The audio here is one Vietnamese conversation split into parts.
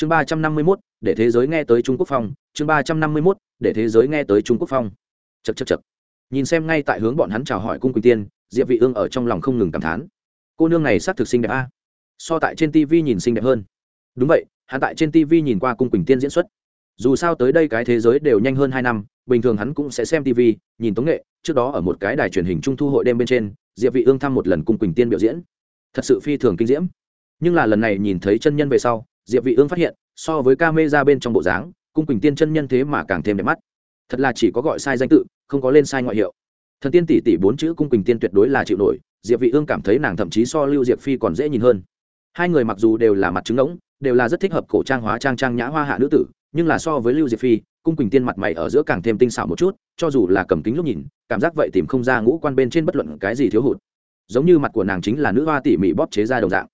chương ba trăm năm mươi mốt, để thế giới nghe tới trung quốc phong. Chương ba trăm năm mươi mốt, để thế giới nghe tới trung quốc phong. Chật chật chật nhìn xem ngay tại hướng bọn hắn chào hỏi cung quỳnh tiên, diệp vị ương ở trong lòng không ngừng cảm thán. Cô nương này sắc thực xinh đẹp a. So tại trên tv nhìn xinh đẹp hơn. Đúng vậy, hắn tại trên tv nhìn qua cung quỳnh tiên diễn xuất. Dù sao tới đây cái thế giới đều nhanh hơn hai năm, bình thường hắn cũng sẽ xem tv nhìn tống nghệ. Trước đó ở một cái đài truyền hình trung thu hội đêm bên trên, diệp vị ương thăm một lần cung quỳnh tiên biểu diễn. Thật sự phi thường kinh diễm. Nhưng là lần này nhìn thấy chân nhân về sau diệp vị ương phát hiện, so với ca mê ra bên trong bộ dáng, cung quỳnh tiên chân nhân thế mà càng thêm đẹp mắt. Thật là chỉ có gọi sai danh tự, không có lên sai ngoại hiệu. Thần tiên tỷ tỷ bốn chữ cung quỳnh tiên tuyệt đối là chịu nổi, diệp vị ương cảm thấy nàng thậm chí so lưu diệp phi còn dễ nhìn hơn. Hai người mặc dù đều là mặt trứng ngỗng đều là rất thích hợp cổ trang hóa trang trang nhã hoa hạ nữ tử, nhưng là so với lưu diệp phi, cung quỳnh tiên mặt mày ở giữa càng thêm tinh xảo một chút, cho dù là cầm kính lúc nhìn, cảm giác vậy tìm không ra ngũ quan bên trên bất luận cái gì thiếu hụt. Giống như mặt của nàng chính là nữ hoa tỉ mỉ bóp chế ra đồng dạng.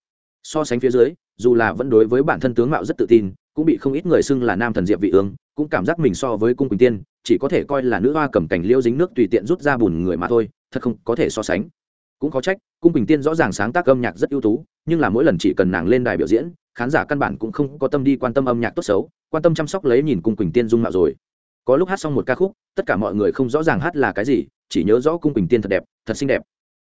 So sánh phía dưới dù là vẫn đối với bản thân tướng mạo rất tự tin, cũng bị không ít người xưng là nam thần diệp vị ương, cũng cảm giác mình so với cung quỳnh tiên, chỉ có thể coi là nữ hoa cầm cảnh liêu dính nước tùy tiện rút ra bùn người mà thôi, thật không có thể so sánh. Cũng có trách, cung quỳnh tiên rõ ràng sáng tác âm nhạc rất ưu tú, nhưng là mỗi lần chỉ cần nàng lên đài biểu diễn, khán giả căn bản cũng không có tâm đi quan tâm âm nhạc tốt xấu, quan tâm chăm sóc lấy nhìn cung quỳnh tiên dung mạo rồi. Có lúc hát xong một ca khúc, tất cả mọi người không rõ ràng hát là cái gì, chỉ nhớ rõ cung quỳnh tiên thật đẹp, thật xinh đẹp.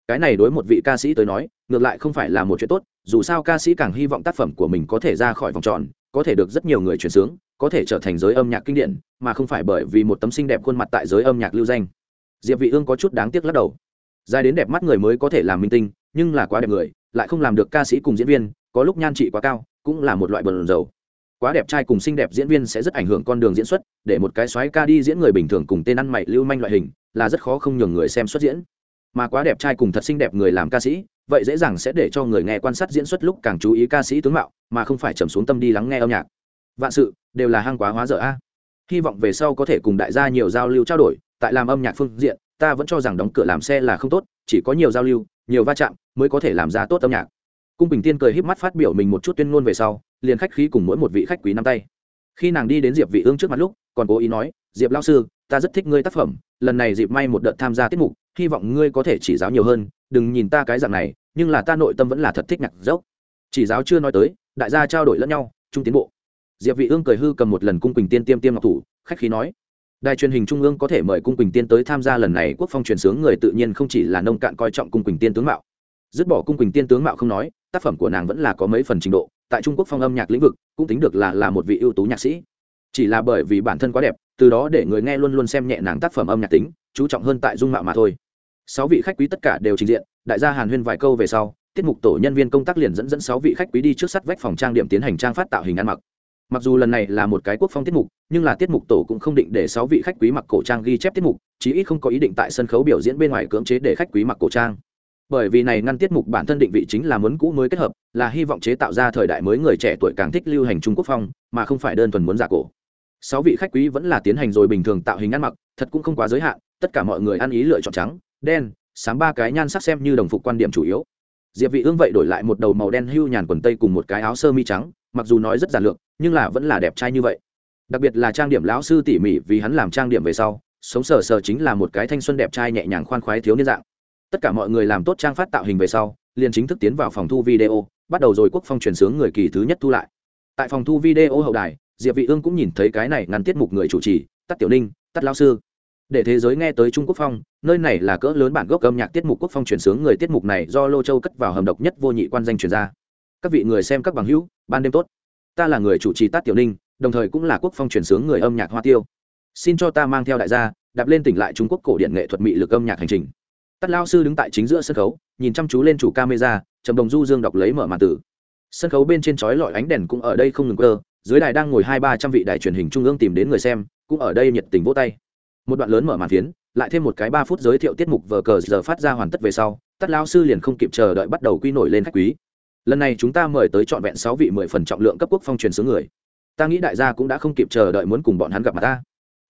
Cái này đối một vị ca sĩ tới nói ngược lại không phải là một chuyện tốt, dù sao ca sĩ càng hy vọng tác phẩm của mình có thể ra khỏi vòng tròn, có thể được rất nhiều người chuyển sướng, có thể trở thành giới âm nhạc kinh điển, mà không phải bởi vì một tấm sinh đẹp khuôn mặt tại giới âm nhạc lưu danh. Diệp vị ương có chút đáng tiếc lắc đầu. Dài đến đẹp mắt người mới có thể làm minh tinh, nhưng là quá đẹp người, lại không làm được ca sĩ cùng diễn viên, có lúc nhan trị quá cao, cũng là một loại bần dầu quá đẹp trai cùng xinh đẹp diễn viên sẽ rất ảnh hưởng con đường diễn xuất, để một cái xoáy ca đi diễn người bình thường cùng tên ăn mày lưu manh loại hình, là rất khó không nhường người xem xuất diễn mà quá đẹp trai cùng thật xinh đẹp người làm ca sĩ, vậy dễ dàng sẽ để cho người nghe quan sát diễn xuất lúc càng chú ý ca sĩ tướng mạo, mà không phải trầm xuống tâm đi lắng nghe âm nhạc. Vạn sự, đều là hang quá hóa dở a. Hy vọng về sau có thể cùng đại gia nhiều giao lưu trao đổi, tại làm âm nhạc phương diện, ta vẫn cho rằng đóng cửa làm xe là không tốt, chỉ có nhiều giao lưu, nhiều va chạm mới có thể làm ra tốt âm nhạc. Cung bình tiên cười híp mắt phát biểu mình một chút tuyên ngôn về sau, liền khách khí cùng mỗi một vị khách quý nắm tay. Khi nàng đi đến diệp vị ương trước mặt lúc, còn cố ý nói, diệp lão sư, ta rất thích ngươi tác phẩm, lần này dịp may một đợt tham gia tiết mục hy vọng ngươi có thể chỉ giáo nhiều hơn, đừng nhìn ta cái dạng này, nhưng là ta nội tâm vẫn là thật thích nhạc dốc. Chỉ giáo chưa nói tới, đại gia trao đổi lẫn nhau, chung tiến bộ. Diệp vị ương cười hư cầm một lần cung quỳnh tiên tiêm tiêm ngọc thủ, khách khí nói, đài truyền hình trung ương có thể mời cung quỳnh tiên tới tham gia lần này quốc phong truyền sướng người tự nhiên không chỉ là nông cạn coi trọng cung quỳnh tiên tướng mạo. Dứt bỏ cung quỳnh tiên tướng mạo không nói, tác phẩm của nàng vẫn là có mấy phần trình độ, tại trung quốc phong âm nhạc lĩnh vực, cũng tính được là là một vị ưu tú nhạc sĩ. Chỉ là bởi vì bản thân quá đẹp, từ đó để người nghe luôn luôn xem nhẹ nàng tác phẩm âm nhạc tính, chú trọng hơn tại dung mạo mà thôi sáu vị khách quý tất cả đều trình diện, đại gia hàn huyên vài câu về sau, tiết mục tổ nhân viên công tác liền dẫn dẫn sáu vị khách quý đi trước sắt vách phòng trang điểm tiến hành trang phát tạo hình ăn mặc. Mặc dù lần này là một cái quốc phong tiết mục, nhưng là tiết mục tổ cũng không định để sáu vị khách quý mặc cổ trang ghi chép tiết mục, chí ít không có ý định tại sân khấu biểu diễn bên ngoài cưỡng chế để khách quý mặc cổ trang. Bởi vì này ngăn tiết mục bản thân định vị chính là muốn cũ mới kết hợp, là hy vọng chế tạo ra thời đại mới người trẻ tuổi càng thích lưu hành trung quốc phong, mà không phải đơn thuần muốn giả cổ. Sáu vị khách quý vẫn là tiến hành rồi bình thường tạo hình ăn mặc, thật cũng không quá giới hạn, tất cả mọi người ăn ý lựa chọn trắng đen sáng ba cái nhan sắc xem như đồng phục quan điểm chủ yếu. Diệp vị ương vậy đổi lại một đầu màu đen hưu nhàn quần tây cùng một cái áo sơ mi trắng, mặc dù nói rất giản lược, nhưng là vẫn là đẹp trai như vậy. Đặc biệt là trang điểm lão sư tỉ mỉ vì hắn làm trang điểm về sau, sống sờ sờ chính là một cái thanh xuân đẹp trai nhẹ nhàng khoan khoái thiếu niên dạng. Tất cả mọi người làm tốt trang phát tạo hình về sau, liền chính thức tiến vào phòng thu video, bắt đầu rồi quốc phong truyền sướng người kỳ thứ nhất thu lại. Tại phòng thu video hậu đài, diệp vị ương cũng nhìn thấy cái này ngăn tiết mục người chủ trì, tắt tiểu ninh, tắt lão sư để thế giới nghe tới trung quốc phong, nơi này là cỡ lớn bản gốc âm nhạc tiết mục quốc phong truyền sướng người tiết mục này do lô châu cất vào hầm độc nhất vô nhị quan danh truyền ra. Các vị người xem các bằng hữu, ban đêm tốt. Ta là người chủ trì tát tiểu ninh, đồng thời cũng là quốc phong truyền sướng người âm nhạc hoa tiêu. Xin cho ta mang theo đại gia, đạp lên tỉnh lại trung quốc cổ điển nghệ thuật mỹ lực âm nhạc hành trình. Tắt lao sư đứng tại chính giữa sân khấu, nhìn chăm chú lên chủ camera, trầm đồng du dương đọc lấy mở màn tử. Sân khấu bên trên chói lọi ánh đèn cũng ở đây không ngừng cơ dưới đài đang ngồi hai ba trăm vị đài truyền hình trung ương tìm đến người xem, cũng ở đây nhiệt tình vỗ tay một đoạn lớn mở màn phiến, lại thêm một cái ba phút giới thiệu tiết mục vờ cờ giờ phát ra hoàn tất về sau tắt lao sư liền không kịp chờ đợi bắt đầu quy nổi lên khách quý. Lần này chúng ta mời tới trọn vẹn sáu vị mười phần trọng lượng cấp quốc phong truyền xứ người. Ta nghĩ đại gia cũng đã không kịp chờ đợi muốn cùng bọn hắn gặp mặt ta.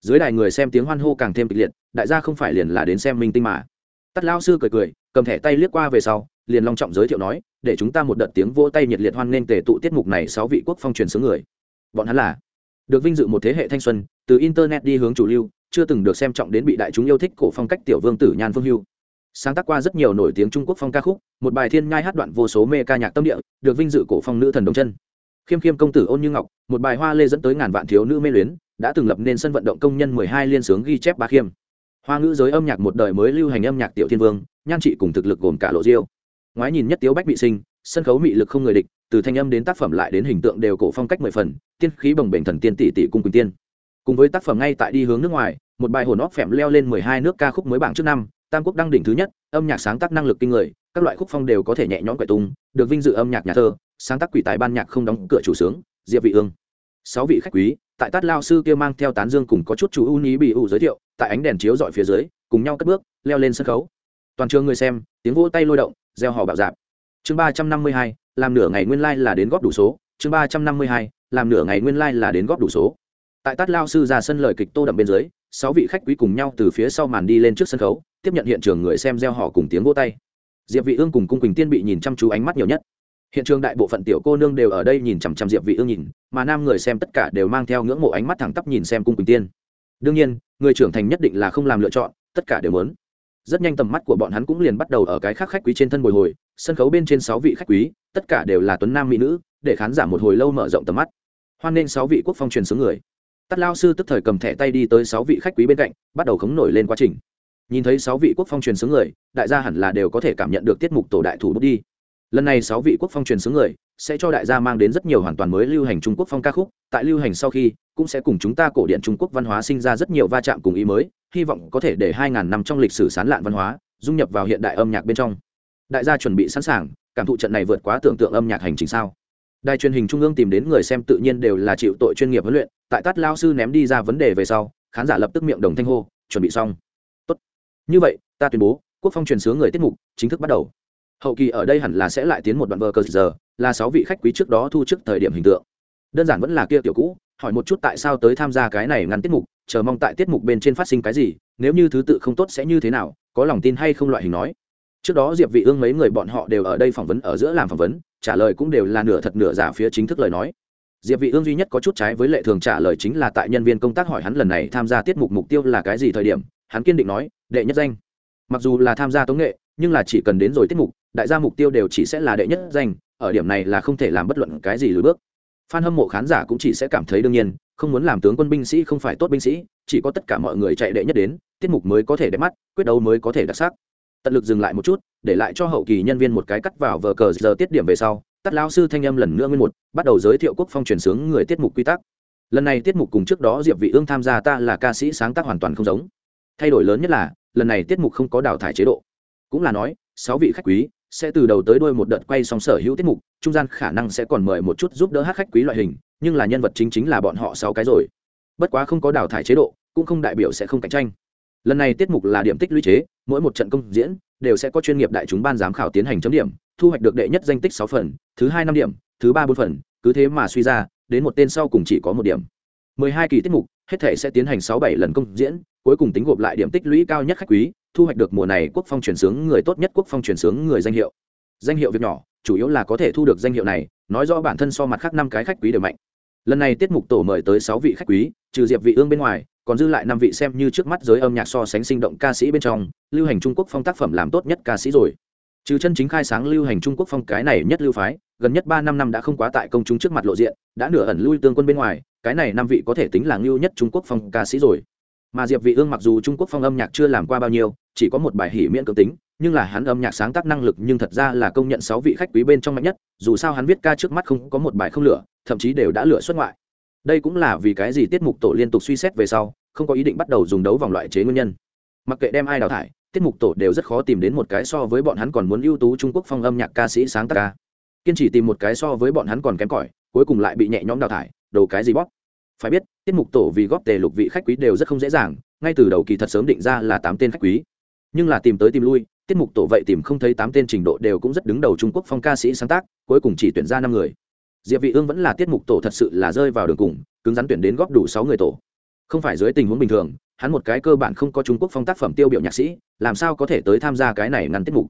Dưới đài người xem tiếng hoan hô càng thêm kịch liệt, đại gia không phải liền là đến xem minh tinh mà. Tắt lao sư cười cười, cầm thẻ tay liếc qua về sau, liền long trọng giới thiệu nói, để chúng ta một đợt tiếng vỗ tay nhiệt liệt hoan nghênh tề tụ tiết mục này sáu vị quốc phong truyền xứ người. Bọn hắn là được vinh dự một thế hệ thanh xuân, từ internet đi hướng chủ lưu chưa từng được xem trọng đến bị đại chúng yêu thích cổ phong cách tiểu vương tử nhan phương hưu. Sáng tác qua rất nhiều nổi tiếng trung quốc phong ca khúc, một bài thiên nhai hát đoạn vô số mê ca nhạc tâm địa, được vinh dự cổ phong nữ thần đồng chân. Khiêm khiêm công tử ôn như ngọc, một bài hoa lê dẫn tới ngàn vạn thiếu nữ mê luyến, đã từng lập nên sân vận động công nhân mười hai liên sướng ghi chép ba khiêm. Hoa ngữ giới âm nhạc một đời mới lưu hành âm nhạc tiểu thiên vương, nhan trị cùng thực lực gồm cả lộ diêu. Ngoái nhìn nhất tiếu bách bị sinh, sân khấu mị lực không người địch, từ thanh âm đến tác phẩm lại đến hình tượng đều cổ phong cách mười phần, tiên khí bồng bềnh thần tiên tỷ tỷ cung quỳnh tiên cùng với tác phẩm ngay tại đi hướng nước ngoài, một bài hồn óc phèm leo lên mười hai nước ca khúc mới bảng trước năm, tam quốc đăng đỉnh thứ nhất, âm nhạc sáng tác năng lực kinh người, các loại khúc phong đều có thể nhẹ nhõm quậy tung, được vinh dự âm nhạc nhà thơ, sáng tác quỷ tài ban nhạc không đóng cửa chủ sướng, diệp vị ương. Sáu vị khách quý, tại tát lao sư kia mang theo tán dương cùng có chút chú ưu ní bị ủ giới thiệu, tại ánh đèn chiếu dọi phía dưới, cùng nhau cất bước, leo lên sân khấu. Toàn trường người xem, tiếng vỗ tay lôi động, gieo hò bạo dạp. Chương ba trăm năm mươi hai, làm nửa ngày nguyên lai like là đến góp đủ số. Chương ba trăm năm mươi hai, làm nửa ngày nguyên lai like là đến góp đủ số tại tát lao sư ra sân lời kịch tô đậm bên dưới, sáu vị khách quý cùng nhau từ phía sau màn đi lên trước sân khấu, tiếp nhận hiện trường người xem gieo họ cùng tiếng vỗ tay. Diệp vị ương cùng cung quỳnh tiên bị nhìn chăm chú ánh mắt nhiều nhất. Hiện trường đại bộ phận tiểu cô nương đều ở đây nhìn chằm chằm diệp vị ương nhìn, mà nam người xem tất cả đều mang theo ngưỡng mộ ánh mắt thẳng tắp nhìn xem cung quỳnh tiên. Đương nhiên, người trưởng thành nhất định là không làm lựa chọn, tất cả đều muốn. Rất nhanh tầm mắt của bọn hắn cũng liền bắt đầu ở cái khác khách quý trên thân bồi hồi, sân khấu bên trên sáu vị khách quý, tất cả đều là tuấn nam mỹ nữ, để khán giả một hồi lâu mở rộng tầm mắt. Hoan nên sáu vị quốc phong truyền xứ người tắt lao sư tức thời cầm thẻ tay đi tới sáu vị khách quý bên cạnh, bắt đầu khống nổi lên quá trình. Nhìn thấy sáu vị quốc phong truyền xướng người, đại gia hẳn là đều có thể cảm nhận được tiết mục tổ đại thủ bút đi. Lần này sáu vị quốc phong truyền xướng người, sẽ cho đại gia mang đến rất nhiều hoàn toàn mới lưu hành trung quốc phong ca khúc, tại lưu hành sau khi, cũng sẽ cùng chúng ta cổ điện trung quốc văn hóa sinh ra rất nhiều va chạm cùng ý mới, hy vọng có thể để hai ngàn năm trong lịch sử sán lạn văn hóa, dung nhập vào hiện đại âm nhạc bên trong. Đại gia chuẩn bị sẵn sàng, cảm thụ trận này vượt quá tưởng tượng âm nhạc hành trình sao? Đài truyền hình trung ương tìm đến người xem tự nhiên đều là chịu tội chuyên nghiệp huấn luyện tại tát lao sư ném đi ra vấn đề về sau, khán giả lập tức miệng đồng thanh hô, chuẩn bị xong. Tốt. như vậy, ta tuyên bố, quốc phong truyền sướng người tiết mục chính thức bắt đầu. Hậu kỳ ở đây hẳn là sẽ lại tiến một đoạn vờ cờ giờ, là sáu vị khách quý trước đó thu trước thời điểm hình tượng. Đơn giản vẫn là kia tiểu cũ, hỏi một chút tại sao tới tham gia cái này ngắn tiết mục, chờ mong tại tiết mục bên trên phát sinh cái gì, nếu như thứ tự không tốt sẽ như thế nào, có lòng tin hay không loại hình nói. Trước đó diệp vị ương mấy người bọn họ đều ở đây phỏng vấn, ở giữa làm phỏng vấn, trả lời cũng đều là nửa thật nửa giả phía chính thức lời nói diệp vị ương duy nhất có chút trái với lệ thường trả lời chính là tại nhân viên công tác hỏi hắn lần này tham gia tiết mục mục tiêu là cái gì thời điểm, hắn kiên định nói, đệ nhất danh. Mặc dù là tham gia tống nghệ, nhưng là chỉ cần đến rồi tiết mục, đại gia mục tiêu đều chỉ sẽ là đệ nhất danh, ở điểm này là không thể làm bất luận cái gì lùi bước. Fan hâm mộ khán giả cũng chỉ sẽ cảm thấy đương nhiên, không muốn làm tướng quân binh sĩ không phải tốt binh sĩ, chỉ có tất cả mọi người chạy đệ nhất đến, tiết mục mới có thể đẹp mắt, quyết đấu mới có thể đặc sắc. Tận lực dừng lại một chút, để lại cho hậu kỳ nhân viên một cái cắt vào vờ cờ giờ tiết điểm về sau tắt lao sư thanh âm lần nữa nguyên một, bắt đầu giới thiệu quốc phong truyền sướng người tiết mục quy tắc. Lần này tiết mục cùng trước đó diệp vị ương tham gia ta là ca sĩ sáng tác hoàn toàn không giống. Thay đổi lớn nhất là, lần này tiết mục không có đào thải chế độ. Cũng là nói, sáu vị khách quý sẽ từ đầu tới đuôi một đợt quay xong sở hữu tiết mục, trung gian khả năng sẽ còn mời một chút giúp đỡ hát khách quý loại hình, nhưng là nhân vật chính chính là bọn họ sáu cái rồi. Bất quá không có đào thải chế độ, cũng không đại biểu sẽ không cạnh tranh. Lần này tiết mục là điểm tích lũy chế, mỗi một trận công diễn đều sẽ có chuyên nghiệp đại chúng ban giám khảo tiến hành chấm điểm thu hoạch được đệ nhất danh tích sáu phần, thứ hai năm điểm, thứ ba bốn phần, cứ thế mà suy ra, đến một tên sau cùng chỉ có một điểm. Mười hai kỳ tiết mục, hết thể sẽ tiến hành sáu bảy lần công diễn, cuối cùng tính gộp lại điểm tích lũy cao nhất khách quý, thu hoạch được mùa này quốc phong truyền sướng người tốt nhất quốc phong truyền sướng người danh hiệu. Danh hiệu việc nhỏ, chủ yếu là có thể thu được danh hiệu này, nói rõ bản thân so mặt khác năm cái khách quý đều mạnh. Lần này tiết mục tổ mời tới sáu vị khách quý, trừ diệp vị ương bên ngoài, còn dư lại năm vị xem như trước mắt giới âm nhạc so sánh sinh động ca sĩ bên trong, lưu hành trung quốc phong tác phẩm làm tốt nhất ca sĩ rồi trừ chân chính khai sáng lưu hành trung quốc phong cái này nhất lưu phái, gần nhất ba năm năm đã không quá tại công chúng trước mặt lộ diện, đã nửa ẩn lui tương quân bên ngoài, cái này năm vị có thể tính là lưu nhất trung quốc phong ca sĩ rồi. Mà diệp vị ương mặc dù trung quốc phong âm nhạc chưa làm qua bao nhiêu, chỉ có một bài hỉ miễn cưỡng tính, nhưng là hắn âm nhạc sáng tác năng lực nhưng thật ra là công nhận sáu vị khách quý bên trong mạnh nhất, dù sao hắn viết ca trước mắt không có một bài không lửa, thậm chí đều đã lửa xuất ngoại. Đây cũng là vì cái gì tiết mục tổ liên tục suy xét về sau, không có ý định bắt đầu dùng đấu vòng loại chế nguyên nhân. Mặc kệ đem ai đào thải tiết mục tổ đều rất khó tìm đến một cái so với bọn hắn còn muốn ưu tú trung quốc phong âm nhạc ca sĩ sáng tác ca. Kiên trì tìm một cái so với bọn hắn còn kém cỏi, cuối cùng lại bị nhẹ nhõm đào thải đồ cái gì bóp. Phải biết, tiết mục tổ vì góp tề lục vị khách quý đều rất không dễ dàng, ngay từ đầu kỳ thật sớm định ra là tám tên khách quý. Nhưng là tìm tới tìm lui, tiết mục tổ vậy tìm không thấy tám tên trình độ đều cũng rất đứng đầu trung quốc phong ca sĩ sáng tác, cuối cùng chỉ tuyển ra năm người. Diệp vị ương vẫn là tiết mục tổ thật sự là rơi vào đường cùng, cứng rắn tuyển đến góp đủ sáu người tổ. Không phải dưới tình huống bình thường hắn một cái cơ bản không có trung quốc phong tác phẩm tiêu biểu nhạc sĩ, làm sao có thể tới tham gia cái này ngăn tiết mục?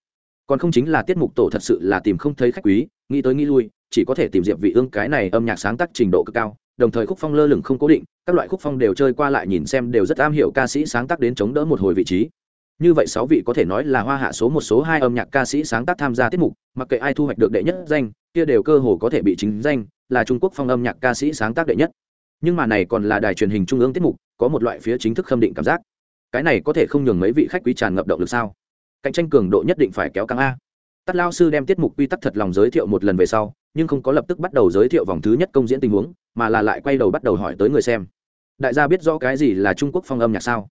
Còn không chính là tiết mục tổ thật sự là tìm không thấy khách quý, nghĩ tới nghĩ lui, chỉ có thể tìm diệp vị ương cái này âm nhạc sáng tác trình độ cực cao, đồng thời khúc phong lơ lửng không cố định, các loại khúc phong đều chơi qua lại nhìn xem đều rất am hiểu ca sĩ sáng tác đến chống đỡ một hồi vị trí. Như vậy sáu vị có thể nói là hoa hạ số một số hai âm nhạc ca sĩ sáng tác tham gia tiết mục, mặc kệ ai thu hoạch được đệ nhất danh, kia đều cơ hồ có thể bị chính danh, là trung quốc phong âm nhạc ca sĩ sáng tác đệ nhất nhưng mà này còn là đài truyền hình trung ương tiết mục, có một loại phía chính thức khâm định cảm giác. Cái này có thể không nhường mấy vị khách quý tràn ngập động lực sao? Cạnh tranh cường độ nhất định phải kéo căng a. Tắt lao sư đem tiết mục quy tắc thật lòng giới thiệu một lần về sau, nhưng không có lập tức bắt đầu giới thiệu vòng thứ nhất công diễn tình huống, mà là lại quay đầu bắt đầu hỏi tới người xem. Đại gia biết rõ cái gì là trung quốc phong âm nhạc sao?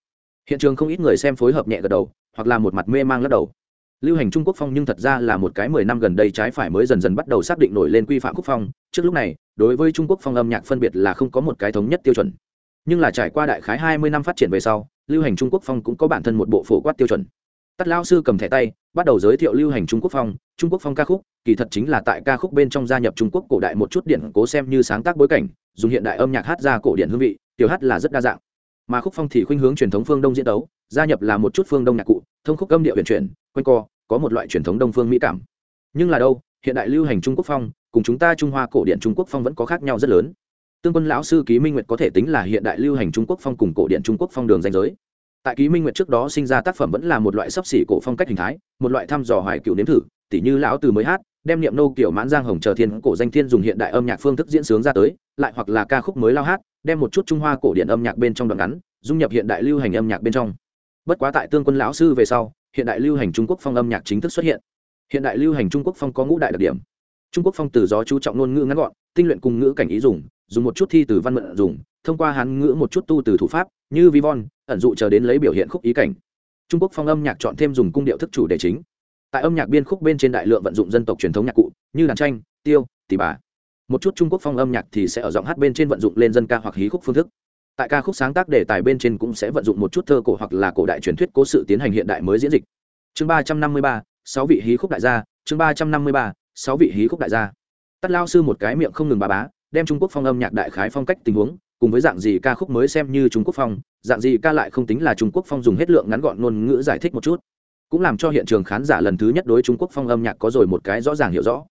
Hiện trường không ít người xem phối hợp nhẹ gật đầu, hoặc là một mặt mê mang lắc đầu lưu hành trung quốc phong nhưng thật ra là một cái mười năm gần đây trái phải mới dần dần bắt đầu xác định nổi lên quy phạm quốc phong. Trước lúc này, đối với trung quốc phong âm nhạc phân biệt là không có một cái thống nhất tiêu chuẩn. Nhưng là trải qua đại khái hai mươi năm phát triển về sau, lưu hành trung quốc phong cũng có bản thân một bộ phổ quát tiêu chuẩn. Tắt lao sư cầm thẻ tay, bắt đầu giới thiệu lưu hành trung quốc phong, trung quốc phong ca khúc, kỳ thật chính là tại ca khúc bên trong gia nhập trung quốc cổ đại một chút điện cố xem như sáng tác bối cảnh, dùng hiện đại âm nhạc hát ra cổ điển hương vị, tiểu hát là rất đa dạng. Mà khúc phong thì khuynh hướng truyền thống phương đông diễn đấu gia nhập là một chút phương đông nhạc cụ, thông khúc âm địa huyền chuyển, quanh co có một loại truyền thống đông phương mỹ cảm. Nhưng là đâu, hiện đại lưu hành trung quốc phong cùng chúng ta trung hoa cổ điển trung quốc phong vẫn có khác nhau rất lớn. Tương quân lão sư ký minh nguyệt có thể tính là hiện đại lưu hành trung quốc phong cùng cổ điển trung quốc phong đường danh giới. Tại ký minh nguyệt trước đó sinh ra tác phẩm vẫn là một loại sấp xỉ cổ phong cách hình thái, một loại thăm dò hoài cựu nếm thử, tỉ như lão từ mới hát, đem niệm nô kiểu mãn giang hồng chờ thiên cổ danh thiên dùng hiện đại âm nhạc phương thức diễn sướng ra tới, lại hoặc là ca khúc mới lao hát, đem một chút trung hoa cổ điển âm nhạc bên trong đoạn ngắn, dung nhập hiện đại lưu hành âm nhạc bên trong. Bất quá tại tương quân lão sư về sau hiện đại lưu hành trung quốc phong âm nhạc chính thức xuất hiện. Hiện đại lưu hành trung quốc phong có ngũ đại đặc điểm. Trung quốc phong từ gió chú trọng ngôn ngữ ngắn gọn, tinh luyện cùng ngữ cảnh ý dùng dùng một chút thi từ văn mượn dùng, thông qua hán ngữ một chút tu từ thủ pháp, như vi von ẩn dụ chờ đến lấy biểu hiện khúc ý cảnh. Trung quốc phong âm nhạc chọn thêm dùng cung điệu thức chủ đề chính. Tại âm nhạc biên khúc bên trên đại lượng vận dụng dân tộc truyền thống nhạc cụ, như đàn tranh, tiêu tỉ bà. Một chút trung quốc phong âm nhạc thì sẽ ở giọng hát bên trên vận dụng lên dân ca hoặc hí khúc phương thức tại ca khúc sáng tác đề tài bên trên cũng sẽ vận dụng một chút thơ cổ hoặc là cổ đại truyền thuyết cố sự tiến hành hiện đại mới diễn dịch. Chương ba trăm năm mươi ba, sáu vị hí khúc đại gia. Chương ba trăm năm mươi ba, sáu vị hí khúc đại gia. Tắt lao sư một cái miệng không ngừng bà bá, đem trung quốc phong âm nhạc đại khái phong cách tình huống, cùng với dạng gì ca khúc mới xem như trung quốc phong, dạng gì ca lại không tính là trung quốc phong dùng hết lượng ngắn gọn ngôn ngữ giải thích một chút. Cũng làm cho hiện trường khán giả lần thứ nhất đối trung quốc phong âm nhạc có rồi một cái rõ ràng hiểu rõ.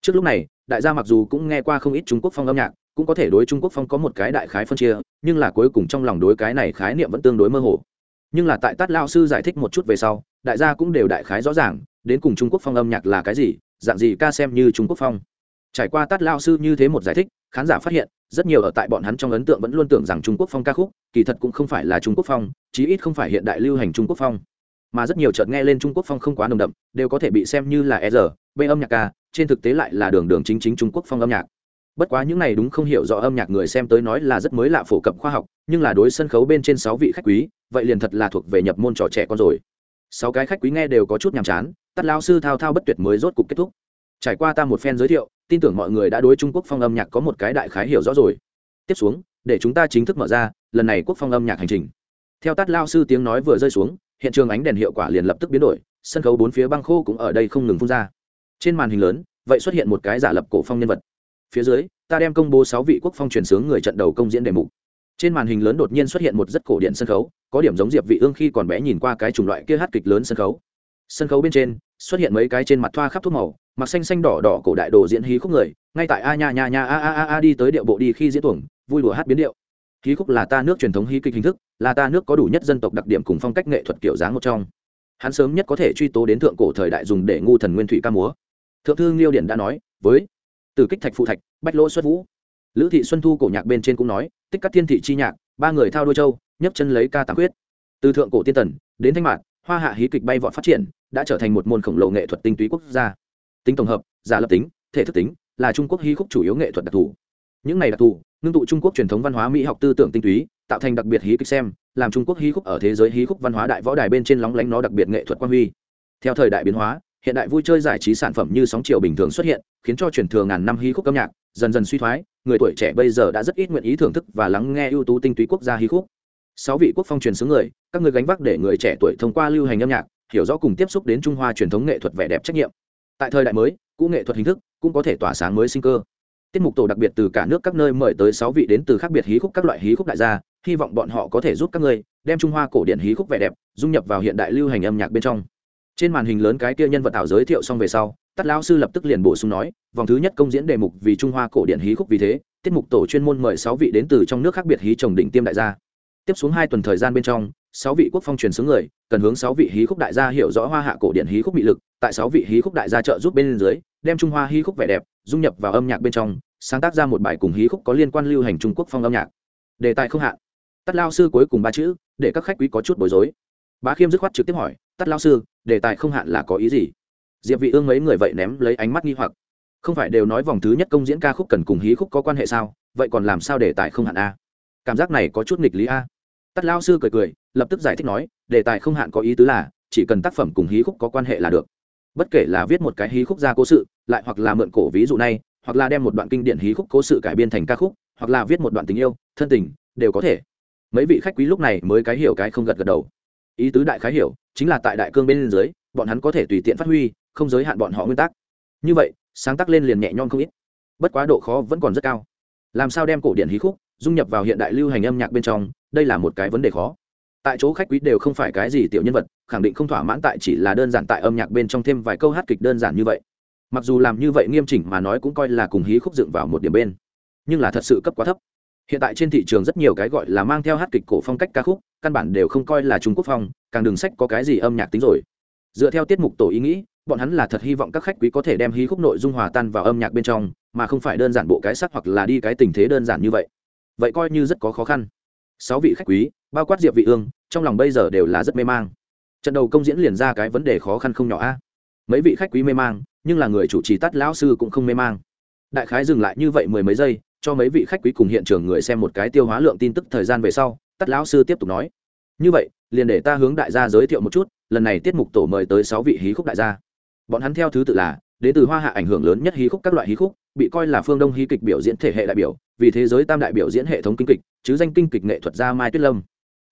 Trước lúc này, đại gia mặc dù cũng nghe qua không ít trung quốc phong âm nhạc cũng có thể đối trung quốc phong có một cái đại khái phân chia, nhưng là cuối cùng trong lòng đối cái này khái niệm vẫn tương đối mơ hồ. Nhưng là tại tát lao sư giải thích một chút về sau, đại gia cũng đều đại khái rõ ràng, đến cùng trung quốc phong âm nhạc là cái gì, dạng gì ca xem như trung quốc phong. Trải qua tát lao sư như thế một giải thích, khán giả phát hiện, rất nhiều ở tại bọn hắn trong ấn tượng vẫn luôn tưởng rằng trung quốc phong ca khúc, kỳ thật cũng không phải là trung quốc phong, chí ít không phải hiện đại lưu hành trung quốc phong. Mà rất nhiều chợt nghe lên trung quốc phong không quá nồng đậm, đều có thể bị xem như là e r b âm nhạc ca, trên thực tế lại là đường đường chính chính trung quốc phong âm nhạc bất quá những này đúng không hiểu rõ âm nhạc người xem tới nói là rất mới lạ phổ cập khoa học, nhưng là đối sân khấu bên trên sáu vị khách quý, vậy liền thật là thuộc về nhập môn trò trẻ con rồi. Sáu cái khách quý nghe đều có chút nhàm chán, tắt lao sư thao thao bất tuyệt mới rốt cục kết thúc. Trải qua ta một phen giới thiệu, tin tưởng mọi người đã đối trung quốc phong âm nhạc có một cái đại khái hiểu rõ rồi. Tiếp xuống, để chúng ta chính thức mở ra, lần này quốc phong âm nhạc hành trình. Theo tắt lao sư tiếng nói vừa rơi xuống, hiện trường ánh đèn hiệu quả liền lập tức biến đổi, sân khấu bốn phía băng khô cũng ở đây không ngừng phun ra. Trên màn hình lớn, vậy xuất hiện một cái giả lập cổ phong nhân vật phía dưới, ta đem công bố sáu vị quốc phong truyền sướng người trận đầu công diễn đề mục. Trên màn hình lớn đột nhiên xuất hiện một rất cổ điện sân khấu, có điểm giống diệp vị ương khi còn bé nhìn qua cái chủng loại kia hát kịch lớn sân khấu. Sân khấu bên trên, xuất hiện mấy cái trên mặt thoa khắp thuốc màu, mặc xanh xanh đỏ đỏ cổ đại đồ diễn hí khúc người, ngay tại a nha nha nha a a a a đi tới điệu bộ đi khi diễn tuồng, vui đùa hát biến điệu. Hí khúc là ta nước truyền thống hí kịch hình thức, là ta nước có đủ nhất dân tộc đặc điểm cùng phong cách nghệ thuật kiểu dáng một trong. Hắn sớm nhất có thể truy tố đến thượng cổ thời đại dùng để ngu thần nguyên thủy ca múa. Thượng thư liêu điển đã nói, với từ kích thạch phụ thạch, bách lỗ xuất vũ. Lữ thị xuân thu cổ nhạc bên trên cũng nói, tích các thiên thị chi nhạc, ba người thao đôi châu, nhấc chân lấy ca tàng quyết. Từ thượng cổ tiên tần, đến thanh mạc hoa hạ hí kịch bay vọt phát triển, đã trở thành một môn khổng lồ nghệ thuật tinh túy quốc gia. Tính tổng hợp, giả lập tính, thể thức tính, là trung quốc hí khúc chủ yếu nghệ thuật đặc thù. Những này đặc thù, ngưng tụ trung quốc truyền thống văn hóa mỹ học tư tưởng tinh túy, tạo thành đặc biệt hí kịch xem, làm trung quốc hí khúc ở thế giới hí khúc văn hóa đại võ đài bên trên lóng lánh nó đặc biệt nghệ thuật quan huy. Theo thời đại biến hóa hiện đại vui chơi giải trí sản phẩm như sóng chiều bình thường xuất hiện, khiến cho truyền thừa ngàn năm hí khúc âm nhạc dần dần suy thoái, người tuổi trẻ bây giờ đã rất ít nguyện ý thưởng thức và lắng nghe ưu tú tinh túy quốc gia hí khúc. Sáu vị quốc phong truyền xứ người, các người gánh vác để người trẻ tuổi thông qua lưu hành âm nhạc, hiểu rõ cùng tiếp xúc đến trung hoa truyền thống nghệ thuật vẻ đẹp trách nhiệm. Tại thời đại mới, cũ nghệ thuật hình thức cũng có thể tỏa sáng mới sinh cơ. Tiết mục tổ đặc biệt từ cả nước các nơi mời tới sáu vị đến từ khác biệt hí khúc các loại hí khúc đại gia, hy vọng bọn họ có thể giúp các người đem trung hoa cổ điển hí khúc vẻ đẹp dung nhập vào hiện đại lưu hành âm nhạc bên trong trên màn hình lớn cái kia nhân vật ảo giới thiệu xong về sau tắt lão sư lập tức liền bổ sung nói, vòng thứ nhất công diễn đề mục vì trung hoa cổ điển hí khúc vì thế, tiết mục tổ chuyên môn mời sáu vị đến từ trong nước khác biệt hí trồng đỉnh tiêm đại gia. Tiếp xuống hai tuần thời gian bên trong, sáu vị quốc phong truyền xướng người, cần hướng sáu vị hí khúc đại gia hiểu rõ hoa hạ cổ điển hí khúc bị lực, tại sáu vị hí khúc đại gia trợ giúp bên dưới, đem trung hoa hí khúc vẻ đẹp, dung nhập vào âm nhạc bên trong, sáng tác ra một bài cùng hí khúc có liên quan lưu hành trung quốc phong âm nhạc. Đề tài không hạn. Tắt lao sư cuối cùng ba chữ, để các khách quý có chút bối rối. Bá khiêm dứt khoát trực tiếp hỏi tắt lao sư, đề tài không hạn là có ý gì? Diệp vị ương mấy người vậy ném lấy ánh mắt nghi hoặc. Không phải đều nói vòng thứ nhất công diễn ca khúc cần cùng hí khúc có quan hệ sao? Vậy còn làm sao đề tài không hạn a? Cảm giác này có chút nghịch lý a. Tắt lao sư cười cười, lập tức giải thích nói, đề tài không hạn có ý tứ là, chỉ cần tác phẩm cùng hí khúc có quan hệ là được. Bất kể là viết một cái hí khúc ra cố sự, lại hoặc là mượn cổ ví dụ này, hoặc là đem một đoạn kinh điển hí khúc cố sự cải biên thành ca khúc, hoặc là viết một đoạn tình yêu, thân tình, đều có thể. Mấy vị khách quý lúc này mới cái hiểu cái không gật gật đầu ý tứ đại khái hiểu, chính là tại đại cương bên dưới, bọn hắn có thể tùy tiện phát huy, không giới hạn bọn họ nguyên tắc. Như vậy, sáng tác lên liền nhẹ nhõm không ít. Bất quá độ khó vẫn còn rất cao. Làm sao đem cổ điển hí khúc dung nhập vào hiện đại lưu hành âm nhạc bên trong, đây là một cái vấn đề khó. Tại chỗ khách quý đều không phải cái gì tiểu nhân vật, khẳng định không thỏa mãn tại chỉ là đơn giản tại âm nhạc bên trong thêm vài câu hát kịch đơn giản như vậy. Mặc dù làm như vậy nghiêm chỉnh mà nói cũng coi là cùng hí khúc dựng vào một điểm bên. Nhưng là thật sự cấp quá thấp hiện tại trên thị trường rất nhiều cái gọi là mang theo hát kịch cổ phong cách ca khúc, căn bản đều không coi là trung quốc phong, càng đường sách có cái gì âm nhạc tính rồi. Dựa theo tiết mục tổ ý nghĩ, bọn hắn là thật hy vọng các khách quý có thể đem hí khúc nội dung hòa tan vào âm nhạc bên trong, mà không phải đơn giản bộ cái sắc hoặc là đi cái tình thế đơn giản như vậy. Vậy coi như rất có khó khăn. Sáu vị khách quý, bao quát diệp vị ương, trong lòng bây giờ đều là rất mê mang. Trận đầu công diễn liền ra cái vấn đề khó khăn không nhỏ a. Mấy vị khách quý mê mang, nhưng là người chủ trì tắt lão sư cũng không mê mang. Đại khái dừng lại như vậy mười mấy giây cho mấy vị khách quý cùng hiện trường người xem một cái tiêu hóa lượng tin tức thời gian về sau, tắt lão sư tiếp tục nói. Như vậy, liền để ta hướng đại gia giới thiệu một chút, lần này tiết mục tổ mời tới sáu vị hí khúc đại gia. Bọn hắn theo thứ tự là, đến từ hoa hạ ảnh hưởng lớn nhất hí khúc các loại hí khúc, bị coi là phương đông hí kịch biểu diễn thể hệ đại biểu, vì thế giới tam đại biểu diễn hệ thống kinh kịch, chứ danh kinh kịch nghệ thuật gia mai tuyết lâm.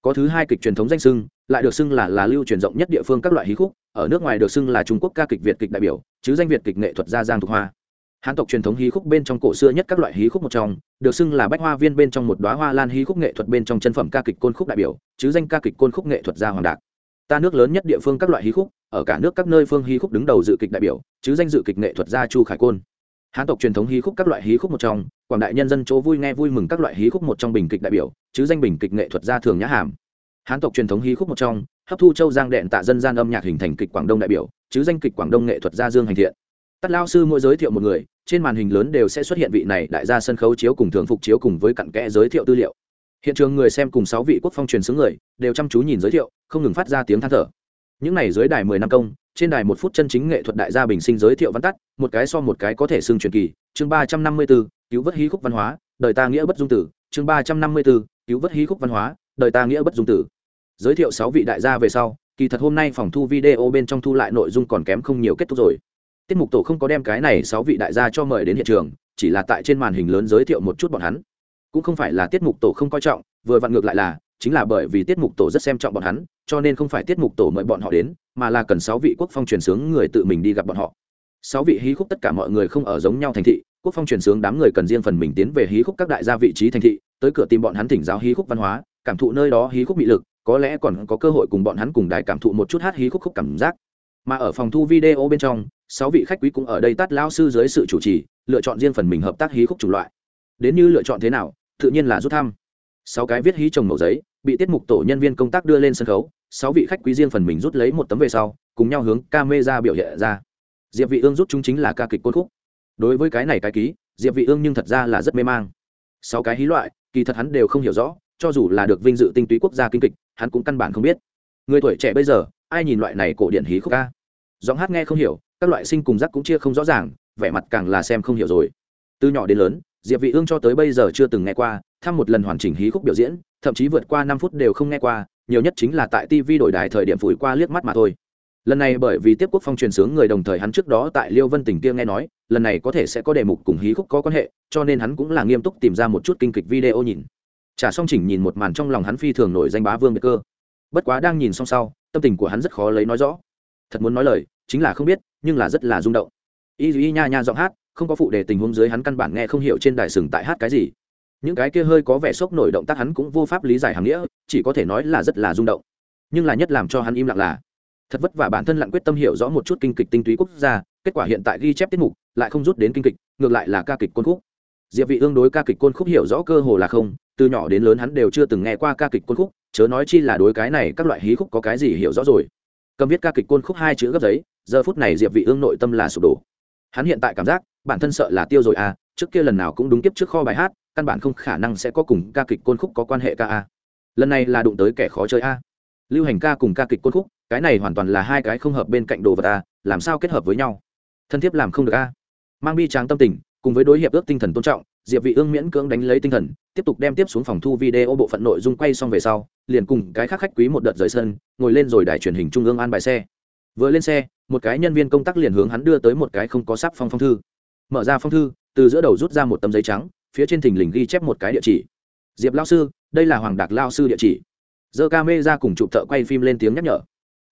Có thứ hai kịch truyền thống danh sưng lại được xưng là là lưu truyền rộng nhất địa phương các loại hí khúc, ở nước ngoài được xưng là trung quốc ca kịch việt kịch đại biểu, chứ danh việt kịch nghệ thuật gia giang thục hoa hán tộc truyền thống hí khúc bên trong cổ xưa nhất các loại hí khúc một trong, được xưng là bách hoa viên bên trong một đoá hoa lan hí khúc nghệ thuật bên trong chân phẩm ca kịch côn khúc đại biểu, chứ danh ca kịch côn khúc nghệ thuật gia hoàng đạc. Ta nước lớn nhất địa phương các loại hí khúc, ở cả nước các nơi phương hí khúc đứng đầu dự kịch đại biểu, chứ danh dự kịch nghệ thuật gia chu khải côn. Hán tộc truyền thống hí khúc các loại hí khúc một trong, quảng đại nhân dân chỗ vui nghe vui mừng các loại hí khúc một trong bình kịch đại biểu, chứ danh bình kịch nghệ thuật gia thường nhã hàm. Hán tộc truyền thống hí khúc một trong, hấp thu châu giang đệm tạ dân gian âm nhạc hình thành kịch quảng đông đại biểu, chứ danh kịch quảng đông nghệ thuật gia dương hành thiện tắt lao sư mỗi giới thiệu một người, trên màn hình lớn đều sẽ xuất hiện vị này đại gia sân khấu chiếu cùng thường phục chiếu cùng với cặn kẽ giới thiệu tư liệu. Hiện trường người xem cùng sáu vị quốc phong truyền xướng người, đều chăm chú nhìn giới thiệu, không ngừng phát ra tiếng than thở. Những này dưới đài mười năm công, trên đài một phút chân chính nghệ thuật đại gia bình sinh giới thiệu văn tắt, một cái so một cái có thể xưng truyền kỳ. Chương ba trăm năm mươi b ố cứu vớt hí khúc văn hóa, đời ta nghĩa bất dung tử. Chương ba trăm năm mươi b ố cứu vớt hí khúc văn hóa, đời ta nghĩa bất dung tử. Giới thiệu sáu vị đại gia về sau, kỳ thật hôm nay phòng thu video bên trong thu lại nội dung còn kém không nhiều kết thúc rồi tiết mục tổ không có đem cái này sáu vị đại gia cho mời đến hiện trường, chỉ là tại trên màn hình lớn giới thiệu một chút bọn hắn. Cũng không phải là tiết mục tổ không coi trọng, vừa vặn ngược lại là, chính là bởi vì tiết mục tổ rất xem trọng bọn hắn, cho nên không phải tiết mục tổ mời bọn họ đến, mà là cần sáu vị quốc phong truyền sướng người tự mình đi gặp bọn họ. Sáu vị hí khúc tất cả mọi người không ở giống nhau thành thị, quốc phong truyền sướng đám người cần riêng phần mình tiến về hí khúc các đại gia vị trí thành thị, tới cửa tìm bọn hắn thỉnh giáo hí khúc văn hóa, cảm thụ nơi đó hí khúc bị lực, có lẽ còn có cơ hội cùng bọn hắn cùng đại cảm thụ một chút hát hí khúc khúc cảm giác. Mà ở phòng thu video bên trong sáu vị khách quý cũng ở đây tắt lao sư dưới sự chủ trì, lựa chọn riêng phần mình hợp tác hí khúc chủng loại. Đến như lựa chọn thế nào, tự nhiên là rút thăm. Sáu cái viết hí trồng màu giấy, bị tiết mục tổ nhân viên công tác đưa lên sân khấu, sáu vị khách quý riêng phần mình rút lấy một tấm về sau, cùng nhau hướng ca mê ra biểu hiện ra. Diệp vị ương rút chúng chính là ca kịch côn khúc. Đối với cái này cái ký, diệp vị ương nhưng thật ra là rất mê mang. Sáu cái hí loại, kỳ thật hắn đều không hiểu rõ, cho dù là được vinh dự tinh túy quốc gia kinh kịch, hắn cũng căn bản không biết. Người tuổi trẻ bây giờ, ai nhìn loại này cổ điển hí khúc ca? Giọng hát nghe không hiểu các loại sinh cùng giác cũng chia không rõ ràng, vẻ mặt càng là xem không hiểu rồi. Từ nhỏ đến lớn, diệp vị ương cho tới bây giờ chưa từng nghe qua, thăm một lần hoàn chỉnh hí khúc biểu diễn, thậm chí vượt qua năm phút đều không nghe qua, nhiều nhất chính là tại tv đổi đài thời điểm phủi qua liếc mắt mà thôi. Lần này bởi vì tiếp quốc phong truyền sướng người đồng thời hắn trước đó tại liêu vân tỉnh kia nghe nói, lần này có thể sẽ có đề mục cùng hí khúc có quan hệ, cho nên hắn cũng là nghiêm túc tìm ra một chút kinh kịch video nhìn. Trả xong chỉnh nhìn một màn trong lòng hắn phi thường nổi danh bá vương biệt cơ. Bất quá đang nhìn xong sau, tâm tình của hắn rất khó lấy nói rõ. Thật muốn nói lời chính là không biết, nhưng là rất là rung động. Y y nha nha giọng hát, không có phụ đề tình huống dưới hắn căn bản nghe không hiểu trên đài sừng tại hát cái gì. Những cái kia hơi có vẻ sốc nổi động tác hắn cũng vô pháp lý giải hàng nghĩa, chỉ có thể nói là rất là rung động. Nhưng là nhất làm cho hắn im lặng là, thật vất vả bản thân lặng quyết tâm hiểu rõ một chút kinh kịch tinh túy quốc gia, kết quả hiện tại ghi chép tiết mục, lại không rút đến kinh kịch, ngược lại là ca kịch côn khúc. Diệp vị ương đối ca kịch côn khúc hiểu rõ cơ hồ là không, từ nhỏ đến lớn hắn đều chưa từng nghe qua ca kịch côn khúc, chớ nói chi là đối cái này các loại hí khúc có cái gì hiểu rõ rồi. Cầm viết ca kịch côn khúc hai chữ gấp giấy giờ phút này diệp vị ương nội tâm là sụp đổ. Hắn hiện tại cảm giác, bản thân sợ là tiêu rồi à trước kia lần nào cũng đúng tiếp trước kho bài hát, căn bản không khả năng sẽ có cùng ca kịch côn khúc có quan hệ ca a lần này là đụng tới kẻ khó chơi a lưu hành ca cùng ca kịch côn khúc, cái này hoàn toàn là hai cái không hợp bên cạnh đồ vật a làm sao kết hợp với nhau? Thân thiết làm không được a mang bi tráng tâm tình, cùng với đối hiệp ước tinh thần tôn trọng, diệp vị ương miễn cưỡng đánh lấy tinh thần, tiếp tục đem tiếp xuống phòng thu video bộ phận nội dung quay xong về sau, liền cùng cái khác khách quý một đợt rời sân, ngồi lên rồi đài truyền hình trung ương an bài xe. Vừa lên xe một cái nhân viên công tác liền hướng hắn đưa tới một cái không có sắp phong phong thư. Mở ra phong thư, từ giữa đầu rút ra một tấm giấy trắng, phía trên thình lình ghi chép một cái địa chỉ. Diệp lao sư, đây là hoàng đạc lao sư địa chỉ. Giơ ca mê ra cùng chụp thợ quay phim lên tiếng nhắc nhở.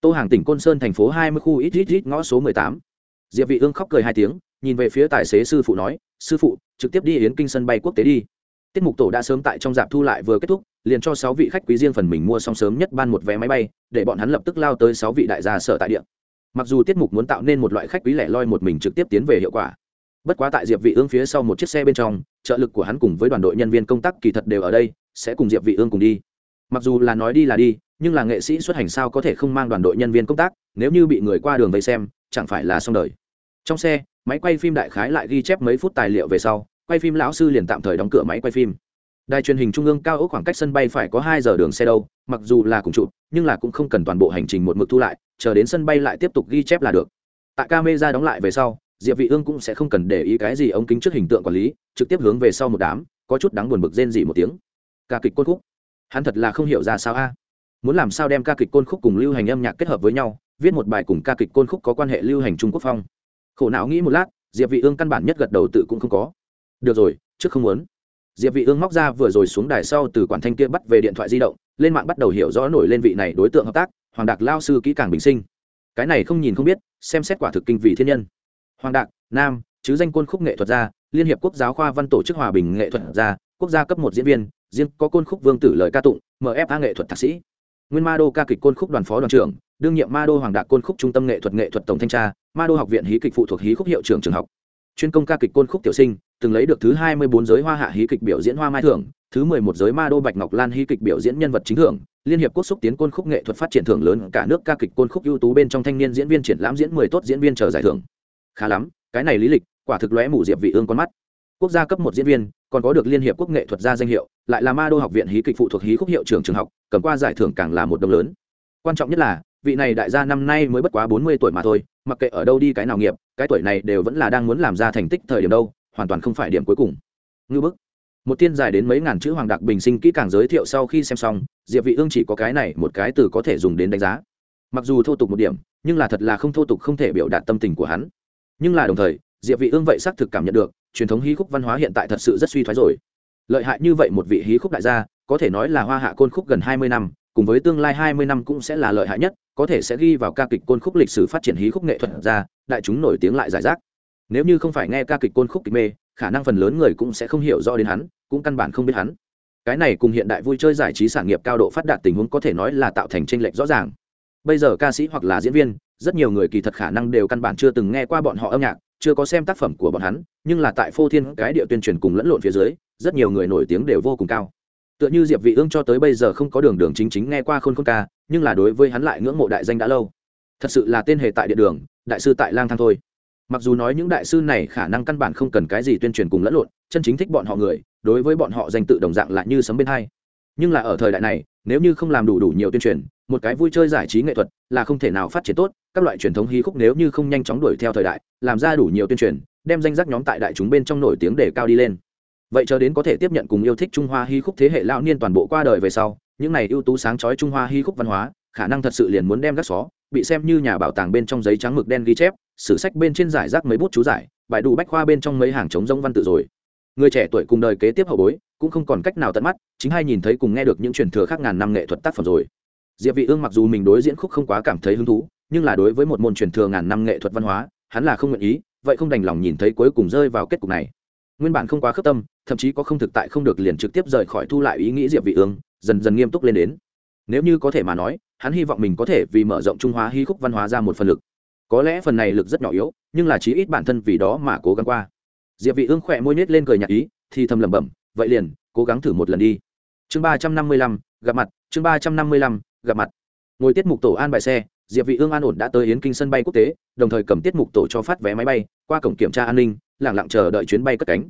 Tô hàng tỉnh côn sơn thành phố hai mươi khu ít ít ít ngõ số mười tám. Diệp vị ương khóc cười hai tiếng, nhìn về phía tài xế sư phụ nói, sư phụ, trực tiếp đi yến kinh sân bay quốc tế đi. Tiết mục tổ đã sớm tại trong dạp thu lại vừa kết thúc, liền cho sáu vị khách quý riêng phần mình mua xong sớm nhất ban một vé máy bay, để bọn hắn lập tức lao tới sáu vị đại gia sở tại địa mặc dù tiết mục muốn tạo nên một loại khách quý lẻ loi một mình trực tiếp tiến về hiệu quả, bất quá tại diệp vị ương phía sau một chiếc xe bên trong, trợ lực của hắn cùng với đoàn đội nhân viên công tác kỳ thật đều ở đây, sẽ cùng diệp vị ương cùng đi. Mặc dù là nói đi là đi, nhưng là nghệ sĩ xuất hành sao có thể không mang đoàn đội nhân viên công tác, nếu như bị người qua đường vây xem, chẳng phải là xong đời. Trong xe, máy quay phim đại khái lại ghi chép mấy phút tài liệu về sau, quay phim lão sư liền tạm thời đóng cửa máy quay phim đài truyền hình trung ương cao ốc khoảng cách sân bay phải có hai giờ đường xe đâu, mặc dù là cùng chụp, nhưng là cũng không cần toàn bộ hành trình một mực thu lại, chờ đến sân bay lại tiếp tục ghi chép là được. Tại ra đóng lại về sau, diệp vị ương cũng sẽ không cần để ý cái gì ống kính trước hình tượng quản lý, trực tiếp hướng về sau một đám, có chút đáng buồn bực rên gì một tiếng. Ca kịch côn khúc. Hắn thật là không hiểu ra sao a. Muốn làm sao đem ca kịch côn khúc cùng lưu hành âm nhạc kết hợp với nhau, viết một bài cùng ca kịch côn khúc có quan hệ lưu hành trung quốc phong. Khổ não nghĩ một lát, diệp vị ương căn bản nhất gật đầu tự cũng không có. Được rồi, trước không muốn diệp vị ương móc ra vừa rồi xuống đài sau từ quản thanh kia bắt về điện thoại di động, lên mạng bắt đầu hiểu rõ nổi lên vị này đối tượng hợp tác, hoàng đạc lao sư kỹ càng bình sinh. Cái này không nhìn không biết, xem xét quả thực kinh vị thiên nhân. Hoàng đạc, nam, chứ danh côn khúc nghệ thuật gia, liên hiệp quốc giáo khoa văn tổ chức hòa bình nghệ thuật gia, quốc gia cấp một diễn viên, riêng có côn khúc vương tử lời ca tụng mfa nghệ thuật thạc sĩ. Nguyên ma đô ca kịch côn khúc đoàn phó đoàn trưởng, đương nhiệm ma đô hoàng đạc côn khúc trung tâm nghệ thuật nghệ thuật tổng thanh tra, ma đô học viện hí kịch phụ thuộc hí khúc hiệu trưởng trường học. Chuyên công ca kịch côn khúc tiểu sinh từng lấy được thứ hai mươi bốn giới hoa hạ hí kịch biểu diễn hoa mai thưởng, thứ mười một giới ma đô bạch ngọc lan hí kịch biểu diễn nhân vật chính thưởng, liên hiệp quốc xúc tiến côn khúc nghệ thuật phát triển thưởng lớn cả nước ca kịch côn khúc ưu tú bên trong thanh niên diễn viên triển lãm diễn mười tốt diễn viên chờ giải thưởng. Khá lắm, cái này lý lịch, quả thực lóe mù diệp vị ương con mắt. Quốc gia cấp một diễn viên, còn có được liên hiệp quốc nghệ thuật gia danh hiệu, lại là ma đô học viện hí kịch phụ thuộc hí khúc hiệu trưởng trường học, cầm qua giải thưởng càng là một đồng lớn. Quan trọng nhất là, vị này đại gia năm nay mới bất quá bốn mươi tuổi mà thôi, mặc kệ ở đâu đi cái nào nghiệp, cái tuổi này đều vẫn là đang muốn làm ra thành tích thời điểm đâu hoàn toàn không phải điểm cuối cùng. Ngư bức. Một tiên dài đến mấy ngàn chữ hoàng đặc bình sinh kỹ càng giới thiệu sau khi xem xong, diệp vị ương chỉ có cái này một cái từ có thể dùng đến đánh giá. Mặc dù thô tục một điểm, nhưng là thật là không thô tục không thể biểu đạt tâm tình của hắn. Nhưng là đồng thời, diệp vị ương vậy xác thực cảm nhận được, truyền thống hí khúc văn hóa hiện tại thật sự rất suy thoái rồi. Lợi hại như vậy một vị hí khúc đại gia, có thể nói là hoa hạ côn khúc gần 20 năm, cùng với tương lai 20 năm cũng sẽ là lợi hại nhất, có thể sẽ ghi vào ca kịch côn khúc lịch sử phát triển hí khúc nghệ thuật ra, đại chúng nổi tiếng lại giải rác nếu như không phải nghe ca kịch côn khúc kịch mê, khả năng phần lớn người cũng sẽ không hiểu rõ đến hắn, cũng căn bản không biết hắn. Cái này cùng hiện đại vui chơi giải trí sản nghiệp cao độ phát đạt tình huống có thể nói là tạo thành tranh lệch rõ ràng. Bây giờ ca sĩ hoặc là diễn viên, rất nhiều người kỳ thật khả năng đều căn bản chưa từng nghe qua bọn họ âm nhạc, chưa có xem tác phẩm của bọn hắn, nhưng là tại phô thiên cái địa tuyên truyền cùng lẫn lộn phía dưới, rất nhiều người nổi tiếng đều vô cùng cao. Tựa như diệp vị ương cho tới bây giờ không có đường đường chính chính nghe qua khôn khôn ca, nhưng là đối với hắn lại ngưỡng mộ đại danh đã lâu. Thật sự là tên hề tại địa đường, đại sư tại lang thang thôi mặc dù nói những đại sư này khả năng căn bản không cần cái gì tuyên truyền cùng lẫn lộn, chân chính thích bọn họ người, đối với bọn họ danh tự đồng dạng lại như sấm bên hai. Nhưng là ở thời đại này, nếu như không làm đủ đủ nhiều tuyên truyền, một cái vui chơi giải trí nghệ thuật là không thể nào phát triển tốt, các loại truyền thống hí khúc nếu như không nhanh chóng đuổi theo thời đại, làm ra đủ nhiều tuyên truyền, đem danh giác nhóm tại đại chúng bên trong nổi tiếng để cao đi lên. Vậy chờ đến có thể tiếp nhận cùng yêu thích trung hoa hí khúc thế hệ lão niên toàn bộ qua đời về sau, những này ưu tú sáng chói trung hoa hí khúc văn hóa, khả năng thật sự liền muốn đem gác xó, bị xem như nhà bảo tàng bên trong giấy trắng mực đen ghi chép sử sách bên trên giải rác mấy bút chú giải, bài đủ bách khoa bên trong mấy hàng chống rông văn tự rồi. Người trẻ tuổi cùng đời kế tiếp hậu bối, cũng không còn cách nào tận mắt, chính hay nhìn thấy cùng nghe được những truyền thừa khác ngàn năm nghệ thuật tác phẩm rồi. Diệp vị ương mặc dù mình đối diễn khúc không quá cảm thấy hứng thú, nhưng là đối với một môn truyền thừa ngàn năm nghệ thuật văn hóa, hắn là không nguyện ý, vậy không đành lòng nhìn thấy cuối cùng rơi vào kết cục này. Nguyên bản không quá khớp tâm, thậm chí có không thực tại không được liền trực tiếp rời khỏi thu lại ý nghĩ diệp vị ương, dần dần nghiêm túc lên đến. Nếu như có thể mà nói, hắn hy vọng mình có thể vì mở rộng trung hóa hí khúc văn hóa ra một phần lực có lẽ phần này lực rất nhỏ yếu, nhưng là chí ít bản thân vì đó mà cố gắng qua. Diệp vị ương khỏe môi nết lên cười nhạt ý, thì thầm lẩm bẩm, vậy liền, cố gắng thử một lần đi. Chương ba trăm năm mươi lăm, gặp mặt, chương ba trăm năm mươi lăm, gặp mặt. Ngồi tiết mục tổ an bài xe, diệp vị ương an ổn đã tới yến kinh sân bay quốc tế, đồng thời cầm tiết mục tổ cho phát vé máy bay, qua cổng kiểm tra an ninh, lặng lặng chờ đợi chuyến bay cất cánh.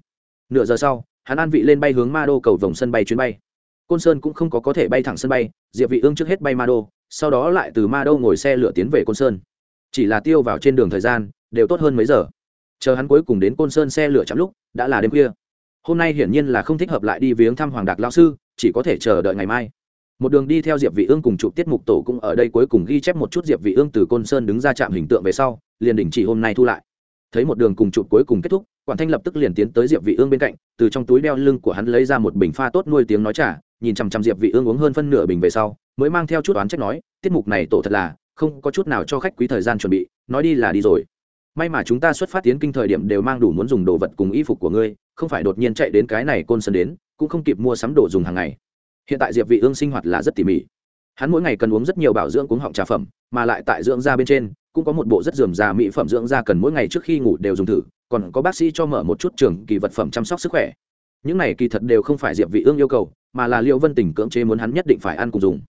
Nửa giờ sau, hắn an vị lên bay hướng ma đô cầu vòng sân bay chuyến bay. Côn sơn cũng không có có thể bay thẳng sân bay, diệp vị ương trước hết bay ma đô sau đó lại từ ma đô ngồi xe lửa tiến về côn sơn chỉ là tiêu vào trên đường thời gian, đều tốt hơn mấy giờ. Chờ hắn cuối cùng đến côn sơn xe lửa chạm lúc, đã là đêm khuya. Hôm nay hiển nhiên là không thích hợp lại đi viếng thăm hoàng đạc lão sư, chỉ có thể chờ đợi ngày mai. Một đường đi theo diệp vị ương cùng chụp tiết mục tổ cũng ở đây cuối cùng ghi chép một chút diệp vị ương từ côn sơn đứng ra chạm hình tượng về sau, liền đình chỉ hôm nay thu lại. Thấy một đường cùng chụp cuối cùng kết thúc, quản thanh lập tức liền tiến tới diệp vị ương bên cạnh, từ trong túi đeo lưng của hắn lấy ra một bình pha tốt nuôi tiếng nói trả nhìn chăm chăm diệp vị ương uống hơn phân nửa bình về sau, mới mang theo chút oán trách nói, tiết mục này tổ thật là không có chút nào cho khách quý thời gian chuẩn bị, nói đi là đi rồi. May mà chúng ta xuất phát tiến kinh thời điểm đều mang đủ muốn dùng đồ vật cùng y phục của ngươi, không phải đột nhiên chạy đến cái này côn sơn đến, cũng không kịp mua sắm đồ dùng hàng ngày. Hiện tại diệp vị ương sinh hoạt là rất tỉ mỉ. Hắn mỗi ngày cần uống rất nhiều bảo dưỡng cuống họng trà phẩm, mà lại tại dưỡng da bên trên, cũng có một bộ rất dườm già mỹ phẩm dưỡng da cần mỗi ngày trước khi ngủ đều dùng thử, còn có bác sĩ cho mở một chút trường kỳ vật phẩm chăm sóc sức khỏe. Những này kỳ thật đều không phải diệp vị ương yêu cầu, mà là liêu vân tình cưỡng chế muốn hắn nhất định phải ăn cùng dùng.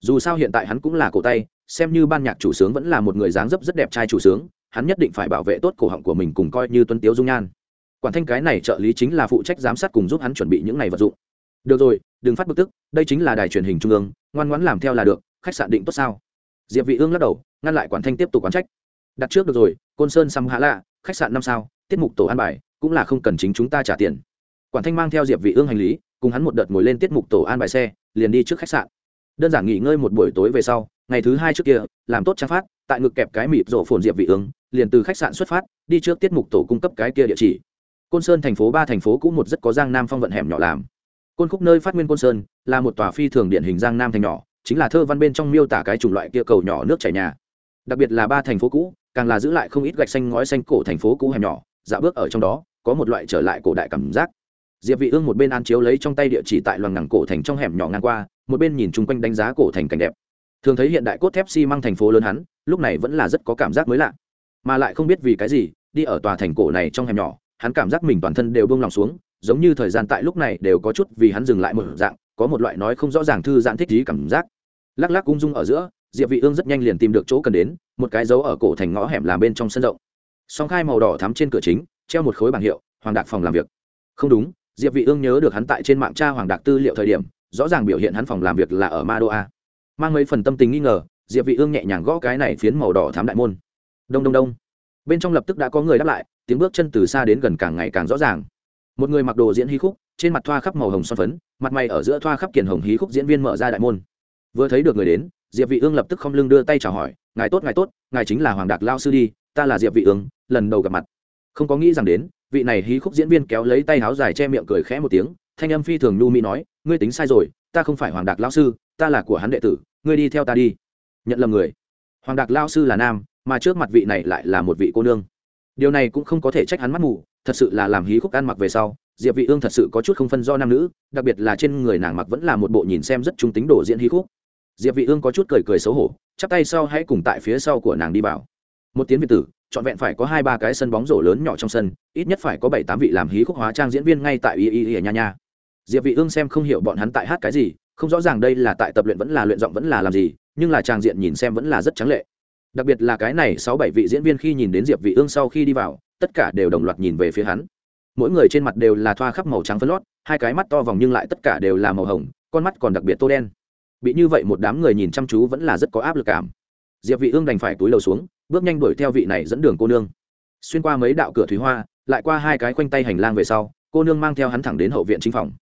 Dù sao hiện tại hắn cũng là cổ tay xem như ban nhạc chủ sướng vẫn là một người dáng dấp rất đẹp trai chủ sướng, hắn nhất định phải bảo vệ tốt cổ họng của mình cùng coi như tuân tiếu dung nhan. Quản thanh cái này trợ lý chính là phụ trách giám sát cùng giúp hắn chuẩn bị những này vật dụng. Được rồi, đừng phát bực tức, đây chính là đài truyền hình trung ương, ngoan ngoãn làm theo là được, khách sạn định tốt sao? Diệp vị ương lắc đầu, ngăn lại quản thanh tiếp tục quán trách. Đặt trước được rồi, côn sơn xăm hạ lạ, khách sạn năm sao, tiết mục tổ an bài, cũng là không cần chính chúng ta trả tiền. Quản thanh mang theo diệp vị ương hành lý, cùng hắn một đợt ngồi lên tiết mục tổ an bài xe, liền đi trước khách sạn. Đơn giản nghỉ ngơi một buổi tối về sau ngày thứ hai trước kia, làm tốt trang phát, tại ngực kẹp cái mịt rổ phồn diệp vị ương liền từ khách sạn xuất phát, đi trước tiết mục tổ cung cấp cái kia địa chỉ. Côn sơn thành phố ba, thành phố cũ một rất có giang nam phong vận hẻm nhỏ làm. Côn khúc nơi phát nguyên côn sơn, là một tòa phi thường điển hình giang nam thành nhỏ, chính là thơ văn bên trong miêu tả cái chủng loại kia cầu nhỏ nước chảy nhà. Đặc biệt là ba thành phố cũ, càng là giữ lại không ít gạch xanh ngói xanh cổ thành phố cũ hẻm nhỏ dạo bước ở trong đó, có một loại trở lại cổ đại cảm giác. Diệp vị ương một bên an chiếu lấy trong tay địa chỉ tại loằng ngẳng cổ thành trong hẻm nhỏ ngang qua, một bên nhìn chung quanh đánh giá cổ thành cảnh đẹp thường thấy hiện đại cốt thép xi măng thành phố lớn hắn, lúc này vẫn là rất có cảm giác mới lạ. Mà lại không biết vì cái gì, đi ở tòa thành cổ này trong hẻm nhỏ, hắn cảm giác mình toàn thân đều buông lòng xuống, giống như thời gian tại lúc này đều có chút vì hắn dừng lại một dạng, có một loại nói không rõ ràng thư giãn thích trí cảm giác. Lắc lắc ung dung ở giữa, diệp vị ương rất nhanh liền tìm được chỗ cần đến, một cái dấu ở cổ thành ngõ hẻm làm bên trong sân rộng. Song khai màu đỏ thắm trên cửa chính, treo một khối bảng hiệu, hoàng đạc phòng làm việc. Không đúng, diệp vị ương nhớ được hắn tại trên mạng tra hoàng đạc tư liệu thời điểm, rõ ràng biểu hiện hắn phòng làm việc là ở ma đô a mang mấy phần tâm tình nghi ngờ, diệp vị ương nhẹ nhàng gõ cái này phiến màu đỏ thắm đại môn. Đông đông đông. Bên trong lập tức đã có người đáp lại, tiếng bước chân từ xa đến gần càng ngày càng rõ ràng. Một người mặc đồ diễn hí khúc, trên mặt thoa khắp màu hồng son phấn, mặt mày ở giữa thoa khắp kiền hồng hí khúc diễn viên mở ra đại môn. Vừa thấy được người đến, diệp vị ương lập tức không lưng đưa tay chào hỏi, ngài tốt ngài tốt, ngài chính là hoàng đạc lao sư đi, ta là diệp vị ương, lần đầu gặp mặt. Không có nghĩ rằng đến, vị này hí khúc diễn viên kéo lấy tay áo dài che miệng cười khẽ một tiếng, thanh âm phi thường nhu mỹ nói, ngươi tính sai rồi, ta không phải hoàng đạc lao sư ta là của hắn đệ tử, ngươi đi theo ta đi. Nhận lầm người. Hoàng đạc lao sư là nam, mà trước mặt vị này lại là một vị cô nương. Điều này cũng không có thể trách hắn mắt mù, thật sự là làm hí khúc ăn mặc về sau, diệp vị ương thật sự có chút không phân do nam nữ, đặc biệt là trên người nàng mặc vẫn là một bộ nhìn xem rất trung tính đổ diễn hí khúc. Diệp vị ương có chút cười cười xấu hổ, chắp tay sau hãy cùng tại phía sau của nàng đi vào. Một tiếng việt tử chọn vẹn phải có hai ba cái sân bóng rổ lớn nhỏ trong sân, ít nhất phải có bảy tám vị làm hí khúc hóa trang diễn viên ngay tại y y y nha nha. Diệp vị ương xem không hiểu bọn hắn tại hát cái gì không rõ ràng đây là tại tập luyện vẫn là luyện giọng vẫn là làm gì, nhưng là trang diện nhìn xem vẫn là rất trắng lệ. Đặc biệt là cái này sáu bảy vị diễn viên khi nhìn đến diệp vị ương sau khi đi vào, tất cả đều đồng loạt nhìn về phía hắn. Mỗi người trên mặt đều là thoa khắp màu trắng phấn lót, hai cái mắt to vòng nhưng lại tất cả đều là màu hồng, con mắt còn đặc biệt tô đen. Bị như vậy một đám người nhìn chăm chú vẫn là rất có áp lực cảm. Diệp vị ương đành phải túi lầu xuống, bước nhanh đuổi theo vị này dẫn đường cô nương. Xuyên qua mấy đạo cửa thủy hoa, lại qua hai cái khoanh tay hành lang về sau, cô nương mang theo hắn thẳng đến hậu viện chính phòng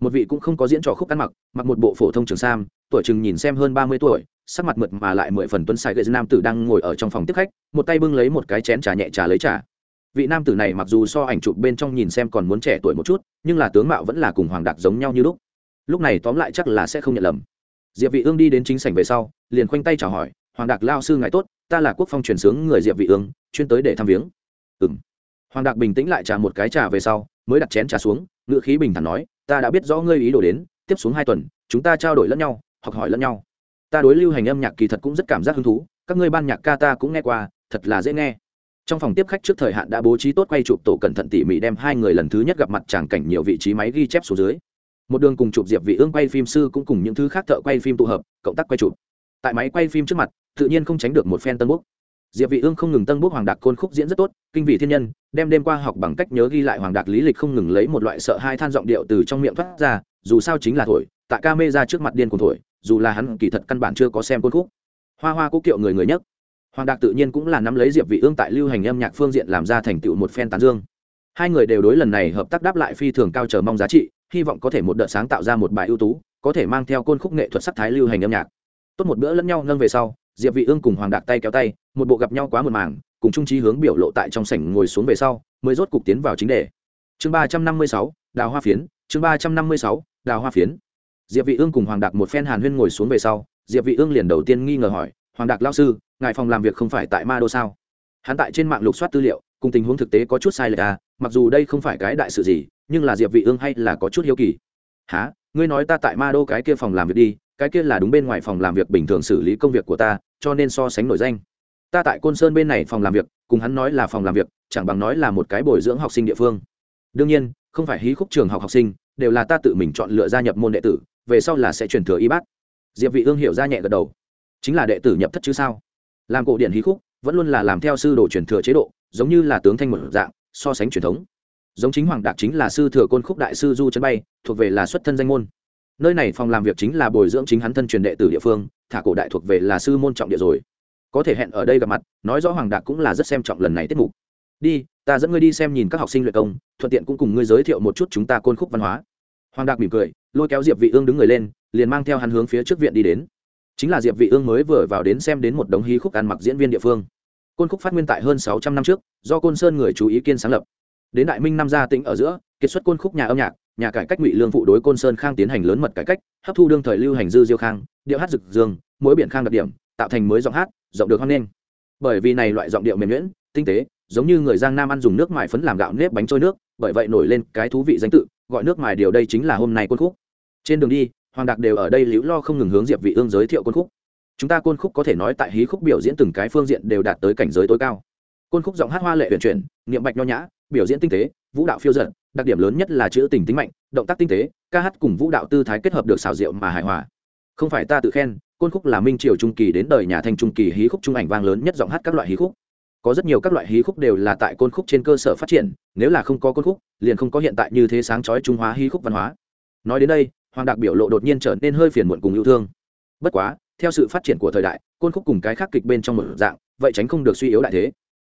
một vị cũng không có diễn trò khúc ăn mặc mặc một bộ phổ thông trường sam, tuổi chừng nhìn xem hơn ba mươi tuổi, sắc mặt mượt mà lại mười phần tuấn sai gậy nam tử đang ngồi ở trong phòng tiếp khách, một tay bưng lấy một cái chén trà nhẹ trà lấy trà. Vị nam tử này mặc dù so ảnh chụp bên trong nhìn xem còn muốn trẻ tuổi một chút, nhưng là tướng mạo vẫn là cùng hoàng đạc giống nhau như lúc. Lúc này tóm lại chắc là sẽ không nhận lầm. Diệp vị ương đi đến chính sảnh về sau, liền khoanh tay chào hỏi, hoàng đạc lao sư ngài tốt, ta là quốc phong truyền sướng người diệp vị ương, chuyên tới để thăm viếng. Ừm. Hoàng đạc bình tĩnh lại trà một cái trà về sau, mới đặt chén trà xuống ngựa khí bình thản nói ta đã biết rõ ngươi ý đồ đến, tiếp xuống hai tuần, chúng ta trao đổi lẫn nhau, học hỏi lẫn nhau. Ta đối lưu hành âm nhạc kỳ thật cũng rất cảm giác hứng thú, các ngươi ban nhạc ca ta cũng nghe qua, thật là dễ nghe. Trong phòng tiếp khách trước thời hạn đã bố trí tốt quay chụp tổ cẩn thận tỉ mỉ đem hai người lần thứ nhất gặp mặt tràng cảnh nhiều vị trí máy ghi chép xuống dưới. Một đường cùng chụp diệp vị ương quay phim sư cũng cùng những thứ khác thợ quay phim tụ hợp, cộng tác quay chụp. Tại máy quay phim trước mặt, tự nhiên không tránh được một phen tân búc diệp vị ương không ngừng tân bước hoàng đạc côn khúc diễn rất tốt, kinh vị thiên nhân, đem đêm qua học bằng cách nhớ ghi lại hoàng đạc lý lịch không ngừng lấy một loại sợ hai than giọng điệu từ trong miệng thoát ra, dù sao chính là thổi, Tạ ca mê ra trước mặt điên cuồng thổi, dù là hắn kỳ thật căn bản chưa có xem côn khúc. Hoa hoa cố kiệu người người nhất. Hoàng đạc tự nhiên cũng là nắm lấy diệp vị ương tại lưu hành âm nhạc phương diện làm ra thành tựu một phen tán dương. Hai người đều đối lần này hợp tác đáp lại phi thường cao chờ mong giá trị, hy vọng có thể một đợt sáng tạo ra một bài ưu tú, có thể mang theo côn khúc nghệ thuật sắc thái lưu hành âm nhạc. Tốt một bữa lẫn nhau nâng về sau diệp vị ương cùng hoàng đạc tay kéo tay, một bộ gặp nhau quá một màng, cùng trung trí hướng biểu lộ tại trong sảnh ngồi xuống về sau, mới rốt cục tiến vào chính đề. Chương ba trăm năm mươi sáu, đào hoa phiến, chương ba trăm năm mươi sáu, đào hoa phiến. Diệp vị ương cùng hoàng đạc một phen hàn huyên ngồi xuống về sau, diệp vị ương liền đầu tiên nghi ngờ hỏi, hoàng đạc lão sư, ngài phòng làm việc không phải tại ma đô sao? Hắn tại trên mạng lục soát tư liệu, cùng tình huống thực tế có chút sai lệch à mặc dù đây không phải cái đại sự gì, nhưng là diệp vị ương hay là có chút hiếu kỳ. Hả? ngươi nói ta tại ma đô cái kia phòng làm việc đi, cái kia là đúng bên ngoài phòng làm việc bình thường xử lý công việc của ta cho nên so sánh nổi danh. Ta tại côn sơn bên này phòng làm việc, cùng hắn nói là phòng làm việc, chẳng bằng nói là một cái bồi dưỡng học sinh địa phương. Đương nhiên, không phải hí khúc trường học học sinh, đều là ta tự mình chọn lựa gia nhập môn đệ tử, về sau là sẽ chuyển thừa y bác diệp vị ương hiểu ra nhẹ gật đầu. Chính là đệ tử nhập thất chứ sao? Làm cổ điển hí khúc, vẫn luôn là làm theo sư đồ truyền thừa chế độ, giống như là tướng thanh một dạng, so sánh truyền thống. Giống chính hoàng đạc chính là sư thừa côn khúc đại sư du Trấn bay, thuộc về là xuất thân danh môn. Nơi này phòng làm việc chính là bồi dưỡng chính hắn thân truyền đệ tử địa phương thả cổ đại thuộc về là sư môn trọng địa rồi. Có thể hẹn ở đây gặp mặt, nói rõ hoàng đạc cũng là rất xem trọng lần này tiết mục. Đi, ta dẫn ngươi đi xem nhìn các học sinh luyện công, thuận tiện cũng cùng ngươi giới thiệu một chút chúng ta côn khúc văn hóa. Hoàng đạc mỉm cười, lôi kéo diệp vị ương đứng người lên, liền mang theo hắn hướng phía trước viện đi đến. Chính là diệp vị ương mới vừa vào đến xem đến một đống hí khúc ăn mặc diễn viên địa phương. Côn khúc phát nguyên tại hơn 600 năm trước, do côn sơn người chú ý kiên sáng lập. Đến đại minh năm gia tĩnh ở giữa kết xuất côn khúc nhà âm nhạc nhà cải cách ngụy lương phụ đối côn sơn khang tiến hành lớn mật cải cách, hấp thu đương thời lưu hành dư diêu khang, điệu hát rực dương, mỗi biển khang đặc điểm, tạo thành mới giọng hát, giọng được hoan nghênh. Bởi vì này loại giọng điệu mềm nhuyễn, tinh tế, giống như người giang nam ăn dùng nước mài phấn làm gạo nếp bánh trôi nước, bởi vậy nổi lên cái thú vị danh tự, gọi nước mài điều đây chính là hôm nay côn khúc. Trên đường đi, hoàng đạc đều ở đây liễu lo không ngừng hướng diệp vị ương giới thiệu côn khúc. Chúng ta côn khúc có thể nói tại hí khúc biểu diễn từng cái phương diện đều đạt tới cảnh giới tối cao. Côn khúc giọng hát hoa lệ huyền chuyển, niệm bạch nho nhã, biểu diễn tinh tế, vũ đạo phiêu dật đặc điểm lớn nhất là chữ tình tính mạnh, động tác tinh tế, ca hát cùng vũ đạo tư thái kết hợp được xào rượu mà hài hòa. Không phải ta tự khen, côn khúc là minh triều trung kỳ đến đời nhà thanh trung kỳ hí khúc trung ảnh vang lớn nhất giọng hát các loại hí khúc. Có rất nhiều các loại hí khúc đều là tại côn khúc trên cơ sở phát triển, nếu là không có côn khúc, liền không có hiện tại như thế sáng chói trung hóa hí khúc văn hóa. Nói đến đây, hoàng đạc biểu lộ đột nhiên trở nên hơi phiền muộn cùng yêu thương. Bất quá, theo sự phát triển của thời đại, côn khúc cùng cái khác kịch bên trong một dạng, vậy tránh không được suy yếu đại thế.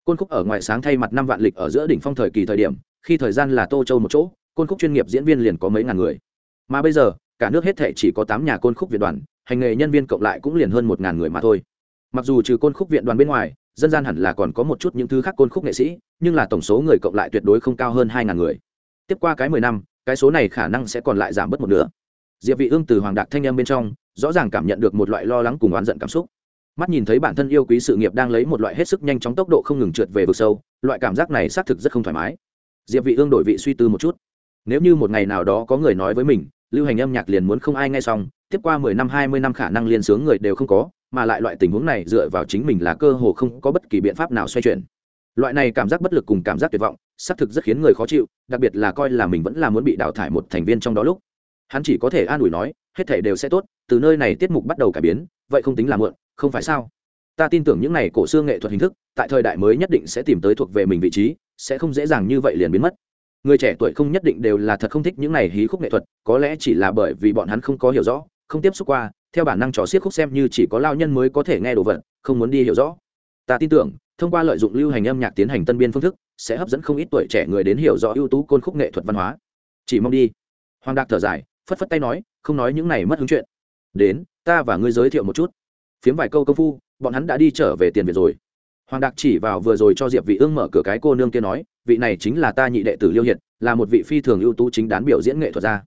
Côn khúc ở ngoài sáng thay mặt năm vạn lịch ở giữa đỉnh phong thời kỳ thời điểm khi thời gian là tô châu một chỗ, côn khúc chuyên nghiệp diễn viên liền có mấy ngàn người. Mà bây giờ, cả nước hết thể chỉ có tám nhà côn khúc viện đoàn, hành nghề nhân viên cộng lại cũng liền hơn một ngàn người mà thôi. Mặc dù trừ côn khúc viện đoàn bên ngoài, dân gian hẳn là còn có một chút những thứ khác côn khúc nghệ sĩ, nhưng là tổng số người cộng lại tuyệt đối không cao hơn hai ngàn người. Tiếp qua cái mười năm, cái số này khả năng sẽ còn lại giảm bớt một nửa. Diệp vị ương từ hoàng đạc thanh em bên trong, rõ ràng cảm nhận được một loại lo lắng cùng oán giận cảm xúc. Mắt nhìn thấy bản thân yêu quý sự nghiệp đang lấy một loại hết sức nhanh chóng tốc độ không ngừng trượt về vực sâu, loại cảm giác này xác thực rất không thoải mái diệp vị ương đổi vị suy tư một chút. Nếu như một ngày nào đó có người nói với mình, lưu hành âm nhạc liền muốn không ai nghe xong, tiếp qua 10 năm 20 năm khả năng liên sướng người đều không có, mà lại loại tình huống này dựa vào chính mình là cơ hồ không có bất kỳ biện pháp nào xoay chuyển. Loại này cảm giác bất lực cùng cảm giác tuyệt vọng, xác thực rất khiến người khó chịu, đặc biệt là coi là mình vẫn là muốn bị đào thải một thành viên trong đó lúc. Hắn chỉ có thể an ủi nói, hết thể đều sẽ tốt, từ nơi này tiết mục bắt đầu cải biến, vậy không tính là muộn, không phải sao? Ta tin tưởng những này cổ xưa nghệ thuật hình thức, tại thời đại mới nhất định sẽ tìm tới thuộc về mình vị trí sẽ không dễ dàng như vậy liền biến mất. Người trẻ tuổi không nhất định đều là thật không thích những này hí khúc nghệ thuật, có lẽ chỉ là bởi vì bọn hắn không có hiểu rõ, không tiếp xúc qua, theo bản năng trò xiết khúc xem như chỉ có lao nhân mới có thể nghe đồ vật, không muốn đi hiểu rõ. Ta tin tưởng, thông qua lợi dụng lưu hành âm nhạc tiến hành tân biên phương thức, sẽ hấp dẫn không ít tuổi trẻ người đến hiểu rõ ưu tú côn khúc nghệ thuật văn hóa. Chỉ mong đi. Hoàng đạc thở dài, phất phất tay nói, không nói những này mất hứng chuyện. Đến, ta và ngươi giới thiệu một chút. Phiếm vài câu công phu, bọn hắn đã đi trở về tiền việt rồi hoàng đạc chỉ vào vừa rồi cho diệp vị ương mở cửa cái cô nương kia nói, vị này chính là ta nhị đệ tử liêu hiệt, là một vị phi thường ưu tú chính đán biểu diễn nghệ thuật gia.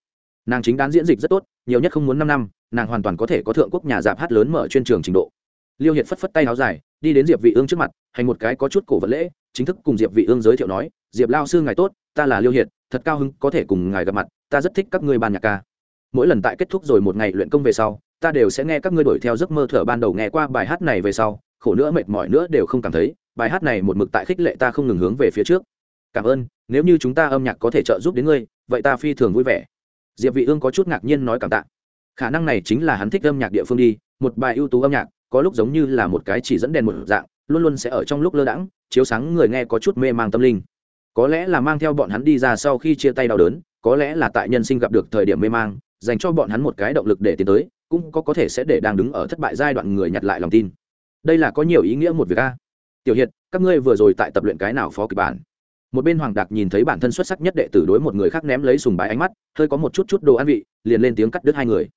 Nàng chính đán diễn dịch rất tốt, nhiều nhất không muốn năm năm, nàng hoàn toàn có thể có thượng quốc nhà dạp hát lớn mở chuyên trường trình độ. Liêu hiệt phất phất tay áo dài, đi đến diệp vị ương trước mặt, hành một cái có chút cổ vật lễ, chính thức cùng diệp vị ương giới thiệu nói, diệp lao sư ngài tốt, ta là liêu hiệt, thật cao hứng có thể cùng ngài gặp mặt, ta rất thích các ngươi ban nhạc ca. Mỗi lần tại kết thúc rồi một ngày luyện công về sau, ta đều sẽ nghe các ngươi đuổi theo giấc mơ thở ban đầu nghe qua bài hát này về sau khổ nữa, mệt mỏi nữa đều không cảm thấy. Bài hát này một mực tại khích lệ ta không ngừng hướng về phía trước. Cảm ơn, nếu như chúng ta âm nhạc có thể trợ giúp đến ngươi, vậy ta phi thường vui vẻ. Diệp vị ương có chút ngạc nhiên nói cảm tạ. Khả năng này chính là hắn thích âm nhạc địa phương đi, một bài ưu tú âm nhạc, có lúc giống như là một cái chỉ dẫn đèn một dạng, luôn luôn sẽ ở trong lúc lơ đãng, chiếu sáng người nghe có chút mê mang tâm linh. Có lẽ là mang theo bọn hắn đi ra sau khi chia tay đau đớn, có lẽ là tại nhân sinh gặp được thời điểm mê mang, dành cho bọn hắn một cái động lực để tiến tới, cũng có có thể sẽ để đang đứng ở thất bại giai đoạn người nhặt lại lòng tin đây là có nhiều ý nghĩa một việc a. Tiểu hiệt, các ngươi vừa rồi tại tập luyện cái nào phó kịch bản? Một bên hoàng đạc nhìn thấy bản thân xuất sắc nhất đệ tử đối một người khác ném lấy sùng bái ánh mắt, hơi có một chút chút đồ ăn vị, liền lên tiếng cắt đứt hai người.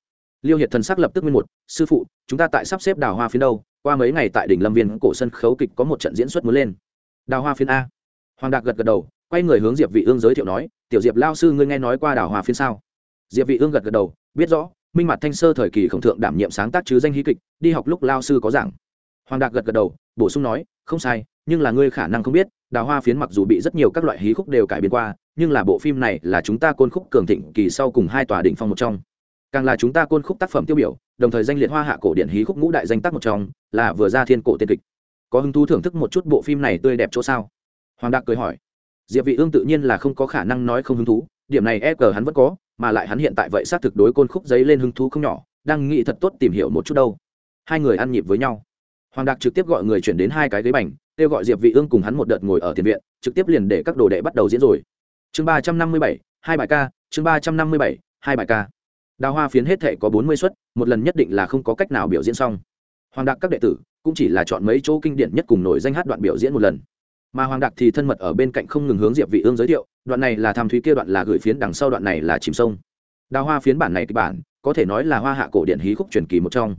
Liêu hiệt thần sắc lập tức nguyên một, sư phụ, chúng ta tại sắp xếp đào hoa phiến đâu? Qua mấy ngày tại đỉnh lâm viên cổ sân khấu kịch có một trận diễn xuất muốn lên. Đào hoa phiến a. Hoàng đạc gật gật đầu, quay người hướng diệp vị ương giới thiệu nói, tiểu diệp lao sư ngươi nghe nói qua đào hoa phiến sao? Diệp vị ương gật gật đầu, biết rõ, minh mặt thanh sơ thời kỳ khổng thượng đảm nhiệm sáng tác chứ danh hí kịch, đi học lúc lao sư có giảng hoàng đạc gật gật đầu, bổ sung nói, không sai, nhưng là ngươi khả năng không biết, đào hoa phiến mặc dù bị rất nhiều các loại hí khúc đều cải biên qua, nhưng là bộ phim này là chúng ta côn khúc cường thịnh kỳ sau cùng hai tòa đỉnh phong một trong. Càng là chúng ta côn khúc tác phẩm tiêu biểu, đồng thời danh liệt hoa hạ cổ điển hí khúc ngũ đại danh tác một trong, là vừa ra thiên cổ tiên kịch. Có hứng thú thưởng thức một chút bộ phim này tươi đẹp chỗ sao? Hoàng đạc cười hỏi. Diệp vị ương tự nhiên là không có khả năng nói không hứng thú, điểm này e cờ hắn vẫn có, mà lại hắn hiện tại vậy xác thực đối côn khúc giấy lên hứng thú không nhỏ, đang nghĩ thật tốt tìm hiểu một chút đâu. Hai người ăn nhịp với nhau hoàng đạc trực tiếp gọi người chuyển đến hai cái ghế bành, kêu gọi diệp vị ương cùng hắn một đợt ngồi ở tiền viện, trực tiếp liền để các đồ đệ bắt đầu diễn rồi. Chương ba trăm năm mươi bảy, hai bài ca, chương ba trăm năm mươi bảy, hai bài ca. Đào hoa phiến hết thể có bốn mươi suất, một lần nhất định là không có cách nào biểu diễn xong. Hoàng đạc các đệ tử cũng chỉ là chọn mấy chỗ kinh điển nhất cùng nổi danh hát đoạn biểu diễn một lần. Mà hoàng đạc thì thân mật ở bên cạnh không ngừng hướng diệp vị ương giới thiệu, đoạn này là tham thúy kia đoạn là gửi phiến, đằng sau đoạn này là chìm sông. Đào hoa phiến bản này kịch bản, có thể nói là hoa hạ cổ điển hí khúc truyền kỳ một trong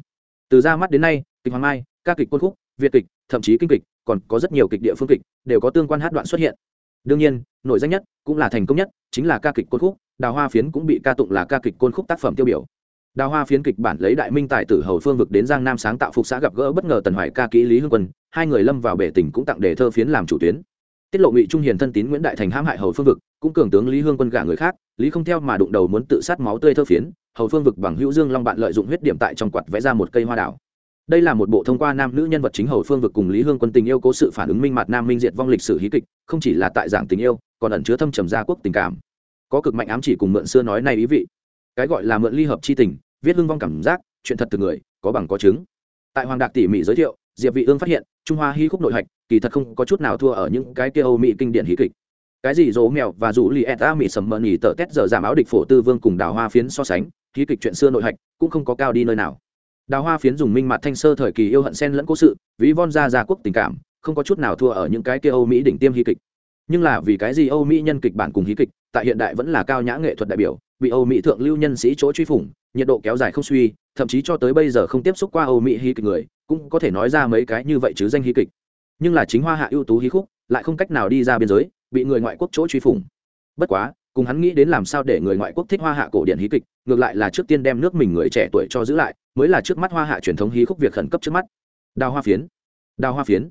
từ ra mắt đến nay, kịch hoàng mai, ca kịch quân khúc, việt kịch, thậm chí kinh kịch, còn có rất nhiều kịch địa phương kịch, đều có tương quan hát đoạn xuất hiện. Đương nhiên, nổi danh nhất cũng là thành công nhất chính là ca kịch côn khúc, đào hoa phiến cũng bị ca tụng là ca kịch côn khúc tác phẩm tiêu biểu. Đào hoa phiến kịch bản lấy đại minh tài tử hầu phương vực đến giang nam sáng tạo phục xã gặp gỡ bất ngờ tần hoài ca kỹ lý hương quân, hai người lâm vào bể tỉnh cũng tặng đề thơ phiến làm chủ tuyến. Tiết lộ ngụy trung hiền thân tín nguyễn đại thành hãm hại hầu phương vực, cũng cường tướng lý hương quân gả người khác, lý không theo mà đụng đầu muốn tự sát máu tươi thơ phiến hầu phương vực bằng hữu dương long bạn lợi dụng huyết điểm tại trong quạt vẽ ra một cây hoa đảo. Đây là một bộ thông qua nam nữ nhân vật chính hầu phương vực cùng lý hương quân tình yêu cố sự phản ứng minh mặt nam minh diệt vong lịch sử hí kịch, không chỉ là tại giảng tình yêu, còn ẩn chứa thâm trầm gia quốc tình cảm. Có cực mạnh ám chỉ cùng mượn xưa nói này ý vị. Cái gọi là mượn ly hợp chi tình, viết hương vong cảm giác, chuyện thật từ người, có bằng có chứng. Tại hoàng đạc tỉ mỉ giới thiệu, diệp vị ương phát hiện, trung hoa hí khúc nội hạch kỳ thật không có chút nào thua ở những cái kia âu mỹ kinh điển hí kịch cái gì dỗ mèo và dù li eta mỹ sầm mờ nhì tờ tét giờ giảm áo địch phổ tư vương cùng đào hoa phiến so sánh khí kịch chuyện xưa nội hạch cũng không có cao đi nơi nào. Đào hoa phiến dùng minh mặt thanh sơ thời kỳ yêu hận sen lẫn cố sự, ví von ra gia quốc tình cảm, không có chút nào thua ở những cái kia âu mỹ đỉnh tiêm hy kịch. Nhưng là vì cái gì âu mỹ nhân kịch bản cùng hí kịch, tại hiện đại vẫn là cao nhã nghệ thuật đại biểu, bị âu mỹ thượng lưu nhân sĩ chỗ truy phủng, nhiệt độ kéo dài không suy, thậm chí cho tới bây giờ không tiếp xúc qua âu mỹ hí kịch người, cũng có thể nói ra mấy cái như vậy chứ danh hí kịch. Nhưng là chính hoa hạ ưu tú hí khúc, lại không cách nào đi ra biên giới bị người ngoại quốc chỗ truy phủng. Bất quá, cùng hắn nghĩ đến làm sao để người ngoại quốc thích hoa hạ cổ điển hí kịch, ngược lại là trước tiên đem nước mình người trẻ tuổi cho giữ lại, mới là trước mắt hoa hạ truyền thống hí khúc việc khẩn cấp trước mắt. Đào hoa phiến, đào hoa phiến.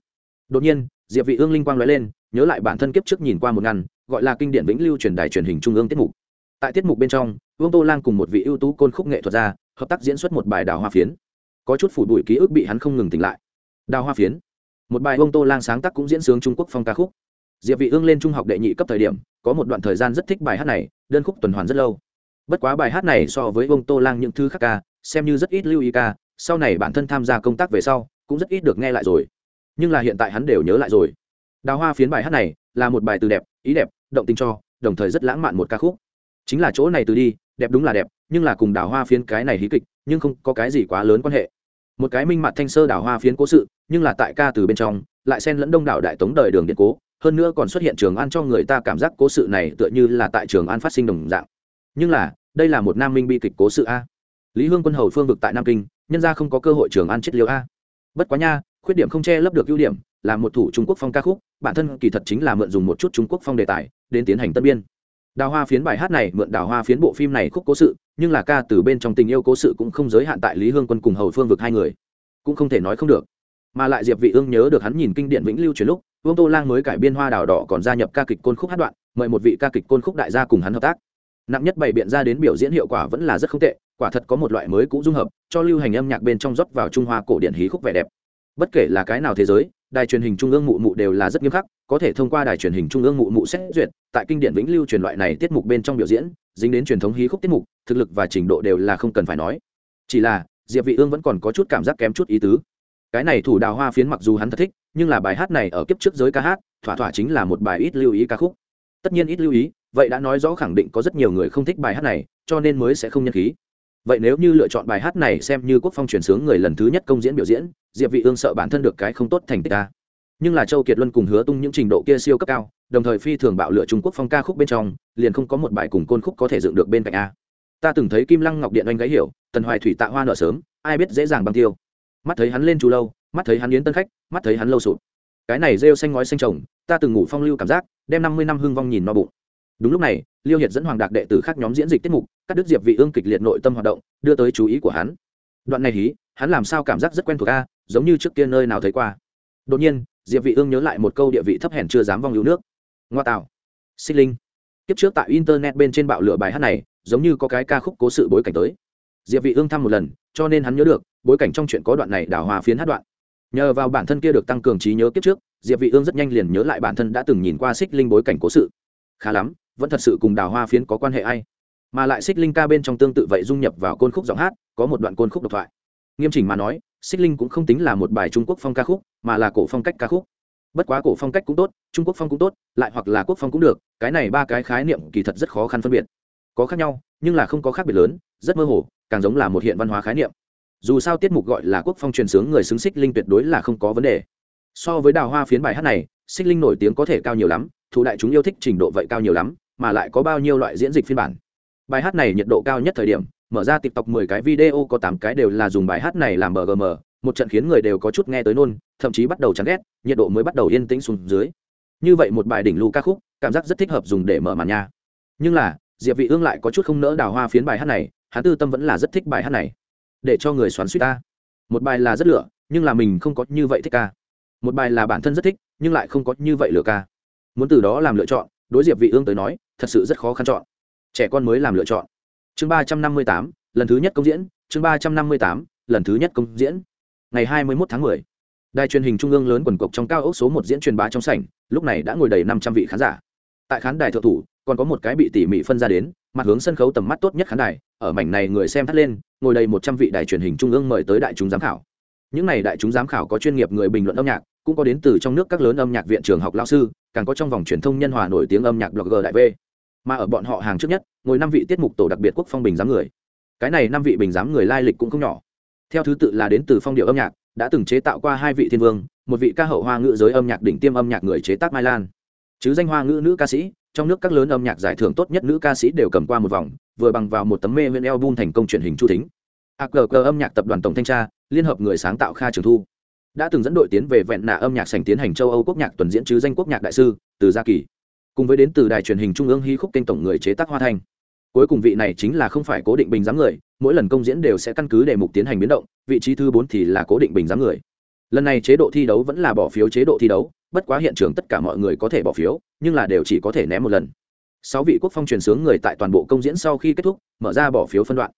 Đột nhiên, diệp vị ương linh quang lóe lên, nhớ lại bản thân kiếp trước nhìn qua một ngăn gọi là kinh điển vĩnh lưu truyền đài truyền hình trung ương tiết mục. Tại tiết mục bên trong, vương tô lang cùng một vị ưu tú côn khúc nghệ thuật gia, hợp tác diễn xuất một bài đào hoa phiến. Có chút phủ bụi ký ức bị hắn không ngừng tỉnh lại. Đào hoa phiến. Một bài vương tô lang sáng tác cũng diễn sướng trung quốc phong ca khúc diệp vị ương lên trung học đệ nhị cấp thời điểm, có một đoạn thời gian rất thích bài hát này, đơn khúc tuần hoàn rất lâu. Bất quá bài hát này so với vương tô lang những thứ khác ca, xem như rất ít lưu ý ca, sau này bản thân tham gia công tác về sau, cũng rất ít được nghe lại rồi. Nhưng là hiện tại hắn đều nhớ lại rồi. Đào hoa phiến bài hát này là một bài từ đẹp, ý đẹp, động tình cho, đồng thời rất lãng mạn một ca khúc. Chính là chỗ này từ đi, đẹp đúng là đẹp, nhưng là cùng đào hoa phiến cái này hí kịch, nhưng không có cái gì quá lớn quan hệ. Một cái minh mặt thanh sơ đào hoa phiến cố sự, nhưng là tại ca từ bên trong, lại xen lẫn đông đảo đại tống đời đường điện cố hơn nữa còn xuất hiện trường an cho người ta cảm giác cố sự này tựa như là tại trường an phát sinh đồng dạng. Nhưng là, đây là một nam minh bi kịch cố sự a. Lý hương quân hầu phương vực tại nam kinh, nhân ra không có cơ hội trường an chết liêu a. Bất quá nha, khuyết điểm không che lấp được ưu điểm, là một thủ trung quốc phong ca khúc, bản thân kỳ thật chính là mượn dùng một chút trung quốc phong đề tài, đến tiến hành tân biên. Đào hoa phiến bài hát này mượn đào hoa phiến bộ phim này khúc cố sự, nhưng là ca từ bên trong tình yêu cố sự cũng không giới hạn tại lý hương quân cùng hầu phương vực hai người. Cũng không thể nói không được mà lại diệp vị ương nhớ được hắn nhìn kinh điển vĩnh lưu truyền lúc vương tô lang mới cải biên hoa đào đỏ còn gia nhập ca kịch côn khúc hát đoạn mời một vị ca kịch côn khúc đại gia cùng hắn hợp tác nặng nhất bảy biện ra đến biểu diễn hiệu quả vẫn là rất không tệ quả thật có một loại mới cũ dung hợp cho lưu hành âm nhạc bên trong rót vào trung hoa cổ điển hí khúc vẻ đẹp bất kể là cái nào thế giới đài truyền hình trung ương mụ mụ đều là rất nghiêm khắc có thể thông qua đài truyền hình trung ương mụ mụ xét duyệt tại kinh điển vĩnh lưu truyền loại này tiết mục bên trong biểu diễn dính đến truyền thống hí khúc tiết mục thực lực và trình độ đều là không cần phải nói chỉ là diệp vị ương vẫn còn có chút cảm giác kém chút ý tứ cái này thủ đào hoa phiến mặc dù hắn thật thích, nhưng là bài hát này ở kiếp trước giới ca hát, thỏa thỏa chính là một bài ít lưu ý ca khúc. Tất nhiên ít lưu ý, vậy đã nói rõ khẳng định có rất nhiều người không thích bài hát này, cho nên mới sẽ không nhân khí. Vậy nếu như lựa chọn bài hát này xem như quốc phong truyền sướng người lần thứ nhất công diễn biểu diễn, diệp vị ương sợ bản thân được cái không tốt thành tích ca nhưng là châu kiệt luân cùng hứa tung những trình độ kia siêu cấp cao, đồng thời phi thường bạo lựa trung quốc phong ca khúc bên trong, liền không có một bài cùng côn khúc có thể dựng được bên cạnh a. Ta từng thấy kim lăng ngọc điện anh gái hiểu, tần hoài thủy tạ hoa nợ sớm, ai biết dễ dàng băng tiêu mắt thấy hắn lên chú lâu, mắt thấy hắn yến tân khách, mắt thấy hắn lâu sụp. Cái này rêu xanh ngói xanh trồng ta từng ngủ phong lưu cảm giác, đem năm mươi năm hưng vong nhìn no bụng. Đúng lúc này, liêu hiệt dẫn hoàng đạc đệ tử khác nhóm diễn dịch tiết mục các đức diệp vị ương kịch liệt nội tâm hoạt động, đưa tới chú ý của hắn. Đoạn này hí, hắn làm sao cảm giác rất quen thuộc a, giống như trước kia nơi nào thấy qua. Đột nhiên, diệp vị ương nhớ lại một câu địa vị thấp hèn chưa dám vong lưu nước. Ngoa tạo. Xích linh. Kiếp trước tại internet bên trên bạo lửa bài hát này, giống như có cái ca khúc cố sự bối cảnh tới diệp vị ương thăm một lần, cho nên hắn nhớ được, bối cảnh trong chuyện có đoạn này đào hòa phiến hát đoạn. Nhờ vào bản thân kia được tăng cường trí nhớ kiếp trước, diệp vị ương rất nhanh liền nhớ lại bản thân đã từng nhìn qua xích linh bối cảnh cố sự. Khá lắm, vẫn thật sự cùng đào hoa phiến có quan hệ ai? Mà lại xích linh ca bên trong tương tự vậy dung nhập vào côn khúc giọng hát, có một đoạn côn khúc độc thoại. Nghiêm chỉnh mà nói xích linh cũng không tính là một bài trung quốc phong ca khúc, mà là cổ phong cách ca khúc. Bất quá cổ phong cách cũng tốt, trung quốc phong cũng tốt, lại hoặc là quốc phong cũng được, cái này ba cái khái niệm kỳ thật rất khó khăn phân biệt. Có khác nhau, nhưng là không có khác biệt lớn, rất mơ hồ càng giống là một hiện văn hóa khái niệm. Dù sao tiết mục gọi là quốc phong truyền sướng người xứng xích linh tuyệt đối là không có vấn đề. So với đào hoa phiến bài hát này, xích linh nổi tiếng có thể cao nhiều lắm, thủ đại chúng yêu thích trình độ vậy cao nhiều lắm, mà lại có bao nhiêu loại diễn dịch phiên bản. Bài hát này nhiệt độ cao nhất thời điểm, mở ra tiktok mười cái video có tám cái đều là dùng bài hát này làm bgm một trận khiến người đều có chút nghe tới nôn, thậm chí bắt đầu chán ghét, nhiệt độ mới bắt đầu yên tĩnh xuống dưới. Như vậy một bài đỉnh lưu ca khúc, cảm giác rất thích hợp dùng để mở màn nha. Nhưng là, diệp vị ương lại có chút không nỡ đào hoa phiến bài hát này hắn tư tâm vẫn là rất thích bài hát này. Để cho người xoắn suýt ta. Một bài là rất lựa nhưng là mình không có như vậy thích ca. Một bài là bản thân rất thích, nhưng lại không có như vậy lựa ca. Muốn từ đó làm lựa chọn, đối diệp vị ương tới nói, thật sự rất khó khăn chọn. Trẻ con mới làm lựa chọn. Chương ba trăm năm mươi tám, lần thứ nhất công diễn. Chương ba trăm năm mươi tám, lần thứ nhất công diễn. Ngày hai mươi 21 tháng 10. đài truyền hình trung ương lớn quần cục trong cao ốc số một diễn truyền bá trong sảnh, lúc này đã ngồi đầy năm trăm vị khán giả. Tại khán đài thượng thủ, còn có một cái bị tỉ mỉ phân ra đến mặt hướng sân khấu tầm mắt tốt nhất khán đài, ở mảnh này người xem thắt lên, ngồi đầy một trăm vị đài truyền hình trung ương mời tới đại chúng giám khảo. Những này đại chúng giám khảo có chuyên nghiệp người bình luận âm nhạc, cũng có đến từ trong nước các lớn âm nhạc viện trường học lao sư, càng có trong vòng truyền thông nhân hòa nổi tiếng âm nhạc blogger đại v. Mà ở bọn họ hàng trước nhất, ngồi năm vị tiết mục tổ đặc biệt quốc phong bình giám người. Cái này năm vị bình giám người lai lịch cũng không nhỏ. Theo thứ tự là đến từ phong điệu âm nhạc, đã từng chế tạo qua hai vị thiên vương, một vị ca hậu hoa ngữ giới âm nhạc đỉnh tiêm âm nhạc người chế tác mai lan. Chứ danh hoa ngữ nữ ca sĩ trong nước các lớn âm nhạc giải thưởng tốt nhất nữ ca sĩ đều cầm qua một vòng, vừa bằng vào một tấm mê nguyên album thành công truyền hình chu thính. Akg âm nhạc tập đoàn tổng thanh tra, liên hợp người sáng tạo kha trường thu. Đã từng dẫn đội tiến về vẹn nạ âm nhạc sành tiến hành châu âu quốc nhạc tuần diễn chứ danh quốc nhạc đại sư, từ gia kỳ. Cùng với đến từ đài truyền hình trung ương hí khúc kênh tổng người chế tác hoa thanh. Cuối cùng vị này chính là không phải cố định bình giám người, mỗi lần công diễn đều sẽ căn cứ đề mục tiến hành biến động, vị trí thứ bốn thì là cố định bình giám người. Lần này chế độ thi đấu vẫn là bỏ phiếu chế độ thi đấu bất quá hiện trường tất cả mọi người có thể bỏ phiếu, nhưng là đều chỉ có thể ném một lần. Sáu vị quốc phong truyền sướng người tại toàn bộ công diễn sau khi kết thúc, mở ra bỏ phiếu phân đoạn.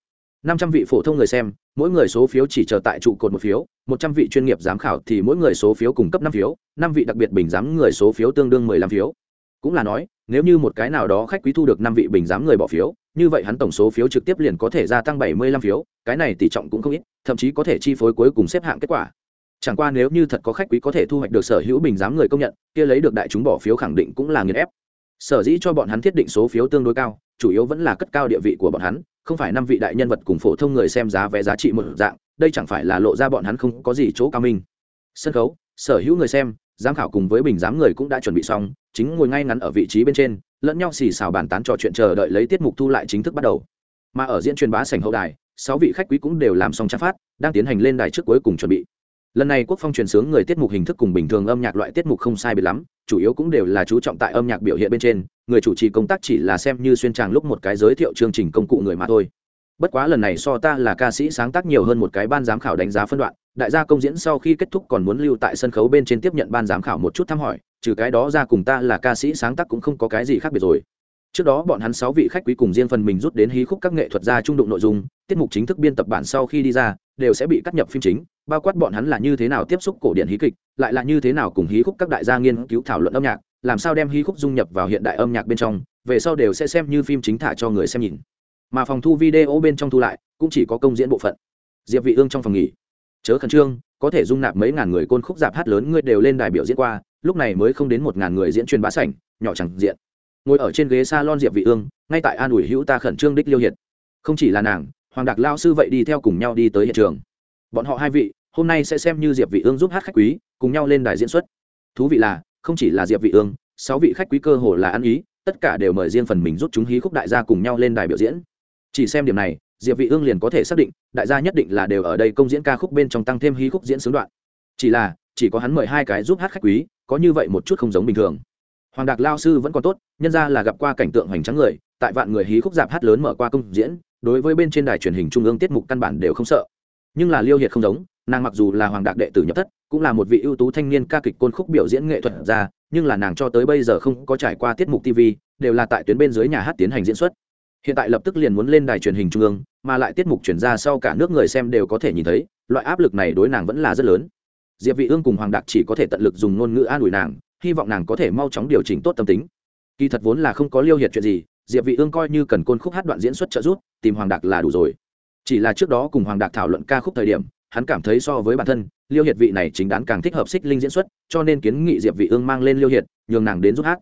Năm trăm vị phổ thông người xem, mỗi người số phiếu chỉ chờ tại trụ cột một phiếu, một trăm vị chuyên nghiệp giám khảo thì mỗi người số phiếu cung cấp năm phiếu, năm vị đặc biệt bình giám người số phiếu tương đương mười lăm phiếu. Cũng là nói, nếu như một cái nào đó khách quý thu được năm vị bình giám người bỏ phiếu, như vậy hắn tổng số phiếu trực tiếp liền có thể gia tăng bảy mươi lăm phiếu, cái này tỷ trọng cũng không ít, thậm chí có thể chi phối cuối cùng xếp hạng kết quả chẳng qua nếu như thật có khách quý có thể thu hoạch được sở hữu bình giám người công nhận, kia lấy được đại chúng bỏ phiếu khẳng định cũng là nghiền ép. Sở dĩ cho bọn hắn thiết định số phiếu tương đối cao, chủ yếu vẫn là cất cao địa vị của bọn hắn, không phải năm vị đại nhân vật cùng phổ thông người xem giá vé giá trị một dạng, đây chẳng phải là lộ ra bọn hắn không có gì chỗ cao minh. Sân khấu, sở hữu người xem, giám khảo cùng với bình giám người cũng đã chuẩn bị xong, chính ngồi ngay ngắn ở vị trí bên trên, lẫn nhau xì xào bàn tán trò chuyện chờ đợi lấy tiết mục thu lại chính thức bắt đầu. Mà ở diễn truyền bá sảnh hậu đài, sáu vị khách quý cũng đều làm xong trang phát, đang tiến hành lên đài trước cuối cùng chuẩn bị lần này quốc phong truyền sướng người tiết mục hình thức cùng bình thường âm nhạc loại tiết mục không sai biệt lắm, chủ yếu cũng đều là chú trọng tại âm nhạc biểu hiện bên trên, người chủ trì công tác chỉ là xem như xuyên tràng lúc một cái giới thiệu chương trình công cụ người mà thôi. Bất quá lần này so ta là ca sĩ sáng tác nhiều hơn một cái ban giám khảo đánh giá phân đoạn, đại gia công diễn sau khi kết thúc còn muốn lưu tại sân khấu bên trên tiếp nhận ban giám khảo một chút thăm hỏi, trừ cái đó ra cùng ta là ca sĩ sáng tác cũng không có cái gì khác biệt rồi trước đó bọn hắn sáu vị khách quý cùng riêng phần mình rút đến hí khúc các nghệ thuật gia trung đụng nội dung, tiết mục chính thức biên tập bản sau khi đi ra, đều sẽ bị cắt nhập phim chính, bao quát bọn hắn là như thế nào tiếp xúc cổ điển hí kịch, lại là như thế nào cùng hí khúc các đại gia nghiên cứu thảo luận âm nhạc, làm sao đem hí khúc dung nhập vào hiện đại âm nhạc bên trong, về sau đều sẽ xem như phim chính thả cho người xem nhìn. Mà phòng thu video bên trong thu lại, cũng chỉ có công diễn bộ phận. Diệp vị ương trong phòng nghỉ. Chớ khẩn trương, có thể dung nạp mấy ngàn người côn khúc dạp hát lớn ngươi đều lên đài biểu diễn qua, lúc này mới không đến một ngàn người diễn truyền bá sảnh, nhỏ chẳng diện ngồi ở trên ghế s a lon diệp vị ương, ngay tại an ủi hữu ta khẩn trương đích liêu hiệt. Không chỉ là nàng, hoàng đặc lao sư vậy đi theo cùng nhau đi tới hiện trường. Bọn họ hai vị, hôm nay sẽ xem như diệp vị ương giúp hát khách quý, cùng nhau lên đài diễn xuất. Thú vị là, không chỉ là diệp vị ương, sáu vị khách quý cơ hồ là ăn ý, tất cả đều mời riêng phần mình rút chúng hí khúc đại gia cùng nhau lên đài biểu diễn. Chỉ xem điểm này, diệp vị ương liền có thể xác định, đại gia nhất định là đều ở đây công diễn ca khúc bên trong tăng thêm hí khúc diễn sướng đoạn. Chỉ là, chỉ có hắn mời hai cái giúp hát khách quý, có như vậy một chút không giống bình thường hoàng đạc lao sư vẫn còn tốt, nhân ra là gặp qua cảnh tượng hoành tráng người, tại vạn người hí khúc dạp hát lớn mở qua công diễn, đối với bên trên đài truyền hình trung ương tiết mục căn bản đều không sợ. Nhưng là liêu hiệt không giống, nàng mặc dù là hoàng đạc đệ tử nhập thất, cũng là một vị ưu tú thanh niên ca kịch côn khúc biểu diễn nghệ thuật ra nhưng là nàng cho tới bây giờ không có trải qua tiết mục tv đều là tại tuyến bên dưới nhà hát tiến hành diễn xuất. Hiện tại lập tức liền muốn lên đài truyền hình trung ương, mà lại tiết mục chuyển ra sau cả nước người xem đều có thể nhìn thấy, loại áp lực này đối nàng vẫn là rất lớn. Diệp vị ương cùng hoàng đạc chỉ có thể tận lực dùng ngôn ngữ an ủi nàng hy vọng nàng có thể mau chóng điều chỉnh tốt tâm tính. Kỳ thật vốn là không có liêu hiệt chuyện gì, diệp vị ương coi như cần côn khúc hát đoạn diễn xuất trợ giúp, tìm hoàng đạc là đủ rồi. Chỉ là trước đó cùng hoàng đạc thảo luận ca khúc thời điểm, hắn cảm thấy so với bản thân, liêu hiệt vị này chính đáng càng thích hợp xích linh diễn xuất, cho nên kiến nghị diệp vị ương mang lên liêu hiệt, nhường nàng đến giúp hát.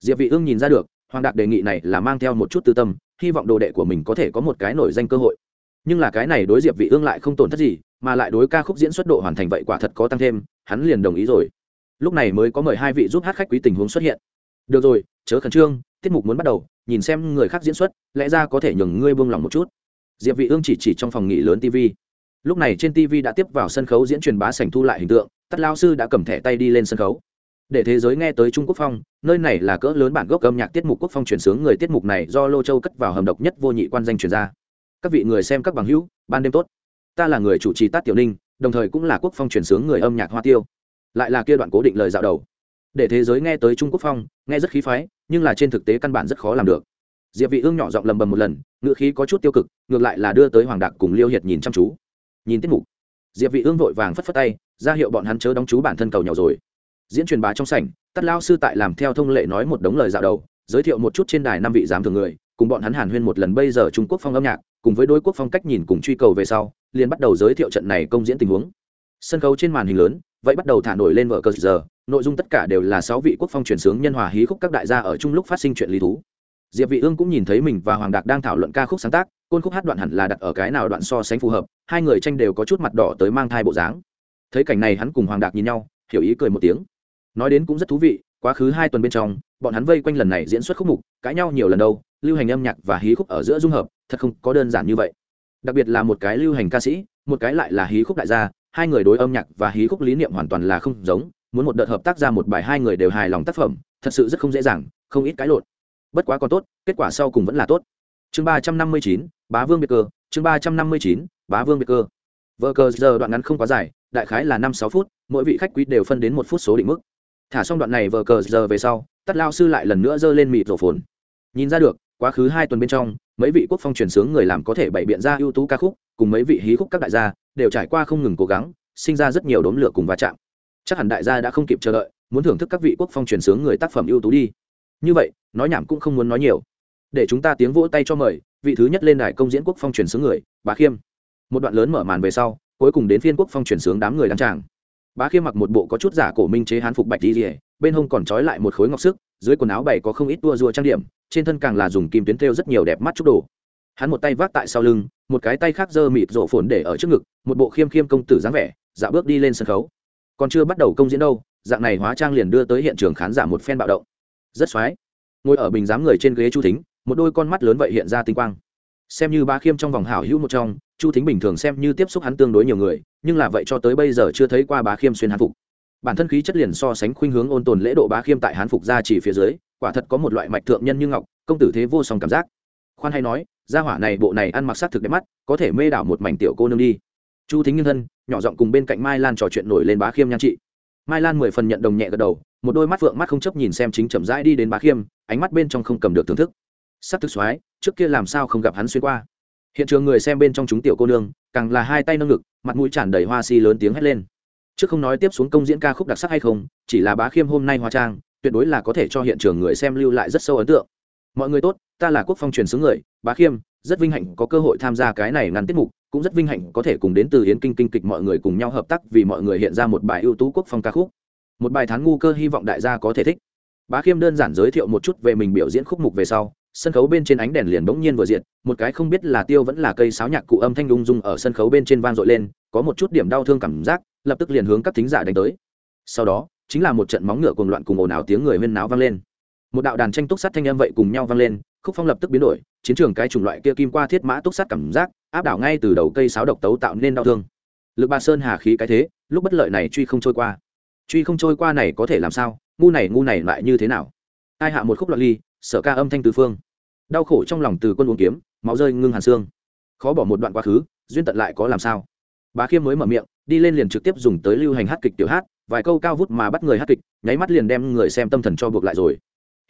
Diệp vị ương nhìn ra được, hoàng đạc đề nghị này là mang theo một chút tư tâm, hy vọng đồ đệ của mình có thể có một cái nổi danh cơ hội. Nhưng là cái này đối diệp vị ương lại không tổn thất gì, mà lại đối ca khúc diễn xuất độ hoàn thành vậy quả thật có tăng thêm, hắn liền đồng ý rồi lúc này mới có mời hai vị giúp hát khách quý tình huống xuất hiện. Được rồi, chớ khẩn trương, tiết mục muốn bắt đầu, nhìn xem người khác diễn xuất, lẽ ra có thể nhường ngươi buông lòng một chút. Diệp vị ương chỉ chỉ trong phòng nghỉ lớn tv lúc này trên tv đã tiếp vào sân khấu diễn truyền bá sảnh thu lại hình tượng, tắt lao sư đã cầm thẻ tay đi lên sân khấu. Để thế giới nghe tới trung quốc phong, nơi này là cỡ lớn bản gốc âm nhạc tiết mục quốc phong truyền sướng người tiết mục này do lô châu cất vào hầm độc nhất vô nhị quan danh truyền ra. Các vị người xem các bằng hữu, ban đêm tốt. Ta là người chủ trì tát tiểu ninh, đồng thời cũng là quốc phong truyền sướng người âm nhạc hoa tiêu lại là kia đoạn cố định lời dạo đầu. Để thế giới nghe tới trung quốc phong, nghe rất khí phái, nhưng là trên thực tế căn bản rất khó làm được. Diệp vị ương nhỏ giọng lầm bầm một lần ngựa khí có chút tiêu cực, ngược lại là đưa tới hoàng đạc cùng liêu hiệt nhìn chăm chú. Nhìn tiết mục, diệp vị ương vội vàng phất phất tay, ra hiệu bọn hắn chớ đóng chú bản thân cầu nhỏ rồi. Diễn truyền bá trong sảnh, tắt lao sư tại làm theo thông lệ nói một đống lời dạo đầu, giới thiệu một chút trên đài năm vị giám thường người, cùng bọn hắn hàn huyên một lần bây giờ trung quốc phong âm nhạc, cùng với đối quốc phong cách nhìn cùng truy cầu về sau, liền bắt đầu giới thiệu trận này công diễn tình huống sân khấu trên màn hình lớn, vậy bắt đầu thả nổi lên vở cờ giờ. Nội dung tất cả đều là sáu vị quốc phong truyền sướng nhân hòa hí khúc các đại gia ở chung lúc phát sinh chuyện lý thú. Diệp vị ương cũng nhìn thấy mình và hoàng đạc đang thảo luận ca khúc sáng tác, côn khúc hát đoạn hẳn là đặt ở cái nào đoạn so sánh phù hợp, hai người tranh đều có chút mặt đỏ tới mang thai bộ dáng. Thấy cảnh này hắn cùng hoàng đạc nhìn nhau, hiểu ý cười một tiếng. Nói đến cũng rất thú vị, quá khứ hai tuần bên trong, bọn hắn vây quanh lần này diễn xuất khúc mục, cãi nhau nhiều lần đâu, lưu hành âm nhạc và hí khúc ở giữa dung hợp, thật không có đơn giản như vậy. Đặc biệt là một cái lưu hành ca sĩ, một cái lại là hí khúc đại gia hai người đối âm nhạc và hí khúc lý niệm hoàn toàn là không giống, muốn một đợt hợp tác ra một bài hai người đều hài lòng tác phẩm, thật sự rất không dễ dàng, không ít cái lộn. Bất quá còn tốt, kết quả sau cùng vẫn là tốt. Chương ba trăm năm mươi chín, bá vương biệt cơ. Chương ba trăm năm mươi chín, bá vương biệt cơ. Vợ cờ giờ đoạn ngắn không quá dài, đại khái là năm sáu phút, mỗi vị khách quý đều phân đến một phút số định mức. Thả xong đoạn này vờ cờ giờ về sau tắt lao sư lại lần nữa giơ lên mịt rổ phồn. Nhìn ra được, quá khứ hai tuần bên trong, mấy vị quốc phong truyền sướng người làm có thể bày biện ra ưu tú ca khúc cùng mấy vị hí khúc các đại gia, đều trải qua không ngừng cố gắng, sinh ra rất nhiều đốm lửa cùng va chạm. Chắc hẳn đại gia đã không kịp chờ đợi, muốn thưởng thức các vị quốc phong truyền sướng người tác phẩm ưu tú đi. Như vậy, nói nhảm cũng không muốn nói nhiều. Để chúng ta tiếng vỗ tay cho mời, vị thứ nhất lên đài công diễn quốc phong truyền sướng người, bá khiêm. Một đoạn lớn mở màn về sau, cuối cùng đến phiên quốc phong truyền sướng đám người đăng tràng. Bá khiêm mặc một bộ có chút giả cổ minh chế hán phục bạch đi rỉa bên hông còn trói lại một khối ngọc sức, dưới quần áo bày có không ít tua rua trang điểm, trên thân càng là dùng kim tuyến thêu rất nhiều đẹp mắt chút đồ hắn một tay vác tại sau lưng, một cái tay khác giơ mịt rổ phồn để ở trước ngực, một bộ khiêm khiêm công tử dáng vẻ dạ bước đi lên sân khấu. Còn chưa bắt đầu công diễn đâu, dạng này hóa trang liền đưa tới hiện trường khán giả một phen bạo động. Rất x ngồi ở bình giám người trên ghế chu thính, một đôi con mắt lớn vậy hiện ra tinh quang. Xem như ba khiêm trong vòng hảo hữu một trong, chu thính bình thường xem như tiếp xúc hắn tương đối nhiều người, nhưng là vậy cho tới bây giờ chưa thấy qua bá khiêm xuyên hán phục. Bản thân khí chất liền so sánh khuynh hướng ôn tồn lễ độ bá khiêm tại hán phục ra chỉ phía dưới, quả thật có một loại mạch thượng nhân như ngọc, công tử thế vô song cảm giác khoan hay nói, gia hỏa này bộ này ăn mặc sát thực đẹp mắt, có thể mê đảo một mảnh tiểu cô nương đi. Chu thính nhân thân, nhỏ giọng cùng bên cạnh mai lan trò chuyện nổi lên bá khiêm nhan chị. mai lan mười phần nhận đồng nhẹ gật đầu, một đôi mắt vượng mắt không chấp nhìn xem chính chậm rãi đi đến bá khiêm, ánh mắt bên trong không cầm được thưởng thức. Sắc thực xoái, trước kia làm sao không gặp hắn xuyên qua. Hiện trường người xem bên trong chúng tiểu cô nương, càng là hai tay nâng ngực, mặt mũi tràn đầy hoa si lớn tiếng hét lên. Chứ không nói tiếp xuống công diễn ca khúc đặc sắc hay không, chỉ là bá khiêm hôm nay hóa trang, tuyệt đối là có thể cho hiện trường người xem lưu lại rất sâu ấn tượng mọi người tốt ta là quốc phong truyền xứ người bá khiêm rất vinh hạnh có cơ hội tham gia cái này ngăn tiết mục cũng rất vinh hạnh có thể cùng đến từ yến kinh kinh kịch mọi người cùng nhau hợp tác vì mọi người hiện ra một bài ưu tú quốc phong ca khúc. Một bài thán ngu cơ hy vọng đại gia có thể thích. Bá khiêm đơn giản giới thiệu một chút về mình biểu diễn khúc mục về sau sân khấu bên trên ánh đèn liền bỗng nhiên vừa diệt, một cái không biết là tiêu vẫn là cây sáo nhạc cụ âm thanh lung dung ở sân khấu bên trên vang dội lên có một chút điểm đau thương cảm giác lập tức liền hướng các thính giả đánh tới. Sau đó chính là một trận móng ngựa cuồng loạn cùng ồn ào tiếng người huyên náo vang lên một đạo đàn tranh túc sắt thanh âm vậy cùng nhau vang lên, khúc phong lập tức biến đổi, chiến trường cái chủng loại kia kim qua thiết mã túc sắt cảm giác, áp đảo ngay từ đầu cây sáo độc tấu tạo nên đau thương. Lực ba sơn hà khí cái thế, lúc bất lợi này truy không trôi qua. Truy không trôi qua này có thể làm sao? Ngu này ngu này lại như thế nào? Ai hạ một khúc loạn ly, sở ca âm thanh tứ phương. Đau khổ trong lòng từ quân uống kiếm, máu rơi ngưng hàn xương. Khó bỏ một đoạn quá khứ, duyên tận lại có làm sao? Bá khiêm mới mở miệng, đi lên liền trực tiếp dùng tới lưu hành hát kịch tiểu hát, vài câu cao vút mà bắt người hát kịch, nháy mắt liền đem người xem tâm thần cho buộc lại rồi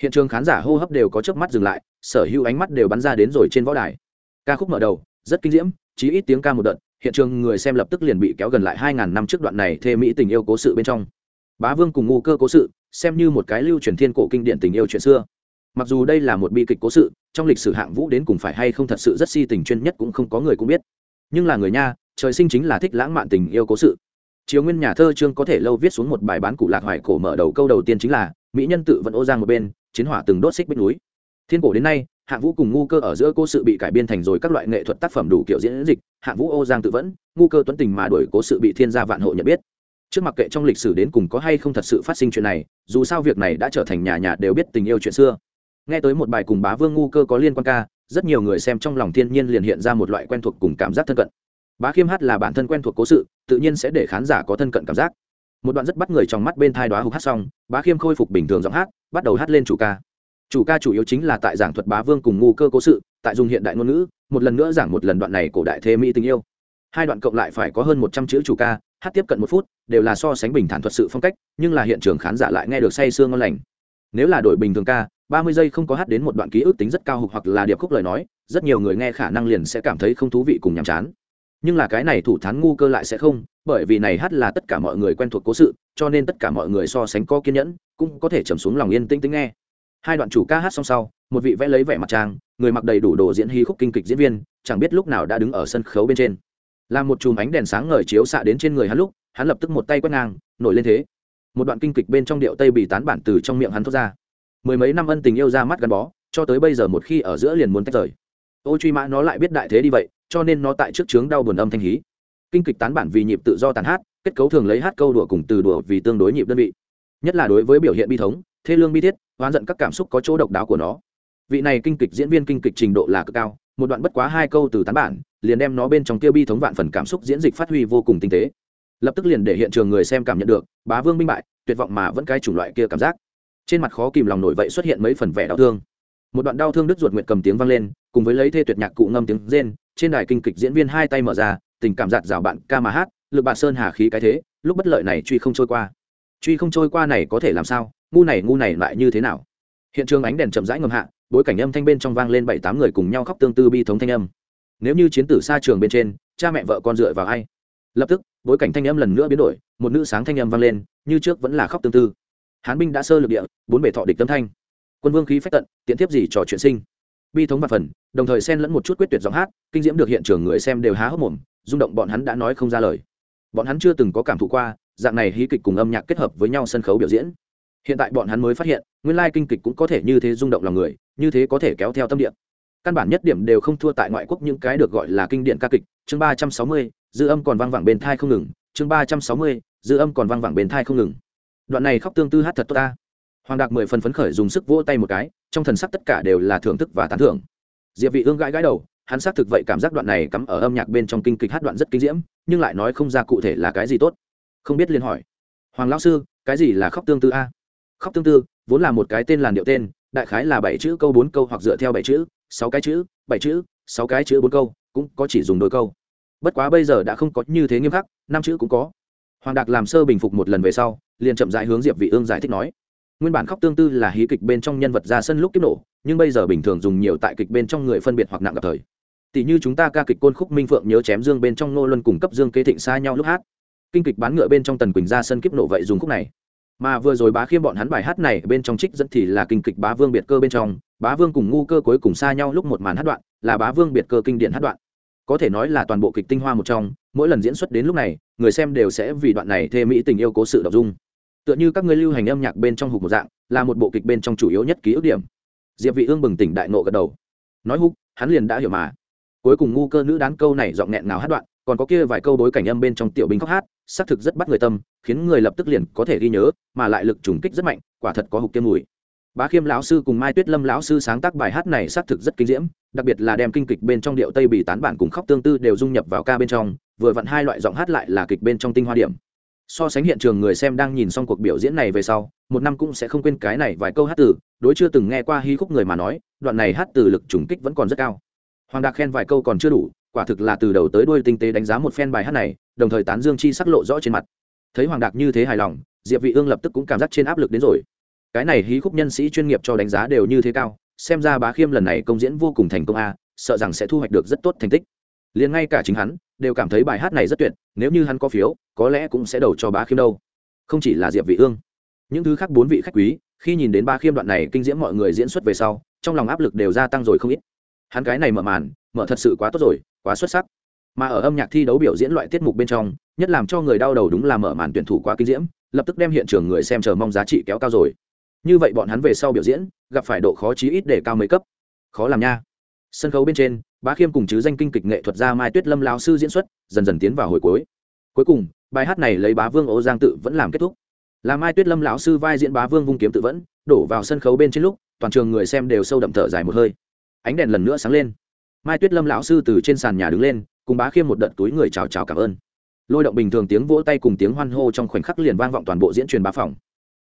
hiện trường khán giả hô hấp đều có chớp mắt dừng lại, sở hữu ánh mắt đều bắn ra đến rồi trên võ đài. Ca khúc mở đầu, rất kinh diễm chỉ ít tiếng ca một đợt, hiện trường người xem lập tức liền bị kéo gần lại hai ngàn năm trước đoạn này thê mỹ tình yêu cố sự bên trong. Bá vương cùng ngu cơ cố sự, xem như một cái lưu truyền thiên cổ kinh điển tình yêu chuyện xưa. Mặc dù đây là một bi kịch cố sự, trong lịch sử hạng vũ đến cùng phải hay không thật sự rất si tình chuyên nhất cũng không có người cũng biết. Nhưng là người nha, trời sinh chính là thích lãng mạn tình yêu cố sự. Chiều nguyên nhà thơ trương có thể lâu viết xuống một bài bán cụ lạc hoài cổ mở đầu câu đầu tiên chính là, mỹ nhân tự vẫn ô giang một bên chiến hỏa từng đốt xích bích núi. Thiên cổ đến nay hạng vũ cùng ngu cơ ở giữa cố sự bị cải biên thành rồi các loại nghệ thuật tác phẩm đủ kiểu diễn dịch hạng vũ ô giang tự vẫn, ngu cơ tuấn tình mà đổi cố sự bị thiên gia vạn hộ nhận biết. Trước mặc kệ trong lịch sử đến cùng có hay không thật sự phát sinh chuyện này, dù sao việc này đã trở thành nhà nhà đều biết tình yêu chuyện xưa. Nghe tới một bài cùng bá vương ngu cơ có liên quan ca, rất nhiều người xem trong lòng thiên nhiên liền hiện ra một loại quen thuộc cùng cảm giác thân cận. Bá khiêm hát là bản thân quen thuộc cố sự, tự nhiên sẽ để khán giả có thân cận cảm giác. Một đoạn rất bắt người trong mắt bên thai đoá hục hát xong, bá khiêm khôi phục bình thường giọng hát bắt đầu hát lên chủ ca. Chủ ca chủ yếu chính là tại giảng thuật bá vương cùng ngu cơ cố sự, tại dùng hiện đại ngôn ngữ, một lần nữa giảng một lần đoạn này cổ đại thế mỹ tình yêu. Hai đoạn cộng lại phải có hơn một trăm chữ chủ ca, hát tiếp cận một phút, đều là so sánh bình thản thuật sự phong cách, nhưng là hiện trường khán giả lại nghe được say sương ngon lành. Nếu là đổi bình thường ca, ba mươi giây không có hát đến một đoạn ký ức tính rất cao hục hoặc là điệp khúc lời nói, rất nhiều người nghe khả năng liền sẽ cảm thấy không thú vị cùng nhàm chán nhưng là cái này thủ thán ngu cơ lại sẽ không, bởi vì này hát là tất cả mọi người quen thuộc cố sự, cho nên tất cả mọi người so sánh có kiên nhẫn, cũng có thể trầm xuống lòng yên tĩnh tĩnh nghe. Hai đoạn chủ ca hát xong sau, một vị vẽ lấy vẻ mặt trang, người mặc đầy đủ đồ diễn hy khúc kinh kịch diễn viên, chẳng biết lúc nào đã đứng ở sân khấu bên trên. Làm một chùm ánh đèn sáng ngời chiếu xạ đến trên người hắn lúc, hắn lập tức một tay quét ngang, nổi lên thế. Một đoạn kinh kịch bên trong điệu tây bị tán bản từ trong miệng hắn thốt ra. Mười mấy năm ân tình yêu ra mắt gắn bó, cho tới bây giờ một khi ở giữa liền muốn tách rời. Ô truy mã nó lại biết đại thế đi vậy cho nên nó tại trước trướng đau buồn âm thanh hí. Kinh kịch tán bản vì nhịp tự do tàn hát, kết cấu thường lấy hát câu đùa cùng từ đùa vì tương đối nhịp đơn vị. Nhất là đối với biểu hiện bi thống, thê lương bi thiết oán giận các cảm xúc có chỗ độc đáo của nó. Vị này kinh kịch diễn viên kinh kịch trình độ là cực cao, một đoạn bất quá hai câu từ tán bản, liền đem nó bên trong tiêu bi thống vạn phần cảm xúc diễn dịch phát huy vô cùng tinh tế. Lập tức liền để hiện trường người xem cảm nhận được, bá vương minh bại, tuyệt vọng mà vẫn cái chủng loại kia cảm giác. Trên mặt khó kìm lòng nổi vậy xuất hiện mấy phần vẻ đau thương. Một đoạn đau thương đứt ruột nguyện cầm tiếng vang lên, cùng với lấy thê tuyệt nhạc cụ ngâm tiếng rên trên đài kinh kịch diễn viên hai tay mở ra, tình cảm giạt rào bạn ca mà hát, lực bạt sơn hà khí cái thế, lúc bất lợi này truy không trôi qua. Truy không trôi qua này có thể làm sao? Ngu này ngu này lại như thế nào? Hiện trường ánh đèn chậm rãi ngầm hạ, bối cảnh âm thanh bên trong vang lên bảy tám người cùng nhau khóc tương tư bi thống thanh âm. Nếu như chiến tử xa trường bên trên, cha mẹ vợ con dựa vào ai? Lập tức, bối cảnh thanh âm lần nữa biến đổi, một nữ sáng thanh âm vang lên, như trước vẫn là khóc tương tư. Hán binh đã sơ lực địa, bốn bể thọ địch tâm thanh. Quân vương khí phách tận, tiện tiếp gì trò chuyện sinh? Bi thống và phần, đồng thời xen lẫn một chút quyết tuyệt giọng hát, kinh diễm được hiện trường người xem đều há hốc mồm, rung động bọn hắn đã nói không ra lời. Bọn hắn chưa từng có cảm thụ qua, dạng này hí kịch cùng âm nhạc kết hợp với nhau sân khấu biểu diễn. Hiện tại bọn hắn mới phát hiện, nguyên lai kinh kịch cũng có thể như thế rung động lòng người, như thế có thể kéo theo tâm điện căn bản nhất điểm đều không thua tại ngoại quốc những cái được gọi là kinh điển ca kịch. Chương ba trăm sáu mươi, dư âm còn vang vẳng bên thai không ngừng. Chương ba trăm sáu mươi, dư âm còn vang vẳng bên thai không ngừng. Đoạn này khóc tương tư hát thật tốt ta. Hoàng đạc mười phần phấn khởi dùng sức vỗ tay một cái trong thần sắc tất cả đều là thưởng thức và tán thưởng. Diệp vị ương gãi gãi đầu, hắn xác thực vậy cảm giác đoạn này cắm ở âm nhạc bên trong kinh kịch hát đoạn rất kinh diễm, nhưng lại nói không ra cụ thể là cái gì tốt. Không biết liên hỏi. Hoàng lão sư, cái gì là khóc tương tư a? Khóc tương tư, vốn là một cái tên làn điệu tên, đại khái là bảy chữ câu bốn câu hoặc dựa theo bảy chữ, sáu cái chữ, bảy chữ, sáu cái chữ bốn câu, cũng có chỉ dùng đôi câu. Bất quá bây giờ đã không có như thế nghiêm khắc, năm chữ cũng có. Hoàng đạc làm sơ bình phục một lần về sau, liền chậm rãi hướng diệp vị ương giải thích nói nguyên bản khóc tương tư là hí kịch bên trong nhân vật ra sân lúc kiếp nổ, nhưng bây giờ bình thường dùng nhiều tại kịch bên trong người phân biệt hoặc nặng gặp thời. Tỷ như chúng ta ca kịch côn khúc minh phượng nhớ chém dương bên trong nô luân cùng cấp dương kế thịnh xa nhau lúc hát. Kinh kịch bán ngựa bên trong tần quỳnh ra sân kiếp nổ vậy dùng khúc này. Mà vừa rồi bá khiêm bọn hắn bài hát này bên trong trích dẫn thì là kinh kịch bá vương biệt cơ bên trong. Bá vương cùng ngu cơ cuối cùng xa nhau lúc một màn hát đoạn, là bá vương biệt cơ kinh điển hát đoạn. Có thể nói là toàn bộ kịch tinh hoa một trong, mỗi lần diễn xuất đến lúc này, người xem đều sẽ vì đoạn này thê mỹ tình yêu cố sự đọc dung tựa như các ngươi lưu hành âm nhạc bên trong hục một dạng, là một bộ kịch bên trong chủ yếu nhất ký ức điểm. Diệp vị ương bừng tỉnh đại nộ gật đầu. Nói húc, hắn liền đã hiểu mà. Cuối cùng ngu cơ nữ đán câu này giọng nghẹn nào hát đoạn, còn có kia vài câu đối cảnh âm bên trong tiểu binh khóc hát, xác thực rất bắt người tâm, khiến người lập tức liền có thể ghi nhớ, mà lại lực trùng kích rất mạnh, quả thật có hục tiêm mùi. Bá khiêm lão sư cùng mai tuyết lâm lão sư sáng tác bài hát này xác thực rất kinh diễm, đặc biệt là đem kinh kịch bên trong điệu tây bị tán bản cùng khóc tương tư đều dung nhập vào ca bên trong, vừa vặn hai loại giọng hát lại là kịch bên trong tinh hoa điểm so sánh hiện trường người xem đang nhìn xong cuộc biểu diễn này về sau, một năm cũng sẽ không quên cái này vài câu hát từ, đối chưa từng nghe qua hy khúc người mà nói, đoạn này hát từ lực trùng kích vẫn còn rất cao. Hoàng đạc khen vài câu còn chưa đủ, quả thực là từ đầu tới đuôi tinh tế đánh giá một phen bài hát này, đồng thời tán dương chi sắc lộ rõ trên mặt. Thấy hoàng đạc như thế hài lòng, diệp vị ương lập tức cũng cảm giác trên áp lực đến rồi. Cái này hí khúc nhân sĩ chuyên nghiệp cho đánh giá đều như thế cao, xem ra bá khiêm lần này công diễn vô cùng thành công a, sợ rằng sẽ thu hoạch được rất tốt thành tích liền ngay cả chính hắn đều cảm thấy bài hát này rất tuyệt, nếu như hắn có phiếu, có lẽ cũng sẽ đầu cho bá khiêm đâu. Không chỉ là diệp vị ương, những thứ khác bốn vị khách quý, khi nhìn đến ba khiêm đoạn này kinh diễm mọi người diễn xuất về sau, trong lòng áp lực đều gia tăng rồi không ít. Hắn cái này mở màn, mở thật sự quá tốt rồi, quá xuất sắc. Mà ở âm nhạc thi đấu biểu diễn loại tiết mục bên trong, nhất làm cho người đau đầu đúng là mở màn tuyển thủ quá kinh diễm, lập tức đem hiện trường người xem chờ mong giá trị kéo cao rồi. Như vậy bọn hắn về sau biểu diễn, gặp phải độ khó chí ít để cao mấy cấp. Khó làm nha. Sân khấu bên trên bá khiêm cùng chứ danh kinh kịch nghệ thuật gia mai tuyết lâm lao sư diễn xuất, dần dần tiến vào hồi cuối. Cuối cùng, bài hát này lấy bá vương ô giang tự vẫn làm kết thúc. Là mai tuyết lâm lão sư vai diễn bá vương vung kiếm tự vẫn, đổ vào sân khấu bên trên lúc, toàn trường người xem đều sâu đậm thở dài một hơi. Ánh đèn lần nữa sáng lên. Mai tuyết lâm lão sư từ trên sàn nhà đứng lên, cùng bá khiêm một đợt túi người chào chào cảm ơn. Lôi động bình thường tiếng vỗ tay cùng tiếng hoan hô trong khoảnh khắc liền vang vọng toàn bộ diễn truyền bá phòng.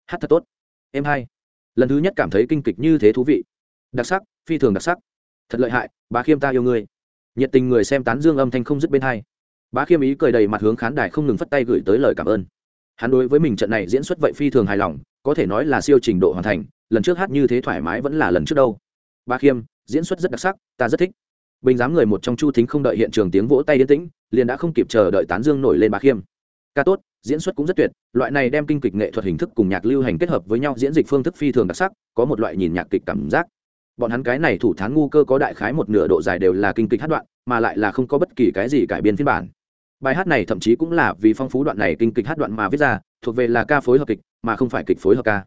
Hát thật tốt. Em hai lần thứ nhất cảm thấy kinh kịch như thế thú vị. Đặc sắc, phi thường đặc sắc thật lợi hại, bá khiêm ta yêu ngươi. Nhiệt tình người xem tán dương âm thanh không dứt bên hai. Bá khiêm ý cười đầy mặt hướng khán đài không ngừng phất tay gửi tới lời cảm ơn. Hắn đối với mình trận này diễn xuất vậy phi thường hài lòng, có thể nói là siêu trình độ hoàn thành, lần trước hát như thế thoải mái vẫn là lần trước đâu. Bá khiêm, diễn xuất rất đặc sắc, ta rất thích. Bình giám người một trong chu thính không đợi hiện trường tiếng vỗ tay yên tĩnh, liền đã không kịp chờ đợi tán dương nổi lên bá khiêm. Ca tốt, diễn xuất cũng rất tuyệt, loại này đem kinh kịch nghệ thuật hình thức cùng nhạc lưu hành kết hợp với nhau diễn dịch phương thức phi thường đặc sắc, có một loại nhìn nhạc kịch cảm giác bọn hắn cái này thủ thán ngu cơ có đại khái một nửa độ dài đều là kinh kịch hát đoạn, mà lại là không có bất kỳ cái gì cải biên phiên bản. Bài hát này thậm chí cũng là vì phong phú đoạn này kinh kịch hát đoạn mà viết ra, thuộc về là ca phối hợp kịch, mà không phải kịch phối hợp ca.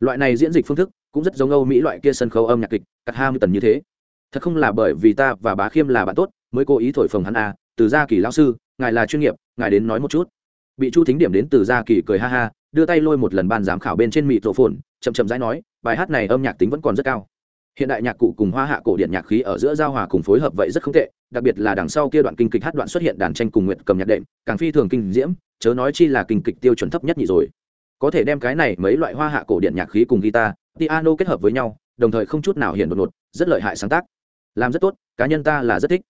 Loại này diễn dịch phương thức cũng rất giống âu mỹ loại kia sân khấu âm nhạc kịch cắt ham tần như thế. Thật không là bởi vì ta và bá khiêm là bạn tốt mới cố ý thổi phồng hắn à từ gia kỳ lao sư, ngài là chuyên nghiệp, ngài đến nói một chút. Bị chu thính điểm đến từ gia kỳ cười ha ha, đưa tay lôi một lần ban giám khảo bên trên mịt rổ phồn, chậm chậm rãi nói, bài hát này âm nhạc tính vẫn còn rất cao hiện đại nhạc cụ cùng hoa hạ cổ điện nhạc khí ở giữa giao hòa cùng phối hợp vậy rất không tệ, đặc biệt là đằng sau kia đoạn kinh kịch hát đoạn xuất hiện đàn tranh cùng nguyện cầm nhạc đệm, càng phi thường kinh diễm, chớ nói chi là kinh kịch tiêu chuẩn thấp nhất nhị rồi. Có thể đem cái này mấy loại hoa hạ cổ điện nhạc khí cùng guitar, piano kết hợp với nhau, đồng thời không chút nào hiện đột ngột, rất lợi hại sáng tác. Làm rất tốt, cá nhân ta là rất thích.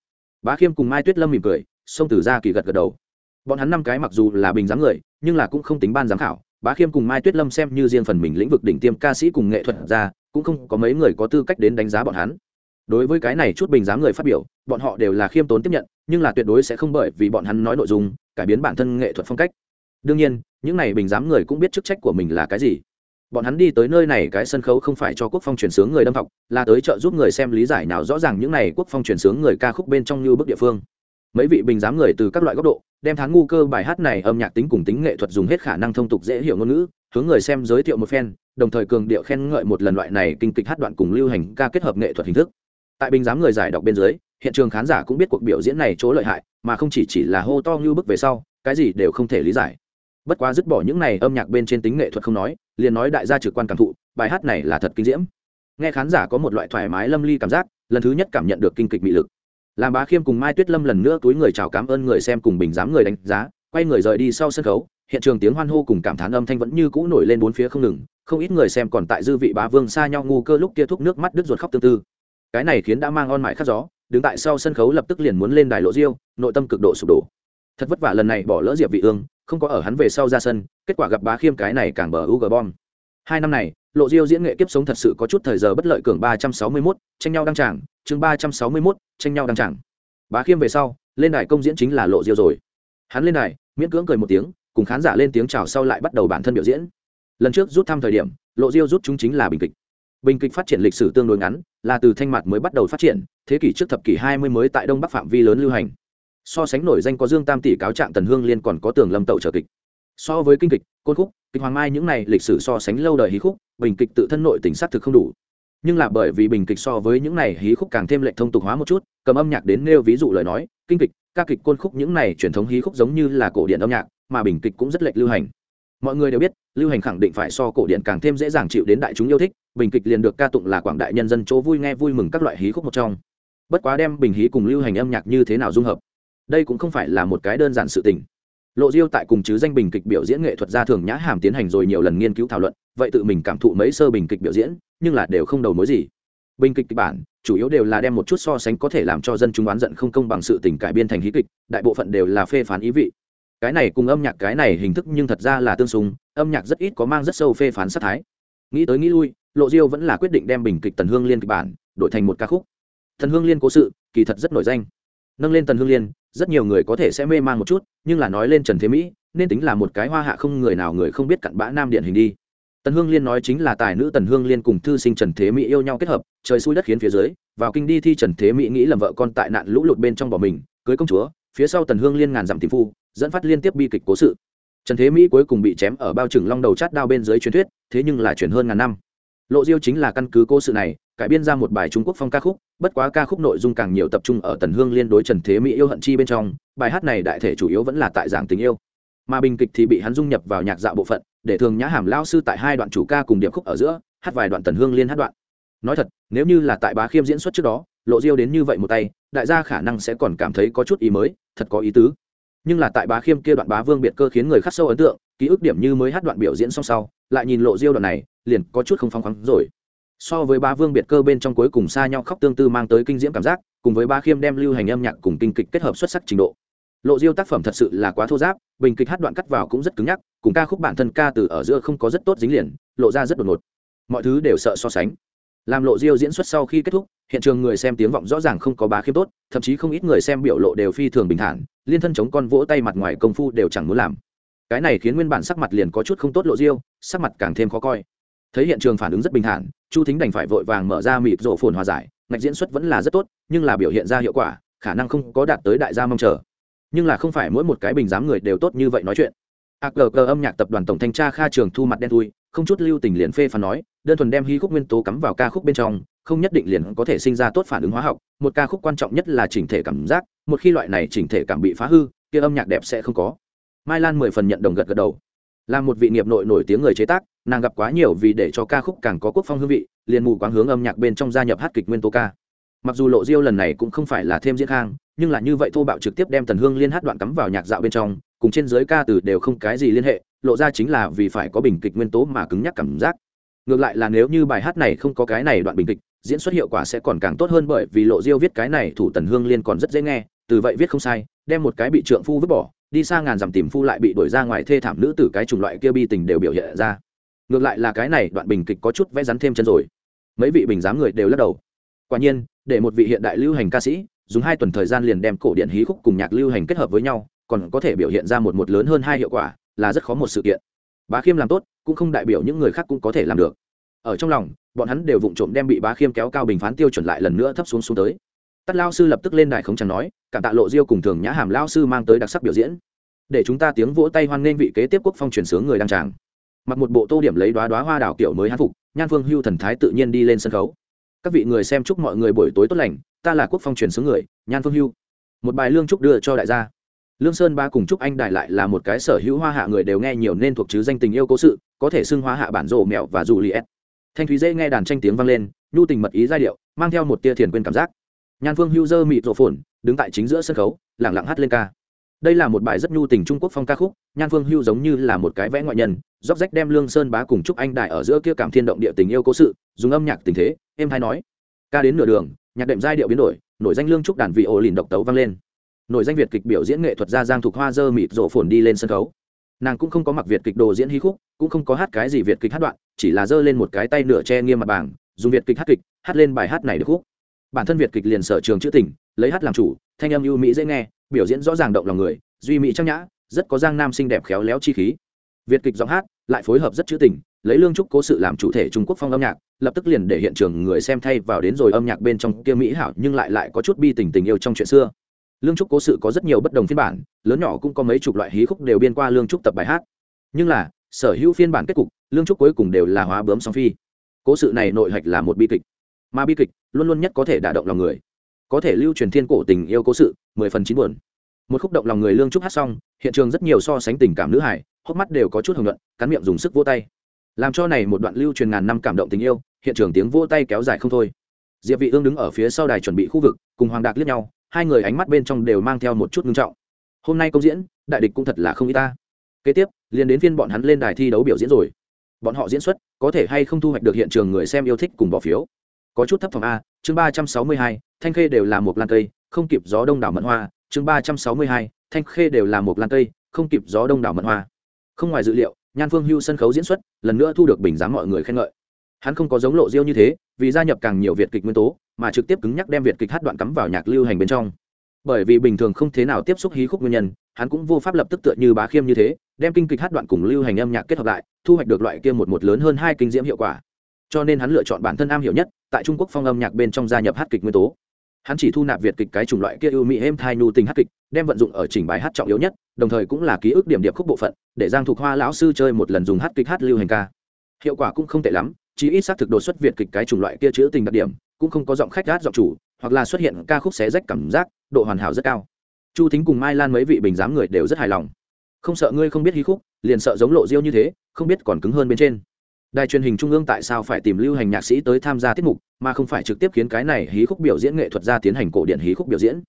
Bá khiêm cùng mai tuyết lâm mỉm cười, xông từ ra kỳ gật gật đầu. Bọn hắn năm cái mặc dù là bình dáng người, nhưng là cũng không tính ban giám khảo bá khiêm cùng mai tuyết lâm xem như riêng phần mình lĩnh vực đỉnh tiêm ca sĩ cùng nghệ thuật ra, cũng không có mấy người có tư cách đến đánh giá bọn hắn. Đối với cái này chút bình giám người phát biểu, bọn họ đều là khiêm tốn tiếp nhận, nhưng là tuyệt đối sẽ không bởi vì bọn hắn nói nội dung, cải biến bản thân nghệ thuật phong cách. Đương nhiên, những này bình giám người cũng biết chức trách của mình là cái gì. Bọn hắn đi tới nơi này cái sân khấu không phải cho quốc phong truyền sướng người đâm học, là tới trợ giúp người xem lý giải nào rõ ràng những này quốc phong truyền sướng người ca khúc bên trong như bức địa phương mấy vị bình giám người từ các loại góc độ, đem thán ngu cơ bài hát này âm nhạc tính cùng tính nghệ thuật dùng hết khả năng thông tục dễ hiểu ngôn ngữ, hướng người xem giới thiệu một phen, đồng thời cường điệu khen ngợi một lần loại này kinh kịch hát đoạn cùng lưu hành ca kết hợp nghệ thuật hình thức. Tại bình giám người giải đọc bên dưới, hiện trường khán giả cũng biết cuộc biểu diễn này chỗ lợi hại, mà không chỉ chỉ là hô to như bức về sau, cái gì đều không thể lý giải. Bất quá dứt bỏ những này âm nhạc bên trên tính nghệ thuật không nói, liền nói đại gia trực quan cảm thụ, bài hát này là thật kinh diễm. Nghe khán giả có một loại thoải mái lâm ly cảm giác, lần thứ nhất cảm nhận được kinh kịch mị lực làm bá khiêm cùng mai tuyết lâm lần nữa túi người chào cảm ơn người xem cùng bình giám người đánh giá quay người rời đi sau sân khấu hiện trường tiếng hoan hô cùng cảm thán âm thanh vẫn như cũ nổi lên bốn phía không ngừng không ít người xem còn tại dư vị bá vương xa nhau ngu cơ lúc kia thúc nước mắt đứt ruột khóc tương tư. Cái này khiến đã mang on mãi khắc gió đứng tại sau sân khấu lập tức liền muốn lên đài lộ diêu nội tâm cực độ sụp đổ. Thật vất vả lần này bỏ lỡ diệp vị ương không có ở hắn về sau ra sân kết quả gặp bá khiêm cái này càng bờ u g bom. Hai năm này lộ diêu diễn nghệ kiếp sống thật sự có chút thời giờ bất lợi cường ba trăm sáu mươi 361, tranh nhau đăng tràng chương ba trăm sáu mươi 361, tranh nhau đăng chẳng bá khiêm về sau lên đài công diễn chính là lộ diêu rồi. Hắn lên đài miễn cưỡng cười một tiếng cùng khán giả lên tiếng chào sau lại bắt đầu bản thân biểu diễn. Lần trước rút thăm thời điểm lộ diêu rút chúng chính là bình kịch. Bình kịch phát triển lịch sử tương đối ngắn là từ thanh mặt mới bắt đầu phát triển thế kỷ trước thập kỷ hai mươi mới tại đông bắc phạm vi lớn lưu hành. So sánh nổi danh có dương tam tỷ cáo trạng tần hương liên còn có tường lâm tẩu trở kịch. So với kinh kịch côn khúc kịch hoàng mai những này lịch sử so sánh lâu đời hí khúc bình kịch tự thân nội tình xác thực không đủ nhưng là bởi vì bình kịch so với những này hí khúc càng thêm lệch thông tục hóa một chút, cầm âm nhạc đến nêu ví dụ lời nói, kinh kịch, ca kịch côn khúc những này truyền thống hí khúc giống như là cổ điển âm nhạc, mà bình kịch cũng rất lệch lưu hành. Mọi người đều biết, lưu hành khẳng định phải so cổ điển càng thêm dễ dàng chịu đến đại chúng yêu thích, bình kịch liền được ca tụng là quảng đại nhân dân chỗ vui nghe vui mừng các loại hí khúc một trong. Bất quá đem bình hí cùng lưu hành âm nhạc như thế nào dung hợp, đây cũng không phải là một cái đơn giản sự tình lộ diêu tại cùng chứ danh bình kịch biểu diễn nghệ thuật gia thường nhã hàm tiến hành rồi nhiều lần nghiên cứu thảo luận, vậy tự mình cảm thụ mấy sơ bình kịch biểu diễn, nhưng là đều không đầu mối gì. Bình kịch kịch bản, chủ yếu đều là đem một chút so sánh có thể làm cho dân chúng oán giận không công bằng sự tình cải biên thành hí kịch, đại bộ phận đều là phê phán ý vị. Cái này cùng âm nhạc cái này hình thức nhưng thật ra là tương xung, âm nhạc rất ít có mang rất sâu phê phán sát thái. Nghĩ tới nghĩ lui, lộ diêu vẫn là quyết định đem bình kịch tần hương liên kịch bản đổi thành một ca khúc. Thần hương liên cố sự, kỳ thật rất nổi danh nâng lên tần hương liên, rất nhiều người có thể sẽ mê man một chút, nhưng là nói lên trần thế mỹ, nên tính là một cái hoa hạ không người nào người không biết cặn bã nam điện hình đi. Tần hương liên nói chính là tài nữ tần hương liên cùng thư sinh trần thế mỹ yêu nhau kết hợp, trời xui đất khiến phía dưới, vào kinh đi thi trần thế mỹ nghĩ lầm vợ con tại nạn lũ lụt bên trong bỏ mình, cưới công chúa, phía sau tần hương liên ngàn dặm tìm phu, dẫn phát liên tiếp bi kịch cố sự. Trần thế mỹ cuối cùng bị chém ở bao trừng long đầu chát đao bên dưới truyền thuyết, thế nhưng là chuyển hơn ngàn năm lộ diêu chính là căn cứ cố sự này, cải biên ra một bài trung quốc phong ca khúc, bất quá ca khúc nội dung càng nhiều tập trung ở tần hương liên đối trần thế mỹ yêu hận chi bên trong, bài hát này đại thể chủ yếu vẫn là tại giảng tình yêu. Mà bình kịch thì bị hắn dung nhập vào nhạc dạo bộ phận, để thường nhã hàm lao sư tại hai đoạn chủ ca cùng điệp khúc ở giữa, hát vài đoạn tần hương liên hát đoạn. Nói thật, nếu như là tại bá khiêm diễn xuất trước đó, lộ diêu đến như vậy một tay, đại gia khả năng sẽ còn cảm thấy có chút ý mới, thật có ý tứ. Nhưng là tại bá khiêm kia đoạn bá vương biệt cơ khiến người khắc sâu ấn tượng, ký ức điểm như mới hát đoạn biểu diễn xong sau, lại nhìn lộ diêu đoạn này liền có chút không phong khoáng rồi. So với ba vương biệt cơ bên trong cuối cùng xa nhau khóc tương tư mang tới kinh diễm cảm giác, cùng với ba khiêm đem lưu hành âm nhạc cùng kinh kịch kết hợp xuất sắc trình độ. Lộ diêu tác phẩm thật sự là quá thô giáp, bình kịch hát đoạn cắt vào cũng rất cứng nhắc, cùng ca khúc bản thân ca từ ở giữa không có rất tốt dính liền, lộ ra rất đột ngột. Mọi thứ đều sợ so sánh. Làm lộ diêu diễn xuất sau khi kết thúc, hiện trường người xem tiếng vọng rõ ràng không có bá khiêm tốt, thậm chí không ít người xem biểu lộ đều phi thường bình thản, liên thân chống con vỗ tay mặt ngoài công phu đều chẳng muốn làm. Cái này khiến nguyên bản sắc mặt liền có chút không tốt lộ diêu, sắc mặt càng thêm khó coi thấy hiện trường phản ứng rất bình thản, chu thính đành phải vội vàng mở ra mịt rổ phồn hòa giải. Ngạch diễn xuất vẫn là rất tốt, nhưng là biểu hiện ra hiệu quả, khả năng không có đạt tới đại gia mong chờ. Nhưng là không phải mỗi một cái bình giám người đều tốt như vậy nói chuyện. Agg âm nhạc tập đoàn tổng thanh tra kha trường thu mặt đen thui, không chút lưu tình liền phê phán nói, đơn thuần đem hy khúc nguyên tố cắm vào ca khúc bên trong, không nhất định liền có thể sinh ra tốt phản ứng hóa học, một ca khúc quan trọng nhất là chỉnh thể cảm giác, một khi loại này chỉnh thể cảm bị phá hư, kia âm nhạc đẹp sẽ không có. Mai lan mười phần nhận đồng gật gật đầu. Là một vị nghiệp nội nổi tiếng người chế tác nàng gặp quá nhiều vì để cho ca khúc càng có quốc phong hương vị, liền mù quáng hướng âm nhạc bên trong gia nhập hát kịch nguyên tố ca. Mặc dù lộ diêu lần này cũng không phải là thêm diễn khang, nhưng là như vậy thô bạo trực tiếp đem tần hương liên hát đoạn cắm vào nhạc dạo bên trong, cùng trên giới ca từ đều không cái gì liên hệ, lộ ra chính là vì phải có bình kịch nguyên tố mà cứng nhắc cảm giác. Ngược lại là nếu như bài hát này không có cái này đoạn bình kịch, diễn xuất hiệu quả sẽ còn càng tốt hơn bởi vì lộ diêu viết cái này thủ tần hương liên còn rất dễ nghe, từ vậy viết không sai, đem một cái bị trượng phu vứt bỏ, đi xa ngàn dặm tìm phu lại bị đuổi ra ngoài thê thảm nữ tử cái chủng loại kia bi tình đều biểu hiện ra ngược lại là cái này đoạn bình kịch có chút vẽ rắn thêm chân rồi. Mấy vị bình giám người đều lắc đầu. Quả nhiên, để một vị hiện đại lưu hành ca sĩ, dùng hai tuần thời gian liền đem cổ điện hí khúc cùng nhạc lưu hành kết hợp với nhau, còn có thể biểu hiện ra một một lớn hơn hai hiệu quả, là rất khó một sự kiện. Bá khiêm làm tốt, cũng không đại biểu những người khác cũng có thể làm được. Ở trong lòng, bọn hắn đều vụng trộm đem bị bá khiêm kéo cao bình phán tiêu chuẩn lại lần nữa thấp xuống xuống tới. Tắt lao sư lập tức lên đài không chẳng nói, cảm tạ lộ diêu cùng thường nhã hàm lao sư mang tới đặc sắc biểu diễn. Để chúng ta tiếng vỗ tay hoan nghênh vị kế tiếp quốc phong truyền sướng người đăng tràng mặc một bộ tô điểm lấy đoá đoá hoa đảo kiểu mới hán phục, nhan phương hưu thần thái tự nhiên đi lên sân khấu. Các vị người xem chúc mọi người buổi tối tốt lành, ta là quốc phong truyền sướng người, nhan phương hưu. Một bài lương trúc đưa cho đại gia. Lương sơn ba cùng chúc anh đại lại là một cái sở hữu hoa hạ người đều nghe nhiều nên thuộc chứ danh tình yêu cố sự, có thể xưng hoa hạ bản rộ mẹo và dù liệt thanh thúy dễ nghe đàn tranh tiếng vang lên, nhu tình mật ý giai điệu, mang theo một tia thiền quên cảm giác. Nhan phương hưu dơ mịt rộ phồn, đứng tại chính giữa sân khấu lẳng lặng hát lên ca. Đây là một bài rất nhu tình trung quốc phong ca khúc, nhan phương hưu giống như là một cái vẽ ngoại nhân róc rách đem lương sơn bá cùng chúc anh đại ở giữa kia cảm thiên động địa tình yêu cố sự, dùng âm nhạc tình thế em hay nói. Ca đến nửa đường, nhạc đệm giai điệu biến đổi, nổi danh lương trúc đàn vị ổ lìn độc tấu vang lên. Nổi danh việt kịch biểu diễn nghệ thuật gia giang thục hoa dơ mịt rộ phồn đi lên sân khấu. Nàng cũng không có mặc việt kịch đồ diễn hí khúc, cũng không có hát cái gì việt kịch hát đoạn, chỉ là giơ lên một cái tay nửa che nghiêm mặt bảng, dùng việt kịch hát kịch, hát lên bài hát này được khúc. Bản thân việt kịch liền sở trường chữ tình, lấy hát làm chủ, thanh âm ưu mỹ dễ nghe, biểu diễn rõ ràng động lòng người, duy mỹ trang nhã, rất có giang nam xinh đẹp khéo léo chi khí. Việt kịch giọng hát lại phối hợp rất chữ tình, lấy lương trúc cố sự làm chủ thể trung quốc phong âm nhạc, lập tức liền để hiện trường người xem thay vào đến rồi âm nhạc bên trong kia mỹ hảo nhưng lại lại có chút bi tình tình yêu trong chuyện xưa. Lương trúc cố sự có rất nhiều bất đồng phiên bản, lớn nhỏ cũng có mấy chục loại hí khúc đều biên qua lương trúc tập bài hát. Nhưng là, sở hữu phiên bản kết cục, lương trúc cuối cùng đều là hóa bướm song phi. Cố sự này nội hạch là một bi kịch. Mà bi kịch, luôn luôn nhất có thể đả động lòng người. Có thể lưu truyền thiên cổ tình yêu cố sự, mười phần chín buồn. Một khúc động lòng người lương trúc hát xong, hiện trường rất nhiều so sánh tình cảm nữ hải hốc mắt đều có chút hồng luận cắn miệng dùng sức vỗ tay. Làm cho này một đoạn lưu truyền ngàn năm cảm động tình yêu, hiện trường tiếng vỗ tay kéo dài không thôi. Diệp vị ương đứng ở phía sau đài chuẩn bị khu vực, cùng hoàng đạc liếc nhau, hai người ánh mắt bên trong đều mang theo một chút ngưng trọng. Hôm nay công diễn, đại địch cũng thật là không ít ta. Kế tiếp, liền đến phiên bọn hắn lên đài thi đấu biểu diễn rồi. Bọn họ diễn xuất, có thể hay không thu hoạch được hiện trường người xem yêu thích cùng bỏ phiếu? Có chút thấp phòng a, chương ba trăm sáu mươi hai, thanh khê đều là một lan cây, không kịp gió đông đảo mận hoa. Chương ba trăm sáu mươi hai, thanh khê đều là một lan cây, không kịp gió đông đảo mận hoa không ngoài dự liệu, nhan phương hưu sân khấu diễn xuất, lần nữa thu được bình giám mọi người khen ngợi. Hắn không có giống lộ diêu như thế, vì gia nhập càng nhiều việt kịch nguyên tố, mà trực tiếp cứng nhắc đem việt kịch hát đoạn cắm vào nhạc lưu hành bên trong. Bởi vì bình thường không thế nào tiếp xúc hí khúc nguyên nhân, hắn cũng vô pháp lập tức tựa như bá khiêm như thế, đem kinh kịch hát đoạn cùng lưu hành âm nhạc kết hợp lại, thu hoạch được loại kia một một lớn hơn hai kinh diễm hiệu quả. Cho nên hắn lựa chọn bản thân am hiểu nhất, tại trung quốc phong âm nhạc bên trong gia nhập hát kịch nguyên tố hắn chỉ thu nạp việt kịch cái chủng loại kia ưu mỹ êm thai nhu tình hát kịch, đem vận dụng ở chỉnh bài hát trọng yếu nhất, đồng thời cũng là ký ức điểm điệp khúc bộ phận, để giang thục hoa lão sư chơi một lần dùng hát kịch hát lưu hành ca. Hiệu quả cũng không tệ lắm chỉ ít xác thực đột xuất việt kịch cái chủng loại kia chữ tình đặc điểm, cũng không có giọng khách gát giọng chủ, hoặc là xuất hiện ca khúc xé rách cảm giác, độ hoàn hảo rất cao. Chu thính cùng mai lan mấy vị bình giám người đều rất hài lòng. Không sợ ngươi không biết hí khúc, liền sợ giống lộ diêu như thế, không biết còn cứng hơn bên trên đài truyền hình trung ương tại sao phải tìm lưu hành nhạc sĩ tới tham gia tiết mục, mà không phải trực tiếp khiến cái này hí khúc biểu diễn nghệ thuật ra tiến hành cổ điển hí khúc biểu diễn.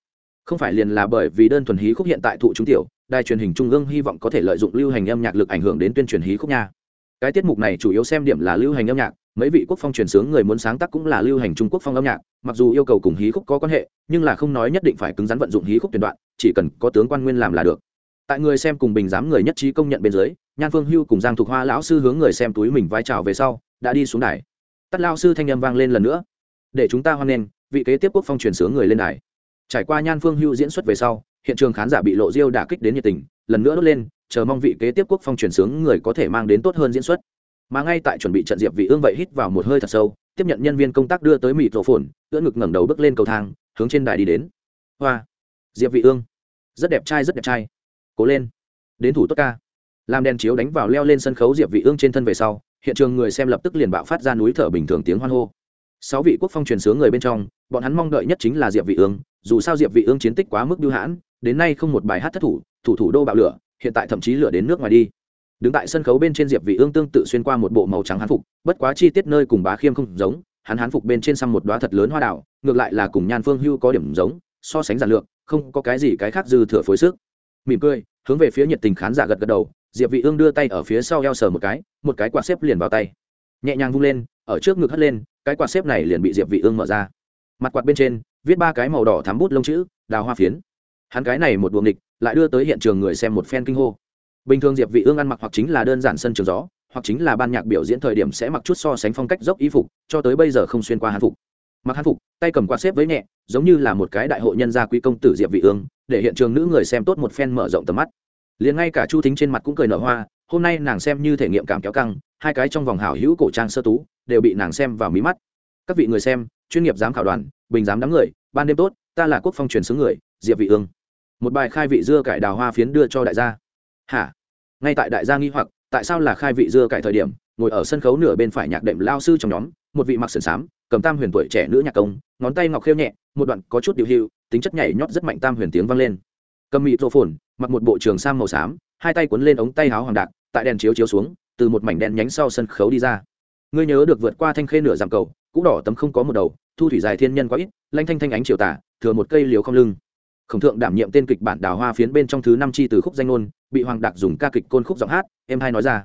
Không phải liền là bởi vì đơn thuần hí khúc hiện tại thụ chúng tiểu, đài truyền hình trung ương hy vọng có thể lợi dụng lưu hành âm nhạc lực ảnh hưởng đến tuyên truyền hí khúc nha. Cái tiết mục này chủ yếu xem điểm là lưu hành âm nhạc, mấy vị quốc phong truyền sướng người muốn sáng tác cũng là lưu hành trung quốc phong âm nhạc, mặc dù yêu cầu cùng hí khúc có quan hệ, nhưng là không nói nhất định phải cứng rắn vận dụng hí khúc tuyển đoạn, chỉ cần có tướng quan nguyên làm là được. Tại người xem cùng bình giám người nhất trí công nhận bên dưới nhan phương hưu cùng giang thục hoa lão sư hướng người xem túi mình vai trào về sau, đã đi xuống đài. Tắt lao sư thanh â m vang lên lần nữa. Để chúng ta hoan nghênh, vị kế tiếp quốc phong truyền sướng người lên đài. Trải qua nhan phương hưu diễn xuất về sau, hiện trường khán giả bị lộ diêu đả kích đến nhiệt tình, lần nữa đốt lên, chờ mong vị kế tiếp quốc phong truyền sướng người có thể mang đến tốt hơn diễn xuất. Mà ngay tại chuẩn bị trận diệp vị ương vậy hít vào một hơi thật sâu, tiếp nhận nhân viên công tác đưa tới mịt rổ phồn, ưỡn ngực ngẩng đầu bước lên cầu thang, hướng trên đài đi đến. Hoa. Diệp vị ương. Rất đẹp trai, rất đẹp trai. Cố lên. Đến thủ tốt ca làm đèn chiếu đánh vào leo lên sân khấu diệp vị ương trên thân về sau, hiện trường người xem lập tức liền bạo phát ra núi thở bình thường tiếng hoan hô. Sáu vị quốc phong truyền sướng người bên trong, bọn hắn mong đợi nhất chính là diệp vị ương, dù sao diệp vị ương chiến tích quá mức biêu hãn, đến nay không một bài hát thất thủ thủ thủ đô bạo lửa, hiện tại thậm chí lửa đến nước ngoài đi. Đứng tại sân khấu bên trên diệp vị ương tương tự xuyên qua một bộ màu trắng hán phục, bất quá chi tiết nơi cùng bá khiêm không giống, hắn hán phục bên trên xăm một đóa thật lớn hoa đào, ngược lại là cùng nhan phương hưu có điểm giống, so sánh giản lược, không có cái gì cái khác dư thừa phối sức. Mỉm cười, hướng về phía nhiệt tình khán giả gật gật đầu diệp vị ương đưa tay ở phía sau eo sờ một cái một cái quạt xếp liền vào tay. Nhẹ nhàng vung lên, ở trước ngực hất lên, cái quạt xếp này liền bị diệp vị ương mở ra. Mặt quạt bên trên, viết ba cái màu đỏ thắm bút lông chữ, đào hoa phiến. Hắn cái này một buồng địch lại đưa tới hiện trường người xem một phen kinh hô. Bình thường diệp vị ương ăn mặc hoặc chính là đơn giản sân trường gió, hoặc chính là ban nhạc biểu diễn thời điểm sẽ mặc chút so sánh phong cách dốc y phục, cho tới bây giờ không xuyên qua hán phục. Mặc hán phục, tay cầm quạt xếp với nhẹ, giống như là một cái đại hội nhân gia quý công tử diệp vị ương, để hiện trường nữ người xem tốt một phen mở rộng tầm mắt liền ngay cả chu thính trên mặt cũng cười nở hoa, hôm nay nàng xem như thể nghiệm cảm kéo căng, hai cái trong vòng hảo hữu cổ trang sơ tú, đều bị nàng xem vào mí mắt. Các vị người xem, chuyên nghiệp giám khảo đoàn, bình giám đám người, ban đêm tốt, ta là quốc phong truyền xứ người, diệp vị ương. Một bài khai vị dưa cải đào hoa phiến đưa cho đại gia. Hả? Ngay tại đại gia nghi hoặc, tại sao là khai vị dưa cải thời điểm, ngồi ở sân khấu nửa bên phải nhạc đệm lao sư trong nhóm, một vị mặc sườn xám, cầm tam huyền tuổi trẻ nữ nhạc công, ngón tay ngọc khêu nhẹ, một đoạn có chút điều hưu tính chất nhảy nhót rất mạnh tam huyền tiếng vang lên cầm mịt rô phồn mặc một bộ trường sam màu xám hai tay quấn lên ống tay áo hoàng đạc, tại đèn chiếu chiếu xuống từ một mảnh đèn nhánh sau sân khấu đi ra. Ngươi nhớ được vượt qua thanh khê nửa giảm cầu cũng đỏ tấm không có một đầu thu thủy dài thiên nhân quá ít lanh thanh thanh ánh chiều tả thừa một cây liều không lưng. Khổng thượng đảm nhiệm tên kịch bản đào hoa phiến bên trong thứ năm chi từ khúc danh ngôn bị hoàng đạc dùng ca kịch côn khúc giọng hát em hai nói ra.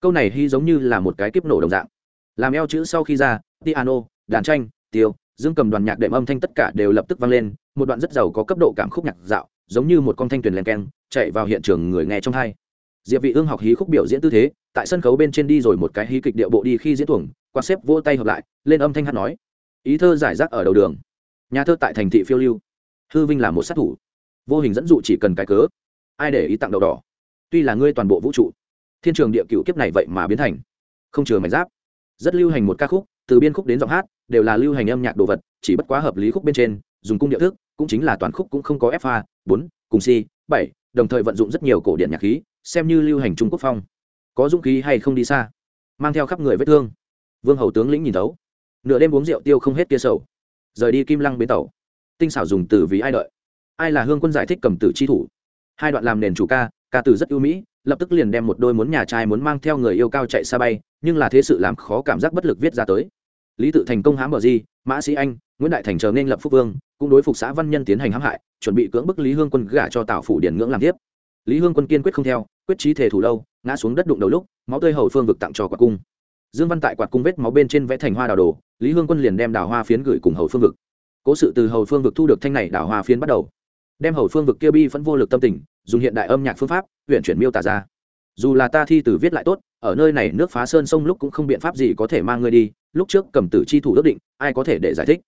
Câu này hy giống như là một cái kiếp nổ đồng dạng. Làm eo chữ sau khi ra piano đàn tranh tiêu dương cầm đoàn nhạc đệm âm thanh tất cả đều lập tức vang lên một đoạn rất giàu có cấp độ cảm khúc nhạc dạo giống như một con thanh tuyền len keng, chạy vào hiện trường người nghe trong hai. Diệp vị ương học hí khúc biểu diễn tư thế, tại sân khấu bên trên đi rồi một cái hí kịch điệu bộ đi khi diễn tuồng quan xếp vỗ tay hợp lại, lên âm thanh hát nói, ý thơ giải rác ở đầu đường, nhà thơ tại thành thị phiêu lưu, hư vinh là một sát thủ, vô hình dẫn dụ chỉ cần cái cớ, ai để ý tặng đầu đỏ, tuy là ngươi toàn bộ vũ trụ, thiên trường địa cựu kiếp này vậy mà biến thành không chừa mảnh giáp. Rất lưu hành một ca khúc từ biên khúc đến giọng hát đều là lưu hành âm nhạc đồ vật, chỉ bất quá hợp lý khúc bên trên, dùng cung điệu thức cũng chính là toàn khúc cũng không có fa bốn, cùng c, bảy, đồng thời vận dụng rất nhiều cổ điện nhạc khí, xem như lưu hành trung quốc phong. Có dũng khí hay không đi xa? Mang theo khắp người vết thương. Vương hầu tướng lĩnh nhìn thấu. Nửa đêm uống rượu tiêu không hết kia sầu. Rời đi kim lăng bến tàu. Tinh xảo dùng từ vì ai đợi. Ai là hương quân giải thích cầm tử chi thủ? Hai đoạn làm nền chủ ca ca từ rất ưu mỹ lập tức liền đem một đôi muốn nhà trai muốn mang theo người yêu cao chạy xa bay, nhưng là thế sự làm khó cảm giác bất lực viết ra tới. Lý tự thành công hãm bờ di, mã sĩ anh, nguyễn đại thành chờ nên lập phúc vương, cũng đối phục xã văn nhân tiến hành hãm hại, chuẩn bị cưỡng bức lý hương quân gả cho tào phủ điển ngưỡng làm tiếp. Lý hương quân kiên quyết không theo, quyết trí thể thủ lâu, ngã xuống đất đụng đầu lúc, máu tươi hậu phương vực tặng cho quả cung. Dương văn tại quạt cung vết máu bên trên vẽ thành hoa đào đồ, lý hương quân liền đem đào hoa phiến gửi cùng hậu phương vực. Cố sự từ hậu phương vực thu được thanh này đào hoa phiến bắt đầu đem hầu phương vực kia bi vẫn vô lực tâm tình, dùng hiện đại âm nhạc phương pháp huyện chuyển miêu tả ra. Dù là ta thi từ viết lại tốt, ở nơi này nước phá sơn sông lúc cũng không biện pháp gì có thể mang ngươi đi, lúc trước cầm tử chi thủ ước định, ai có thể để giải thích?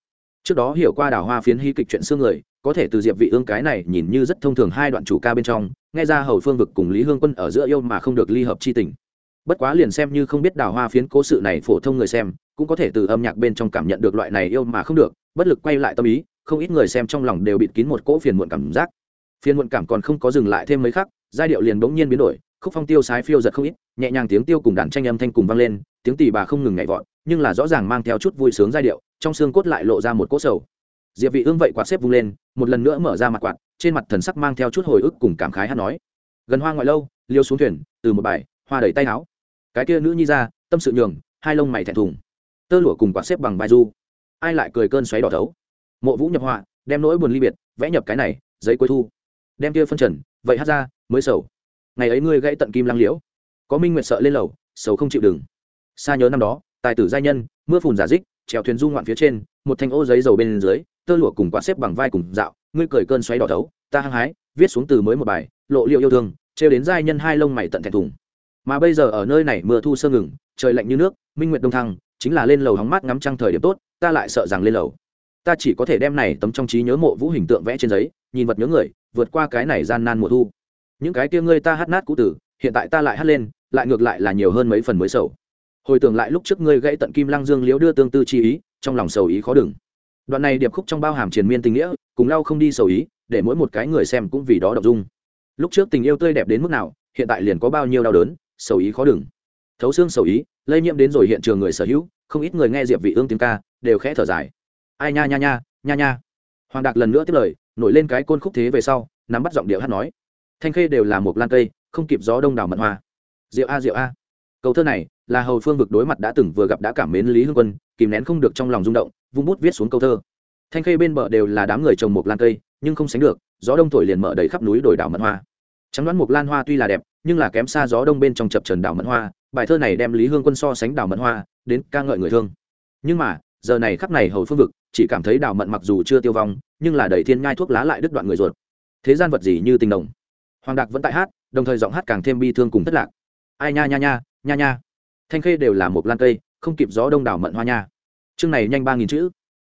Trước đó hiểu qua đào hoa phiến hy kịch chuyện xương người, có thể từ diệp vị ương cái này nhìn như rất thông thường hai đoạn chủ ca bên trong, nghe ra hầu phương vực cùng lý hương quân ở giữa yêu mà không được ly hợp chi tình. Bất quá liền xem như không biết đào hoa phiến cố sự này phổ thông người xem, cũng có thể từ âm nhạc bên trong cảm nhận được loại này yêu mà không được, bất lực quay lại tâm ý không ít người xem trong lòng đều bịt kín một cỗ phiền muộn cảm giác. Phiền muộn cảm còn không có dừng lại thêm mấy khắc, giai điệu liền bỗng nhiên biến đổi, khúc phong tiêu sái phiêu giật không ít, nhẹ nhàng tiếng tiêu cùng đàn tranh âm thanh cùng vang lên, tiếng tỳ bà không ngừng nhảy vọt, nhưng là rõ ràng mang theo chút vui sướng giai điệu, trong xương cốt lại lộ ra một cỗ sầu. Diệp vị ương vậy quạt xếp vung lên, một lần nữa mở ra mặt quạt, trên mặt thần sắc mang theo chút hồi ức cùng cảm khái hát nói. Gần hoa ngoại lâu, liêu xuống thuyền, từ một bài, hoa đầy tay áo. Cái kia nữ nhi ra, tâm sự nhường, hai lông mày thẹn thùng. Tơ lụa cùng quạt xếp bằng bài du. Ai lại cười cơn xoáy đỏ thấu? Mộ vũ nhập họa, đem nỗi buồn ly biệt, vẽ nhập cái này, giấy cuối thu. Đem kia phân trần, vậy hát ra, mới sầu. Ngày ấy ngươi gãy tận kim lăng liễu. Có minh nguyệt sợ lên lầu, sầu không chịu đừng xa nhớ năm đó, tài tử giai nhân, mưa phùn giả dích, trèo thuyền du ngoạn phía trên, một thanh ô giấy dầu bên dưới, tơ lụa cùng quạt xếp bằng vai cùng dạo, ngươi cười cơn xoáy đỏ thấu, ta hăng hái, viết xuống từ mới một bài, lộ liệu yêu thương, trêu đến giai nhân hai lông mày tận thẹn thùng. Mà bây giờ ở nơi này mưa thu sơ ngừng, trời lạnh như nước, minh nguyệt đông thăng, chính là lên lầu hóng mát ngắm trăng thời điểm tốt, ta lại sợ rằng lên lầu ta chỉ có thể đem này tấm trong trí nhớ mộ vũ hình tượng vẽ trên giấy, nhìn vật nhớ người, vượt qua cái này gian nan mùa thu. Những cái kia ngươi ta hát nát cũ tử, hiện tại ta lại hát lên, lại ngược lại là nhiều hơn mấy phần mới sầu. Hồi tưởng lại lúc trước ngươi gãy tận kim lăng dương liễu đưa tương tư chi ý, trong lòng sầu ý khó đừng. Đoạn này điệp khúc trong bao hàm triền miên tình nghĩa, cùng lau không đi sầu ý, để mỗi một cái người xem cũng vì đó đọc dung. Lúc trước tình yêu tươi đẹp đến mức nào, hiện tại liền có bao nhiêu đau đớn, sầu ý khó đừng. Thấu xương sầu ý, lây nhiễm đến rồi hiện trường người sở hữu, không ít người nghe diệp vị ương tiếng ca, đều khẽ thở dài ai nha nha nha nha nha. Hoàng đạc lần nữa tiếp lời, nổi lên cái côn khúc thế về sau, nắm bắt giọng điệu hát nói. Thanh khê đều là một lan cây, không kịp gió đông đảo mận hoa. Rượu a rượu a. Câu thơ này, là hầu phương vực đối mặt đã từng vừa gặp đã cảm mến lý hương quân, kìm nén không được trong lòng rung động, vung bút viết xuống câu thơ. Thanh khê bên bờ đều là đám người trồng một lan cây, nhưng không sánh được, gió đông thổi liền mở đầy khắp núi đồi đảo mận hoa. Trắng đoán một lan hoa tuy là đẹp, nhưng là kém xa gió đông bên trong chập trần đảo mận hoa, bài thơ này đem lý hương quân so sánh đảo mận hoa, đến ca ngợi người thương. Nhưng mà giờ này khắp này hầu phương vực, chỉ cảm thấy đào mận mặc dù chưa tiêu vong, nhưng là đầy thiên ngai thuốc lá lại đứt đoạn người ruột. Thế gian vật gì như tình đồng. Hoàng đạc vẫn tại hát, đồng thời giọng hát càng thêm bi thương cùng thất lạc. Ai nha nha nha nha nha. Thanh khê đều là một lan cây, không kịp gió đông đảo mận hoa nha. Chương này nhanh ba nghìn chữ.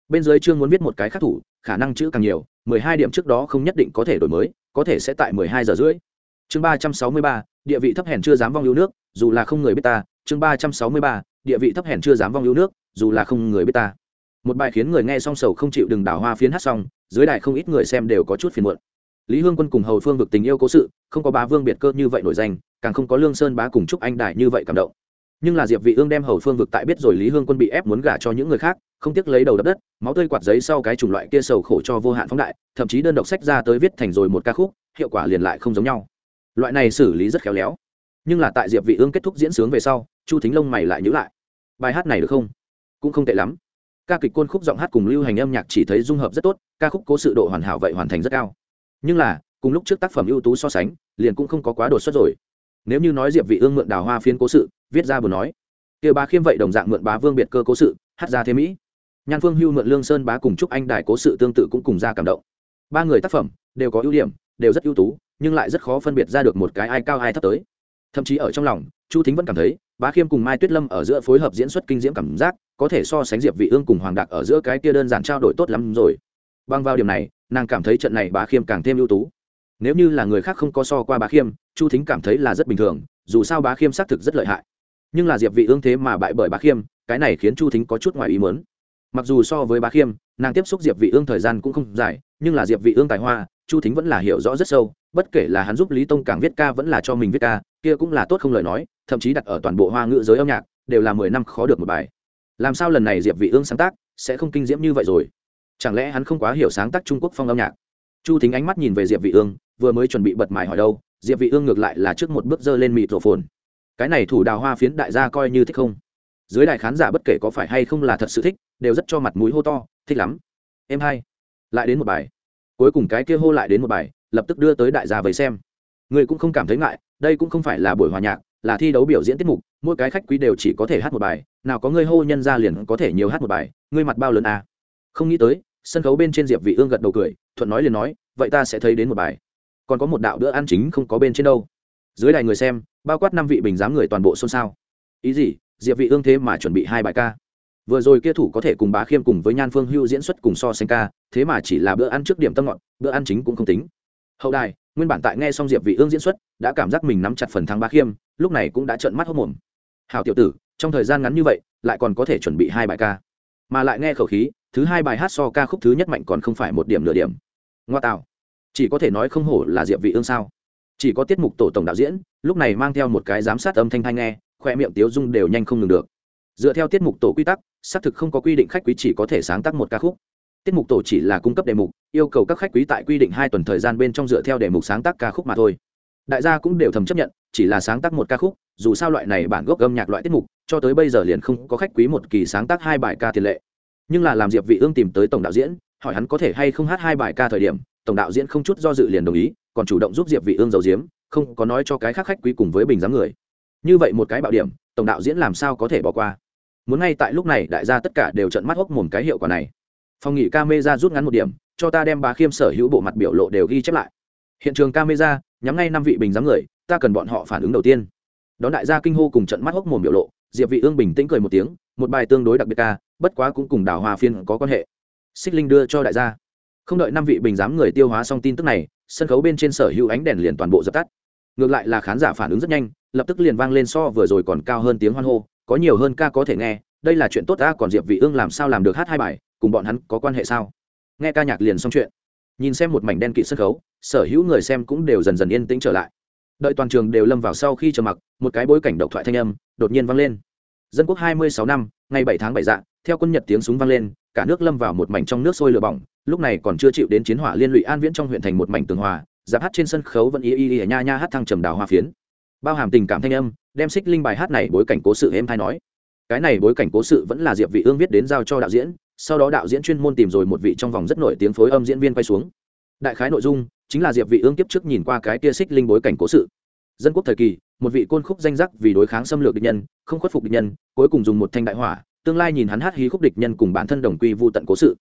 Bên dưới chương muốn viết một cái khắc thủ, khả năng chữ càng nhiều, mười hai điểm trước đó không nhất định có thể đổi mới, có thể sẽ tại mười hai giờ rưỡi. Chương ba trăm sáu mươi ba, địa vị thấp hèn chưa dám vong yêu nước, dù là không người biết ta, chương ba trăm sáu mươi ba, địa vị thấp hèn chưa dám vong yêu nước dù là không người biết ta. Một bài khiến người nghe song sầu không chịu đừng đảo hoa phiến hát xong, dưới đài không ít người xem đều có chút phiền muộn. Lý hương quân cùng hầu phương vực tình yêu cố sự, không có bá vương biệt cơ như vậy nổi danh, càng không có lương sơn bá cùng chúc anh đại như vậy cảm động. Nhưng là diệp vị ương đem hầu phương vực tại biết rồi lý hương quân bị ép muốn gả cho những người khác, không tiếc lấy đầu đập đất, máu tươi quạt giấy sau cái chủng loại kia sầu khổ cho vô hạn phóng đại, thậm chí đơn độc sách ra tới viết thành rồi một ca khúc, hiệu quả liền lại không giống nhau. Loại này xử lý rất khéo léo. Nhưng là tại diệp vị ương kết thúc diễn sướng về sau, chu thính long mày lại nhữ lại. Bài hát này được không? Cũng không tệ lắm. Ca kịch côn khúc giọng hát cùng lưu hành âm nhạc chỉ thấy dung hợp rất tốt, ca khúc cố sự độ hoàn hảo vậy hoàn thành rất cao. Nhưng là, cùng lúc trước tác phẩm ưu tú so sánh, liền cũng không có quá đột xuất rồi. Nếu như nói diệp vị ương mượn đào hoa phiên cố sự, viết ra buồn nói. Kia bá khiêm vậy đồng dạng mượn bá vương biệt cơ cố sự, hát ra thế mỹ. Nhan phương hưu mượn lương sơn bá cùng chúc anh đại cố sự tương tự cũng cùng ra cảm động. Ba người tác phẩm, đều có ưu điểm, đều rất ưu tú, nhưng lại rất khó phân biệt ra được một cái ai cao ai thấp tới. Thậm chí ở trong lòng, chu thính vẫn cảm thấy bá khiêm cùng mai tuyết lâm ở giữa phối hợp diễn xuất kinh diễm cảm giác, có thể so sánh diệp vị ương cùng hoàng đạc ở giữa cái kia đơn giản trao đổi tốt lắm rồi. Bằng vào điểm này, nàng cảm thấy trận này bá khiêm càng thêm ưu tú. Nếu như là người khác không có so qua bá khiêm, chu thính cảm thấy là rất bình thường, dù sao bá khiêm xác thực rất lợi hại. Nhưng là diệp vị ương thế mà bại bởi bá khiêm, cái này khiến chu thính có chút ngoài ý muốn. Mặc dù so với bá khiêm, nàng tiếp xúc diệp vị ương thời gian cũng không dài, nhưng là diệp vị ương tài hoa, chu thính vẫn là hiểu rõ rất sâu, bất kể là hắn giúp lý tông càng viết ca vẫn là cho mình viết ca kia cũng là tốt không lời nói, thậm chí đặt ở toàn bộ hoa ngữ giới âm nhạc, đều là mười năm khó được một bài. Làm sao lần này diệp vị ương sáng tác, sẽ không kinh diễm như vậy rồi? Chẳng lẽ hắn không quá hiểu sáng tác trung quốc phong âm nhạc? Chu thính ánh mắt nhìn về diệp vị ương, vừa mới chuẩn bị bật mài hỏi đâu, diệp vị ương ngược lại là trước một bước dơ lên mịt rổ phồn cái này thủ đào hoa phiến đại gia coi như thích không? Dưới đại khán giả bất kể có phải hay không là thật sự thích, đều rất cho mặt mũi hô to, thích lắm. Em hai. Lại đến một bài. Cuối cùng cái kia hô lại đến một bài, lập tức đưa tới đại gia với xem. Người cũng không cảm thấy ngại đây cũng không phải là buổi hòa nhạc, là thi đấu biểu diễn tiết mục, mỗi cái khách quý đều chỉ có thể hát một bài, nào có người hô nhân ra liền có thể nhiều hát một bài, ngươi mặt bao lớn à. không nghĩ tới, sân khấu bên trên diệp vị ương gật đầu cười, thuận nói liền nói, vậy ta sẽ thấy đến một bài. Còn có một đạo bữa ăn chính không có bên trên đâu. Dưới đài người xem, bao quát năm vị bình giám người toàn bộ xôn xao. Ý gì, diệp vị ương thế mà chuẩn bị hai bài ca? Vừa rồi kia thủ có thể cùng bá khiêm cùng với nhan phương hưu diễn xuất cùng so sánh ca, thế mà chỉ là bữa ăn trước điểm tâm ngọn bữa ăn chính cũng không tính. Hậu đài nguyên bản tại nghe xong diệp vị ương diễn xuất, đã cảm giác mình nắm chặt phần thắng ba khiêm, lúc này cũng đã trợn mắt hốt mồm. Hào tiểu tử, trong thời gian ngắn như vậy, lại còn có thể chuẩn bị hai bài ca. Mà lại nghe khẩu khí, thứ hai bài hát so ca khúc thứ nhất mạnh còn không phải một điểm nửa điểm. Ngoa tạo. Chỉ có thể nói không hổ là diệp vị ương sao. Chỉ có tiết mục tổ tổng đạo diễn, lúc này mang theo một cái giám sát âm thanh thanh nghe, khoe miệng tiếu dung đều nhanh không ngừng được. Dựa theo tiết mục tổ quy tắc, xác thực không có quy định khách quý chỉ có thể sáng tác một ca khúc tiết mục tổ chỉ là cung cấp đề mục, yêu cầu các khách quý tại quy định hai tuần thời gian bên trong dựa theo đề mục sáng tác ca khúc mà thôi. Đại gia cũng đều thầm chấp nhận, chỉ là sáng tác một ca khúc, dù sao loại này bản gốc âm nhạc loại tiết mục, cho tới bây giờ liền không có khách quý một kỳ sáng tác hai bài ca tiền lệ. Nhưng là làm diệp vị ương tìm tới tổng đạo diễn, hỏi hắn có thể hay không hát hai bài ca thời điểm, tổng đạo diễn không chút do dự liền đồng ý, còn chủ động giúp diệp vị ương giấu giếm, không có nói cho cái khác khách quý cùng với bình giám người. Như vậy một cái bạo điểm, tổng đạo diễn làm sao có thể bỏ qua? Muốn ngay tại lúc này đại gia tất cả đều trợn mắt hốc mồm cái hiệu quả này phòng nghỉ camera rút ngắn một điểm, cho ta đem bà khiêm sở hữu bộ mặt biểu lộ đều ghi chép lại. Hiện trường camera, nhắm ngay năm vị bình giám người, ta cần bọn họ phản ứng đầu tiên. Đón đại gia kinh hô cùng trận mắt hốc mồm biểu lộ, diệp vị ương bình tĩnh cười một tiếng, một bài tương đối đặc biệt ca, bất quá cũng cùng đào hoa phiên có quan hệ. Xích linh đưa cho đại gia. Không đợi năm vị bình giám người tiêu hóa xong tin tức này, sân khấu bên trên sở hữu ánh đèn liền toàn bộ dập tắt. Ngược lại là khán giả phản ứng rất nhanh, lập tức liền vang lên so vừa rồi còn cao hơn tiếng hoan hô, có nhiều hơn ca có thể nghe, đây là chuyện tốt ta, còn diệp vị ương làm sao làm được hát hai bài cùng bọn hắn có quan hệ sao? Nghe ca nhạc liền xong chuyện. Nhìn xem một mảnh đen kịt sân khấu, sở hữu người xem cũng đều dần dần yên tĩnh trở lại. Đợi toàn trường đều lâm vào sau khi chờ mặc, một cái bối cảnh độc thoại thanh âm đột nhiên vang lên. Dân quốc 26 năm, ngày 7 tháng 7 dạ theo quân nhật tiếng súng vang lên, cả nước lâm vào một mảnh trong nước sôi lửa bỏng, lúc này còn chưa chịu đến chiến hỏa liên lụy an viễn trong huyện thành một mảnh tường hòa, giáp hát trên sân khấu vẫn y y y nha nha hát thăng trầm đào hoa phiến. Bao hàm tình cảm thanh âm, đem xích linh bài hát này bối cảnh cố sự em thay nói. Cái này bối cảnh cố sự vẫn là diệp vị ương viết đến giao cho đạo diễn sau đó đạo diễn chuyên môn tìm rồi một vị trong vòng rất nổi tiếng phối âm diễn viên quay xuống. Đại khái nội dung chính là diệp vị ương tiếp trước nhìn qua cái kia xích linh bối cảnh cố sự. Dân quốc thời kỳ một vị côn khúc danh giác vì đối kháng xâm lược địch nhân không khuất phục địch nhân cuối cùng dùng một thanh đại hỏa tương lai nhìn hắn hát hí khúc địch nhân cùng bản thân đồng quy vu tận cố sự.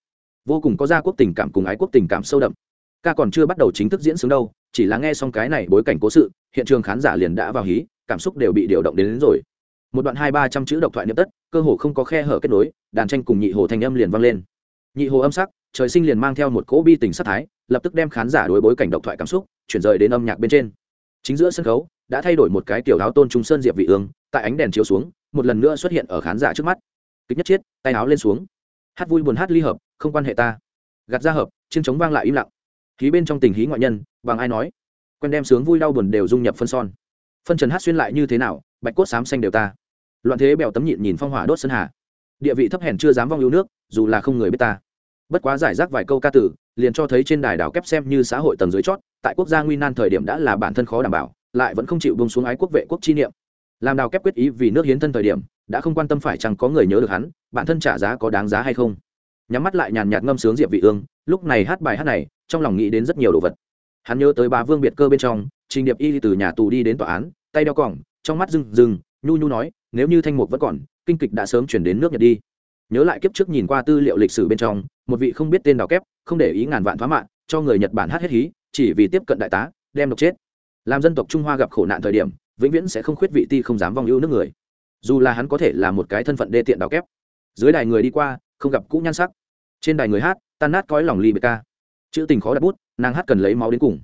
Vô cùng có gia quốc tình cảm cùng ái quốc tình cảm sâu đậm. Ca còn chưa bắt đầu chính thức diễn sướng đâu chỉ là nghe xong cái này bối cảnh cố sự hiện trường khán giả liền đã vào hí cảm xúc đều bị điều động đến, đến rồi một đoạn hai ba trăm chữ độc thoại niệm tất, cơ hồ không có khe hở kết nối, đàn tranh cùng nhị hồ thanh âm liền vang lên. Nhị hồ âm sắc, trời sinh liền mang theo một cỗ bi tình sắc thái, lập tức đem khán giả đối bối cảnh độc thoại cảm xúc, chuyển rời đến âm nhạc bên trên. Chính giữa sân khấu, đã thay đổi một cái tiểu áo tôn trung sơn diệp vị ương, tại ánh đèn chiếu xuống, một lần nữa xuất hiện ở khán giả trước mắt. Kịch nhất chiết, tay áo lên xuống. Hát vui buồn hát ly hợp, không quan hệ ta. Gạt ra hợp chương chống vang lại im lặng. Khí bên trong tình hí ngoại nhân, bằng ai nói? Quen đem sướng vui đau buồn đều dung nhập phân son. Phân trần hát xuyên lại như thế nào, bạch cốt xám xanh đều ta loạn thế bèo tấm nhịn nhìn phong hỏa đốt sơn hà. Địa vị thấp hèn chưa dám vong yêu nước, dù là không người biết ta. Bất quá giải rác vài câu ca tử, liền cho thấy trên đài đảo kép xem như xã hội tầng dưới chót, tại quốc gia nguy nan thời điểm đã là bản thân khó đảm bảo, lại vẫn không chịu bông xuống ái quốc vệ quốc chi niệm. Làm đào kép quyết ý vì nước hiến thân thời điểm, đã không quan tâm phải chăng có người nhớ được hắn, bản thân trả giá có đáng giá hay không. Nhắm mắt lại nhàn nhạt ngâm sướng diệp vị ương, lúc này hát bài hát này, trong lòng nghĩ đến rất nhiều đồ vật. Hắn nhớ tới bà vương biệt cơ bên trong, trình điệp y từ nhà tù đi đến tòa án, tay đeo còng, trong mắt rừng rừng nhu nhu nói, nếu như thanh mục vẫn còn, kinh kịch đã sớm chuyển đến nước nhật đi. Nhớ lại kiếp trước nhìn qua tư liệu lịch sử bên trong, một vị không biết tên đào kép, không để ý ngàn vạn thoá mạng cho người nhật bản hát hết hí, chỉ vì tiếp cận đại tá, đem độc chết. Làm dân tộc trung hoa gặp khổ nạn thời điểm, vĩnh viễn sẽ không khuyết vị ti không dám vong ưu nước người. Dù là hắn có thể là một cái thân phận đê tiện đào kép. Dưới đài người đi qua, không gặp cũ nhan sắc. Trên đài người hát, tan nát cõi lòng ly bê ca. Chữ tình khó đặt bút, nàng hát cần lấy máu đến cùng.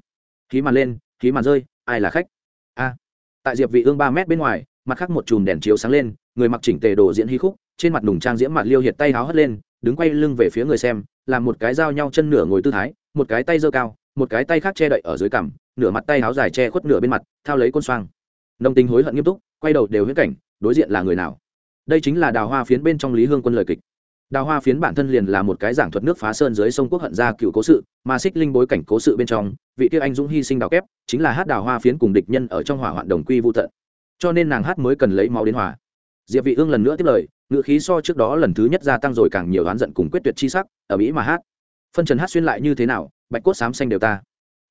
Khí màn lên khí màn rơi, ai là khách? A. Tại diệp vị ương ba mét bên ngoài mặt khác một chùm đèn chiếu sáng lên, người mặc chỉnh tề đồ diễn hí khúc, trên mặt nùng trang diễm mặt liêu hiệt tay háo hất lên, đứng quay lưng về phía người xem, làm một cái dao nhau chân nửa ngồi tư thái, một cái tay giơ cao, một cái tay khác che đậy ở dưới cằm, nửa mặt tay háo dài che khuất nửa bên mặt, thao lấy côn xoang. Nông tình hối hận nghiêm túc, quay đầu đều huyết cảnh, đối diện là người nào? Đây chính là đào hoa phiến bên trong lý hương quân lời kịch. Đào hoa phiến bản thân liền là một cái giảng thuật nước phá sơn dưới sông quốc hận gia cựu cố sự, mà xích linh bối cảnh cố sự bên trong, vị tiêu anh dũng hy sinh đào kép, chính là hát đào hoa phiến cùng địch nhân ở trong hỏa hoạn đồng quy vô tận cho nên nàng hát mới cần lấy máu đến hòa. Diệp vị ương lần nữa tiếp lời ngựa khí so trước đó lần thứ nhất gia tăng rồi càng nhiều oán giận cùng quyết tuyệt chi sắc, ở mỹ mà hát. Phân trần hát xuyên lại như thế nào, bạch cốt sám xanh đều ta.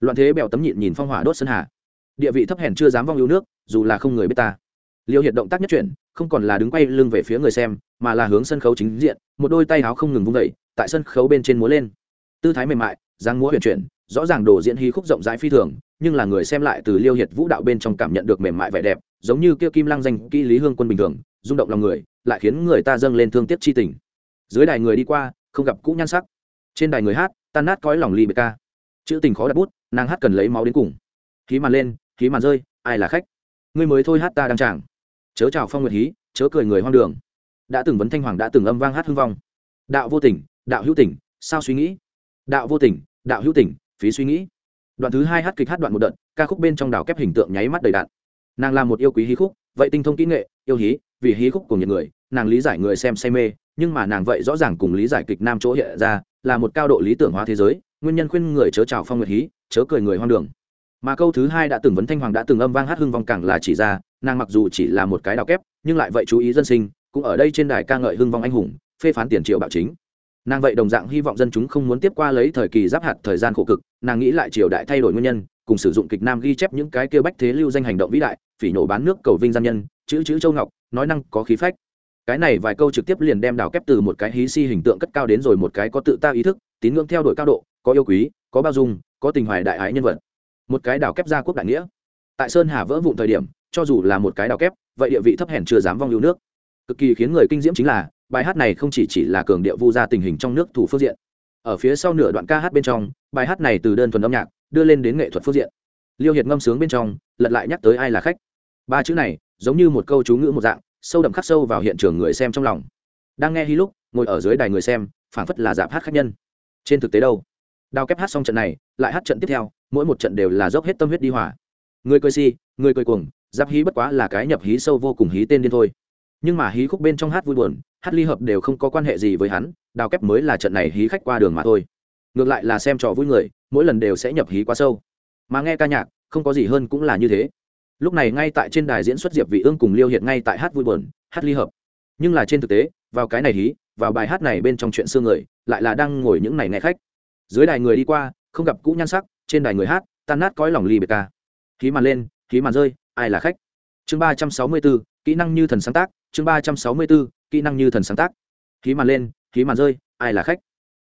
Loạn thế bèo tấm nhịn nhìn phong hỏa đốt sân hà. Địa vị thấp hèn chưa dám vong yêu nước, dù là không người biết ta. Liêu hiện động tác nhất chuyển, không còn là đứng quay lưng về phía người xem, mà là hướng sân khấu chính diện, một đôi tay áo không ngừng vung đẩy tại sân khấu bên trên múa lên. Tư thái mềm mại, dáng múa huyền chuyển, rõ ràng đồ diễn hí khúc rộng rãi phi thường nhưng là người xem lại từ liêu hiệt vũ đạo bên trong cảm nhận được mềm mại vẻ đẹp, giống như kia kim lăng danh kỹ lý hương quân bình thường, rung động lòng người, lại khiến người ta dâng lên thương tiếc chi tình. Dưới đài người đi qua, không gặp cũ nhan sắc. Trên đài người hát, tan nát cõi lòng ly bê ca. Chữ tình khó đặt bút, nàng hát cần lấy máu đến cùng. Khí màn lên khí màn rơi, ai là khách? Ngươi mới thôi hát ta đang chàng chớ chào phong nguyệt hí, chớ cười người hoang đường. Đã từng vấn thanh hoàng đã từng âm vang hát hưng vong. Đạo vô tình, đạo hữu tình, sao suy nghĩ? Đạo vô tình, đạo hữu tình, phí suy nghĩ đoạn thứ hai hát kịch hát đoạn một đợt, ca khúc bên trong đảo kép hình tượng nháy mắt đầy đạn nàng là một yêu quý hí khúc, vậy tinh thông kỹ nghệ, yêu hí, vì hí khúc của những người, nàng lý giải người xem say mê, nhưng mà nàng vậy rõ ràng cùng lý giải kịch nam chỗ hiện ra, là một cao độ lý tưởng hóa thế giới, nguyên nhân khuyên người chớ chào phong nguyệt hí, chớ cười người hoang đường. Mà câu thứ hai đã từng vấn thanh hoàng đã từng âm vang hát hưng vong càng là chỉ ra, nàng mặc dù chỉ là một cái đào kép, nhưng lại vậy chú ý dân sinh, cũng ở đây trên đài ca ngợi hưng vong anh hùng, phê phán tiền triệu bạo chính nàng vậy đồng dạng hy vọng dân chúng không muốn tiếp qua lấy thời kỳ giáp hạt thời gian khổ cực, nàng nghĩ lại triều đại thay đổi nguyên nhân, cùng sử dụng kịch nam ghi chép những cái kêu bách thế lưu danh hành động vĩ đại, phỉ nổ bán nước cầu vinh gian nhân, chữ chữ châu ngọc, nói năng có khí phách. Cái này vài câu trực tiếp liền đem đào kép từ một cái hí si hình tượng cất cao đến rồi một cái có tự ta ý thức, tín ngưỡng theo đuổi cao độ, có yêu quý, có bao dung, có tình hoài đại ái nhân vật. Một cái đào kép gia quốc đại nghĩa. Tại sơn hà vỡ vụn thời điểm, cho dù là một cái đào kép, vậy địa vị thấp hèn chưa dám vong yêu nước. Cực kỳ khiến người kinh diễm chính là bài hát này không chỉ chỉ là cường điệu vu ra tình hình trong nước thủ phương diện. Ở phía sau nửa đoạn ca hát bên trong, bài hát này từ đơn thuần âm nhạc, đưa lên đến nghệ thuật phương diện. Liêu hiệt ngâm sướng bên trong, lật lại nhắc tới ai là khách. Ba chữ này, giống như một câu chú ngữ một dạng, sâu đậm khắc sâu vào hiện trường người xem trong lòng. Đang nghe hy lúc, ngồi ở dưới đài người xem, phảng phất là dạp hát khách nhân. Trên thực tế đâu? Đào kép hát xong trận này, lại hát trận tiếp theo, mỗi một trận đều là dốc hết tâm huyết đi hỏa người cười si, người cười cuồng, giáp hí bất quá là cái nhập hí sâu vô cùng hí tên điên thôi. Nhưng mà hí khúc bên trong hát vui buồn hát ly hợp đều không có quan hệ gì với hắn, đào kép mới là trận này hí khách qua đường mà thôi. Ngược lại là xem trò vui người, mỗi lần đều sẽ nhập hí quá sâu. Mà nghe ca nhạc, không có gì hơn cũng là như thế. Lúc này ngay tại trên đài diễn xuất diệp vị ương cùng liêu hiện ngay tại hát vui buồn, hát ly hợp. Nhưng là trên thực tế, vào cái này hí, vào bài hát này bên trong chuyện xưa người, lại là đang ngồi những này nghe khách. Dưới đài người đi qua, không gặp cũ nhan sắc, trên đài người hát, tan nát cõi lòng ly biệt ca. Khí màn lên khí màn rơi, ai là khách? Chương ba trăm sáu mươi bốn kỹ năng như thần sáng tác chương ba trăm sáu mươi bốn, kỹ năng như thần sáng tác. Khí màn lên, khí màn rơi, ai là khách?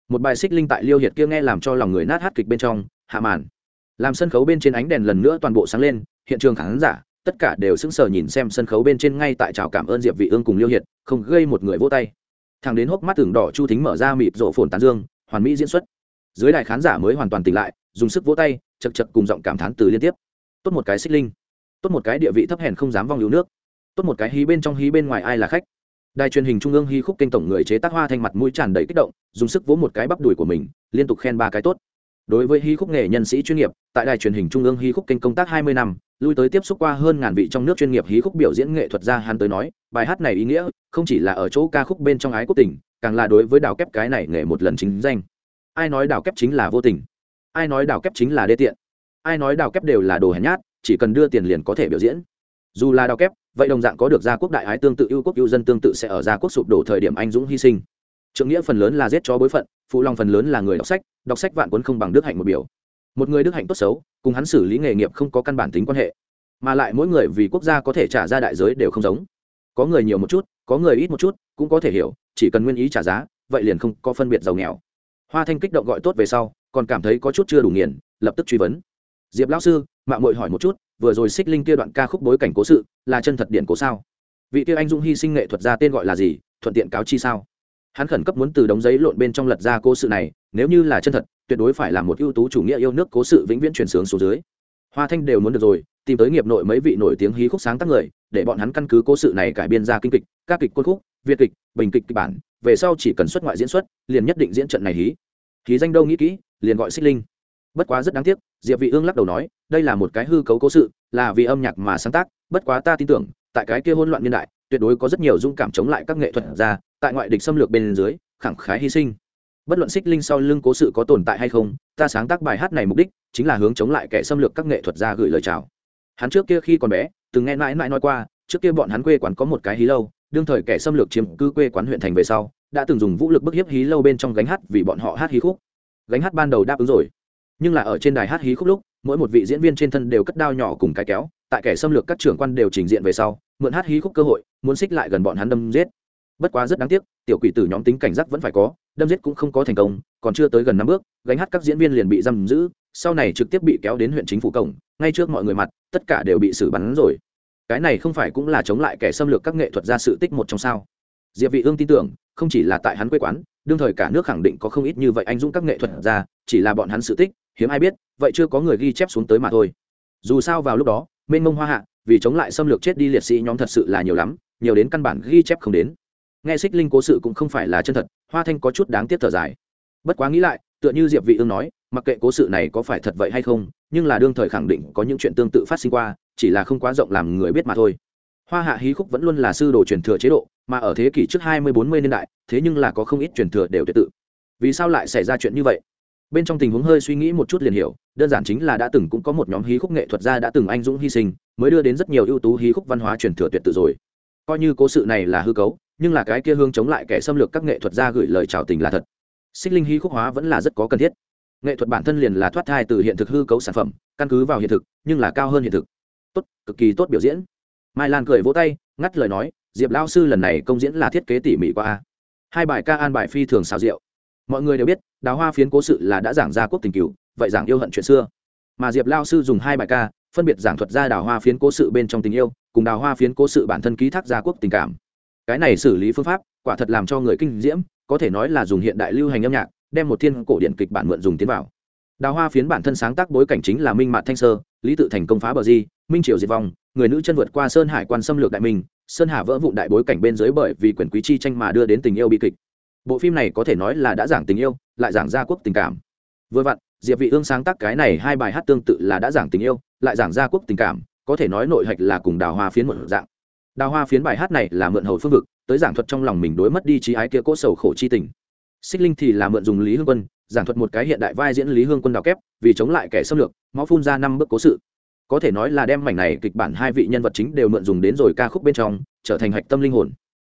Một bài xích linh tại liêu hiệt kia nghe làm cho lòng người nát hát kịch bên trong, hạ màn. Làm sân khấu bên trên ánh đèn lần nữa toàn bộ sáng lên, hiện trường khán giả, tất cả đều sững sờ nhìn xem sân khấu bên trên ngay tại chào cảm ơn diệp vị ương cùng liêu hiệt, không gây một người vỗ tay. Thằng đến hốc mắt tưởng đỏ chu thính mở ra mịt rộ phồn tán dương, hoàn mỹ diễn xuất. Dưới đài khán giả mới hoàn toàn tỉnh lại, dùng sức vỗ tay, chật chật cùng giọng cảm thán từ liên tiếp. Tốt một cái xích linh. Tốt một cái địa vị thấp hèn không dám vong lưu nước tốt một cái hí bên trong hí bên ngoài ai là khách. Đài truyền hình trung ương hí khúc kênh tổng người chế tác hoa thanh mặt mũi tràn đầy kích động, dùng sức vỗ một cái bắp đùi của mình, liên tục khen ba cái tốt. Đối với hí khúc nghề nhân sĩ chuyên nghiệp, tại đài truyền hình trung ương hí khúc kênh công tác hai mươi năm, lui tới tiếp xúc qua hơn ngàn vị trong nước chuyên nghiệp hí khúc biểu diễn nghệ thuật gia hắn tới nói, bài hát này ý nghĩa không chỉ là ở chỗ ca khúc bên trong ái quốc tình, càng là đối với đào kép cái này nghề một lần chính danh. Ai nói đào kép chính là vô tình? Ai nói đào kép chính là đê tiện? Ai nói đào kép đều là đồ hèn nhát, chỉ cần đưa tiền liền có thể biểu diễn. Dù là đào kép vậy đồng dạng có được gia quốc đại ái tương tự yêu quốc yêu dân tương tự sẽ ở gia quốc sụp đổ thời điểm anh dũng hy sinh. Trượng nghĩa phần lớn là giết cho bối phận, phụ lòng phần lớn là người đọc sách đọc sách vạn quân không bằng đức hạnh một biểu. Một người đức hạnh tốt xấu, cùng hắn xử lý nghề nghiệp không có căn bản tính quan hệ. Mà lại mỗi người vì quốc gia có thể trả ra đại giới đều không giống. Có người nhiều một chút, có người ít một chút, cũng có thể hiểu, chỉ cần nguyên ý trả giá, vậy liền không có phân biệt giàu nghèo. Hoa thanh kích động gọi tốt về sau, còn cảm thấy có chút chưa đủ nghiền, lập tức truy vấn. Diệp lão sư, mạng mội hỏi một chút vừa rồi xích linh kia đoạn ca khúc bối cảnh cố sự là chân thật điện cố sao? Vị kia anh dũng hy sinh nghệ thuật ra tên gọi là gì? Thuận tiện cáo chi sao? Hắn khẩn cấp muốn từ đống giấy lộn bên trong lật ra cố sự này, nếu như là chân thật, tuyệt đối phải là một ưu tú chủ nghĩa yêu nước cố sự vĩnh viễn truyền sướng xuống dưới. Hoa thanh đều muốn được rồi, tìm tới nghiệp nội mấy vị nổi tiếng hí khúc sáng tác người, để bọn hắn căn cứ cố sự này cải biên ra kinh kịch ca kịch quân khúc, việt kịch, bình kịch kịch bản, về sau chỉ cần xuất ngoại diễn xuất, liền nhất định diễn trận này hí. Hí danh đâu nghĩ kỹ, liền gọi xích linh bất quá rất đáng tiếc, diệp vị ương lắc đầu nói, đây là một cái hư cấu cố sự, là vì âm nhạc mà sáng tác, bất quá ta tin tưởng, tại cái kia hỗn loạn niên đại, tuyệt đối có rất nhiều dung cảm chống lại các nghệ thuật gia. tại ngoại địch xâm lược bên dưới, khẳng khái hy sinh. Bất luận xích linh sau lưng cố sự có tồn tại hay không, ta sáng tác bài hát này mục đích chính là hướng chống lại kẻ xâm lược các nghệ thuật gia gửi lời chào. Hắn trước kia khi còn bé, từng nghe mãi mãi nói qua, trước kia bọn hắn quê quán có một cái hí lâu, đương thời kẻ xâm lược chiếm cư quê quán huyện thành về sau, đã từng dùng vũ lực bức hiếp hí lâu bên trong gánh hát vì bọn họ hát hí khúc. Gánh hát ban đầu đáp ứng rồi nhưng là ở trên đài hát hí khúc lúc, mỗi một vị diễn viên trên thân đều cất đao nhỏ cùng cái kéo, tại kẻ xâm lược các trưởng quan đều trình diện về sau, mượn hát hí khúc cơ hội, muốn xích lại gần bọn hắn đâm giết. Bất quá rất đáng tiếc, tiểu quỷ tử nhóm tính cảnh giác vẫn phải có, đâm giết cũng không có thành công, còn chưa tới gần năm bước, gánh hát các diễn viên liền bị giam giữ, sau này trực tiếp bị kéo đến huyện chính phủ cổng, ngay trước mọi người mặt, tất cả đều bị xử bắn rồi. Cái này không phải cũng là chống lại kẻ xâm lược các nghệ thuật ra sự tích một trong sao? Diệp vị ương tin tưởng, không chỉ là tại hắn quê quán, đương thời cả nước khẳng định có không ít như vậy anh dũng các nghệ thuật ra chỉ là bọn hắn sự tích hiếm ai biết, vậy chưa có người ghi chép xuống tới mà thôi. Dù sao vào lúc đó, mênh mông hoa hạ, vì chống lại xâm lược chết đi liệt sĩ nhóm thật sự là nhiều lắm, nhiều đến căn bản ghi chép không đến. Nghe xích linh cố sự cũng không phải là chân thật, hoa thanh có chút đáng tiếc thở dài. Bất quá nghĩ lại, tựa như diệp vị ương nói, mặc kệ cố sự này có phải thật vậy hay không, nhưng là đương thời khẳng định có những chuyện tương tự phát sinh qua, chỉ là không quá rộng làm người biết mà thôi. Hoa hạ hí khúc vẫn luôn là sư đồ truyền thừa chế độ, mà ở thế kỷ trước hai mươi bốn mươi niên đại, thế nhưng là có không ít truyền thừa đều tuyệt tự. Vì sao lại xảy ra chuyện như vậy? Bên trong tình huống hơi suy nghĩ một chút liền hiểu, đơn giản chính là đã từng cũng có một nhóm hí khúc nghệ thuật gia đã từng anh dũng hy sinh, mới đưa đến rất nhiều ưu tú hí khúc văn hóa truyền thừa tuyệt tự rồi. Coi như cố sự này là hư cấu, nhưng là cái kia hương chống lại kẻ xâm lược các nghệ thuật gia gửi lời chào tình là thật. Xích linh hí khúc hóa vẫn là rất có cần thiết. Nghệ thuật bản thân liền là thoát thai từ hiện thực hư cấu sản phẩm, căn cứ vào hiện thực, nhưng là cao hơn hiện thực. Tốt, cực kỳ tốt biểu diễn. Mai lan cười vỗ tay, ngắt lời nói, diệp lao sư lần này công diễn là thiết kế tỉ mỉ qua hai bài ca an bài phi thường xào rượu. Mọi người đều biết đào hoa phiến cố sự là đã giảng ra quốc tình cựu vậy giảng yêu hận chuyện xưa. Mà diệp lao sư dùng hai bài ca, phân biệt giảng thuật ra đào hoa phiến cố sự bên trong tình yêu, cùng đào hoa phiến cố sự bản thân ký thác gia quốc tình cảm. Cái này xử lý phương pháp, quả thật làm cho người kinh diễm, có thể nói là dùng hiện đại lưu hành âm nhạc, đem một thiên cổ điện kịch bản mượn dùng tiến vào. Đào hoa phiến bản thân sáng tác bối cảnh chính là minh mạn thanh sơ, lý tự thành công phá bờ di, minh triều diệt vong, người nữ chân vượt qua sơn hải quan xâm lược đại minh, sơn hà vỡ vụ đại bối cảnh bên dưới bởi vì quyền quý chi tranh mà đưa đến tình yêu bi kịch. Bộ phim này có thể nói là đã giảng tình yêu lại giảng gia quốc tình cảm. Vừa vặn, diệp vị ương sáng tác cái này hai bài hát tương tự là đã giảng tình yêu, lại giảng gia quốc tình cảm, có thể nói nội hạch là cùng đào hoa phiến một dạng. Đào hoa phiến bài hát này là mượn hầu phương vực, tới giảng thuật trong lòng mình đối mất đi trí ái kia cố sầu khổ chi tình. Xích linh thì là mượn dùng lý hương quân, giảng thuật một cái hiện đại vai diễn lý hương quân đào kép, vì chống lại kẻ xâm lược, máu phun ra năm bước cố sự. Có thể nói là đem mảnh này kịch bản hai vị nhân vật chính đều mượn dùng đến rồi ca khúc bên trong, trở thành hạch tâm linh hồn.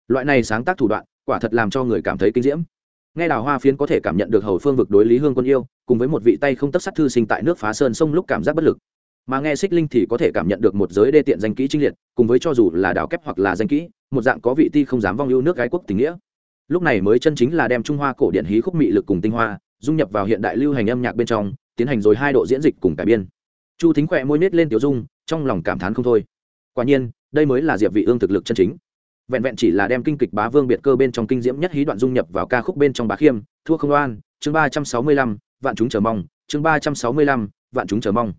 Loại này sáng tác thủ đoạn, quả thật làm cho người cảm thấy kinh diễm nghe đào hoa phiến có thể cảm nhận được hầu phương vực đối lý hương quân yêu, cùng với một vị tay không tất sát thư sinh tại nước phá sơn sông lúc cảm giác bất lực. Mà nghe xích linh thì có thể cảm nhận được một giới đê tiện danh kỹ trinh liệt, cùng với cho dù là đào kép hoặc là danh kỹ, một dạng có vị ti không dám vong yêu nước gái quốc tình nghĩa. Lúc này mới chân chính là đem trung hoa cổ điển hí khúc mị lực cùng tinh hoa, dung nhập vào hiện đại lưu hành âm nhạc bên trong, tiến hành rồi hai độ diễn dịch cùng cải biên. Chu thính khỏe môi nết lên tiểu dung, trong lòng cảm thán không thôi. Quả nhiên, đây mới là diệp vị ương thực lực chân chính vẹn vẹn chỉ là đem kinh kịch bá vương biệt cơ bên trong kinh diễm nhất hí đoạn dung nhập vào ca khúc bên trong bá khiêm, thua không oan, chương ba trăm sáu mươi lăm, vạn chúng chờ mong, chương ba trăm sáu mươi lăm, vạn chúng chờ mong.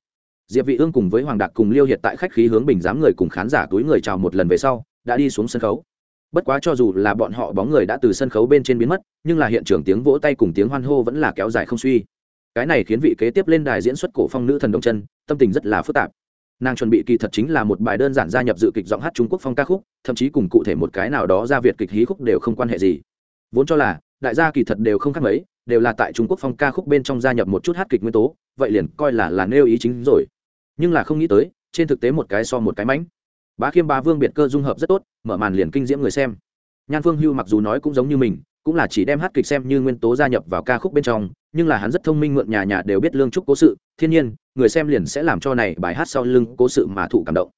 Diệp vị ương cùng với hoàng đạc cùng liêu hiệt tại khách khí hướng bình giám người cùng khán giả túi người chào một lần về sau, đã đi xuống sân khấu. Bất quá cho dù là bọn họ bóng người đã từ sân khấu bên trên biến mất, nhưng là hiện trường tiếng vỗ tay cùng tiếng hoan hô vẫn là kéo dài không suy. Cái này khiến vị kế tiếp lên đài diễn xuất cổ phong nữ thần đồng chân, tâm tình rất là phức tạp nàng chuẩn bị kỳ thật chính là một bài đơn giản gia nhập dự kịch giọng hát trung quốc phong ca khúc, thậm chí cùng cụ thể một cái nào đó ra việt kịch hí khúc đều không quan hệ gì. Vốn cho là, đại gia kỳ thật đều không khác mấy, đều là tại trung quốc phong ca khúc bên trong gia nhập một chút hát kịch nguyên tố, vậy liền coi là là nêu ý chính rồi. Nhưng là không nghĩ tới, trên thực tế một cái so một cái mánh bá khiêm bá vương biệt cơ dung hợp rất tốt, mở màn liền kinh diễm người xem. Nhan phương hưu mặc dù nói cũng giống như mình cũng là chỉ đem hát kịch xem như nguyên tố gia nhập vào ca khúc bên trong, nhưng là hắn rất thông minh mượn nhà nhà đều biết lương trúc cố sự, thiên nhiên, người xem liền sẽ làm cho này bài hát sau lưng cố sự mà thụ cảm động.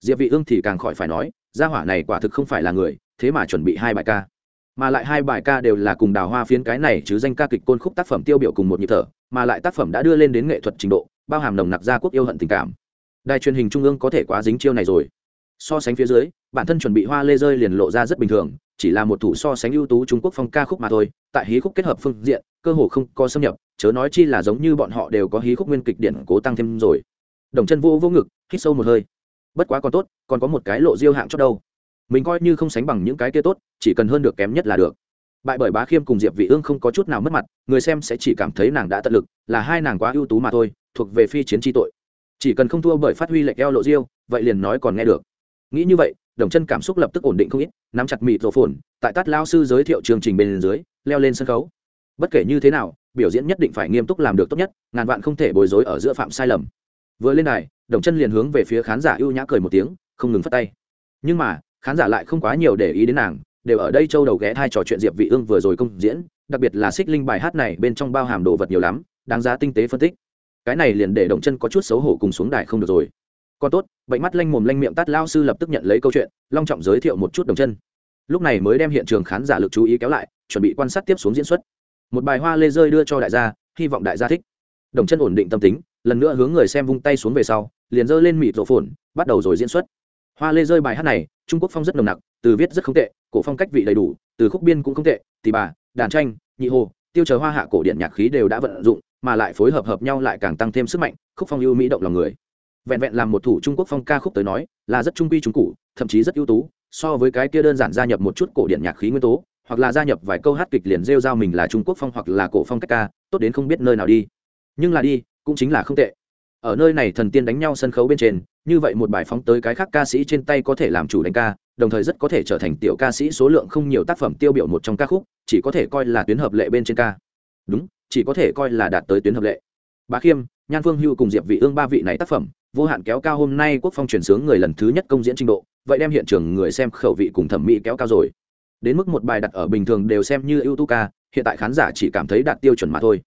Diệp vị ương thì càng khỏi phải nói, gia hỏa này quả thực không phải là người, thế mà chuẩn bị hai bài ca. Mà lại hai bài ca đều là cùng đào hoa phiến cái này chứ danh ca kịch côn khúc tác phẩm tiêu biểu cùng một nhịp thở, mà lại tác phẩm đã đưa lên đến nghệ thuật trình độ, bao hàm nồng nặc gia quốc yêu hận tình cảm. Đài truyền hình trung ương có thể quá dính chiêu này rồi. So sánh phía dưới, bản thân chuẩn bị hoa lê rơi liền lộ ra rất bình thường chỉ là một thủ so sánh ưu tú trung quốc phong ca khúc mà thôi, tại hí khúc kết hợp phương diện, cơ hồ không có xâm nhập, chớ nói chi là giống như bọn họ đều có hí khúc nguyên kịch điển cố tăng thêm rồi. Đồng chân vô vô ngực, hít sâu một hơi. Bất quá còn tốt, còn có một cái lộ diêu hạng chót đâu. Mình coi như không sánh bằng những cái kia tốt, chỉ cần hơn được kém nhất là được. Bại bởi bá khiêm cùng diệp vị ương không có chút nào mất mặt, người xem sẽ chỉ cảm thấy nàng đã tận lực, là hai nàng quá ưu tú mà thôi, thuộc về phi chiến chi tội. Chỉ cần không thua bởi phát huy lệch eo lộ diêu, vậy liền nói còn nghe được. Nghĩ như vậy đồng chân cảm xúc lập tức ổn định không ít, nắm chặt mịt rổ phồn, tại tát lao sư giới thiệu chương trình bên dưới, leo lên sân khấu. Bất kể như thế nào, biểu diễn nhất định phải nghiêm túc làm được tốt nhất, ngàn vạn không thể bối rối ở giữa phạm sai lầm. Vừa lên đài, đồng chân liền hướng về phía khán giả ưu nhã cười một tiếng, không ngừng phất tay. Nhưng mà, khán giả lại không quá nhiều để ý đến nàng, đều ở đây châu đầu ghé thai trò chuyện diệp vị ương vừa rồi công diễn, đặc biệt là xích linh bài hát này bên trong bao hàm đồ vật nhiều lắm, đáng giá tinh tế phân tích. Cái này liền để đồng chân có chút xấu hổ cùng xuống đài không được rồi còn tốt, bệnh mắt lanh mồm lanh miệng tắt lao sư lập tức nhận lấy câu chuyện, long trọng giới thiệu một chút đồng chân. Lúc này mới đem hiện trường khán giả lực chú ý kéo lại, chuẩn bị quan sát tiếp xuống diễn xuất. Một bài hoa lê rơi đưa cho đại gia, hy vọng đại gia thích. Đồng chân ổn định tâm tính, lần nữa hướng người xem vung tay xuống về sau, liền giơ lên mịt rộ phồn, bắt đầu rồi diễn xuất. Hoa lê rơi bài hát này, trung quốc phong rất nồng nặc, từ viết rất không tệ, cổ phong cách vị đầy đủ, từ khúc biên cũng không tệ thì bà, đàn tranh, nhị hồ, tiêu chờ hoa hạ cổ điện nhạc khí đều đã vận dụng, mà lại phối hợp hợp nhau lại càng tăng thêm sức mạnh, khúc phong ưu mỹ động lòng người vẹn vẹn làm một thủ trung quốc phong ca khúc tới nói, là rất trung quy trung cụ, thậm chí rất ưu tú, so với cái kia đơn giản gia nhập một chút cổ điện nhạc khí nguyên tố, hoặc là gia nhập vài câu hát kịch liền rêu giao mình là trung quốc phong hoặc là cổ phong cách ca, tốt đến không biết nơi nào đi. Nhưng là đi, cũng chính là không tệ. Ở nơi này thần tiên đánh nhau sân khấu bên trên, như vậy một bài phóng tới cái khác ca sĩ trên tay có thể làm chủ đánh ca, đồng thời rất có thể trở thành tiểu ca sĩ số lượng không nhiều tác phẩm tiêu biểu một trong ca khúc, chỉ có thể coi là tuyến hợp lệ bên trên ca. Đúng, chỉ có thể coi là đạt tới tuyến hợp lệ. Bá khiêm, nhan phương hưu cùng diệp vị ương ba vị này tác phẩm vô hạn kéo cao hôm nay quốc phong chuyển sướng người lần thứ nhất công diễn trình độ, vậy đem hiện trường người xem khẩu vị cùng thẩm mỹ kéo cao rồi. Đến mức một bài đặt ở bình thường đều xem như ưu tú ca, hiện tại khán giả chỉ cảm thấy đạt tiêu chuẩn mà thôi.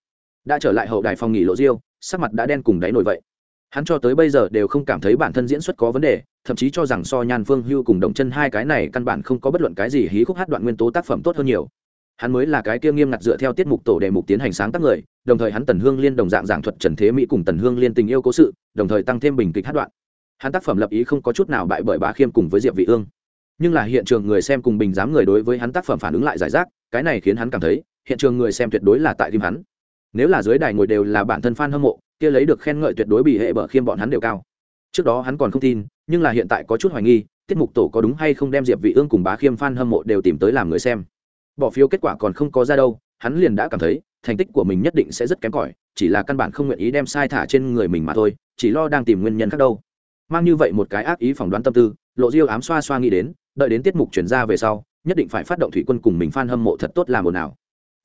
Đã trở lại hậu đài phòng nghỉ lộ diêu, sắc mặt đã đen cùng đáy nổi vậy. Hắn cho tới bây giờ đều không cảm thấy bản thân diễn xuất có vấn đề, thậm chí cho rằng so nhan phương hưu cùng đồng chân hai cái này căn bản không có bất luận cái gì hí khúc hát đoạn nguyên tố tác phẩm tốt hơn nhiều. Hắn mới là cái kia nghiêm ngặt dựa theo tiết mục tổ đề mục tiến hành sáng tác người đồng thời hắn tần hương liên đồng dạng giảng thuật trần thế mỹ cùng tần hương liên tình yêu cố sự, đồng thời tăng thêm bình kịch hát đoạn. Hắn tác phẩm lập ý không có chút nào bại bởi bá khiêm cùng với diệp vị ương. Nhưng là hiện trường người xem cùng bình giám người đối với hắn tác phẩm phản ứng lại giải rác, cái này khiến hắn cảm thấy, hiện trường người xem tuyệt đối là tại tim hắn. Nếu là dưới đài ngồi đều là bản thân fan hâm mộ, kia lấy được khen ngợi tuyệt đối bị hệ bở khiêm bọn hắn đều cao. Trước đó hắn còn không tin, nhưng là hiện tại có chút hoài nghi, tiết mục tổ có đúng hay không đem diệp vị ương cùng bá khiêm fan hâm mộ đều tìm tới làm người xem. Bỏ phiếu kết quả còn không có ra đâu, hắn liền đã cảm thấy thành tích của mình nhất định sẽ rất kém cỏi, chỉ là căn bản không nguyện ý đem sai thả trên người mình mà thôi, chỉ lo đang tìm nguyên nhân khác đâu. Mang như vậy một cái ác ý phỏng đoán tâm tư, lộ diêu ám xoa xoa nghĩ đến, đợi đến tiết mục chuyển ra về sau, nhất định phải phát động thủy quân cùng mình phan hâm mộ thật tốt làm ồn nào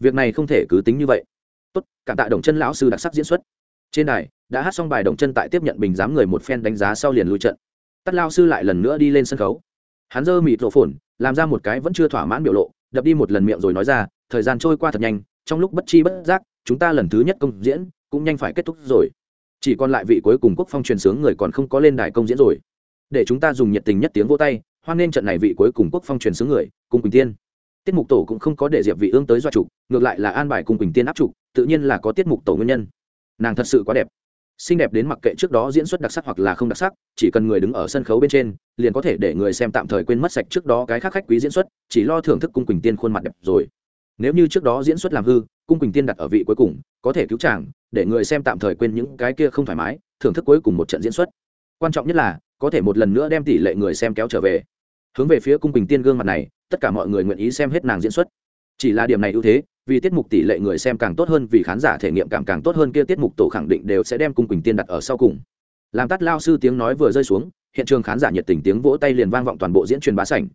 việc này không thể cứ tính như vậy. Tốt, cảm tạ đồng chân lão sư đặc sắc diễn xuất. Trên đài, đã hát xong bài đồng chân tại tiếp nhận bình giám người một phen đánh giá sau liền lui trận. Tắt lao sư lại lần nữa đi lên sân khấu. Hắn dơ mịt rổ phồn, làm ra một cái vẫn chưa thỏa mãn biểu lộ, đập đi một lần miệng rồi nói ra, thời gian trôi qua thật nhanh trong lúc bất chi bất giác, chúng ta lần thứ nhất công diễn cũng nhanh phải kết thúc rồi. Chỉ còn lại vị cuối cùng quốc phong truyền sướng người còn không có lên đài công diễn rồi. Để chúng ta dùng nhiệt tình nhất tiếng vô tay, hoan nghênh trận này vị cuối cùng quốc phong truyền sướng người, cung quỳnh tiên. Tiết mục tổ cũng không có để diệp vị ương tới do chủ ngược lại là an bài cung quỳnh tiên áp chủ tự nhiên là có tiết mục tổ nguyên nhân. Nàng thật sự quá đẹp. Xinh đẹp đến mặc kệ trước đó diễn xuất đặc sắc hoặc là không đặc sắc, chỉ cần người đứng ở sân khấu bên trên, liền có thể để người xem tạm thời quên mất sạch trước đó cái khác khách quý diễn xuất, chỉ lo thưởng thức cung quỳnh tiên khuôn mặt đẹp rồi nếu như trước đó diễn xuất làm hư, cung quỳnh tiên đặt ở vị cuối cùng, có thể cứu chàng, để người xem tạm thời quên những cái kia không thoải mái, thưởng thức cuối cùng một trận diễn xuất. Quan trọng nhất là, có thể một lần nữa đem tỷ lệ người xem kéo trở về. Hướng về phía cung quỳnh tiên gương mặt này, tất cả mọi người nguyện ý xem hết nàng diễn xuất. Chỉ là điểm này ưu thế, vì tiết mục tỷ lệ người xem càng tốt hơn, vì khán giả thể nghiệm cảm càng tốt hơn kia tiết mục tổ khẳng định đều sẽ đem cung quỳnh tiên đặt ở sau cùng. Làm tắt lao sư tiếng nói vừa rơi xuống, hiện trường khán giả nhiệt tình tiếng vỗ tay liền vang vọng toàn bộ diễn truyền bá sảnh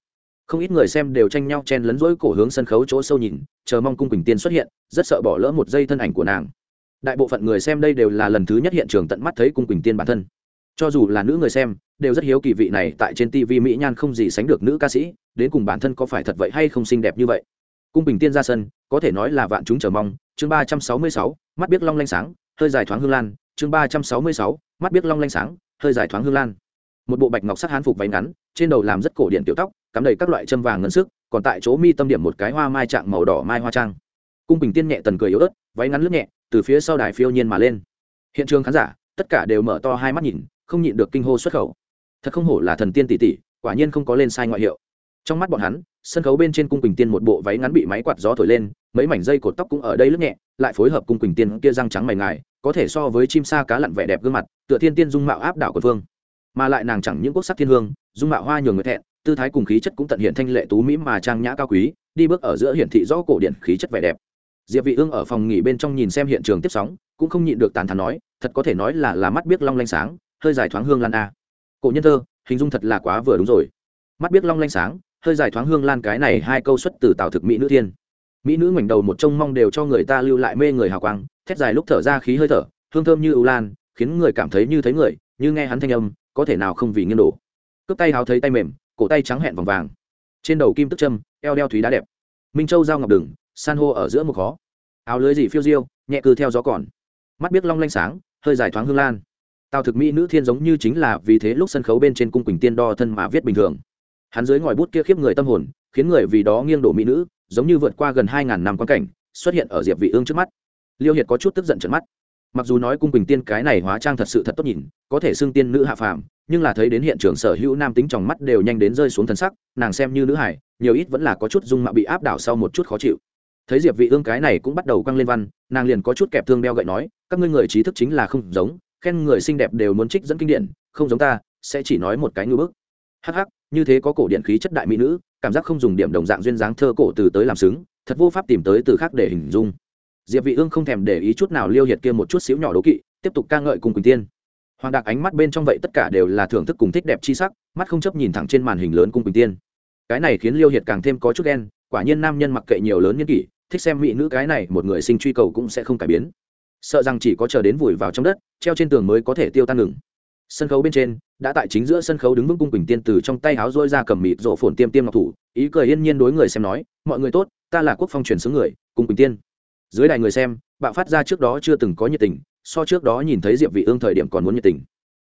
không ít người xem đều tranh nhau chen lấn rỗi cổ hướng sân khấu chỗ sâu nhìn, chờ mong cung quỳnh tiên xuất hiện, rất sợ bỏ lỡ một giây thân ảnh của nàng. Đại bộ phận người xem đây đều là lần thứ nhất hiện trường tận mắt thấy cung quỳnh tiên bản thân. Cho dù là nữ người xem, đều rất hiếu kỳ vị này tại trên tv mỹ nhan không gì sánh được nữ ca sĩ, đến cùng bản thân có phải thật vậy hay không xinh đẹp như vậy. Cung bình tiên ra sân, có thể nói là vạn chúng chờ mong. Chương ba trăm sáu mươi sáu, mắt biết long lanh sáng, hơi dài thoáng hương lan. Chương ba trăm sáu mươi sáu, mắt biết long lanh sáng, hơi dài thoáng hương lan. Một bộ bạch ngọc sắc hán phục váy ngắn, trên đầu làm rất cổ điện tiểu tóc cắm đầy các loại châm vàng ngân sức, còn tại chỗ mi tâm điểm một cái hoa mai trạng màu đỏ mai hoa trang. Cung bình tiên nhẹ tần cười yếu ớt, váy ngắn lướt nhẹ, từ phía sau đài phiêu nhiên mà lên. Hiện trường khán giả, tất cả đều mở to hai mắt nhìn, không nhịn được kinh hô xuất khẩu. Thật không hổ là thần tiên tỷ tỷ, quả nhiên không có lên sai ngoại hiệu. Trong mắt bọn hắn, sân khấu bên trên cung quỳnh tiên một bộ váy ngắn bị máy quạt gió thổi lên, mấy mảnh dây cột tóc cũng ở đây lướt nhẹ, lại phối hợp cung quỳnh tiên kia răng trắng mày ngài, có thể so với chim sa cá lặn vẻ đẹp gương mặt, tựa thiên tiên dung mạo áp đảo của vương. Mà lại nàng chẳng những quốc sắc thiên hương, dung mạo hoa nhường người thẹn tư thái cùng khí chất cũng tận hiện thanh lệ tú mỹ mà trang nhã cao quý, đi bước ở giữa hiển thị rõ cổ điển khí chất vẻ đẹp. Diệp vị ương ở phòng nghỉ bên trong nhìn xem hiện trường tiếp sóng, cũng không nhịn được tàn thán nói, thật có thể nói là là mắt biết long lanh sáng, hơi dài thoáng hương lan a. Cổ nhân thơ, hình dung thật là quá vừa đúng rồi. Mắt biết long lanh sáng, hơi dài thoáng hương lan cái này hai câu xuất từ tào thực mỹ nữ thiên. Mỹ nữ ngoảnh đầu một trông mong đều cho người ta lưu lại mê người hào quang, thét dài lúc thở ra khí hơi thở, hương thơm như ưu lan, khiến người cảm thấy như thấy người, như nghe hắn thanh âm, có thể nào không vì nghiêng đổ. Cướp tay háo thấy tay mềm cổ tay trắng hẹn vòng vàng. Trên đầu kim tức châm, eo đeo thúy đá đẹp. Minh châu giao ngọc đừng, san hô ở giữa một khó. Áo lưới gì phiêu diêu, nhẹ cư theo gió còn. Mắt biết long lanh sáng, hơi dài thoáng hương lan. Tào thực mỹ nữ thiên giống như chính là vì thế lúc sân khấu bên trên cung quỳnh tiên đo thân mà viết bình thường. Hắn dưới ngòi bút kia khiếp người tâm hồn, khiến người vì đó nghiêng đổ mỹ nữ, giống như vượt qua gần hai ngàn năm quan cảnh, xuất hiện ở diệp vị ương trước mắt. Liêu hiệt có chút tức giận trợn mắt. Mặc dù nói cung quỳnh tiên cái này hóa trang thật sự thật tốt nhìn, có thể xưng tiên nữ hạ phàm nhưng là thấy đến hiện trường sở hữu nam tính trong mắt đều nhanh đến rơi xuống thần sắc, nàng xem như nữ hải nhiều ít vẫn là có chút dung mạo bị áp đảo sau một chút khó chịu. Thấy diệp vị ương cái này cũng bắt đầu quăng lên văn, nàng liền có chút kẹp thương đeo gậy nói, các ngươi người trí thức chính là không giống, khen người xinh đẹp đều muốn trích dẫn kinh điển, không giống ta, sẽ chỉ nói một cái ngư bức. Hắc hắc, như thế có cổ điện khí chất đại mỹ nữ, cảm giác không dùng điểm đồng dạng duyên dáng thơ cổ từ tới làm xứng, thật vô pháp tìm tới từ khác để hình dung. Diệp vị ương không thèm để ý chút nào liêu hiệt kia một chút xíu nhỏ đố kỵ, tiếp tục ca ngợi cùng quỳnh tiên hoàng đạc ánh mắt bên trong vậy tất cả đều là thưởng thức cùng thích đẹp chi sắc, mắt không chấp nhìn thẳng trên màn hình lớn cung quỳnh tiên. Cái này khiến liêu hiệt càng thêm có chút đen quả nhiên nam nhân mặc kệ nhiều lớn nhân kỷ, thích xem mỹ nữ cái này, một người sinh truy cầu cũng sẽ không cải biến. Sợ rằng chỉ có chờ đến vùi vào trong đất, treo trên tường mới có thể tiêu tan ngừng. Sân khấu bên trên, đã tại chính giữa sân khấu đứng vững cung quỳnh tiên từ trong tay háo rôi ra cầm mịt rổ phồn tiêm tiêm ngọc thủ, ý cười yên nhiên đối người xem nói, mọi người tốt, ta là quốc phong truyền xứ người, cung quỳnh tiên. Dưới đài người xem, bạo phát ra trước đó chưa từng có nhiệt tình so trước đó nhìn thấy diệp vị ương thời điểm còn muốn nhiệt tình.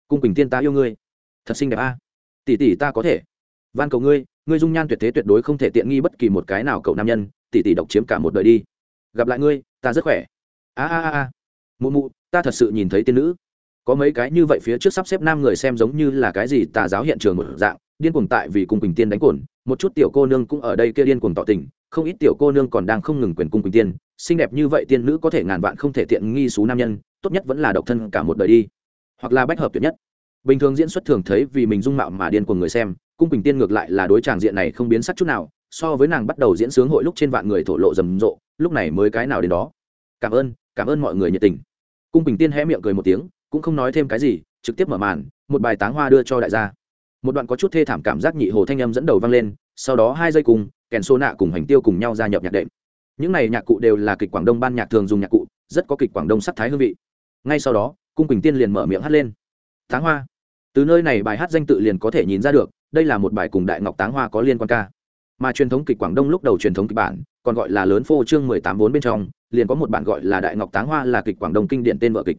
Cung quỳnh tiên ta yêu ngươi. Thật xinh đẹp a. Tỷ tỷ ta có thể. Van cầu ngươi ngươi dung nhan tuyệt thế tuyệt đối không thể tiện nghi bất kỳ một cái nào cậu nam nhân, tỷ tỷ độc chiếm cả một đời đi. Gặp lại ngươi, ta rất khỏe. A a a a. Mụ mụ, ta thật sự nhìn thấy tiên nữ. Có mấy cái như vậy phía trước sắp xếp nam người xem giống như là cái gì tà giáo hiện trường một dạng, điên cuồng tại vì cung quỳnh tiên đánh cồn. Một chút tiểu cô nương cũng ở đây kia điên cuồng tỏ tình, không ít tiểu cô nương còn đang không ngừng quyền cung quỳnh tiên xinh đẹp như vậy tiên nữ có thể ngàn vạn không thể tiện nghi xú nam nhân, tốt nhất vẫn là độc thân cả một đời đi. Hoặc là bách hợp tuyệt nhất. Bình thường diễn xuất thường thấy vì mình dung mạo mà điên cuồng người xem, cung quỳnh tiên ngược lại là đối tràng diện này không biến sắc chút nào, so với nàng bắt đầu diễn sướng hội lúc trên vạn người thổ lộ rầm rộ, lúc này mới cái nào đến đó. Cảm ơn cảm ơn mọi người nhiệt tình. Cung quỳnh tiên hé miệng cười một tiếng, cũng không nói thêm cái gì, trực tiếp mở màn, một bài táng hoa đưa cho đại gia. Một đoạn có chút thê thảm cảm giác nhị hồ thanh âm dẫn đầu vang lên, sau đó hai giây cùng, kèn xô nạ cùng hành tiêu cùng nhau gia nhập nhạc đệm những này nhạc cụ đều là kịch quảng đông ban nhạc thường dùng nhạc cụ, rất có kịch quảng đông sắc thái hương vị. Ngay sau đó, cung quỳnh tiên liền mở miệng hát lên. Táng hoa. Từ nơi này bài hát danh tự liền có thể nhìn ra được, đây là một bài cùng đại ngọc táng hoa có liên quan ca. Mà truyền thống kịch quảng đông lúc đầu truyền thống kịch bản, còn gọi là lớn phô chương mười tám vốn bên trong, liền có một bản gọi là đại ngọc táng hoa là kịch quảng đông kinh điển tên vợ kịch.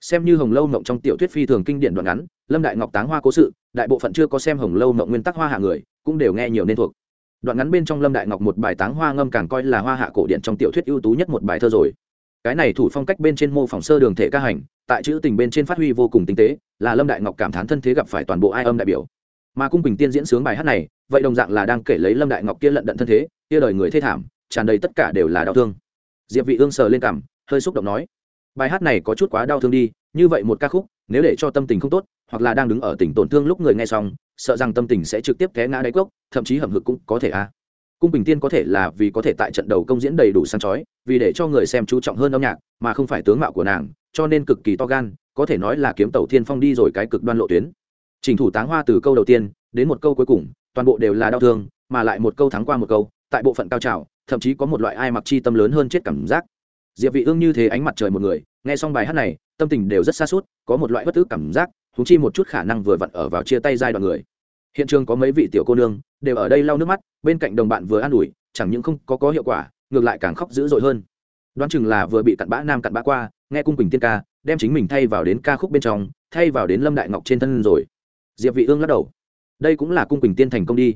Xem như hồng lâu mộng trong tiểu thuyết phi thường kinh điển đoạn ngắn, lâm đại ngọc táng hoa cố sự, đại bộ phận chưa có xem hồng lâu mộng nguyên tắc hoa hạ người, cũng đều nghe nhiều nên thuộc đoạn ngắn bên trong lâm đại ngọc một bài táng hoa ngâm càng coi là hoa hạ cổ điển trong tiểu thuyết ưu tú nhất một bài thơ rồi. Cái này thủ phong cách bên trên mô phỏng sơ đường thể ca hành, tại chữ tình bên trên phát huy vô cùng tinh tế, là lâm đại ngọc cảm thán thân thế gặp phải toàn bộ ai âm đại biểu. Mà cung bình tiên diễn sướng bài hát này, vậy đồng dạng là đang kể lấy lâm đại ngọc kia lận đận thân thế, kia đời người thê thảm, tràn đầy tất cả đều là đau thương. Diệp vị ương sờ lên cằm, hơi xúc động nói, bài hát này có chút quá đau thương đi, như vậy một ca khúc, nếu để cho tâm tình không tốt, hoặc là đang đứng ở tỉnh tổn thương lúc người nghe xong sợ rằng tâm tình sẽ trực tiếp té ngã đáy cốc, thậm chí hầm hực cũng có thể a. Cung bình tiên có thể là vì có thể tại trận đầu công diễn đầy đủ sáng chói, vì để cho người xem chú trọng hơn âm nhạc, mà không phải tướng mạo của nàng, cho nên cực kỳ to gan, có thể nói là kiếm tàu thiên phong đi rồi cái cực đoan lộ tuyến. Trình thủ táng hoa từ câu đầu tiên, đến một câu cuối cùng, toàn bộ đều là đau thương, mà lại một câu thắng qua một câu, tại bộ phận cao trào, thậm chí có một loại ai mặc chi tâm lớn hơn chết cảm giác. Diệp vị ương như thế ánh mặt trời một người, nghe xong bài hát này, tâm tình đều rất xa suốt có một loại bất tức cảm giác thú chi một chút khả năng vừa vặn ở vào chia tay giai đoạn người. Hiện trường có mấy vị tiểu cô nương đều ở đây lau nước mắt bên cạnh đồng bạn vừa an ủi chẳng những không có có hiệu quả ngược lại càng khóc dữ dội hơn. Đoán chừng là vừa bị cặn bã nam cặn bã qua nghe cung quỳnh tiên ca đem chính mình thay vào đến ca khúc bên trong thay vào đến lâm đại ngọc trên thân rồi. Diệp vị ương lắc đầu. Đây cũng là cung quỳnh tiên thành công đi.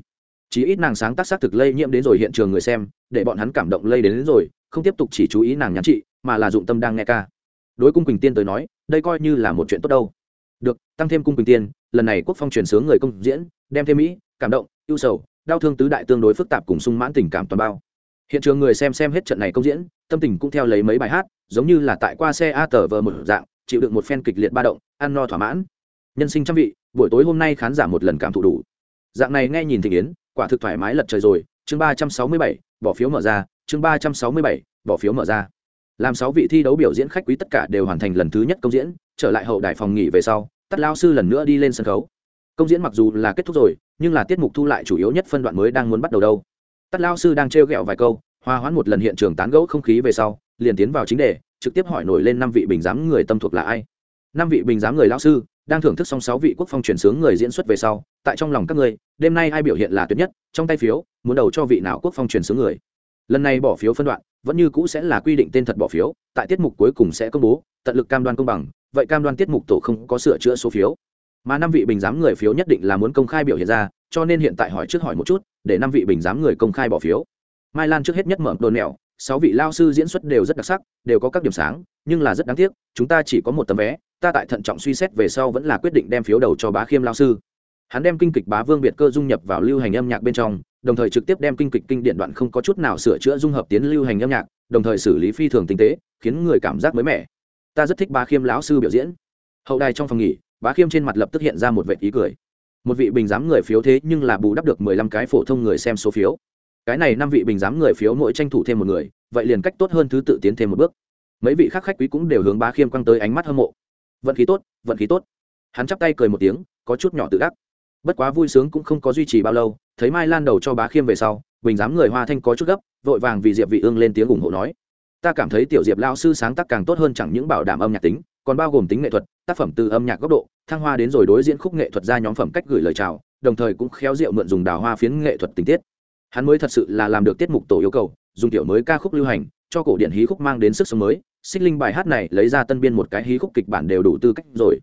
Chí ít nàng sáng tác xác thực lây nhiễm đến rồi hiện trường người xem để bọn hắn cảm động lây đến, đến rồi không tiếp tục chỉ chú ý nàng nhắn chị mà là dụng tâm đang nghe ca. Đối cung quỳnh tiên tới nói đây coi như là một chuyện tốt đâu được, tăng thêm cung quỳnh tiên lần này quốc phong truyền sướng người công diễn, đem thêm mỹ, cảm động, ưu sầu, đau thương tứ đại tương đối phức tạp cùng sung mãn tình cảm toàn bao. Hiện trường người xem xem hết trận này công diễn, tâm tình cũng theo lấy mấy bài hát, giống như là tại qua xe a tờ vờ một dạng, chịu đựng một phen kịch liệt ba động, ăn no thỏa mãn. Nhân sinh trăm vị, buổi tối hôm nay khán giả một lần cảm thụ đủ. Dạng này nghe nhìn thị yến quả thực thoải mái lật trời rồi, chương ba trăm sáu mươi bảy, bỏ phiếu mở ra, chương ba trăm sáu mươi bảy, bỏ phiếu mở ra. Làm sáu vị thi đấu biểu diễn khách quý tất cả đều hoàn thành lần thứ nhất công diễn, trở lại hậu đài phòng nghỉ về sau tắt lao sư lần nữa đi lên sân khấu. Công diễn mặc dù là kết thúc rồi, nhưng là tiết mục thu lại chủ yếu nhất phân đoạn mới đang muốn bắt đầu đâu. Tắt lao sư đang trêu ghẹo vài câu, hòa hoãn một lần hiện trường tán gẫu không khí về sau, liền tiến vào chính đề, trực tiếp hỏi nổi lên năm vị bình giám người tâm thuộc là ai. Năm vị bình giám người lao sư, đang thưởng thức xong sáu vị quốc phong truyền sướng người diễn xuất về sau, tại trong lòng các người, đêm nay ai biểu hiện là tuyệt nhất, trong tay phiếu, muốn đầu cho vị nào quốc phong truyền sướng người. Lần này bỏ phiếu phân đoạn vẫn như cũ sẽ là quy định tên thật bỏ phiếu, tại tiết mục cuối cùng sẽ công bố, tận lực cam đoan công bằng, vậy cam đoan tiết mục tổ không có sửa chữa số phiếu. Mà năm vị bình giám người phiếu nhất định là muốn công khai biểu hiện ra, cho nên hiện tại hỏi trước hỏi một chút, để năm vị bình giám người công khai bỏ phiếu. Mai lan trước hết nhất mở đồn mẹo sáu vị lao sư diễn xuất đều rất đặc sắc, đều có các điểm sáng, nhưng là rất đáng tiếc, chúng ta chỉ có một tấm vé, ta tại thận trọng suy xét về sau vẫn là quyết định đem phiếu đầu cho bá khiêm lao sư. Hắn đem kinh kịch bá vương biệt cơ dung nhập vào lưu hành âm nhạc bên trong đồng thời trực tiếp đem kinh kịch kinh điện đoạn không có chút nào sửa chữa dung hợp tiến lưu hành âm nhạc, đồng thời xử lý phi thường tinh tế, khiến người cảm giác mới mẻ. Ta rất thích bá khiêm lão sư biểu diễn. Hậu đài trong phòng nghỉ, bá khiêm trên mặt lập tức hiện ra một vệ ý cười. Một vị bình giám người phiếu thế nhưng là bù đắp được mười lăm cái phổ thông người xem số phiếu. Cái này năm vị bình giám người phiếu mỗi tranh thủ thêm một người, vậy liền cách tốt hơn thứ tự tiến thêm một bước. Mấy vị khác khách quý cũng đều hướng bá khiêm quăng tới ánh mắt hâm mộ. Vận khí tốt, vận khí tốt. Hắn chắp tay cười một tiếng, có chút nhỏ tự đắc. Bất quá vui sướng cũng không có duy trì bao lâu thấy mai lan đầu cho bá khiêm về sau, bình giám người hoa thanh có chút gấp, vội vàng vì diệp vị ương lên tiếng ủng hộ nói, ta cảm thấy tiểu diệp lao sư sáng tác càng tốt hơn chẳng những bảo đảm âm nhạc tính, còn bao gồm tính nghệ thuật, tác phẩm từ âm nhạc góc độ, thăng hoa đến rồi đối diễn khúc nghệ thuật ra nhóm phẩm cách gửi lời chào, đồng thời cũng khéo diệu mượn dùng đào hoa phiến nghệ thuật tình tiết. Hắn mới thật sự là làm được tiết mục tổ yêu cầu, dùng tiểu mới ca khúc lưu hành, cho cổ điển hí khúc mang đến sức sống mới, xích linh bài hát này lấy ra tân biên một cái hí khúc kịch bản đều đủ tư cách rồi.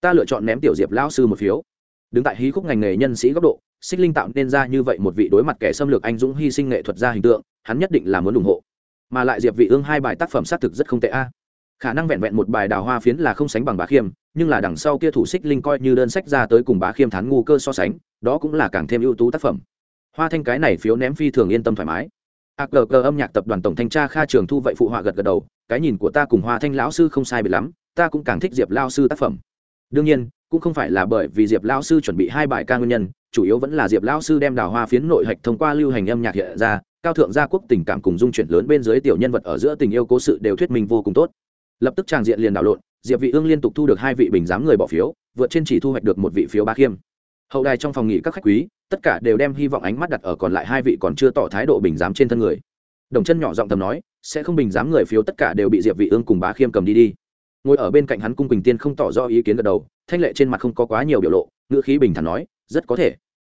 Ta lựa chọn ném tiểu diệp lão sư một phiếu. Đứng tại hí khúc ngành nghề nhân sĩ góc độ xích linh tạo nên ra như vậy một vị đối mặt kẻ xâm lược anh dũng hy sinh nghệ thuật ra hình tượng, hắn nhất định là muốn ủng hộ. Mà lại diệp vị ương hai bài tác phẩm xác thực rất không tệ a. Khả năng vẹn vẹn một bài đào hoa phiến là không sánh bằng bá khiêm, nhưng là đằng sau kia thủ xích linh coi như đơn sách ra tới cùng bá khiêm thán ngu cơ so sánh, đó cũng là càng thêm ưu tú tác phẩm. Hoa thanh cái này phiếu ném phi thường yên tâm thoải mái. AKG âm nhạc tập đoàn tổng thanh tra kha trường thu vậy phụ họa gật gật đầu, cái nhìn của ta cùng hoa thanh lão sư không sai biệt lắm, ta cũng càng thích diệp Lão sư tác phẩm. Đương nhiên, cũng không phải là bởi vì diệp Lão sư chuẩn bị hai bài ca nguyên nhân chủ yếu vẫn là diệp Lão sư đem đào hoa phiến nội hạch thông qua lưu hành âm nhạc hiện ra, cao thượng gia quốc tình cảm cùng dung chuyển lớn bên dưới tiểu nhân vật ở giữa tình yêu cố sự đều thuyết minh vô cùng tốt. Lập tức tràng diện liền đảo lộn, diệp vị ương liên tục thu được hai vị bình giám người bỏ phiếu, vượt trên chỉ thu hoạch được một vị phiếu ba khiêm. Hậu đài trong phòng nghỉ các khách quý, tất cả đều đem hy vọng ánh mắt đặt ở còn lại hai vị còn chưa tỏ thái độ bình giám trên thân người. Đồng chân nhỏ giọng thầm nói, sẽ không bình giám người phiếu tất cả đều bị diệp vị ương cùng bá khiêm cầm đi đi. Ngồi ở bên cạnh hắn cung quỳnh tiên không tỏ rõ ý kiến gật đầu, thanh lệ trên mặt không có quá nhiều biểu lộ, ngữ khí bình thản nói, rất có thể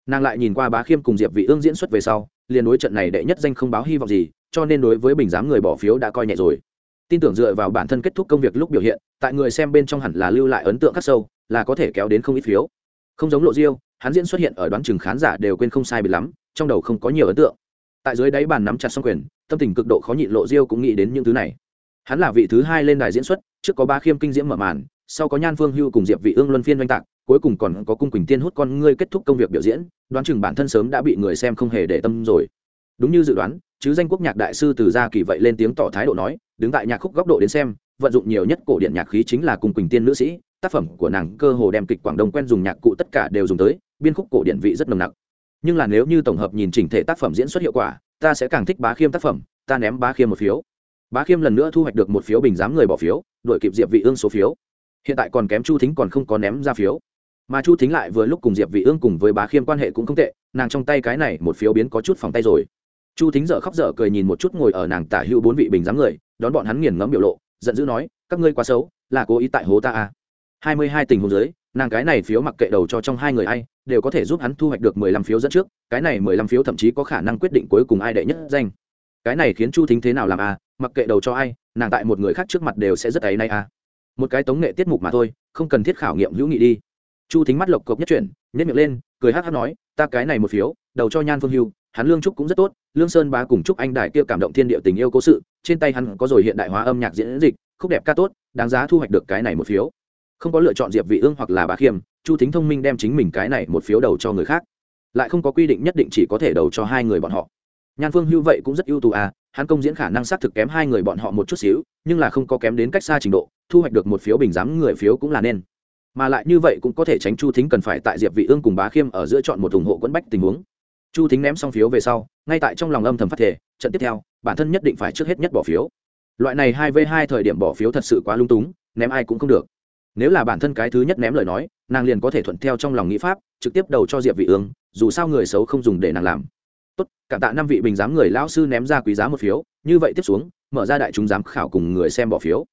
nàng lại nhìn qua bá khiêm cùng diệp vị ương diễn xuất về sau, liền đối trận này đệ nhất danh không báo hy vọng gì, cho nên đối với bình giám người bỏ phiếu đã coi nhẹ rồi. Tin tưởng dựa vào bản thân kết thúc công việc lúc biểu hiện, tại người xem bên trong hẳn là lưu lại ấn tượng khắc sâu, là có thể kéo đến không ít phiếu. Không giống lộ diêu, hắn diễn xuất hiện ở đoán chừng khán giả đều quên không sai bị lắm, trong đầu không có nhiều ấn tượng. Tại dưới đáy bàn nắm chặt song quyền, tâm tình cực độ khó nhịn lộ diêu cũng nghĩ đến những thứ này. Hắn là vị thứ hai lên đài diễn xuất, trước có ba khiêm kinh diễm mở màn sau có nhan phương hưu cùng diệp vị ương luân phiên oanh tạc, cuối cùng còn có cung quỳnh tiên hút con ngươi kết thúc công việc biểu diễn, đoán chừng bản thân sớm đã bị người xem không hề để tâm rồi. Đúng như dự đoán, chứ danh quốc nhạc đại sư từ gia kỳ vậy lên tiếng tỏ thái độ nói, đứng tại nhạc khúc góc độ đến xem, vận dụng nhiều nhất cổ điện nhạc khí chính là cung quỳnh tiên nữ sĩ, tác phẩm của nàng cơ hồ đem kịch quảng đông quen dùng nhạc cụ tất cả đều dùng tới, biên khúc cổ điện vị rất nồng nặc. Nhưng là nếu như tổng hợp nhìn chỉnh thể tác phẩm diễn xuất hiệu quả, ta sẽ càng thích bá khiêm tác phẩm, ta ném bá khiêm một phiếu. Bá khiêm lần nữa thu hoạch được một phiếu bình giám người bỏ phiếu đội kịp diệp vị ương số phiếu hiện tại còn kém chu thính còn không có ném ra phiếu mà chu thính lại vừa lúc cùng diệp vị ương cùng với bá khiêm quan hệ cũng không tệ nàng trong tay cái này một phiếu biến có chút phòng tay rồi chu thính dở khóc dở cười nhìn một chút ngồi ở nàng tả hữu bốn vị bình giám người đón bọn hắn nghiền ngẫm biểu lộ giận dữ nói các ngươi quá xấu là cố ý tại hố ta à. hai mươi hai tình huống dưới nàng cái này phiếu mặc kệ đầu cho trong hai người ai đều có thể giúp hắn thu hoạch được mười lăm phiếu dẫn trước cái này mười lăm phiếu thậm chí có khả năng quyết định cuối cùng ai đệ nhất danh cái này khiến chu thính thế nào làm à? mặc kệ đầu cho ai nàng tại một người khác trước mặt đều sẽ rất ấy nay à một cái tống nghệ tiết mục mà thôi, không cần thiết khảo nghiệm hữu nghị đi. Chu thính mắt lộc cộc nhất chuyển nhét miệng lên, cười hát hát nói, ta cái này một phiếu, đầu cho nhan phương hưu, hắn lương trúc cũng rất tốt, lương sơn bá cùng trúc anh đại kia cảm động thiên địa tình yêu cố sự, trên tay hắn có rồi hiện đại hóa âm nhạc diễn dịch, khúc đẹp ca tốt, đáng giá thu hoạch được cái này một phiếu. Không có lựa chọn diệp vị ương hoặc là bá khiêm, chu thính thông minh đem chính mình cái này một phiếu đầu cho người khác. Lại không có quy định nhất định chỉ có thể đầu cho hai người bọn họ. Nhan phương hưu vậy cũng rất ưu tú à hắn công diễn khả năng xác thực kém hai người bọn họ một chút xíu, nhưng là không có kém đến cách xa trình độ, thu hoạch được một phiếu bình giám người phiếu cũng là nên. Mà lại như vậy cũng có thể tránh chu thính cần phải tại diệp vị ương cùng bá khiêm ở giữa chọn một ủng hộ quẫn bách tình huống. Chu thính ném xong phiếu về sau, ngay tại trong lòng âm thầm phát thể trận tiếp theo, bản thân nhất định phải trước hết nhất bỏ phiếu. Loại này hai v hai thời điểm bỏ phiếu thật sự quá lung túng, ném ai cũng không được. Nếu là bản thân cái thứ nhất ném lời nói, nàng liền có thể thuận theo trong lòng nghĩ pháp, trực tiếp đầu cho diệp vị ương, dù sao người xấu không dùng để nàng làm tốt, cảm tạ năm vị bình giám người lão sư ném ra quý giá một phiếu, như vậy tiếp xuống, mở ra đại chúng giám khảo cùng người xem bỏ phiếu.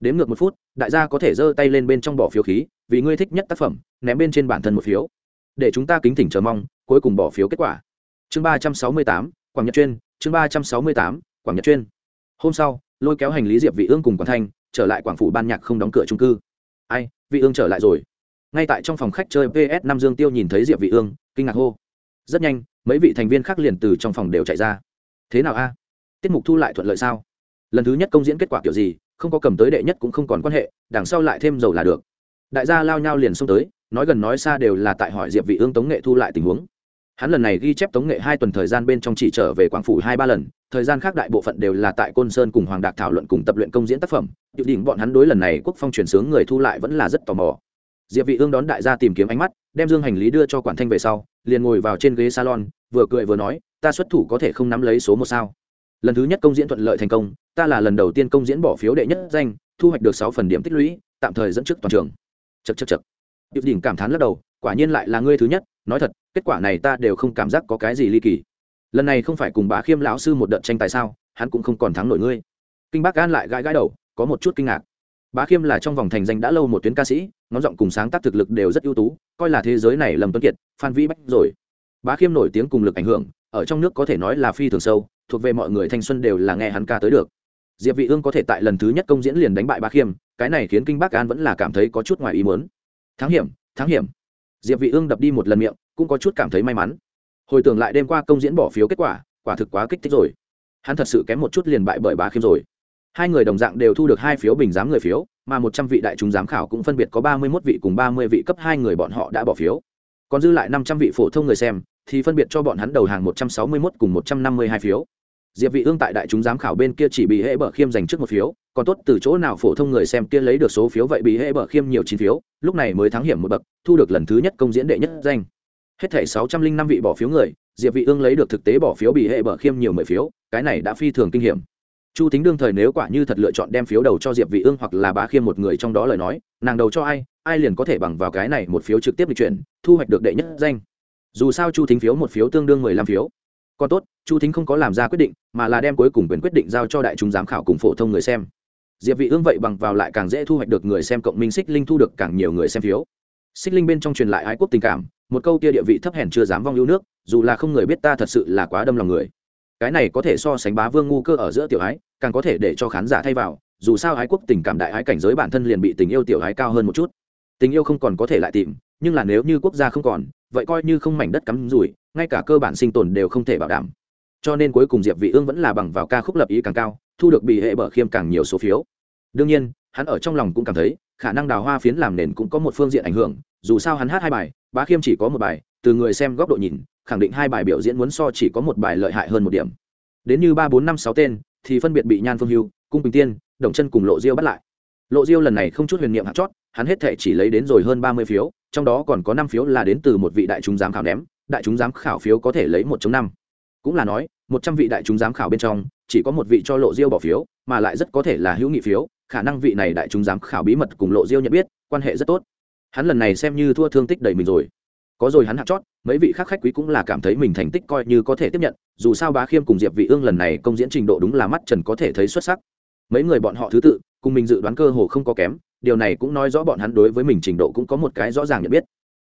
Đếm ngược một phút, đại gia có thể giơ tay lên bên trong bỏ phiếu khí, vì ngươi thích nhất tác phẩm, ném bên trên bản thân một phiếu. Để chúng ta kính thỉnh chờ mong, cuối cùng bỏ phiếu kết quả. Chương ba trăm sáu mươi tám, quảng nhật chuyên, chương ba trăm sáu mươi tám, quảng nhật chuyên. Hôm sau, lôi kéo hành lý diệp vị ương cùng quảng thanh, trở lại quảng phủ ban nhạc không đóng cửa trung cư. Ai, vị ương trở lại rồi. Ngay tại trong phòng khách chơi ps năm dương tiêu nhìn thấy diệp vị ương, kinh ngạc hô rất nhanh, mấy vị thành viên khác liền từ trong phòng đều chạy ra. Thế nào a? Tiết mục thu lại thuận lợi sao? Lần thứ nhất công diễn kết quả kiểu gì, không có cầm tới đệ nhất cũng không còn quan hệ, đằng sau lại thêm dầu là được. Đại gia lao nhau liền xông tới, nói gần nói xa đều là tại hỏi diệp vị ương tống nghệ thu lại tình huống. Hắn lần này ghi chép tống nghệ hai tuần thời gian bên trong chỉ trở về quảng phủ hai ba lần, thời gian khác đại bộ phận đều là tại côn sơn cùng hoàng đạc thảo luận cùng tập luyện công diễn tác phẩm. Dự định bọn hắn đối lần này quốc phong truyền sướng người thu lại vẫn là rất tò mò. Diệp vị ương đón đại gia tìm kiếm ánh mắt đem dương hành lý đưa cho quản thanh về sau, liền ngồi vào trên ghế salon, vừa cười vừa nói, ta xuất thủ có thể không nắm lấy số một sao? Lần thứ nhất công diễn thuận lợi thành công, ta là lần đầu tiên công diễn bỏ phiếu đệ nhất danh, thu hoạch được sáu phần điểm tích lũy, tạm thời dẫn trước toàn trường. Chật chật chật điệp đỉnh cảm thán lắc đầu, quả nhiên lại là ngươi thứ nhất, nói thật, kết quả này ta đều không cảm giác có cái gì ly kỳ. Lần này không phải cùng bà khiêm lão sư một đợt tranh tài sao, hắn cũng không còn thắng nổi ngươi. Kinh bác gan lại gãi gãi đầu, có một chút kinh ngạc bá khiêm là trong vòng thành danh đã lâu một tuyến ca sĩ, ngón giọng cùng sáng tác thực lực đều rất ưu tú, coi là thế giới này lầm tuấn kiệt, phan vĩ bách rồi. Bá khiêm nổi tiếng cùng lực ảnh hưởng, ở trong nước có thể nói là phi thường sâu, thuộc về mọi người thanh xuân đều là nghe hắn ca tới được. Diệp vị ương có thể tại lần thứ nhất công diễn liền đánh bại bá khiêm, cái này khiến kinh bác an vẫn là cảm thấy có chút ngoài ý muốn. Thắng hiểm thắng hiểm. Diệp vị ương đập đi một lần miệng, cũng có chút cảm thấy may mắn. Hồi tưởng lại đêm qua công diễn bỏ phiếu kết quả quả thực quá kích thích rồi. Hắn thật sự kém một chút liền bại bởi bá khiêm rồi hai người đồng dạng đều thu được hai phiếu bình giám người phiếu, mà một trăm vị đại chúng giám khảo cũng phân biệt có ba mươi mốt vị cùng ba mươi vị cấp hai người bọn họ đã bỏ phiếu. Còn dư lại năm trăm vị phổ thông người xem, thì phân biệt cho bọn hắn đầu hàng một trăm sáu mươi mốt cùng một trăm năm mươi hai phiếu. Diệp vị ương tại đại chúng giám khảo bên kia chỉ bị hệ bở khiêm giành trước một phiếu, còn tốt từ chỗ nào phổ thông người xem kia lấy được số phiếu vậy bị hệ bở khiêm nhiều chín phiếu, lúc này mới thắng hiểm một bậc, thu được lần thứ nhất công diễn đệ nhất danh. Hết thảy sáu trăm linh năm vị bỏ phiếu người, diệp vị ương lấy được thực tế bỏ phiếu bị hệ bở khiêm nhiều mười phiếu, cái này đã phi thường kinh hiểm chu tính đương thời nếu quả như thật lựa chọn đem phiếu đầu cho diệp vị ương hoặc là bá khiêm một người trong đó lời nói, nàng đầu cho ai ai liền có thể bằng vào cái này một phiếu trực tiếp di chuyển, thu hoạch được đệ nhất danh. Dù sao chu thính phiếu một phiếu tương đương mười lăm phiếu. Còn tốt, chu thính không có làm ra quyết định, mà là đem cuối cùng quyền quyết định giao cho đại chúng giám khảo cùng phổ thông người xem. Diệp vị ương vậy bằng vào lại càng dễ thu hoạch được người xem cộng minh xích linh thu được càng nhiều người xem phiếu. Xích linh bên trong truyền lại ái quốc tình cảm, một câu kia địa vị thấp hèn chưa dám vong yêu nước, dù là không người biết ta thật sự là quá đâm lòng người cái này có thể so sánh bá vương ngu cơ ở giữa tiểu ái, càng có thể để cho khán giả thay vào, dù sao ái quốc tình cảm đại ái cảnh giới bản thân liền bị tình yêu tiểu ái cao hơn một chút. Tình yêu không còn có thể lại tìm, nhưng là nếu như quốc gia không còn, vậy coi như không mảnh đất cắm rủi, ngay cả cơ bản sinh tồn đều không thể bảo đảm. Cho nên cuối cùng diệp vị ương vẫn là bằng vào ca khúc lập ý càng cao, thu được bị hệ bở khiêm càng nhiều số phiếu. Đương nhiên, hắn ở trong lòng cũng cảm thấy, khả năng đào hoa phiến làm nền cũng có một phương diện ảnh hưởng, dù sao hắn hát hai bài, bá khiêm chỉ có một bài, từ người xem góc độ nhìn khẳng định hai bài biểu diễn muốn so chỉ có một bài lợi hại hơn một điểm. Đến như ba bốn năm sáu tên, thì phân biệt bị nhan phương hưu, cung bình tiên, đồng chân cùng lộ diêu bắt lại. Lộ diêu lần này không chút huyền niệm hạt chót, hắn hết thể chỉ lấy đến rồi hơn ba mươi phiếu, trong đó còn có năm phiếu là đến từ một vị đại chúng giám khảo ném, đại chúng giám khảo phiếu có thể lấy một năm. Cũng là nói, một trăm vị đại chúng giám khảo bên trong, chỉ có một vị cho lộ diêu bỏ phiếu, mà lại rất có thể là hữu nghị phiếu, khả năng vị này đại chúng giám khảo bí mật cùng lộ diêu nhận biết, quan hệ rất tốt. Hắn lần này xem như thua thương tích đầy mình rồi có rồi hắn hạ chót, mấy vị khác khách quý cũng là cảm thấy mình thành tích coi như có thể tiếp nhận, dù sao bá khiêm cùng diệp vị ương lần này công diễn trình độ đúng là mắt trần có thể thấy xuất sắc. Mấy người bọn họ thứ tự, cùng mình dự đoán cơ hồ không có kém, điều này cũng nói rõ bọn hắn đối với mình trình độ cũng có một cái rõ ràng nhận biết.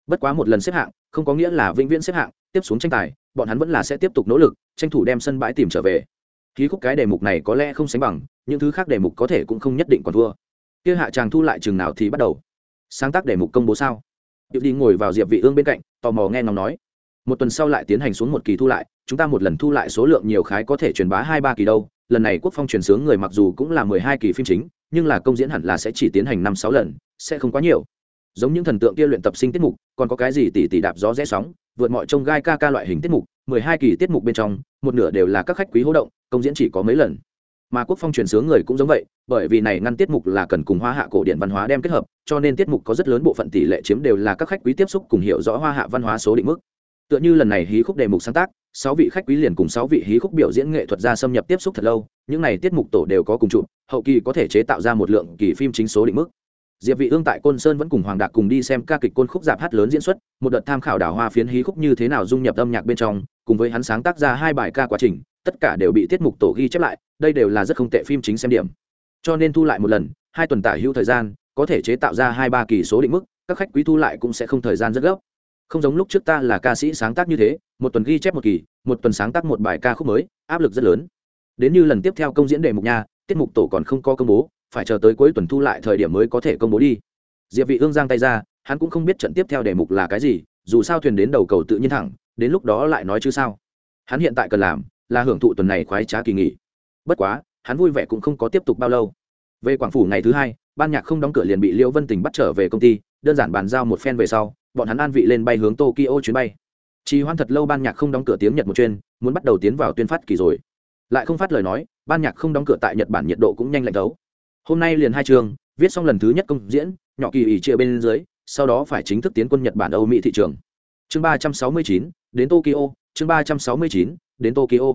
Bất quá một lần xếp hạng, không có nghĩa là vĩnh viễn xếp hạng, tiếp xuống tranh tài, bọn hắn vẫn là sẽ tiếp tục nỗ lực, tranh thủ đem sân bãi tìm trở về. Ký khúc cái đề mục này có lẽ không sánh bằng, những thứ khác đề mục có thể cũng không nhất định còn thua. Kia hạ chàng thu lại chừng nào thì bắt đầu. Sáng tác đề mục công bố sao? Điệu đi ngồi vào diệp vị ương bên cạnh, tò mò nghe ngóng nói. Một tuần sau lại tiến hành xuống một kỳ thu lại, chúng ta một lần thu lại số lượng nhiều khái có thể truyền bá hai ba kỳ đâu. Lần này quốc phong truyền sướng người mặc dù cũng là mười hai kỳ phim chính, nhưng là công diễn hẳn là sẽ chỉ tiến hành năm sáu lần, sẽ không quá nhiều. Giống những thần tượng kia luyện tập sinh tiết mục, còn có cái gì tỷ tỷ đạp gió rẽ sóng, vượt mọi trông gai ca ca loại hình tiết mục, mười hai kỳ tiết mục bên trong, một nửa đều là các khách quý hô động, công diễn chỉ có mấy lần mà quốc phong truyền sướng người cũng giống vậy, bởi vì này ngăn tiết mục là cần cùng hoa hạ cổ điển văn hóa đem kết hợp, cho nên tiết mục có rất lớn bộ phận tỷ lệ chiếm đều là các khách quý tiếp xúc cùng hiểu rõ hoa hạ văn hóa số định mức. Tựa như lần này hí khúc đề mục sáng tác, sáu vị khách quý liền cùng sáu vị hí khúc biểu diễn nghệ thuật ra xâm nhập tiếp xúc thật lâu, những này tiết mục tổ đều có cùng chụp, hậu kỳ có thể chế tạo ra một lượng kỳ phim chính số định mức. Diệp vị ương tại côn sơn vẫn cùng hoàng đạc cùng đi xem ca kịch côn khúc giạp hát lớn diễn xuất, một đợt tham khảo đảo hoa phiến hí khúc như thế nào dung nhập âm nhạc bên trong, cùng với hắn sáng tác ra hai bài ca quá trình tất cả đều bị tiết mục tổ ghi chép lại, đây đều là rất không tệ phim chính xem điểm. Cho nên thu lại một lần, hai tuần tả hữu thời gian, có thể chế tạo ra hai ba kỳ số định mức, các khách quý thu lại cũng sẽ không thời gian rất gấp. Không giống lúc trước ta là ca sĩ sáng tác như thế, một tuần ghi chép một kỳ, một tuần sáng tác một bài ca khúc mới, áp lực rất lớn. Đến như lần tiếp theo công diễn đề mục nha, tiết mục tổ còn không có công bố, phải chờ tới cuối tuần thu lại thời điểm mới có thể công bố đi. Diệp vị ương giang tay ra, hắn cũng không biết trận tiếp theo đề mục là cái gì, dù sao thuyền đến đầu cầu tự nhiên thẳng, đến lúc đó lại nói chứ sao. Hắn hiện tại cần làm là hưởng thụ tuần này khoái trá kỳ nghỉ. Bất quá, hắn vui vẻ cũng không có tiếp tục bao lâu. Về quảng phủ ngày thứ hai, ban nhạc không đóng cửa liền bị liễu vân tình bắt trở về công ty, đơn giản bàn giao một phen về sau, bọn hắn an vị lên bay hướng tokyo chuyến bay. Trì hoãn thật lâu ban nhạc không đóng cửa tiếng nhật một chuyên muốn bắt đầu tiến vào tuyên phát kỳ rồi. Lại không phát lời nói, ban nhạc không đóng cửa tại nhật bản nhiệt độ cũng nhanh lạnh thấu. Hôm nay liền hai trường, viết xong lần thứ nhất công diễn, nhỏ kỳ ủy chia bên dưới, sau đó phải chính thức tiến quân nhật bản âu mỹ thị trường. Chương ba trăm sáu mươi chín, đến tokyo, chương ba trăm sáu mươi chín đến tokyo.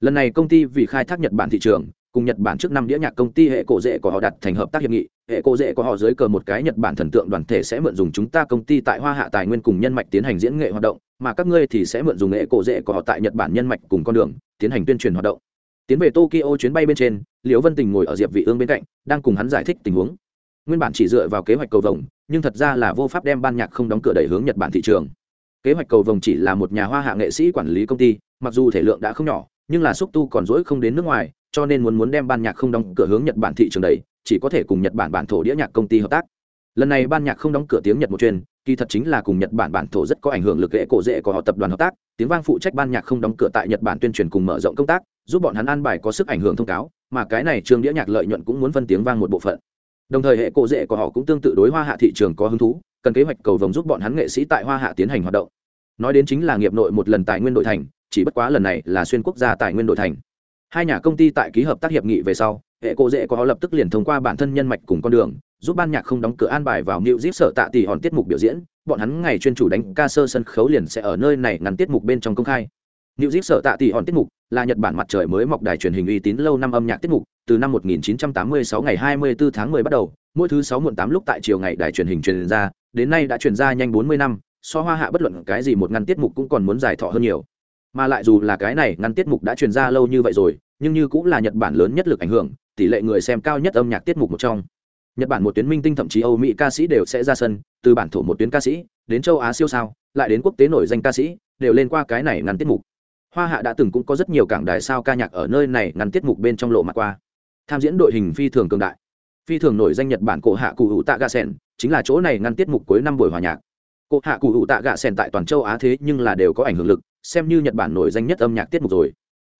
Lần này công ty vì khai thác nhật bản thị trường, cùng nhật bản trước năm đĩa nhạc công ty hệ cổ dễ của họ đặt thành hợp tác hiệp nghị. Hệ cổ dễ của họ dưới cờ một cái nhật bản thần tượng đoàn thể sẽ mượn dùng chúng ta công ty tại hoa hạ tài nguyên cùng nhân mạch tiến hành diễn nghệ hoạt động, mà các ngươi thì sẽ mượn dùng hệ cổ dễ của họ tại nhật bản nhân mạch cùng con đường, tiến hành tuyên truyền hoạt động. Tiến về tokyo chuyến bay bên trên, liễu vân tình ngồi ở diệp vị ương bên cạnh, đang cùng hắn giải thích tình huống. Nguyên bản chỉ dựa vào kế hoạch cầu vồng, nhưng thật ra là vô pháp đem ban nhạc không đóng cửa đẩy hướng nhật bản thị trường kế hoạch cầu vồng chỉ là một nhà hoa hạ nghệ sĩ quản lý công ty, mặc dù thể lượng đã không nhỏ, nhưng là xúc tu còn dỗi không đến nước ngoài, cho nên muốn muốn đem ban nhạc không đóng cửa hướng nhật bản thị trường đấy chỉ có thể cùng nhật bản bản thổ đĩa nhạc công ty hợp tác. Lần này ban nhạc không đóng cửa tiếng nhật một chuyên kỳ thật chính là cùng nhật bản bản thổ rất có ảnh hưởng lực lễ cổ dễ của họ tập đoàn hợp tác, tiếng vang phụ trách ban nhạc không đóng cửa tại nhật bản tuyên truyền cùng mở rộng công tác, giúp bọn hắn an bài có sức ảnh hưởng thông cáo, mà cái này trường đĩa nhạc lợi nhuận cũng muốn phân tiếng vang một bộ phận. Đồng thời hệ cổ dễ của họ cũng tương tự đối hoa hạ thị trường có hứng thú, cần kế hoạch cầu vồng giúp bọn hắn nghệ sĩ tại hoa hạ tiến hành hoạt động nói đến chính là nghiệp nội một lần tài nguyên đội thành chỉ bất quá lần này là xuyên quốc gia tài nguyên đội thành hai nhà công ty tại ký hợp tác hiệp nghị về sau hệ cộ dễ có lập tức liền thông qua bản thân nhân mạch cùng con đường giúp ban nhạc không đóng cửa an bài vào New Zip sở tạ tỷ hòn tiết mục biểu diễn, bọn hắn ngày chuyên chủ đánh ca sơ sân khấu liền sẽ ở nơi này ngắn tiết mục bên trong công khai. New Zip sở tạ tỷ hòn tiết mục là Nhật Bản mặt trời mới mọc đài truyền hình uy tín lâu năm âm nhạc tiết mục, từ năm 1986 ngày 24 tháng 10 bắt đầu, mỗi thứ 6 muộn 8 lúc tại chiều ngày đài truyền hình truyền ra, đến nay đã truyền ra nhanh 40 năm, so hoa hạ bất luận cái gì một ngăn tiết mục cũng còn muốn dài thọ hơn nhiều. Mà lại dù là cái này ngăn tiết mục đã truyền ra lâu như vậy rồi, nhưng như cũng là Nhật Bản lớn nhất lực ảnh hưởng, tỷ lệ người xem cao nhất âm nhạc tiết mục một trong. Nhật bản một tuyến minh tinh thậm chí âu mỹ ca sĩ đều sẽ ra sân từ bản thổ một tuyến ca sĩ đến châu á siêu sao lại đến quốc tế nổi danh ca sĩ đều lên qua cái này ngăn tiết mục. Hoa hạ đã từng cũng có rất nhiều cảng đài sao ca nhạc ở nơi này ngăn tiết mục bên trong lộ mặt qua. Tham diễn đội hình phi thường cường đại. Phi thường nổi danh nhật bản cổ hạ cụ hữu tạ ga sen chính là chỗ này ngăn tiết mục cuối năm buổi hòa nhạc cụ hạ cụ hữu tạ gạ sen tại toàn châu á thế nhưng là đều có ảnh hưởng lực, xem như nhật bản nổi danh nhất âm nhạc tiết mục rồi.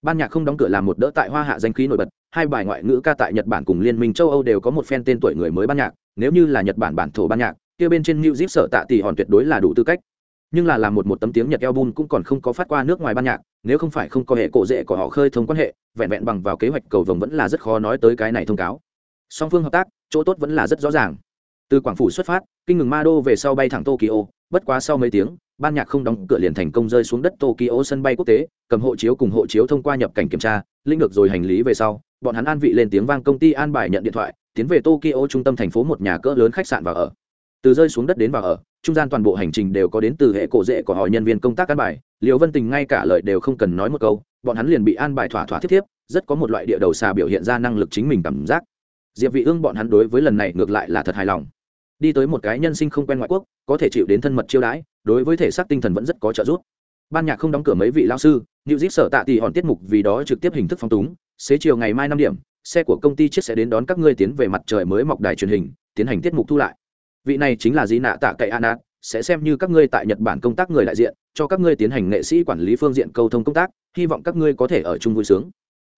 Ban nhạc không đóng cửa làm một đỡ tại hoa hạ danh khí nổi bật, hai bài ngoại ngữ ca tại nhật bản cùng liên minh châu âu đều có một phen tên tuổi người mới ban nhạc, nếu như là nhật bản bản thổ ban nhạc, kia bên trên new zip sở tạ tỷ hòn tuyệt đối là đủ tư cách. Nhưng là làm một một tấm tiếng nhật album cũng còn không có phát qua nước ngoài ban nhạc, nếu không phải không có hệ cổ dễ của họ khơi thông quan hệ, vẹn vẹn bằng vào kế hoạch cầu vồng vẫn là rất khó nói tới cái này thông cáo. Song phương hợp tác, chỗ tốt vẫn là rất rõ ràng. Từ quảng phủ xuất phát, kinh ngừng ma đô về sau bay thẳng tokyo bất quá sau mấy tiếng, ban nhạc không đóng cửa liền thành công rơi xuống đất tokyo sân bay quốc tế, cầm hộ chiếu cùng hộ chiếu thông qua nhập cảnh kiểm tra linh được rồi hành lý về sau, bọn hắn an vị lên tiếng vang công ty an bài nhận điện thoại, tiến về tokyo trung tâm thành phố một nhà cỡ lớn khách sạn vào ở. Từ rơi xuống đất đến vào ở, trung gian toàn bộ hành trình đều có đến từ hệ cổ rễ của họ nhân viên công tác an bài. Liều vân tình ngay cả lời đều không cần nói một câu, bọn hắn liền bị an bài thỏa thỏa thiết thiếp, rất có một loại địa đầu xà biểu hiện ra năng lực chính mình cảm giác. Diệp vị ương bọn hắn đối với lần này ngược lại là thật hài lòng đi tới một cái nhân sinh không quen ngoại quốc, có thể chịu đến thân mật chiêu đãi, đối với thể xác tinh thần vẫn rất có trợ giúp. Ban nhạc không đóng cửa mấy vị lao sư new zip sở tạ tì hòn tiết mục vì đó trực tiếp hình thức phong túng, xế chiều ngày mai năm điểm, xe của công ty chiếc sẽ đến đón các ngươi tiến về mặt trời mới mọc đài truyền hình, tiến hành tiết mục thu lại. Vị này chính là di nạ tạ cậy anat sẽ xem như các ngươi tại nhật bản công tác người đại diện, cho các ngươi tiến hành nghệ sĩ quản lý phương diện câu thông công tác, hy vọng các ngươi có thể ở chung vui sướng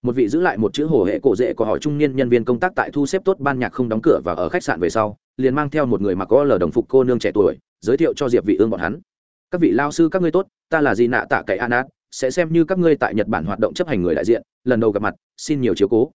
một vị giữ lại một chữ hồ hệ cổ dễ có hỏi trung niên nhân viên công tác tại thu xếp tốt ban nhạc không đóng cửa và ở khách sạn về sau, liền mang theo một người mặc có lờ đồng phục cô nương trẻ tuổi, giới thiệu cho diệp vị ương bọn hắn. Các vị lao sư, các ngươi tốt, ta là di nạ tạ cậy anat sẽ xem như các ngươi tại nhật bản hoạt động chấp hành người đại diện, lần đầu gặp mặt, xin nhiều chiếu cố.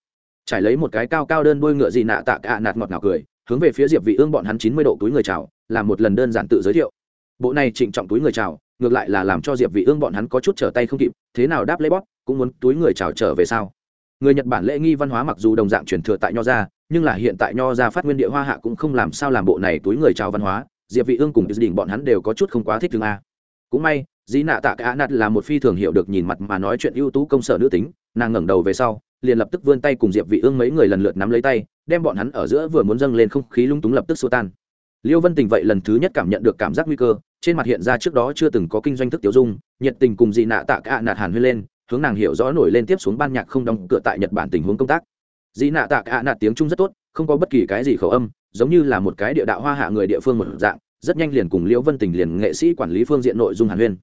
Trải lấy một cái cao cao đơn đuôi ngựa gì nạ tạ cả nạt ngọt ngào cười, hướng về phía diệp vị ương bọn hắn chín mươi độ túi người chào, làm một lần đơn giản tự giới thiệu. Bộ này trịnh trọng túi người chào ngược lại là làm cho diệp vị ương bọn hắn có chút trở tay không kịp, thế nào đáp lấy bóp cũng muốn túi người chào trở về sao? Người nhật bản lễ nghi văn hóa mặc dù đồng dạng truyền thừa tại nho gia, nhưng là hiện tại nho gia phát nguyên địa hoa hạ cũng không làm sao làm bộ này túi người chào văn hóa, diệp vị ương cùng dự đình bọn hắn đều có chút không quá thích thương a. Cũng may, dĩ nạ tạ cả nạt là một phi thường hiểu được nhìn mặt mà nói chuyện ưu tú công sở nữ tính, nàng ngẩng đầu về sau, liền lập tức vươn tay cùng diệp vị ương mấy người lần lượt nắm lấy tay, đem bọn hắn ở giữa vừa muốn dâng lên không khí lung túng lập tức xua tan. Liêu vân tình vậy lần thứ nhất cảm nhận được cảm giác nguy cơ trên mặt hiện ra trước đó chưa từng có kinh doanh thức tiểu dung, nhiệt tình cùng dị nạ tạ cả nạt hàn huyên lên, hướng nàng hiểu rõ nổi lên tiếp xuống ban nhạc không đóng cửa tại nhật bản tình huống công tác. Dị nạ tạ cả nạt tiếng trung rất tốt, không có bất kỳ cái gì khẩu âm, giống như là một cái địa đạo hoa hạ người địa phương một dạng, rất nhanh liền cùng liêu vân tình liền nghệ sĩ quản lý phương diện nội dung hàn huyên.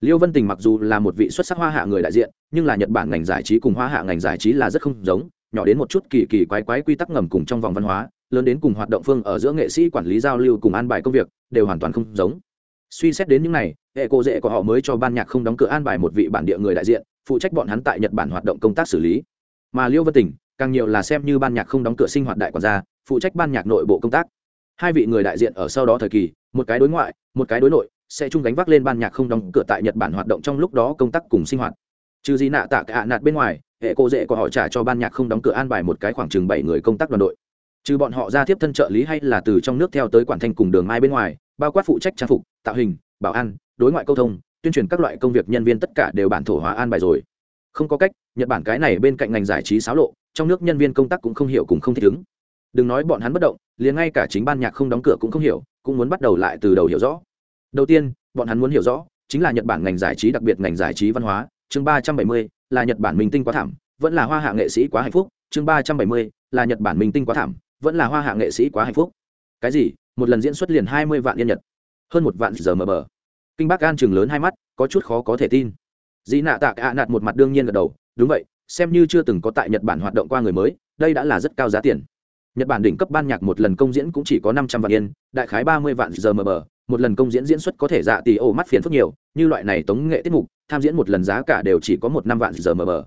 Liêu vân tình mặc dù là một vị xuất sắc hoa hạ người đại diện, nhưng là nhật bản ngành giải trí cùng hoa hạ ngành giải trí là rất không giống, nhỏ đến một chút kỳ kỳ quái quái quy tắc ngầm cùng trong vòng văn hóa, lớn đến cùng hoạt động phương ở giữa nghệ sĩ quản lý giao lưu cùng an bài công việc, đều hoàn toàn không giống suy xét đến những này hệ cô dễ của họ mới cho ban nhạc không đóng cửa an bài một vị bản địa người đại diện, phụ trách bọn hắn tại nhật bản hoạt động công tác xử lý. Mà liêu vân tình, càng nhiều là xem như ban nhạc không đóng cửa sinh hoạt đại quản gia, phụ trách ban nhạc nội bộ công tác. Hai vị người đại diện ở sau đó thời kỳ, một cái đối ngoại, một cái đối nội, sẽ chung gánh vác lên ban nhạc không đóng cửa tại nhật bản hoạt động trong lúc đó công tác cùng sinh hoạt. Trừ gì nạ tạ cả nạt bên ngoài hệ cô dễ của họ trả cho ban nhạc không đóng cửa an bài một cái khoảng chừng bảy người công tác đoàn đội. Trừ bọn họ ra tiếp thân trợ lý hay là từ trong nước theo tới quản thanh cùng đường mai bên ngoài bao quát phụ trách trang phục, tạo hình, bảo an, đối ngoại câu thông, tuyên truyền các loại công việc nhân viên tất cả đều bản thổ hóa an bài rồi. Không có cách, nhật bản cái này bên cạnh ngành giải trí xáo lộ, trong nước nhân viên công tác cũng không hiểu cùng không thích ứng. Đừng nói bọn hắn bất động, liền ngay cả chính ban nhạc không đóng cửa cũng không hiểu, cũng muốn bắt đầu lại từ đầu hiểu rõ. Đầu tiên, bọn hắn muốn hiểu rõ, chính là nhật bản ngành giải trí, đặc biệt ngành giải trí văn hóa. Chương ba trăm bảy mươi là nhật bản minh tinh quá thảm, vẫn là hoa hạ nghệ sĩ quá hạnh phúc. Chương ba trăm bảy mươi là nhật bản minh tinh quá thảm, vẫn là hoa hạ nghệ sĩ quá hạnh phúc. Cái gì? Một lần diễn xuất liền hai mươi vạn yên nhật. Hơn một vạn giờ mờ bờ. Kinh bác an chừng lớn hai mắt, có chút khó có thể tin. Dĩ nạ tạ ạ nạt một mặt đương nhiên gật đầu, đúng vậy, xem như chưa từng có tại nhật bản hoạt động qua người mới, đây đã là rất cao giá tiền. Nhật bản đỉnh cấp ban nhạc một lần công diễn cũng chỉ có năm trăm vạn yên, đại khái ba mươi vạn giờ mờ bờ, một lần công diễn diễn xuất có thể dạ tỷ ô mắt phiền phức nhiều, như loại này tống nghệ tiết mục, tham diễn một lần giá cả đều chỉ có một năm vạn giờ mờ bờ.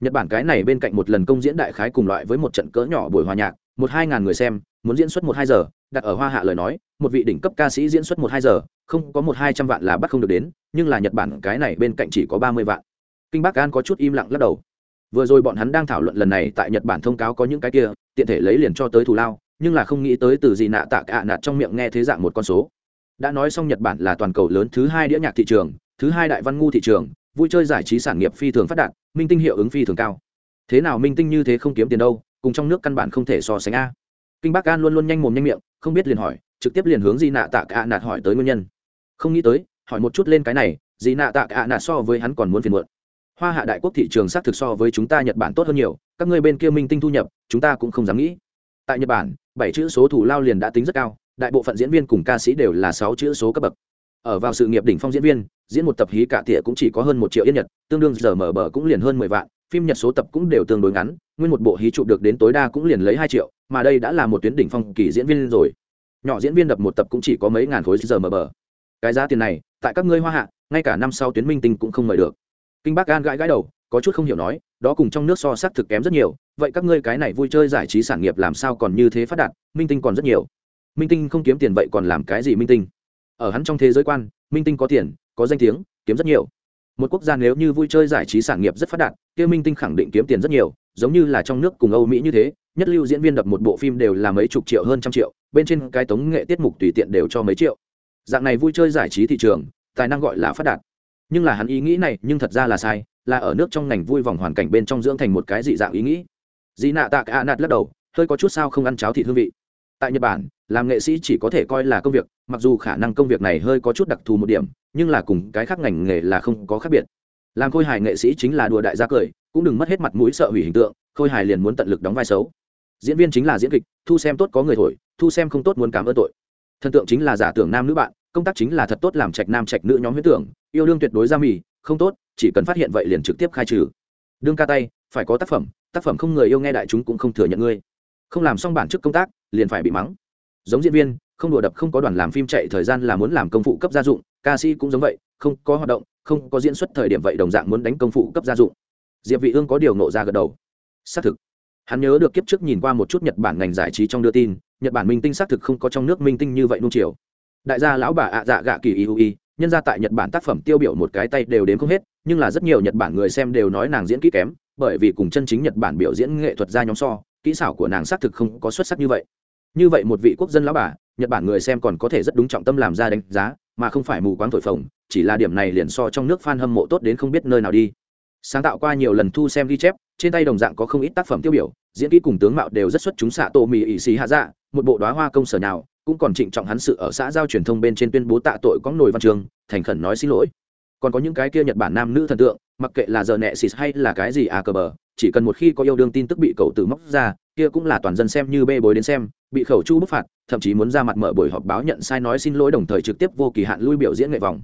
Nhật bản cái này bên cạnh một lần công diễn đại khái cùng loại với một trận cỡ nhỏ buổi hòa nhạc, một hai ngàn người xem, muốn diễn xuất một hai giờ đặt ở hoa hạ lời nói, một vị đỉnh cấp ca sĩ diễn xuất một hai giờ, không có một hai trăm vạn là bắt không được đến, nhưng là nhật bản cái này bên cạnh chỉ có ba mươi vạn. Kinh bắc an có chút im lặng lắc đầu. Vừa rồi bọn hắn đang thảo luận lần này tại nhật bản thông cáo có những cái kia, tiện thể lấy liền cho tới thù lao, nhưng là không nghĩ tới từ gì nạ tạ cả nạt trong miệng nghe thế dạng một con số. Đã nói xong nhật bản là toàn cầu lớn thứ hai đĩa nhạc thị trường, thứ hai đại văn ngu thị trường, vui chơi giải trí sản nghiệp phi thường phát đạt, minh tinh hiệu ứng phi thường cao. Thế nào minh tinh như thế không kiếm tiền đâu, cùng trong nước căn bản không thể so sánh a. Kinh bắc an luôn luôn nhanh mồm nhanh miệng không biết liền hỏi, trực tiếp liền hướng di nạ tạ cả nạt hỏi tới nguyên nhân. Không nghĩ tới, hỏi một chút lên cái này di nạ tạ cả nạt so với hắn còn muốn phiền muộn. Hoa hạ đại quốc thị trường xác thực so với chúng ta nhật bản tốt hơn nhiều, các người bên kia minh tinh thu nhập, chúng ta cũng không dám nghĩ. Tại nhật bản, bảy chữ số thủ lao liền đã tính rất cao, đại bộ phận diễn viên cùng ca sĩ đều là sáu chữ số cấp bậc. Ở vào sự nghiệp đỉnh phong diễn viên, diễn một tập hí cả tỉa cũng chỉ có hơn một triệu yên nhật, tương đương giờ mở bờ cũng liền hơn mười vạn phim nhật số tập cũng đều tương đối ngắn, nguyên một bộ hí chụp được đến tối đa cũng liền lấy hai triệu, mà đây đã là một tuyến đỉnh phong kỳ diễn viên rồi. Nhỏ diễn viên đập một tập cũng chỉ có mấy ngàn khối giờ mờ bờ. Cái giá tiền này, tại các ngươi hoa hạ, ngay cả năm sau tuyến minh tinh cũng không mời được. Kinh bác gan gãi gãi đầu, có chút không hiểu nói, đó cùng trong nước so s thực kém rất nhiều, vậy các ngươi cái này vui chơi giải trí sản nghiệp làm sao còn như thế phát đạt, minh tinh còn rất nhiều. Minh tinh không kiếm tiền vậy còn làm cái gì minh tinh? Ở hắn trong thế giới quan, minh tinh có tiền, có danh tiếng, kiếm rất nhiều một quốc gia nếu như vui chơi giải trí sản nghiệp rất phát đạt, kia minh tinh khẳng định kiếm tiền rất nhiều, giống như là trong nước cùng âu mỹ như thế, nhất lưu diễn viên đập một bộ phim đều là mấy chục triệu hơn trăm triệu, bên trên cái tống nghệ tiết mục tùy tiện đều cho mấy triệu. Dạng này vui chơi giải trí thị trường, tài năng gọi là phát đạt. Nhưng là hắn ý nghĩ này, nhưng thật ra là sai, là ở nước trong ngành vui vòng hoàn cảnh bên trong dưỡng thành một cái dị dạng ý nghĩ. Dị nạ tạ cả nạt lắc đầu, hơi có chút sao không ăn cháo thịt hương vị. Tại nhật bản làm nghệ sĩ chỉ có thể coi là công việc, mặc dù khả năng công việc này hơi có chút đặc thù một điểm, nhưng là cùng cái khác ngành nghề là không có khác biệt. Làm khôi hài nghệ sĩ chính là đùa đại gia cười, cũng đừng mất hết mặt mũi sợ hủy hình tượng, khôi hài liền muốn tận lực đóng vai xấu. Diễn viên chính là diễn kịch, thu xem tốt có người thổi, thu xem không tốt muốn cảm ơn tội. Thần tượng chính là giả tưởng nam nữ bạn, công tác chính là thật tốt làm trạch nam trạch nữ nhóm huyết tưởng, yêu đương tuyệt đối ra mì, không tốt, chỉ cần phát hiện vậy liền trực tiếp khai trừ. Đương ca tay, phải có tác phẩm tác phẩm không người yêu nghe đại chúng cũng không thừa nhận ngươi. Không làm xong bản chức công tác, liền phải bị mắng giống diễn viên, không đùa đập, không có đoàn làm phim chạy thời gian là muốn làm công phụ cấp gia dụng, ca sĩ cũng giống vậy, không có hoạt động, không có diễn xuất thời điểm vậy đồng dạng muốn đánh công phụ cấp gia dụng. Diệp vị ương có điều nộ ra gật đầu. Xác thực, hắn nhớ được kiếp trước nhìn qua một chút nhật bản ngành giải trí trong đưa tin, nhật bản minh tinh xác thực không có trong nước minh tinh như vậy nung chiều. Đại gia lão bà ạ dạ gạ kỳ iui, nhân ra tại nhật bản tác phẩm tiêu biểu một cái tay đều đến không hết, nhưng là rất nhiều nhật bản người xem đều nói nàng diễn kỹ kém, bởi vì cùng chân chính nhật bản biểu diễn nghệ thuật ra nhóm so, kỹ xảo của nàng xác thực không có xuất sắc như vậy như vậy một vị quốc dân lão bà, nhật bản người xem còn có thể rất đúng trọng tâm làm ra đánh giá, mà không phải mù quáng thổi phồng, chỉ là điểm này liền so trong nước fan hâm mộ tốt đến không biết nơi nào đi. Sáng tạo qua nhiều lần thu xem ghi chép, trên tay đồng dạng có không ít tác phẩm tiêu biểu, diễn kỹ cùng tướng mạo đều rất xuất chúng xạ tổ mì ỵ xì hạ dạ một bộ đoá hoa công sở nào, cũng còn trịnh trọng hắn sự ở xã giao truyền thông bên trên tuyên bố tạ tội có nổi văn trường, thành khẩn nói xin lỗi. Còn có những cái kia nhật bản nam nữ thần tượng, mặc kệ là giờ nẹ xịt hay là cái gì à cờ bờ, chỉ cần một khi có yêu đương tin tức bị cậu tử móc ra kia cũng là toàn dân xem như bê bối đến xem, bị khẩu chu bức phạt, thậm chí muốn ra mặt mở buổi họp báo nhận sai nói xin lỗi đồng thời trực tiếp vô kỳ hạn lui biểu diễn nghệ vòng.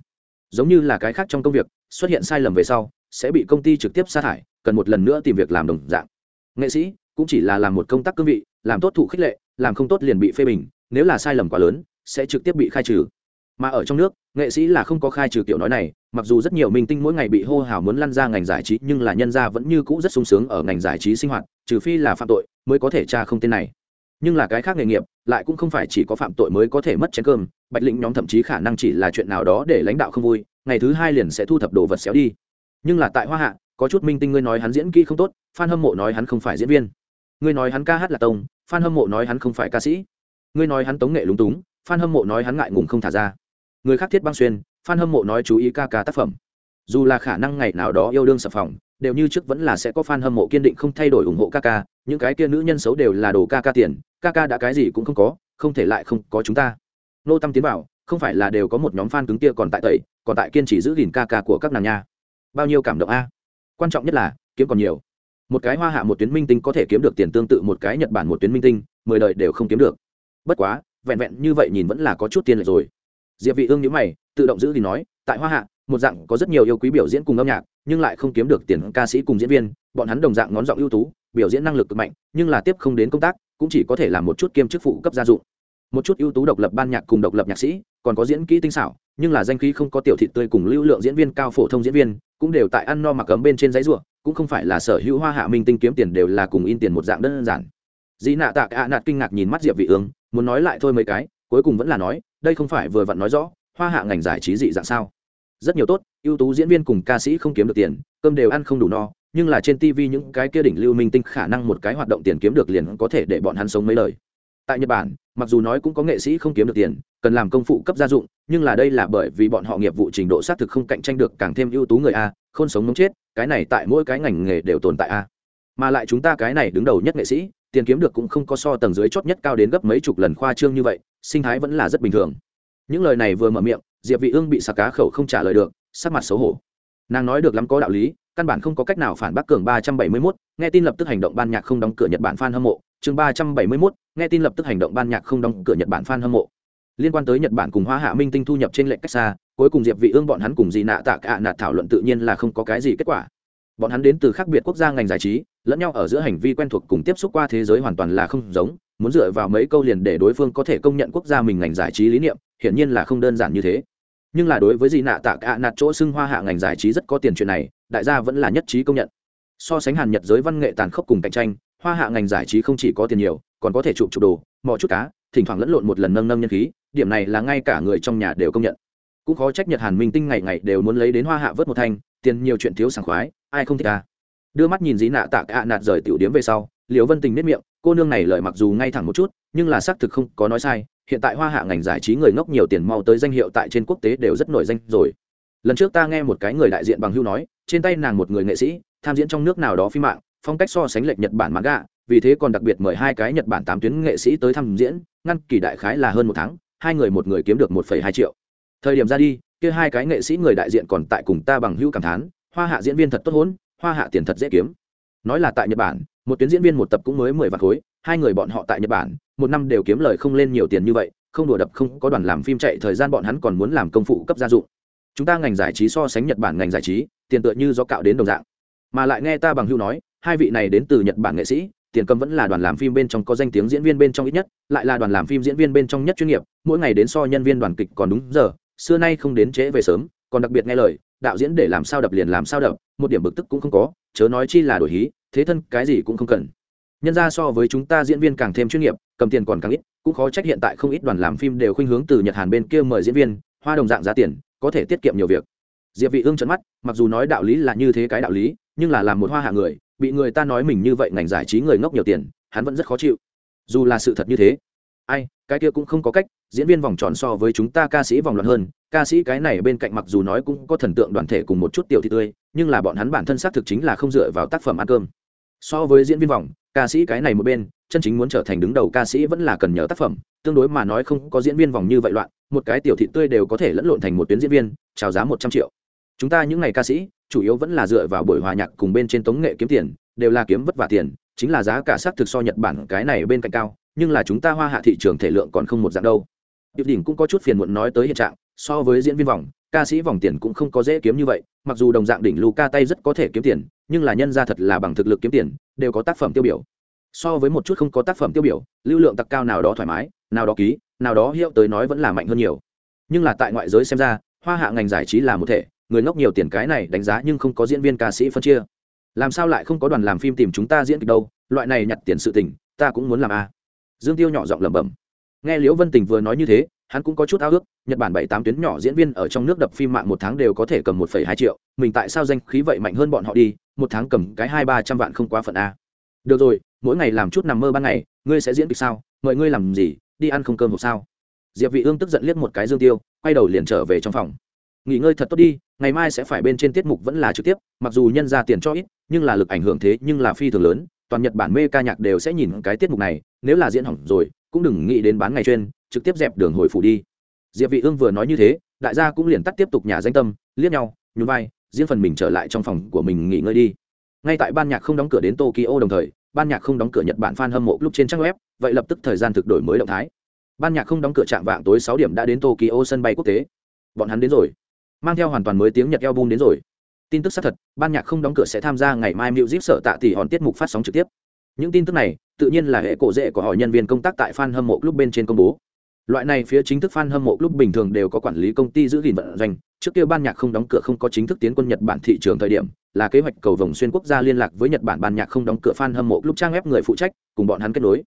Giống như là cái khác trong công việc, xuất hiện sai lầm về sau, sẽ bị công ty trực tiếp sa thải, cần một lần nữa tìm việc làm đồng dạng. Nghệ sĩ cũng chỉ là làm một công tác cương vị, làm tốt thụ khích lệ, làm không tốt liền bị phê bình, nếu là sai lầm quá lớn, sẽ trực tiếp bị khai trừ mà ở trong nước, nghệ sĩ là không có khai trừ kiểu nói này, mặc dù rất nhiều minh tinh mỗi ngày bị hô hào muốn lăn ra ngành giải trí, nhưng là nhân gia vẫn như cũ rất sung sướng ở ngành giải trí sinh hoạt, trừ phi là phạm tội mới có thể tra không tên này. Nhưng là cái khác nghề nghiệp lại cũng không phải chỉ có phạm tội mới có thể mất chén cơm, bạch lĩnh nhóm thậm chí khả năng chỉ là chuyện nào đó để lãnh đạo không vui, ngày thứ hai liền sẽ thu thập đồ vật xéo đi. Nhưng là tại hoa hạ, có chút minh tinh ngươi nói hắn diễn kỹ không tốt f hâm mộ nói hắn không phải diễn viên. Ngươi nói hắn ca hát là tông f hâm mộ nói hắn không phải ca sĩ. Ngươi nói hắn tống nghệ lúng túng f hâm mộ nói hắn ngại ngùng không thả ra người khác thiết băng xuyên, phan hâm mộ nói chú ý ca ca tác phẩm. Dù là khả năng ngày nào đó yêu đương sập phòng, đều như trước vẫn là sẽ có fan hâm mộ kiên định không thay đổi ủng hộ ca ca, những cái kia nữ nhân xấu đều là đồ ca ca tiền, ca ca đã cái gì cũng không có, không thể lại không có chúng ta. Nô tâm tiến bảo không phải là đều có một nhóm fan cứng kia còn tại tẩy, còn tại kiên trì giữ gìn ca ca của các nàng nha. Bao nhiêu cảm động a. Quan trọng nhất là, kiếm còn nhiều. Một cái hoa hạ một tuyến minh tinh có thể kiếm được tiền tương tự một cái nhật bản một tuyến minh tinh, mười đời đều không kiếm được. Bất quá, vẹn vẹn như vậy nhìn vẫn là có chút tiền rồi diệp vị ương nhíu mày, tự động giữ thì nói, tại hoa hạ, một dạng có rất nhiều yêu quý biểu diễn cùng âm nhạc, nhưng lại không kiếm được tiền ca sĩ cùng diễn viên, bọn hắn đồng dạng ngón giọng ưu tú, biểu diễn năng lực cực mạnh, nhưng là tiếp không đến công tác, cũng chỉ có thể làm một chút kiêm chức phụ cấp gia dụng. Một chút ưu tú độc lập ban nhạc cùng độc lập nhạc sĩ, còn có diễn kỹ tinh xảo, nhưng là danh khí không có tiểu thị tươi cùng lưu lượng diễn viên cao phổ thông diễn viên, cũng đều tại ăn no mặc cấm bên trên giấy ruộng cũng không phải là sở hữu hoa hạ minh tinh kiếm tiền đều là cùng in tiền một dạng đơn giản. Dĩ nạ tạ ạ nạt kinh ngạc nhìn mắt diệp vị ương, muốn nói lại thôi mấy cái, cuối cùng vẫn là nói đây không phải vừa vặn nói rõ, hoa hạ ngành giải trí dị dạng sao? Rất nhiều tốt, ưu tú diễn viên cùng ca sĩ không kiếm được tiền, cơm đều ăn không đủ no, nhưng là trên tv những cái kia đỉnh lưu minh tinh khả năng một cái hoạt động tiền kiếm được liền có thể để bọn hắn sống mấy lời. Tại nhật bản, mặc dù nói cũng có nghệ sĩ không kiếm được tiền, cần làm công phụ cấp gia dụng, nhưng là đây là bởi vì bọn họ nghiệp vụ trình độ xác thực không cạnh tranh được càng thêm ưu tú người a không sống mống chết, cái này tại mỗi cái ngành nghề đều tồn tại a. Mà lại chúng ta cái này đứng đầu nhất nghệ sĩ tiền kiếm được cũng không có so tầng dưới chót nhất cao đến gấp mấy chục lần khoa trương như vậy sinh thái vẫn là rất bình thường. Những lời này vừa mở miệng diệp vị ương bị sặc cá khẩu không trả lời được sắc mặt xấu hổ. Nàng nói được lắm có đạo lý căn bản không có cách nào phản bác cường 371, nghe tin lập tức hành động ban nhạc không đóng cửa nhật bản fan hâm mộ. Chương 371, nghe tin lập tức hành động ban nhạc không đóng cửa nhật bản fan hâm mộ. Liên quan tới nhật bản cùng hoa hạ minh tinh thu nhập trên lệnh cách xa cuối cùng diệp vị ương bọn hắn cùng gì nạ tạ cả nạt thảo luận tự nhiên là không có cái gì kết quả. Bọn hắn đến từ khác biệt quốc gia ngành giải trí lẫn nhau ở giữa hành vi quen thuộc cùng tiếp xúc qua thế giới hoàn toàn là không giống, muốn dựa vào mấy câu liền để đối phương có thể công nhận quốc gia mình ngành giải trí lý niệm, hiển nhiên là không đơn giản như thế. Nhưng là đối với gì nạ tạ cả nạt chỗ xưng hoa hạ ngành giải trí rất có tiền chuyện này, đại gia vẫn là nhất trí công nhận. So sánh hàn nhật giới văn nghệ tàn khốc cùng cạnh tranh, hoa hạ ngành giải trí không chỉ có tiền nhiều, còn có thể chụp chụp đồ, mò chút cá, thỉnh thoảng lẫn lộn một lần nâng nâng nhân khí, điểm này là ngay cả người trong nhà đều công nhận. Cũng khó trách nhật hàn minh tinh ngày ngày đều muốn lấy đến hoa hạ vớt một thanh, tiền nhiều chuyện thiếu sảng khoái, ai không thích à đưa mắt nhìn dí nạ tạ cả nạt rời tiểu điếm về sau liều vân tình nếp miệng, cô nương này lời mặc dù ngay thẳng một chút, nhưng là xác thực không có nói sai, hiện tại hoa hạ ngành giải trí người ngốc nhiều tiền mau tới danh hiệu tại trên quốc tế đều rất nổi danh rồi. Lần trước ta nghe một cái người đại diện bằng hưu nói, trên tay nàng một người nghệ sĩ, tham diễn trong nước nào đó phi mạng, phong cách so sánh lệch nhật bản mãn gạ, vì thế còn đặc biệt mời hai cái nhật bản tám tuyến nghệ sĩ tới tham diễn, ngăn kỳ đại khái là hơn một tháng, hai người một người kiếm được một hai triệu. Thời điểm ra đi, kia hai cái nghệ sĩ người đại diện còn tại cùng ta bằng hưu cảm thán, hoa hạ diễn viên thật tốt hỗn hoa hạ tiền thật dễ kiếm. Nói là tại nhật bản, một tuyến diễn viên một tập cũng mới mười vạn khối, hai người bọn họ tại nhật bản, một năm đều kiếm lời không lên nhiều tiền như vậy, không đùa đập, không có đoàn làm phim chạy, thời gian bọn hắn còn muốn làm công phụ cấp gia dụng. Chúng ta ngành giải trí so sánh nhật bản ngành giải trí, tiền tựa như do cạo đến đồng dạng. Mà lại nghe ta bằng hưu nói, hai vị này đến từ nhật bản nghệ sĩ, tiền cầm vẫn là đoàn làm phim bên trong có danh tiếng diễn viên bên trong ít nhất, lại là đoàn làm phim diễn viên bên trong nhất chuyên nghiệp, mỗi ngày đến so nhân viên đoàn kịch còn đúng giờ, xưa nay không đến trễ về sớm, còn đặc biệt nghe lời đạo diễn để làm sao đập liền làm sao đập, một điểm bực tức cũng không có, chớ nói chi là đổi hí, thế thân cái gì cũng không cần. Nhân ra so với chúng ta diễn viên càng thêm chuyên nghiệp, cầm tiền còn càng ít, cũng khó trách hiện tại không ít đoàn làm phim đều khuynh hướng từ nhật hàn bên kia mời diễn viên, hoa đồng dạng giá tiền, có thể tiết kiệm nhiều việc. Diệp vị ương trợn mắt, mặc dù nói đạo lý là như thế cái đạo lý, nhưng là làm một hoa hạ người, bị người ta nói mình như vậy ngành giải trí người ngốc nhiều tiền, hắn vẫn rất khó chịu. Dù là sự thật như thế ai, cái kia cũng không có cách, diễn viên vòng tròn so với chúng ta ca sĩ vòng loạn hơn, ca sĩ cái này bên cạnh mặc dù nói cũng có thần tượng đoàn thể cùng một chút tiểu thị tươi, nhưng là bọn hắn bản thân xác thực chính là không dựa vào tác phẩm ăn cơm. So với diễn viên vòng, ca sĩ cái này một bên, chân chính muốn trở thành đứng đầu ca sĩ vẫn là cần nhờ tác phẩm, tương đối mà nói không có diễn viên vòng như vậy loạn, một cái tiểu thị tươi đều có thể lẫn lộn thành một tuyến diễn viên, chào giá một trăm triệu. Chúng ta những ngày ca sĩ, chủ yếu vẫn là dựa vào buổi hòa nhạc cùng bên trên tống nghệ kiếm tiền, đều là kiếm vất vả tiền, chính là giá cả xác thực so nhật bản cái này bên cạnh cao nhưng là chúng ta hoa hạ thị trường thể lượng còn không một dạng đâu. Điệp đỉnh cũng có chút phiền muộn nói tới hiện trạng, so với diễn viên vòng, ca sĩ vòng tiền cũng không có dễ kiếm như vậy, mặc dù đồng dạng đỉnh luca tay rất có thể kiếm tiền, nhưng là nhân ra thật là bằng thực lực kiếm tiền, đều có tác phẩm tiêu biểu. So với một chút không có tác phẩm tiêu biểu, lưu lượng tặc cao nào đó thoải mái, nào đó ký, nào đó hiệu tới nói vẫn là mạnh hơn nhiều. Nhưng là tại ngoại giới xem ra, hoa hạ ngành giải trí là một thể, người ngốc nhiều tiền cái này đánh giá nhưng không có diễn viên ca sĩ phân chia. Làm sao lại không có đoàn làm phim tìm chúng ta diễn kịch đâu, loại này nhặt tiền sự tình, ta cũng muốn làm a dương tiêu nhỏ giọng lẩm bẩm. Nghe liễu vân tình vừa nói như thế, hắn cũng có chút ao ước, nhật bản bảy tám tuyến nhỏ diễn viên ở trong nước đập phim mạng một tháng đều có thể cầm một phẩy hai triệu, mình tại sao danh khí vậy mạnh hơn bọn họ đi, một tháng cầm cái hai ba trăm vạn không quá phận a. Được rồi, mỗi ngày làm chút nằm mơ ban ngày, ngươi sẽ diễn kịch sao? Mời ngươi làm gì? Đi ăn không cơm hộp sao? Diệp vị ương tức giận liếc một cái dương tiêu, quay đầu liền trở về trong phòng. Nghỉ ngơi thật tốt đi, ngày mai sẽ phải bên trên tiết mục vẫn là trực tiếp, mặc dù nhân ra tiền cho ít, nhưng là lực ảnh hưởng thế nhưng là phi thường lớn toàn nhật bản mê ca nhạc đều sẽ nhìn cái tiết mục này, nếu là diễn hỏng rồi, cũng đừng nghĩ đến bán ngày chuyên, trực tiếp dẹp đường hồi phủ đi. Diệp vị ương vừa nói như thế, đại gia cũng liền tắt tiếp tục nhà danh tâm, liếc nhau, nhún vai, riêng phần mình trở lại trong phòng của mình nghỉ ngơi đi. Ngay tại ban nhạc không đóng cửa đến tokyo đồng thời, ban nhạc không đóng cửa nhật bản fan hâm mộ lúc trên trang web, vậy lập tức thời gian thực đổi mới động thái. Ban nhạc không đóng cửa trạm vạng tối sáu điểm đã đến tokyo sân bay quốc tế. Bọn hắn đến rồi. Mang theo hoàn toàn mới tiếng nhật album đến rồi tin tức xác thật, ban nhạc không đóng cửa sẽ tham gia ngày mai music sở tạ tỷ hòn tiết mục phát sóng trực tiếp. Những tin tức này, tự nhiên là hệ cổ rễ của họ nhân viên công tác tại fan hâm mộ club bên trên công bố. Loại này phía chính thức fan hâm mộ club bình thường đều có quản lý công ty giữ gìn vận doanh. Trước kia ban nhạc không đóng cửa không có chính thức tiến quân nhật bản thị trường thời điểm, là kế hoạch cầu vòng xuyên quốc gia liên lạc với nhật bản ban nhạc không đóng cửa fan hâm mộ club trang web người phụ trách, cùng bọn hắn kết nối.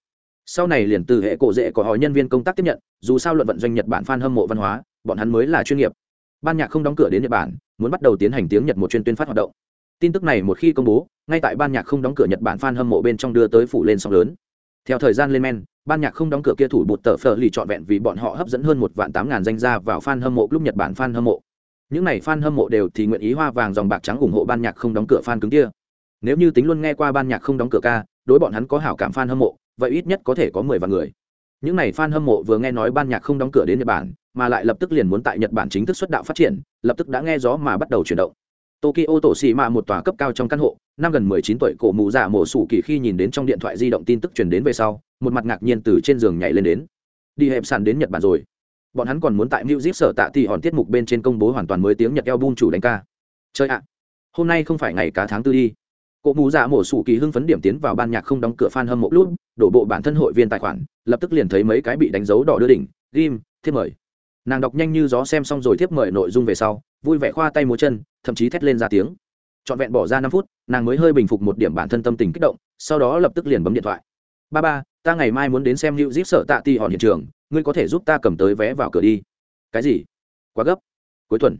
Sau này liền từ hệ cổ rễ của họ nhân viên công tác tiếp nhận, dù sao luận vận doanh nhật bản fan hâm mộ văn hóa, bọn hắn mới là chuyên nghiệp ban nhạc không đóng cửa đến nhật bản, muốn bắt đầu tiến hành tiếng nhật một chuyên tuyên phát hoạt động. Tin tức này một khi công bố, ngay tại ban nhạc không đóng cửa nhật bản fan hâm mộ bên trong đưa tới phủ lên sóng lớn. Theo thời gian lên men, ban nhạc không đóng cửa kia thủ bột tờ phở lì trọn vẹn vì bọn họ hấp dẫn hơn một vạn tám ngàn danh gia vào fan hâm mộ lúc nhật bản fan hâm mộ. Những này fan hâm mộ đều thì nguyện ý hoa vàng dòng bạc trắng ủng hộ ban nhạc không đóng cửa fan cứng kia. Nếu như tính luôn nghe qua ban nhạc không đóng cửa ca, đối bọn hắn có hảo cảm fan hâm mộ, vậy ít nhất có thể có mười vạn người. Những này fan hâm mộ vừa nghe nói ban nhạc không đóng cửa đến nhật bản mà lại lập tức liền muốn tại nhật bản chính thức xuất đạo phát triển lập tức đã nghe gió mà bắt đầu chuyển động. Tokyo tổ xì mạ một tòa cấp cao trong căn hộ năm gần mười chín tuổi cổ mụ giả mổ sủ kỳ khi nhìn đến trong điện thoại di động tin tức truyền đến về sau một mặt ngạc nhiên từ trên giường nhảy lên đến. Đi hẹp sàn đến nhật bản rồi. Bọn hắn còn muốn tại New Zip sở tạ thì hòn tiết mục bên trên công bố hoàn toàn mới tiếng nhật album chủ đánh ca. Chơi ạ. Hôm nay không phải ngày cá tháng tư đi. Cổ mù giả dạ mổ sủ kỳ hưng phấn điểm tiến vào ban nhạc không đóng cửa fan hâm mộ luôn, đổ bộ bản thân hội viên tài khoản lập tức liền thấy mấy cái bị đánh dấu đỏ đưa đỉnh Rim, thiếp mời nàng đọc nhanh như gió xem xong rồi tiếp mời nội dung về sau, vui vẻ khoa tay múa chân, thậm chí thét lên ra tiếng. Trọn vẹn bỏ ra năm phút, nàng mới hơi bình phục một điểm bản thân tâm tình kích động, sau đó lập tức liền bấm điện thoại. Ba ba, ta ngày mai muốn đến xem lưu zip sợ tạ ti hòn hiện trường, ngươi có thể giúp ta cầm tới vé vào cửa đi. Cái gì? Quá gấp. Cuối tuần.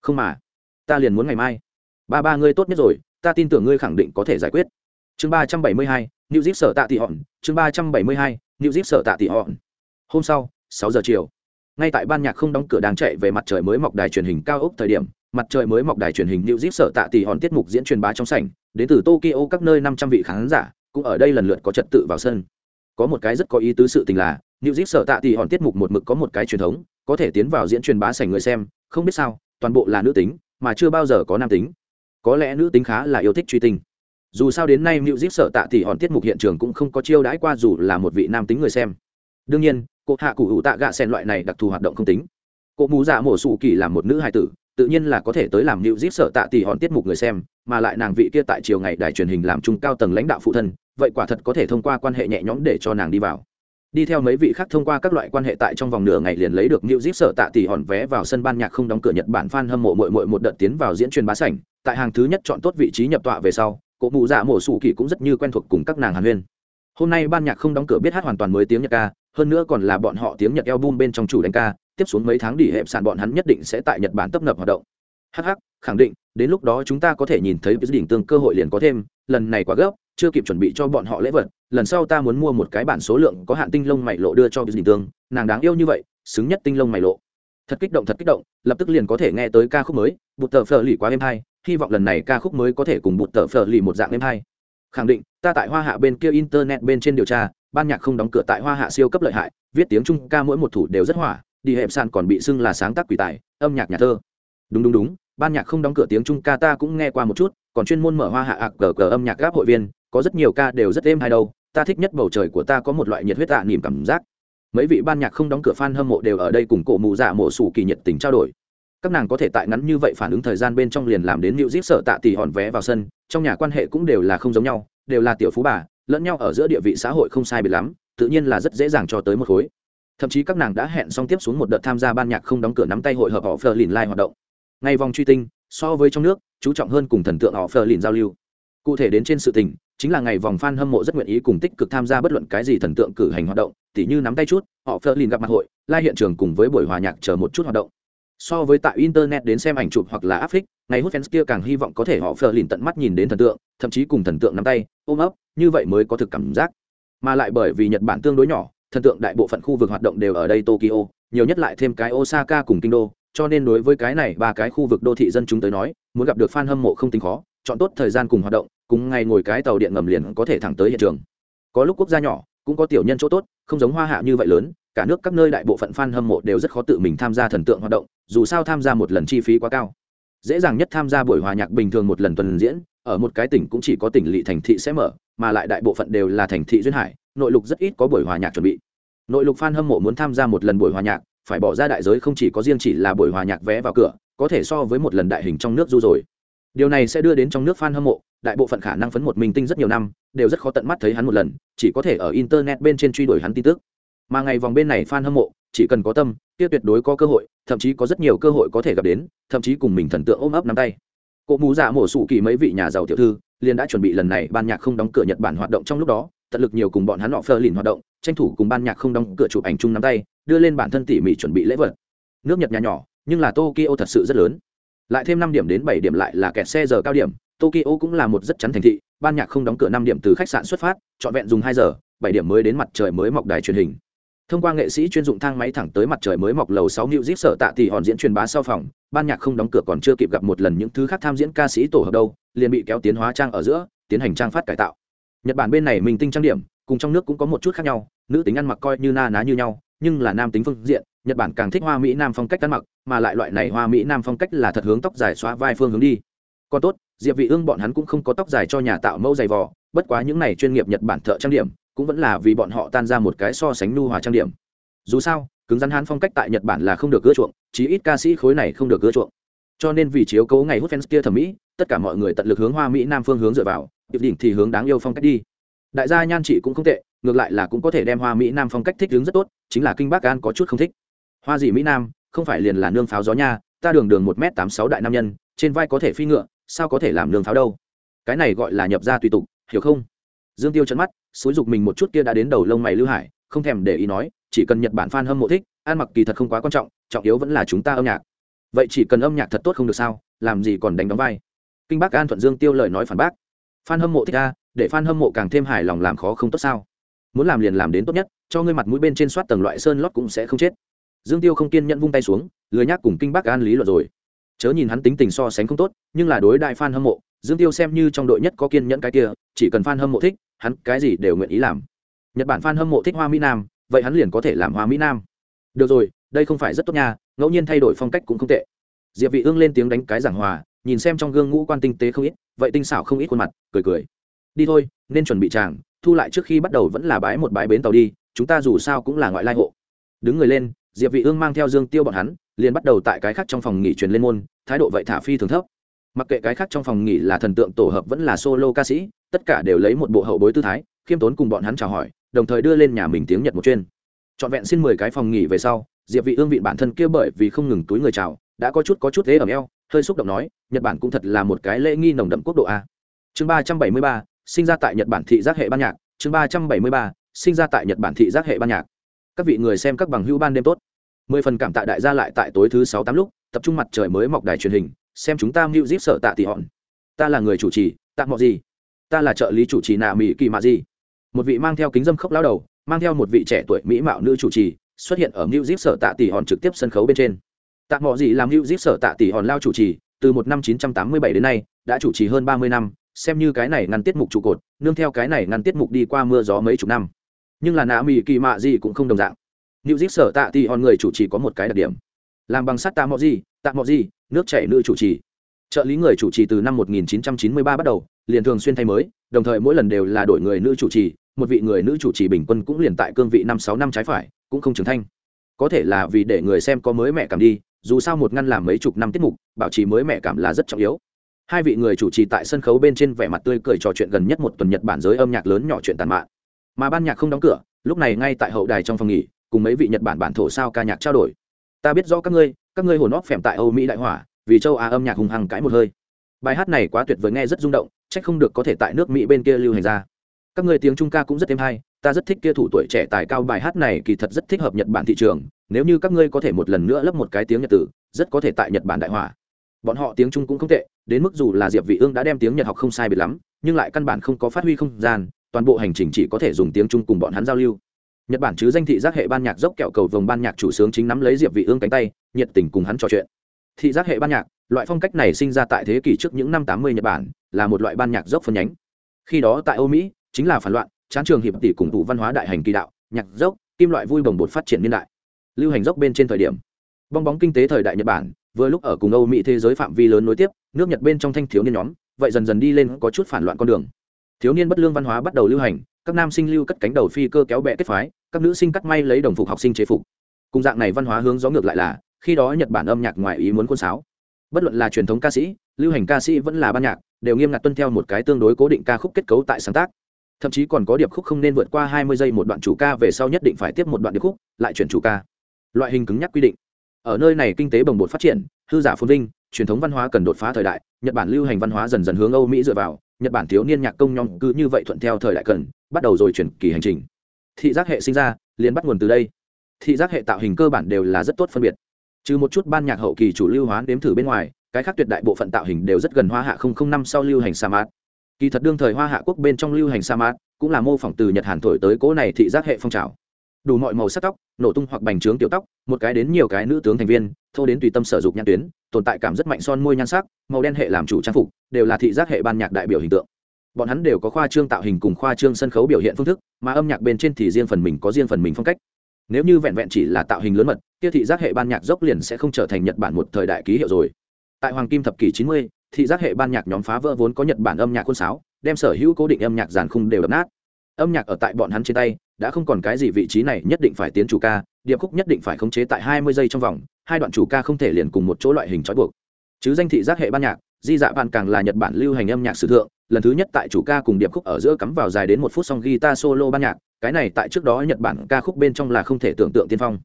Không mà, ta liền muốn ngày mai. Ba ba, ngươi tốt nhất rồi, ta tin tưởng ngươi khẳng định có thể giải quyết. Chương ba trăm bảy mươi hai, new zip sở tạ tị hòn, chương ba trăm bảy mươi hai, new zip sở tạ tị hòn. Hôm sau, sáu giờ chiều ngay tại ban nhạc không đóng cửa đang chạy về mặt trời mới mọc đài truyền hình cao ốc thời điểm, mặt trời mới mọc đài truyền hình new zip sở tạ tỷ hòn tiết mục diễn truyền bá trong sảnh, đến từ tokyo các nơi năm trăm vị khán giả, cũng ở đây lần lượt có trật tự vào sân. Có một cái rất có ý tứ sự tình là, new zip sở tạ tỷ hòn tiết mục một mực có một cái truyền thống, có thể tiến vào diễn truyền bá sảnh người xem, không biết sao, toàn bộ là nữ tính, mà chưa bao giờ có nam tính. Có lẽ nữ tính khá là yêu thích truy tinh. Dù sao đến nay Music sợ tạ thì hòn tiết mục hiện trường cũng không có chiêu đãi qua dù là một vị nam tính người xem. Đương nhiên cụ hạ cụ hữu tạ gạ sen loại này đặc thù hoạt động không tính cụ mù dạ mổ sụ kỳ là một nữ hài tử tự nhiên là có thể tới làm Music sợ tạ tỷ hòn tiết mục người xem mà lại nàng vị kia tại chiều ngày đài truyền hình làm trung cao tầng lãnh đạo phụ thân vậy quả thật có thể thông qua quan hệ nhẹ nhõm để cho nàng đi vào đi theo mấy vị khác thông qua các loại quan hệ tại trong vòng nửa ngày liền lấy được New Zip sợ tạ tỷ hòn vé vào sân ban nhạc không đóng cửa Nhật Bản fan hâm mộ muội muội một đợt tiến vào diễn truyền bá sảnh, tại hàng thứ nhất chọn tốt vị trí nhập tọa về sau, cụ mụ dạ mổ sủ kỳ cũng rất như quen thuộc cùng các nàng Hàn Huyên. Hôm nay ban nhạc không đóng cửa biết hát hoàn toàn mới tiếng Nhật ca, hơn nữa còn là bọn họ tiếng Nhật album bên trong chủ đánh ca, tiếp xuống mấy tháng đỉ hẹp sàn bọn hắn nhất định sẽ tại Nhật Bản tập nập hoạt động. Hắc hắc, khẳng định, đến lúc đó chúng ta có thể nhìn thấy đỉnh tương cơ hội liền có thêm, lần này quá gấp, chưa kịp chuẩn bị cho bọn họ lễ vật lần sau ta muốn mua một cái bản số lượng có hạn tinh lông mày lộ đưa cho đình tương nàng đáng yêu như vậy xứng nhất tinh lông mày lộ thật kích động thật kích động lập tức liền có thể nghe tới ca khúc mới bụt tờ phờ lì quá êm hay hy vọng lần này ca khúc mới có thể cùng bụt tờ phờ lì một dạng êm hay khẳng định ta tại hoa hạ bên kia internet bên trên điều tra ban nhạc không đóng cửa tại hoa hạ siêu cấp lợi hại, viết tiếng trung ca mỗi một thủ đều rất hỏa, đi hẹp sàn còn bị xưng là sáng tác quỷ tài, âm nhạc nhà thơ. Đúng đúng đúng, ban nhạc không đóng cửa tiếng trung ca ta cũng nghe qua một chút, còn chuyên môn mở hoa hạ ạc cờ cờ âm nhạc gáp hội viên, có rất nhiều ca đều rất êm hay đâu, ta thích nhất bầu trời của ta có một loại nhiệt huyết tạ niềm cảm giác. Mấy vị ban nhạc không đóng cửa fan hâm mộ đều ở đây cùng cổ mụ dạ mộ sủ kỳ nhiệt tình trao đổi. Các nàng có thể tại ngắn như vậy phản ứng thời gian bên trong liền làm đến nịu zip sợ tạ tỷ hòn vé vào sân, trong nhà quan hệ cũng đều là không giống nhau, đều là tiểu phú bà lẫn nhau ở giữa địa vị xã hội không sai biệt lắm, tự nhiên là rất dễ dàng cho tới một khối. Thậm chí các nàng đã hẹn xong tiếp xuống một đợt tham gia ban nhạc không đóng cửa nắm tay hội hợp họ phờ lìn lai hoạt động. Ngay vòng truy tinh, so với trong nước, chú trọng hơn cùng thần tượng họ phờ lìn giao lưu. Cụ thể đến trên sự tình, chính là ngày vòng fan hâm mộ rất nguyện ý cùng tích cực tham gia bất luận cái gì thần tượng cử hành hoạt động, tỉ như nắm tay chút, họ phờ lìn gặp mặt hội lai hiện trường cùng với buổi hòa nhạc chờ một chút hoạt động. So với tại internet đến xem ảnh chụp hoặc là áp phích ngày hút fans kia càng hy vọng có thể họ phờ lìn tận mắt nhìn đến thần tượng, thậm chí cùng thần tượng nắm tay ôm ấp, như vậy mới có thực cảm giác. Mà lại bởi vì nhật bản tương đối nhỏ, thần tượng đại bộ phận khu vực hoạt động đều ở đây tokyo, nhiều nhất lại thêm cái osaka cùng kinh đô, cho nên đối với cái này ba cái khu vực đô thị dân chúng tới nói, muốn gặp được fan hâm mộ không tính khó, chọn tốt thời gian cùng hoạt động, cùng ngày ngồi cái tàu điện ngầm liền có thể thẳng tới hiện trường. Có lúc quốc gia nhỏ, cũng có tiểu nhân chỗ tốt, không giống hoa hạ như vậy lớn, cả nước các nơi đại bộ phận fan hâm mộ đều rất khó tự mình tham gia thần tượng hoạt động, dù sao tham gia một lần chi phí quá cao dễ dàng nhất tham gia buổi hòa nhạc bình thường một lần tuần diễn, ở một cái tỉnh cũng chỉ có tỉnh lỵ thành thị sẽ mở, mà lại đại bộ phận đều là thành thị duyên hải, nội lục rất ít có buổi hòa nhạc chuẩn bị. Nội lục fan hâm mộ muốn tham gia một lần buổi hòa nhạc, phải bỏ ra đại giới không chỉ có riêng chỉ là buổi hòa nhạc vé vào cửa, có thể so với một lần đại hình trong nước du rồi. Điều này sẽ đưa đến trong nước fan hâm mộ, đại bộ phận khả năng phấn một mình tinh rất nhiều năm, đều rất khó tận mắt thấy hắn một lần, chỉ có thể ở internet bên trên truy đuổi hắn tin tức. Mà ngày vòng bên này fan hâm mộ, chỉ cần có tâm kia tuyệt đối có cơ hội, thậm chí có rất nhiều cơ hội có thể gặp đến, thậm chí cùng mình thần tượng ôm ấp nắm tay. Cụ mù dạ mổ sụ kỳ mấy vị nhà giàu tiểu thư, liền đã chuẩn bị lần này ban nhạc không đóng cửa nhật bản hoạt động trong lúc đó, tận lực nhiều cùng bọn hắn họ phơ lìn hoạt động, tranh thủ cùng ban nhạc không đóng cửa chụp ảnh chung nắm tay, đưa lên bản thân tỉ mỉ chuẩn bị lễ vật. Nước nhật nhà nhỏ, nhưng là tokyo thật sự rất lớn. Lại thêm năm điểm đến bảy điểm lại là kẹt xe giờ cao điểm, tokyo cũng là một rất chắn thành thị, ban nhạc không đóng cửa năm điểm từ khách sạn xuất phát, trọn vẹn dùng hai giờ, bảy điểm mới đến mặt trời mới mọc đài truyền hình thông qua nghệ sĩ chuyên dụng thang máy thẳng tới mặt trời mới mọc lầu sáu New Zip sở tạ tỷ hòn diễn truyền bá sau phòng, ban nhạc không đóng cửa còn chưa kịp gặp một lần những thứ khác tham diễn ca sĩ tổ hợp đâu, liền bị kéo tiến hóa trang ở giữa, tiến hành trang phát cải tạo. Nhật Bản bên này mình tinh trang điểm, cùng trong nước cũng có một chút khác nhau, nữ tính ăn mặc coi như na ná như nhau, nhưng là nam tính phương diện, Nhật Bản càng thích hoa mỹ nam phong cách ăn mặc, mà lại loại này hoa mỹ nam phong cách là thật hướng tóc dài xóa vai phương hướng đi. Còn tốt, diệp vị ương bọn hắn cũng không có tóc dài cho nhà tạo mẫu dày vò bất quá những này chuyên nghiệp nhật bản thợ trang điểm cũng vẫn là vì bọn họ tan ra một cái so sánh nu hòa trang điểm. Dù sao, cứng rắn hán phong cách tại nhật bản là không được ưa chuộng, chí ít ca sĩ khối này không được ưa chuộng. Cho nên vì chiếu cố ngày hút fans kia thẩm mỹ, tất cả mọi người tận lực hướng hoa mỹ nam phương hướng dựa vào điệp đỉnh thì hướng đáng yêu phong cách đi. Đại gia nhan chị cũng không tệ, ngược lại là cũng có thể đem hoa mỹ nam phong cách thích hướng rất tốt, chính là kinh bác an có chút không thích. Hoa gì mỹ nam, không phải liền là nương pháo gió nha, ta đường đường một m tám sáu đại nam nhân, trên vai có thể phi ngựa, sao có thể làm nương pháo đâu? Cái này gọi là nhập ra tùy tục, hiểu không? Dương tiêu chấn mắt xúi dục mình một chút kia đã đến đầu lông mày lưu hải, không thèm để ý nói, chỉ cần nhật bản f a n hâm mộ thích, ăn mặc kỳ thật không quá quan trọng trọng yếu vẫn là chúng ta âm nhạc. Vậy chỉ cần âm nhạc thật tốt không được sao, làm gì còn đánh đóng vai? Kinh bác an thuận dương tiêu lời nói phản bác. F a n hâm mộ thích a, để f a n hâm mộ càng thêm hài lòng làm khó không tốt sao? Muốn làm liền làm đến tốt nhất, cho ngươi mặt mũi bên trên soát tầng loại sơn lót cũng sẽ không chết. Dương tiêu không kiên nhẫn vung tay xuống, lười nhác cùng kinh bác an lý luận rồi. Chớ nhìn hắn tính tình so sánh không tốt, nhưng là đối đại fan hâm mộ, dương tiêu xem như trong đội nhất có kiên nhẫn cái kia, chỉ cần fan hâm mộ thích hắn cái gì đều nguyện ý làm. Nhật bản fan hâm mộ thích hoa mỹ nam, vậy hắn liền có thể làm hoa mỹ nam. Được rồi, đây không phải rất tốt nha, ngẫu nhiên thay đổi phong cách cũng không tệ. Diệp vị ương lên tiếng đánh cái giảng hòa, nhìn xem trong gương ngũ quan tinh tế không ít, vậy tinh xảo không ít khuôn mặt, cười cười. Đi thôi, nên chuẩn bị chàng, thu lại trước khi bắt đầu vẫn là bãi một bãi bến tàu đi, chúng ta dù sao cũng là ngoại lai hộ. Đứng người lên, diệp vị ương mang theo dương tiêu bọn hắn, liền bắt đầu tại cái khác trong phòng nghỉ truyền lên môn, thái độ vậy thả phi thường thấp mặc kệ cái khác trong phòng nghỉ là thần tượng tổ hợp vẫn là solo ca sĩ, tất cả đều lấy một bộ hậu bối tư thái, khiêm tốn cùng bọn hắn chào hỏi, đồng thời đưa lên nhà mình tiếng nhật một chuyên. Trọn vẹn xin mười cái phòng nghỉ về sau, diệp vị ương vị bản thân kia bởi vì không ngừng túi người chào, đã có chút có chút thế ở eo, hơi xúc động nói, nhật bản cũng thật là một cái lễ nghi nồng đậm quốc độ a. Chương ba trăm bảy mươi ba, sinh ra tại nhật bản thị giác hệ ban nhạc. Chương ba trăm bảy mươi ba, sinh ra tại nhật bản thị giác hệ ban nhạc. Các vị người xem các bằng hữu ban đêm tốt. Mười phần cảm tạ đại gia lại tại tối thứ sáu tám lúc, tập trung mặt trời mới mọc đài truyền hình xem chúng ta mưu díp sợ tạ tỷ hòn ta là người chủ trì, tạ mọ gì? Ta là trợ lý chủ trì nạ mỹ kỳ mạ gì? Một vị mang theo kính dâm khốc lao đầu, mang theo một vị trẻ tuổi mỹ mạo nữ chủ trì, xuất hiện ở mưu díp sở tạ tỷ hòn trực tiếp sân khấu bên trên. Tạ mọ gì làm mưu díp sở tạ tỷ hòn lao chủ trì, từ một năm 987 đến nay, đã chủ trì hơn 30 năm, xem như cái này ngăn tiết mục trụ cột, nương theo cái này ngăn tiết mục đi qua mưa gió mấy chục năm. Nhưng là nạ mỹ kỳ mạ gì cũng không đồng dạng. New Diếp sở tạ tỷ hòn người chủ trì có một cái đặc điểm làm bằng sắt tạ mọ gì, tạ mọ gì, nước chảy nữ chủ trì. Trợ lý người chủ trì từ năm 1993 bắt đầu, liền thường xuyên thay mới, đồng thời mỗi lần đều là đổi người nữ chủ trì, một vị người nữ chủ trì bình quân cũng liền tại cương vị năm sáu năm trái phải, cũng không trưởng thành. Có thể là vì để người xem có mới mẹ cảm đi, dù sao một ngăn làm mấy chục năm tiết mục, bảo trì mới mẹ cảm là rất trọng yếu. Hai vị người chủ trì tại sân khấu bên trên vẻ mặt tươi cười trò chuyện gần nhất một tuần nhật bản giới âm nhạc lớn nhỏ chuyện tàn mạn. Mà ban nhạc không đóng cửa, lúc này ngay tại hậu đài trong phòng nghỉ, cùng mấy vị nhật bản bản thổ sao ca nhạc trao đổi ta biết rõ các ngươi các ngươi hồn óc phèm tại âu mỹ đại hỏa, vì châu á âm nhạc hùng hằng cãi một hơi. Bài hát này quá tuyệt vời, nghe rất rung động trách không được có thể tại nước mỹ bên kia lưu hành ra. Các người tiếng trung ca cũng rất êm hay, ta rất thích kia thủ tuổi trẻ tài cao bài hát này, kỳ thật rất thích hợp nhật bản thị trường, nếu như các ngươi có thể một lần nữa lấp một cái tiếng nhật tử, rất có thể tại nhật bản đại hỏa. Bọn họ tiếng trung cũng không tệ, đến mức dù là diệp vị ương đã đem tiếng nhật học không sai biệt lắm, nhưng lại căn bản không có phát huy không gian, toàn bộ hành trình chỉ có thể dùng tiếng trung cùng bọn hắn giao lưu nhật bản chứ danh thị giác hệ ban nhạc dốc kẹo cầu vồng ban nhạc chủ sướng chính nắm lấy diệp vị ương cánh tay, nhiệt tình cùng hắn trò chuyện. Thị giác hệ ban nhạc, loại phong cách này sinh ra tại thế kỷ trước những năm 80 nhật bản, là một loại ban nhạc dốc phân nhánh. Khi đó tại âu mỹ, chính là phản loạn, chán trường hiệp tỷ cùng tụ văn hóa đại hành kỳ đạo, nhạc dốc, kim loại vui bồng bột phát triển niên đại. Lưu hành dốc bên trên thời điểm, bong bóng kinh tế thời đại nhật bản, vừa lúc ở cùng âu mỹ thế giới phạm vi lớn nối tiếp, nước nhật bên trong thanh thiếu niên nhóm, vậy dần dần đi lên có chút phản loạn con đường. Thiếu niên bất lương văn hóa bắt đầu lưu hành các nam sinh lưu cất cánh đầu phi cơ kéo bẹ kết phái, các nữ sinh cắt may lấy đồng phục học sinh chế phục. Cùng dạng này văn hóa hướng gió ngược lại là, khi đó nhật bản âm nhạc ngoài ý muốn quân sáo. Bất luận là truyền thống ca sĩ, lưu hành ca sĩ vẫn là ban nhạc, đều nghiêm ngặt tuân theo một cái tương đối cố định ca khúc kết cấu tại sáng tác. Thậm chí còn có điệp khúc không nên vượt qua hai mươi giây một đoạn chủ ca về sau nhất định phải tiếp một đoạn điệp khúc, lại chuyển chủ ca. Loại hình cứng nhắc quy định. Ở nơi này kinh tế bồng bột phát triển, hư giả phồn vinh, truyền thống văn hóa cần đột phá thời đại, nhật bản lưu hành văn hóa dần dần hướng âu mỹ dựa vào, nhật bản thiếu niên nhạc công nhong cứ như vậy thuận theo thời đại cần bắt đầu rồi chuyển kỳ hành trình. Thị giác hệ sinh ra, liền bắt nguồn từ đây. Thị giác hệ tạo hình cơ bản đều là rất tốt phân biệt. Trừ một chút ban nhạc hậu kỳ chủ lưu hóa đếm thử bên ngoài, cái khác tuyệt đại bộ phận tạo hình đều rất gần hoa hạ không năm sau lưu hành sa mát kỳ thật đương thời hoa hạ quốc bên trong lưu hành sa mát cũng là mô phỏng từ nhật hàn thổi tới cỗ này thị giác hệ phong trào. Đủ mọi màu sắc tóc, nổ tung hoặc bành trướng tiểu tóc, một cái đến nhiều cái nữ tướng thành viên, thô đến tùy tâm sở dục nhãn tuyến, tồn tại cảm rất mạnh son môi nhan sắc, màu đen hệ làm chủ trang phục, đều là thị giác hệ ban nhạc đại biểu hình tượng bọn hắn đều có khoa trương tạo hình cùng khoa trương sân khấu biểu hiện phương thức mà âm nhạc bên trên thì riêng phần mình có riêng phần mình phong cách. Nếu như vẹn vẹn chỉ là tạo hình lớn mật kia thị giác hệ ban nhạc dốc liền sẽ không trở thành nhật bản một thời đại ký hiệu rồi. Tại hoàng kim thập kỷ 90, thị giác hệ ban nhạc nhóm phá vỡ vốn có nhật bản âm nhạc quân sáo đem sở hữu cố định âm nhạc giàn khung đều đập nát. Âm nhạc ở tại bọn hắn trên tay đã không còn cái gì vị trí này nhất định phải tiến chủ ca điệp khúc nhất định phải khống chế tại 20 giây trong vòng hai đoạn chủ ca không thể liền cùng một chỗ loại hình trói buộc. Chứ danh thị giác hệ ban nhạc di dạ bạn càng là nhật bản lưu hành âm nhạc sử thượng lần thứ nhất tại chủ ca cùng điệp khúc ở giữa cắm vào dài đến một phút song guitar solo ban nhạc, cái này tại trước đó nhật bản ca khúc bên trong là không thể tưởng tượng tiên phong.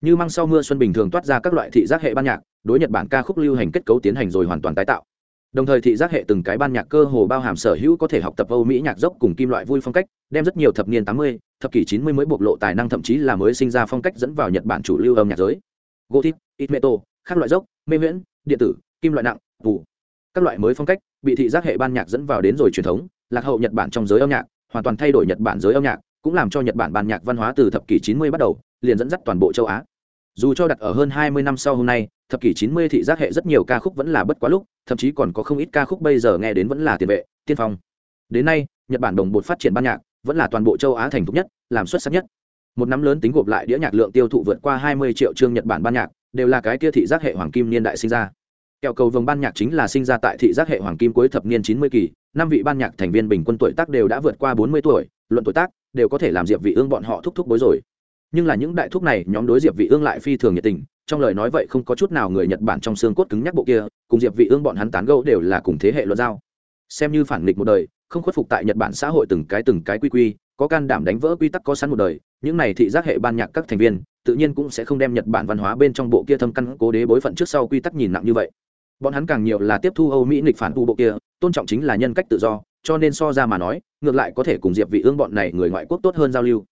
Như măng sau mưa xuân bình thường toát ra các loại thị giác hệ ban nhạc, đối nhật bản ca khúc lưu hành kết cấu tiến hành rồi hoàn toàn tái tạo. Đồng thời thị giác hệ từng cái ban nhạc cơ hồ bao hàm sở hữu có thể học tập âu mỹ nhạc dốc cùng kim loại vui phong cách, đem rất nhiều thập niên tám mươi, thập kỷ chín mươi mới bộc lộ tài năng thậm chí là mới sinh ra phong cách dẫn vào nhật bản chủ lưu âm nhạc giới. Gothic ít metal các loại dốc, mê miễn điện tử, kim loại nặng vụ các loại mới phong cách bị thị giác hệ ban nhạc dẫn vào đến rồi truyền thống, lạc hậu nhật bản trong giới âm nhạc, hoàn toàn thay đổi nhật bản giới âm nhạc, cũng làm cho nhật bản ban nhạc văn hóa từ thập kỷ 90 bắt đầu, liền dẫn dắt toàn bộ châu á. Dù cho đặt ở hơn 20 năm sau hôm nay, thập kỷ 90 thị giác hệ rất nhiều ca khúc vẫn là bất quá lúc, thậm chí còn có không ít ca khúc bây giờ nghe đến vẫn là tiền vệ, tiên phong. Đến nay, nhật bản đồng bột phát triển ban nhạc vẫn là toàn bộ châu á thành thục nhất, làm xuất sắc nhất. Một năm lớn tính gộp lại đĩa nhạc lượng tiêu thụ vượt qua 20 triệu chương nhật bản ban nhạc, đều là cái kia thị giác hệ hoàng kim niên đại sinh ra kẹo cầu vồng ban nhạc chính là sinh ra tại thị giác hệ hoàng kim cuối thập niên 90 kỳ, năm vị ban nhạc thành viên bình quân tuổi tác đều đã vượt qua 40 tuổi, luận tuổi tác, đều có thể làm diệp vị ương bọn họ thúc thúc bối rồi. Nhưng là những đại thúc này, nhóm đối diệp vị ương lại phi thường nhiệt tình, trong lời nói vậy không có chút nào người nhật bản trong xương cốt cứng nhắc bộ kia, cùng diệp vị ương bọn hắn tán gẫu đều là cùng thế hệ luận giao. Xem như phản nghịch một đời, không khuất phục tại nhật bản xã hội từng cái từng cái quy quy, có can đảm đánh vỡ quy tắc có sẵn một đời, những này thị giác hệ ban nhạc các thành viên, tự nhiên cũng sẽ không đem nhật bản văn hóa bên trong bộ kia thâm căn cố đế bối phận trước sau quy tắc nhìn nặng như vậy bọn hắn càng nhiều là tiếp thu âu mỹ nghịch phản tu bộ kia, tôn trọng chính là nhân cách tự do, cho nên so ra mà nói, ngược lại có thể cùng diệp vị ương bọn này người ngoại quốc tốt hơn giao lưu.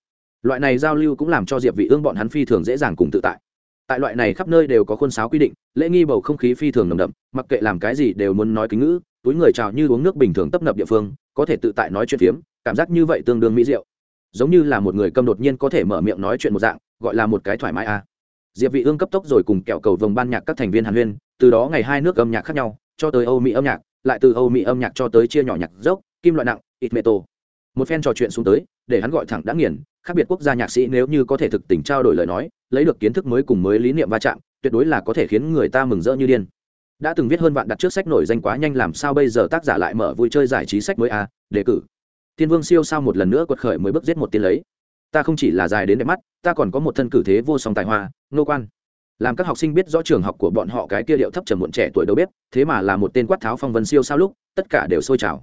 Loại này giao lưu cũng làm cho diệp vị ương bọn hắn phi thường dễ dàng cùng tự tại. Tại loại này khắp nơi đều có khuôn sáo quy định, lễ nghi bầu không khí phi thường nồng đậm, mặc kệ làm cái gì đều muốn nói kính ngữ, túi người chào như uống nước bình thường tấp nập địa phương, có thể tự tại nói chuyện phiếm, cảm giác như vậy tương đương mỹ diệu. Giống như là một người câm đột nhiên có thể mở miệng nói chuyện một dạng, gọi là một cái thoải mái à. diệp vị ương cấp tốc rồi cùng kẹo cầu vồng ban nhạc các thành viên hàn huyên từ đó ngày hai nước âm nhạc khác nhau cho tới âu mỹ âm nhạc lại từ âu mỹ âm nhạc cho tới chia nhỏ nhạc dốc kim loại nặng ít metal. Một phen trò chuyện xuống tới để hắn gọi thẳng đã nghiền khác biệt quốc gia nhạc sĩ nếu như có thể thực tình trao đổi lời nói lấy được kiến thức mới cùng mới lý niệm va chạm tuyệt đối là có thể khiến người ta mừng rỡ như điên. Đã từng viết hơn vạn đặt trước sách nổi danh quá nhanh làm sao bây giờ tác giả lại mở vui chơi giải trí sách mới a à, đề cử. Thiên vương siêu sao một lần nữa quật khởi mới bước giết một tiên lấy. Ta không chỉ là dài đến đẹp mắt ta còn có một thân cử thế vô song tài hoa nô quan làm các học sinh biết rõ trường học của bọn họ cái kia điệu thấp trầm muộn trẻ tuổi đâu biết, thế mà là một tên quát tháo phong vân siêu sao lúc, tất cả đều sôi trào.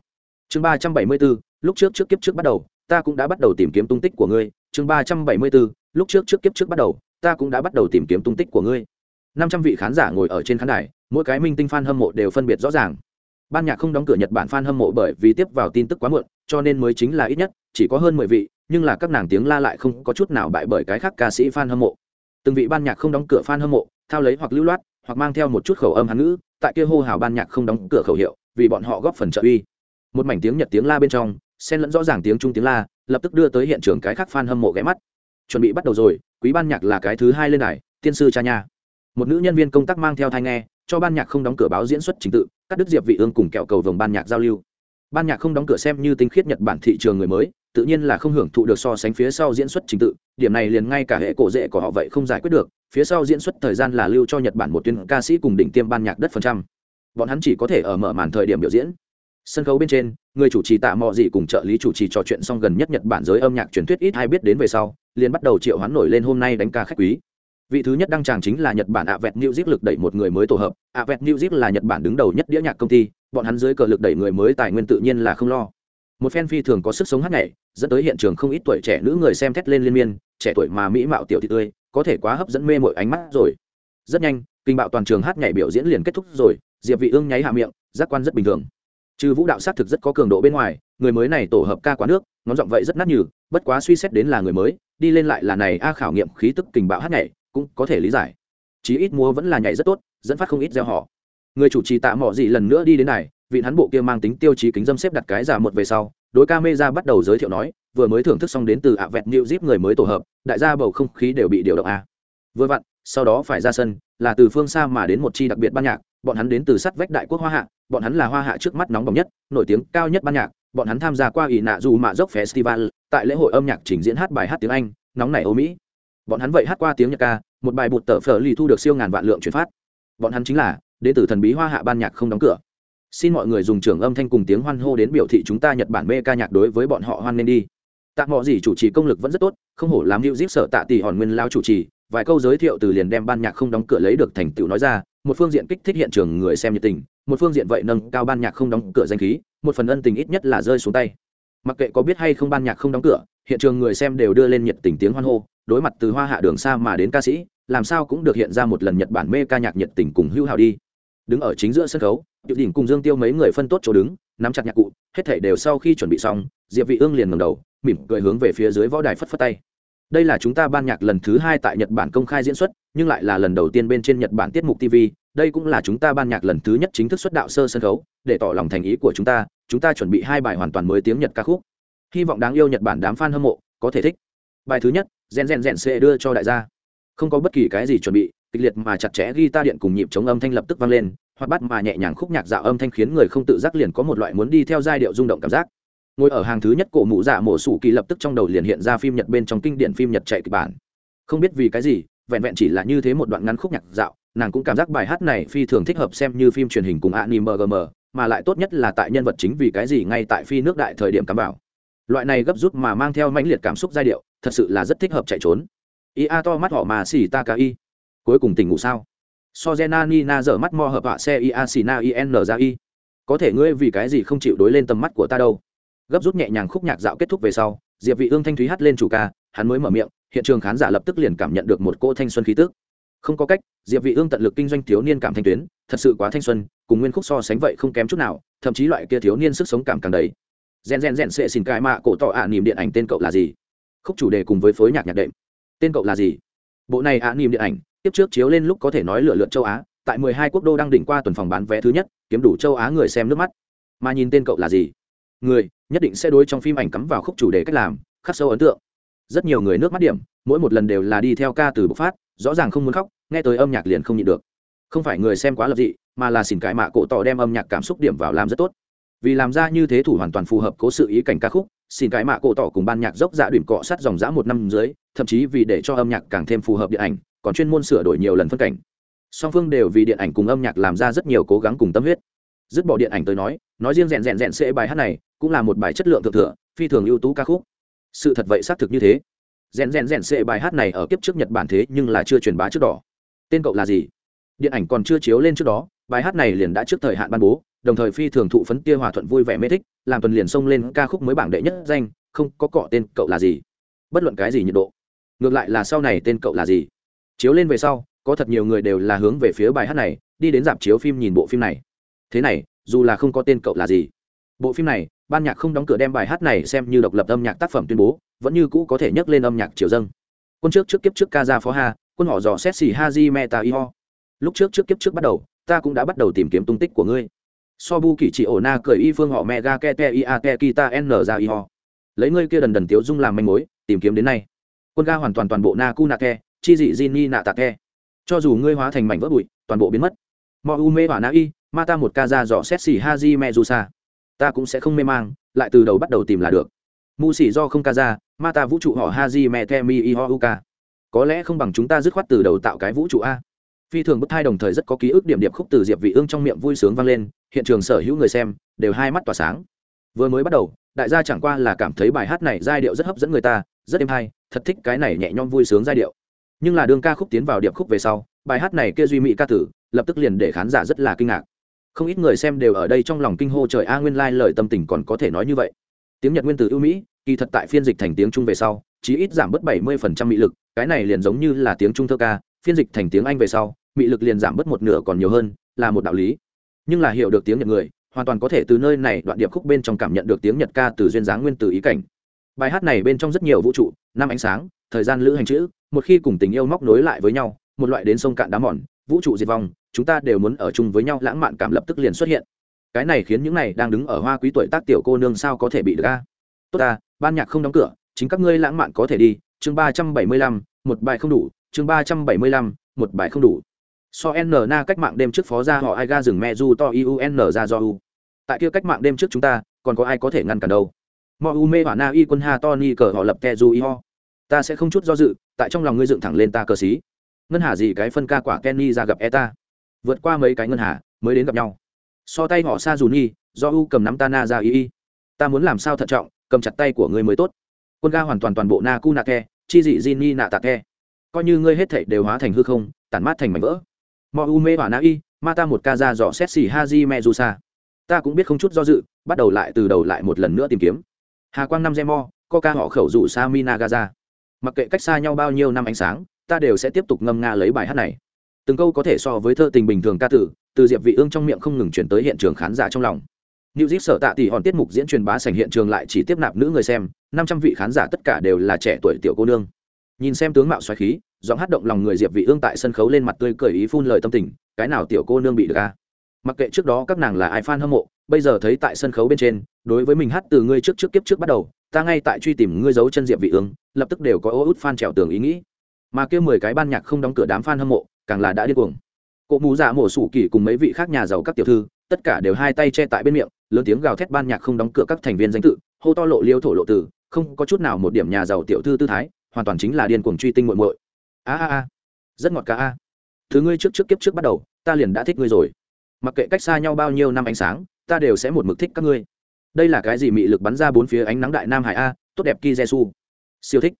Chương ba trăm bảy mươi bốn lúc trước trước kiếp trước bắt đầu, ta cũng đã bắt đầu tìm kiếm tung tích của ngươi. Chương ba trăm bảy mươi bốn lúc trước trước kiếp trước bắt đầu, ta cũng đã bắt đầu tìm kiếm tung tích của ngươi. năm trăm vị khán giả ngồi ở trên khán đài, mỗi cái minh tinh fan hâm mộ đều phân biệt rõ ràng. Ban nhạc không đóng cửa nhật bản fan hâm mộ bởi vì tiếp vào tin tức quá muộn, cho nên mới chính là ít nhất, chỉ có hơn mười vị, nhưng là các nàng tiếng la lại không có chút nào bại bởi cái khác ca sĩ fan hâm mộ từng vị ban nhạc không đóng cửa fan hâm mộ, thao lấy hoặc lưu loát, hoặc mang theo một chút khẩu âm hán ngữ, tại kia hô hào ban nhạc không đóng cửa khẩu hiệu, vì bọn họ góp phần trợ uy. Một mảnh tiếng nhật tiếng la bên trong, xen lẫn rõ ràng tiếng trung tiếng la, lập tức đưa tới hiện trường cái khác fan hâm mộ ghé mắt. Chuẩn bị bắt đầu rồi, quý ban nhạc là cái thứ hai lên đài, tiên sư cha nha. Một nữ nhân viên công tác mang theo thai nghe, cho ban nhạc không đóng cửa báo diễn xuất trình tự, cắt đứt diệp vị ương cùng kẹo cầu vồng ban nhạc giao lưu ban nhạc không đóng cửa xem như tinh khiết nhật bản thị trường người mới, tự nhiên là không hưởng thụ được so sánh phía sau diễn xuất trình tự, điểm này liền ngay cả hệ cổ dễ của họ vậy không giải quyết được, phía sau diễn xuất thời gian là lưu cho nhật bản một tuyên ca sĩ cùng đỉnh tiêm ban nhạc đất phần trăm. Bọn hắn chỉ có thể ở mở màn thời điểm biểu diễn. Sân khấu bên trên, người chủ trì tạ mò gì cùng trợ lý chủ trì trò chuyện xong gần nhất nhật bản giới âm nhạc truyền thuyết ít hay biết đến về sau, liền bắt đầu triệu hoán nổi lên hôm nay đánh ca khách quý. Vị thứ nhất đăng tràng chính là nhật bản ạ vẹt new zip lực đẩy một người mới tổ hợp. Ạ vẹt new zip là nhật bản đứng đầu nhất đĩa nhạc công ty bọn hắn dưới cờ lực đẩy người mới tài nguyên tự nhiên là không lo. Một phen phi thường có sức sống hát nhảy, dẫn tới hiện trường không ít tuổi trẻ nữ người xem thét lên liên miên, trẻ tuổi mà mỹ mạo tiểu thị tươi, có thể quá hấp dẫn mê mọi ánh mắt rồi. Rất nhanh, kinh bạo toàn trường hát nhảy biểu diễn liền kết thúc rồi, diệp vị ương nháy hạ miệng, giác quan rất bình thường. Trừ vũ đạo sát thực rất có cường độ bên ngoài, người mới này tổ hợp ca quá nước, ngón giọng vậy rất nát nhừ, bất quá suy xét đến là người mới, đi lên lại là này a khảo nghiệm khí tức kình bạo hát nhảy, cũng có thể lý giải. Chí ít múa vẫn là nhảy rất tốt, dẫn phát không ít gieo họ người chủ trì tạ mỏ gì lần nữa đi đến này vị hắn bộ kia mang tính tiêu chí kính dâm xếp đặt cái giả một về sau, đối ca mê ra bắt đầu giới thiệu nói, vừa mới thưởng thức xong đến từ ạ vẹn new zip người mới tổ hợp, đại gia bầu không khí đều bị điều động a. Vừa vặn, sau đó phải ra sân, là từ phương xa mà đến một chi đặc biệt ban nhạc, bọn hắn đến từ sắt vách đại quốc hoa hạ, bọn hắn là hoa hạ trước mắt nóng bỏng nhất, nổi tiếng cao nhất ban nhạc, bọn hắn tham gia qua ỷ nạ dù mạ dốc festival, tại lễ hội âm nhạc trình diễn hát bài hát tiếng anh, nóng này ô mỹ. Bọn hắn vậy hát qua tiếng nhạc ca, một bài bụt tờ phở lì thu được siêu ngàn vạn lượng chuyển phát. Bọn hắn chính là đến từ thần bí hoa hạ ban nhạc không đóng cửa. Xin mọi người dùng trưởng âm thanh cùng tiếng hoan hô đến biểu thị chúng ta nhật bản mê ca nhạc đối với bọn họ hoan nên đi. Tạ mọi gì chủ trì công lực vẫn rất tốt, không hổ làm hữu díp sợ tạ tỷ hòn nguyên lao chủ trì. Vài câu giới thiệu từ liền đem ban nhạc không đóng cửa lấy được thành tựu nói ra. Một phương diện kích thích hiện trường người xem nhiệt tình, một phương diện vậy nâng cao ban nhạc không đóng cửa danh khí, một phần ân tình ít nhất là rơi xuống tay. Mặc kệ có biết hay không ban nhạc không đóng cửa, hiện trường người xem đều đưa lên nhiệt tình tiếng hoan hô, đối mặt từ hoa hạ đường xa mà đến ca sĩ, làm sao cũng được hiện ra một lần nhật bản mê ca nhạc nhiệt tình cùng hữu hào đi đứng ở chính giữa sân khấu điệu đỉnh cùng dương tiêu mấy người phân tốt chỗ đứng, nắm chặt nhạc cụ, hết thể đều sau khi chuẩn bị xong, diệp vị ương liền ngẩng đầu, mỉm cười hướng về phía dưới võ đài phất phất tay. Đây là chúng ta ban nhạc lần thứ hai tại nhật bản công khai diễn xuất, nhưng lại là lần đầu tiên bên trên nhật bản tiết mục tv đây cũng là chúng ta ban nhạc lần thứ nhất chính thức xuất đạo sơ sân khấu, để tỏ lòng thành ý của chúng ta chúng ta chuẩn bị hai bài hoàn toàn mới tiếng nhật ca khúc. Hy vọng đáng yêu nhật bản đám fan hâm mộ có thể thích. Bài thứ nhất rèn rèn rèn sẽ đưa cho đại gia. Không có bất kỳ cái gì chuẩn bị kịch liệt mà chặt chẽ ghi ta điện cùng nhịp chống âm thanh lập tức vang lên hoặc bắt mà nhẹ nhàng khúc nhạc dạo âm thanh khiến người không tự giác liền có một loại muốn đi theo giai điệu rung động cảm giác. Ngồi ở hàng thứ nhất cổ mụ dạ mổ sủ kỳ lập tức trong đầu liền hiện ra phim nhật bên trong kinh điển phim nhật chạy kịch bản. Không biết vì cái gì, vẹn vẹn chỉ là như thế một đoạn ngắn khúc nhạc dạo, nàng cũng cảm giác bài hát này phi thường thích hợp xem như phim truyền hình cùng anime gm mà lại tốt nhất là tại nhân vật chính vì cái gì ngay tại phi nước đại thời điểm cắm bảo loại này gấp rút mà mang theo mãnh liệt cảm xúc giai điệu, thật sự là rất thích hợp chạy trốn. Ia to mắt họ mà xỉ ta ca y cuối cùng tỉnh ngủ sao? So gena nina dở mắt mo hợp hạ xe ia sina in ra i có thể ngươi vì cái gì không chịu đối lên tầm mắt của ta đâu? Gấp rút nhẹ nhàng khúc nhạc dạo kết thúc về sau diệp vị ương thanh thúy hát lên chủ ca hắn mới mở miệng hiện trường khán giả lập tức liền cảm nhận được một cỗ thanh xuân khí tức. Không có cách diệp vị ương tận lực kinh doanh thiếu niên cảm thanh tuyến thật sự quá thanh xuân cùng nguyên khúc so sánh vậy không kém chút nào thậm chí loại kia thiếu niên sức sống cảm càng đầy. Rèn rèn rèn sẽ xin cái mạ cổ tỏ ạ à, niềm điện ảnh tên cậu là gì? Khúc chủ đề cùng với phối nhạc nhạc đệm. Tên cậu là gì? Bộ này ạ à, niềm điện ảnh tiếp trước chiếu lên lúc có thể nói lựa lượn châu á, tại 12 quốc đô đang đỉnh qua tuần phòng bán vé thứ nhất, kiếm đủ châu á người xem nước mắt. Mà nhìn tên cậu là gì? Người, nhất định sẽ đối trong phim ảnh cắm vào khúc chủ đề cách làm, khắc sâu ấn tượng. Rất nhiều người nước mắt điểm, mỗi một lần đều là đi theo ca từ bộc phát, rõ ràng không muốn khóc, nghe tới âm nhạc liền không nhịn được. Không phải người xem quá lập dị, mà là xỉn cãi mạ cổ tỏ đem âm nhạc cảm xúc điểm vào làm rất tốt. Vì làm ra như thế thủ hoàn toàn phù hợp cố sự ý cảnh ca khúc xin cãi mạ cổ tỏ cùng ban nhạc dốc dạ điểm cọ sát dòng dã một năm dưới, thậm chí vì để cho âm nhạc càng thêm phù hợp điện ảnh còn chuyên môn sửa đổi nhiều lần phân cảnh. Song phương đều vì điện ảnh cùng âm nhạc làm ra rất nhiều cố gắng cùng tâm huyết. Dứt bỏ điện ảnh tới nói nói riêng rèn rèn rèn sẽ bài hát này, cũng là một bài chất lượng thượng thừa, phi thường ưu tú ca khúc. Sự thật vậy xác thực như thế. Rèn rèn rèn sẽ bài hát này ở kiếp trước nhật bản thế nhưng là chưa truyền bá trước đỏ. Tên cậu là gì? Điện ảnh còn chưa chiếu lên trước đó, bài hát này liền đã trước thời hạn ban bố, đồng thời phi thường thụ phấn tia hòa thuận vui vẻ mê thích, làm tuần liền xông lên ca khúc mới bảng đệ nhất danh, không có cọ tên cậu là gì? Bất luận cái gì nhiệt độ. Ngược lại là sau này tên cậu là gì? Chiếu lên về sau, có thật nhiều người đều là hướng về phía bài hát này, đi đến dạp chiếu phim nhìn bộ phim này. Thế này, dù là không có tên cậu là gì, bộ phim này, ban nhạc không đóng cửa đem bài hát này xem như độc lập âm nhạc tác phẩm tuyên bố, vẫn như cũ có thể nhắc lên âm nhạc triều dâng. Quân trước trước kiếp trước ca ra phó ha, quân họ dò xét xì ha di meta y ho. Lúc trước trước kiếp trước bắt đầu, ta cũng đã bắt đầu tìm kiếm tung tích của ngươi. So bu kỷ chỉ ổ na cởi y phương họ mẹ ga ke te i a kita n ra y ho. Lấy ngươi kia đần đần tiếu dung làm manh mối, tìm kiếm đến nay. Quân ga hoàn toàn toàn bộ na ku na ke chi dị di ni nạ tạ ke cho dù ngươi hóa thành mảnh vỡ bụi, toàn bộ biến mất. Mọi u mê và na y, ma ta một ca ra dò xét xì ha di mẹ dù sa. Ta cũng sẽ không mê mang, lại từ đầu bắt đầu tìm là được. Mu xỉ do không ca ra, ma ta vũ trụ họ ha di mẹ the mi y ho u ca. Có lẽ không bằng chúng ta dứt khoát từ đầu tạo cái vũ trụ a. Phi thường bất thai đồng thời rất có ký ức điểm điệp khúc từ diệp vị ương trong miệng vui sướng vang lên, hiện trường sở hữu người xem đều hai mắt tỏa sáng. Vừa mới bắt đầu, đại gia chẳng qua là cảm thấy bài hát này giai điệu rất hấp dẫn người ta, rất êm hay, thật thích cái này nhẹ nhõm vui sướng giai điệu nhưng là đường ca khúc tiến vào điệp khúc về sau, bài hát này kia duy mỹ ca tử, lập tức liền để khán giả rất là kinh ngạc. Không ít người xem đều ở đây trong lòng kinh hô trời a, nguyên lai like lời tâm tình còn có thể nói như vậy. Tiếng nhật nguyên từ ưu mỹ, kỳ thật tại phiên dịch thành tiếng trung về sau, chí ít giảm bớt 70% mỹ lực, cái này liền giống như là tiếng trung thơ ca, phiên dịch thành tiếng anh về sau mỹ lực liền giảm bớt một nửa còn nhiều hơn, là một đạo lý. Nhưng là hiểu được tiếng nhật người, hoàn toàn có thể từ nơi này đoạn điệp khúc bên trong cảm nhận được tiếng nhật ca từ duyên dáng nguyên từ ý cảnh. Bài hát này bên trong rất nhiều vũ trụ, năm ánh sáng, thời gian lữ hành chữ một khi cùng tình yêu móc nối lại với nhau, một loại đến sông cạn đá mòn, vũ trụ diệt vong, chúng ta đều muốn ở chung với nhau, lãng mạn cảm lập tức liền xuất hiện. Cái này khiến những này đang đứng ở hoa quý tuổi tác tiểu cô nương sao có thể bị được a? Tốt ta, ban nhạc không đóng cửa, chính các ngươi lãng mạn có thể đi. Chương ba trăm bảy mươi lăm, một bài không đủ, chương ba trăm bảy mươi lăm, một bài không đủ. So n na cách mạng đêm trước phó ra họ ai ga rừng me du to iu ra do u. Tại kia cách mạng đêm trước chúng ta, còn có ai có thể ngăn cản đâu? Mọi u mê hỏa na y quân ha to ni cờ họ lập te du y ho ta sẽ không chút do dự, tại trong lòng ngươi dựng thẳng lên ta cờ xí. Ngân hà gì cái phân ca quả kenny ra gặp e ta vượt qua mấy cái ngân hà, mới đến gặp nhau. So tay họ xa dù nhi, do u cầm nắm ta na ra y y. Ta muốn làm sao thận trọng, cầm chặt tay của ngươi mới tốt. Quân ga hoàn toàn toàn bộ na ku na ke, chi dị di ni nạ tạ ke. Coi như ngươi hết thảy đều hóa thành hư không, tản mát thành mảnh vỡ. Mọi u mê và na y, ma ta một ca ra dò xét xì ha di me du sa. Ta cũng biết không chút do dự, bắt đầu lại từ đầu lại một lần nữa tìm kiếm. Hà quang năm gemo coca họ khẩu dụ sa mina gaza mặc kệ cách xa nhau bao nhiêu năm ánh sáng ta đều sẽ tiếp tục ngâm nga lấy bài hát này từng câu có thể so với thơ tình bình thường ca tử từ diệp vị ương trong miệng không ngừng chuyển tới hiện trường khán giả trong lòng New Zealand sở tạ tỷ hòn tiết mục diễn truyền bá sảnh hiện trường lại chỉ tiếp nạp nữ người xem, 500 vị khán giả tất cả đều là trẻ tuổi tiểu cô nương. Nhìn xem tướng mạo xoáy khí, giọng hát động lòng người Diệp Vị Ương tại sân khấu lên mặt tươi cười ý phun lời tâm tình, cái nào tiểu cô nương bị được a? Mặc kệ trước đó các nàng là ai fan hâm mộ, bây giờ thấy tại sân khấu bên trên, đối với mình hát từ người trước trước kiếp trước bắt đầu, ta ngay tại truy tìm ngươi giấu chân Diệp Vị Ương, lập tức đều có ô út fan trèo tường ý nghĩ. Mà kia 10 cái ban nhạc không đóng cửa đám fan hâm mộ, càng là đã điên cuồng. Cụ mù giả mổ sủ kỳ cùng mấy vị khác nhà giàu các tiểu thư, tất cả đều hai tay che tại bên miệng, lớn tiếng gào thét ban nhạc không đóng cửa các thành viên danh tự hô to lộ liêu thổ lộ tử không có chút nào một điểm nhà giàu tiểu thư tư thái hoàn toàn chính là điên cuồng truy tinh muội muội a a a rất ngọt cả a thứ ngươi trước trước kiếp trước bắt đầu ta liền đã thích ngươi rồi mặc kệ cách xa nhau bao nhiêu năm ánh sáng ta đều sẽ một mực thích các ngươi đây là cái gì mị lực bắn ra bốn phía ánh nắng đại nam hải a, tốt đẹp ki jesu siêu thích.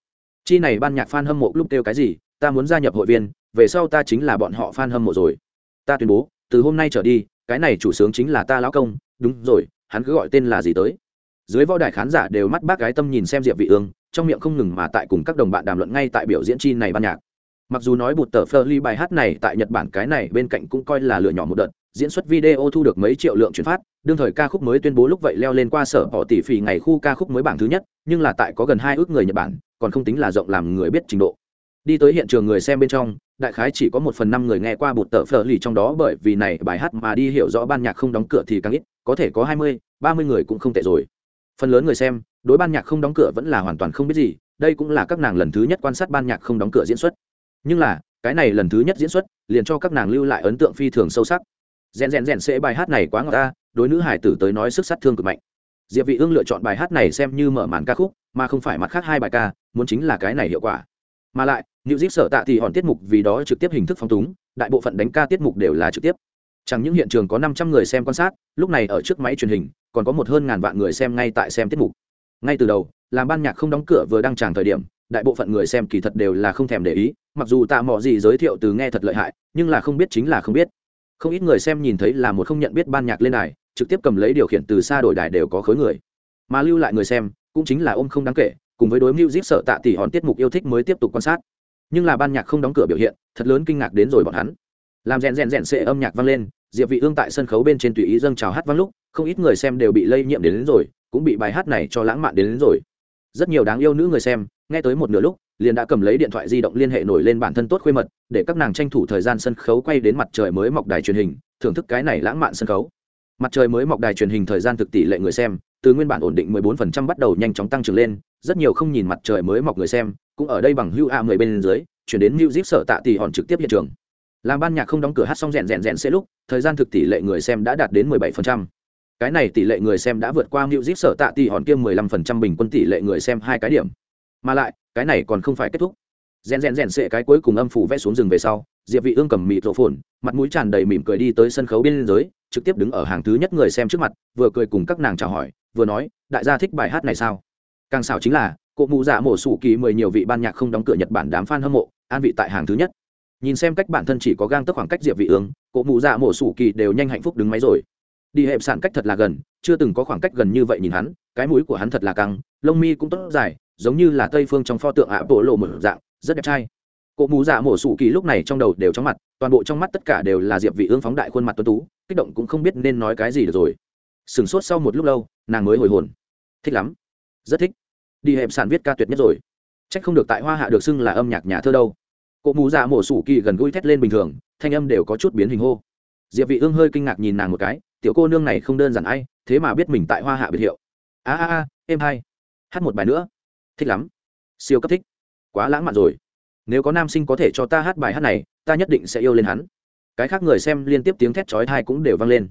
Chi này ban nhạc fan hâm mộ lúc kêu cái gì, ta muốn gia nhập hội viên, về sau ta chính là bọn họ fan hâm mộ rồi. Ta tuyên bố, từ hôm nay trở đi, cái này chủ sướng chính là ta lão công, đúng rồi, hắn cứ gọi tên là gì tới. Dưới võ đài khán giả đều mắt bác gái tâm nhìn xem diệp vị ương, trong miệng không ngừng mà tại cùng các đồng bạn đàm luận ngay tại biểu diễn chi này ban nhạc. Mặc dù nói bụt tờ phơ ly bài hát này tại nhật bản cái này bên cạnh cũng coi là lựa nhỏ một đợt diễn xuất video thu được mấy triệu lượng chuyển phát, đương thời ca khúc mới tuyên bố lúc vậy leo lên qua sở họ tỷ phỉ ngày khu ca khúc mới bảng thứ nhất, nhưng là tại có gần hai ước người nhật bản, còn không tính là rộng làm người biết trình độ. Đi tới hiện trường người xem bên trong, đại khái chỉ có một phần năm người nghe qua bụt tờ phở lì trong đó bởi vì này bài hát mà đi hiểu rõ ban nhạc không đóng cửa thì càng ít, có thể có hai mươi, ba mươi người cũng không tệ rồi. Phần lớn người xem, đối ban nhạc không đóng cửa vẫn là hoàn toàn không biết gì, đây cũng là các nàng lần thứ nhất quan sát ban nhạc không đóng cửa diễn xuất. Nhưng là, cái này lần thứ nhất diễn xuất, liền cho các nàng lưu lại ấn tượng phi thường sâu sắc rèn rèn rèn sẽ bài hát này quá ngọt ta đối nữ hải tử tới nói sức sát thương cực mạnh diệp vị ương lựa chọn bài hát này xem như mở màn ca khúc mà không phải mặt khác hai bài ca muốn chính là cái này hiệu quả mà lại New Zip sở tạ thì hòn tiết mục vì đó trực tiếp hình thức phong túng, đại bộ phận đánh ca tiết mục đều là trực tiếp. Chẳng những hiện trường có 500 người xem quan sát, lúc này ở trước máy truyền hình, còn có một hơn ngàn vạn người xem ngay tại xem tiết mục. Ngay từ đầu, làm ban nhạc không đóng cửa vừa đăng tràng thời điểm, đại bộ phận người xem kỳ thật đều là không thèm để ý, mặc dù tạ mọ gì giới thiệu từ nghe thật lợi hại, nhưng là không biết chính là không biết. Không ít người xem nhìn thấy là một không nhận biết ban nhạc lên đài, trực tiếp cầm lấy điều khiển từ xa đổi đài đều có khối người. Mà lưu lại người xem, cũng chính là ôm không đáng kể, cùng với đối music sợ tạ tỷ hòn tiết mục yêu thích mới tiếp tục quan sát. Nhưng là ban nhạc không đóng cửa biểu hiện thật lớn kinh ngạc đến rồi bọn hắn. Làm rèn rèn rèn sệ âm nhạc vang lên diệp vị ương tại sân khấu bên trên tùy ý dâng chào hát vang lúc không ít người xem đều bị lây nhiễm đến, đến rồi cũng bị bài hát này cho lãng mạn đến, đến rồi. Rất nhiều đáng yêu nữ người xem nghe tới một nửa lúc liền đã cầm lấy điện thoại di động liên hệ nổi lên bản thân tốt khuê mật để các nàng tranh thủ thời gian sân khấu quay đến mặt trời mới mọc đài truyền hình thưởng thức cái này lãng mạn sân khấu mặt trời mới mọc đài truyền hình thời gian thực tỷ lệ người xem từ nguyên bản ổn định 14% bắt đầu nhanh chóng tăng trưởng lên rất nhiều không nhìn mặt trời mới mọc người xem cũng ở đây bằng hưu a 10 bên dưới chuyển đến New Zip sở tạ tỷ hòn trực tiếp hiện trường. Làm ban nhạc không đóng cửa hát xong rèn rèn rèn sẽ lúc, thời gian thực tỷ lệ người xem đã đạt đến 17%. Cái này tỷ lệ người xem đã vượt qua New Zip sở tạ tỷ hòn kia 15% bình quân tỷ lệ người xem hai cái điểm. Mà lại, cái này còn không phải kết thúc. Rèn rèn rèn sệ cái cuối cùng âm phủ vẽ xuống rừng về sau, Diệp Vị Ương cầm mịt rộ phồn, mặt mũi tràn đầy mỉm cười đi tới sân khấu biên giới, trực tiếp đứng ở hàng thứ nhất người xem trước mặt, vừa cười cùng các nàng chào hỏi, vừa nói, đại gia thích bài hát này sao? Càng xảo chính là, cụ mụ dạ mổ sủ kỳ mười nhiều vị ban nhạc không đóng cửa nhật bản đám fan hâm mộ an vị tại hàng thứ nhất nhìn xem cách bản thân chỉ có gang tức khoảng cách diệp vị ương cụ mụ dạ mổ sủ kỳ đều nhanh hạnh phúc đứng máy rồi đi hẹp sạn cách thật là gần chưa từng có khoảng cách gần như vậy nhìn hắn cái mũi của hắn thật là căng lông mi cũng tốt dài giống như là tây phương trong pho tượng ạ bộ lộ một dạng, rất đẹp trai. Cụ mù dạ mổ sủ kỳ lúc này trong đầu đều trong mặt, toàn bộ trong mắt tất cả đều là diệp vị ương phóng đại khuôn mặt tuấn tú, kích động cũng không biết nên nói cái gì được rồi. Sừng sốt sau một lúc lâu, nàng mới hồi hồn. Thích lắm. Rất thích. Đi hẹp sản viết ca tuyệt nhất rồi. Trách không được tại hoa hạ được xưng là âm nhạc nhà thơ đâu. Cụ mù dạ mổ sủ kỳ gần gũi thét lên bình thường, thanh âm đều có chút biến hình hô. Diệp vị ương hơi kinh ngạc nhìn nàng một cái, tiểu cô nương này không đơn giản ai, thế mà biết mình tại hoa hạ biệt hiệu. A a a, em hai. Hát một bài nữa thích lắm. Siêu cấp thích. Quá lãng mạn rồi. Nếu có nam sinh có thể cho ta hát bài hát này, ta nhất định sẽ yêu lên hắn. Cái khác người xem liên tiếp tiếng thét chói tai cũng đều vang lên.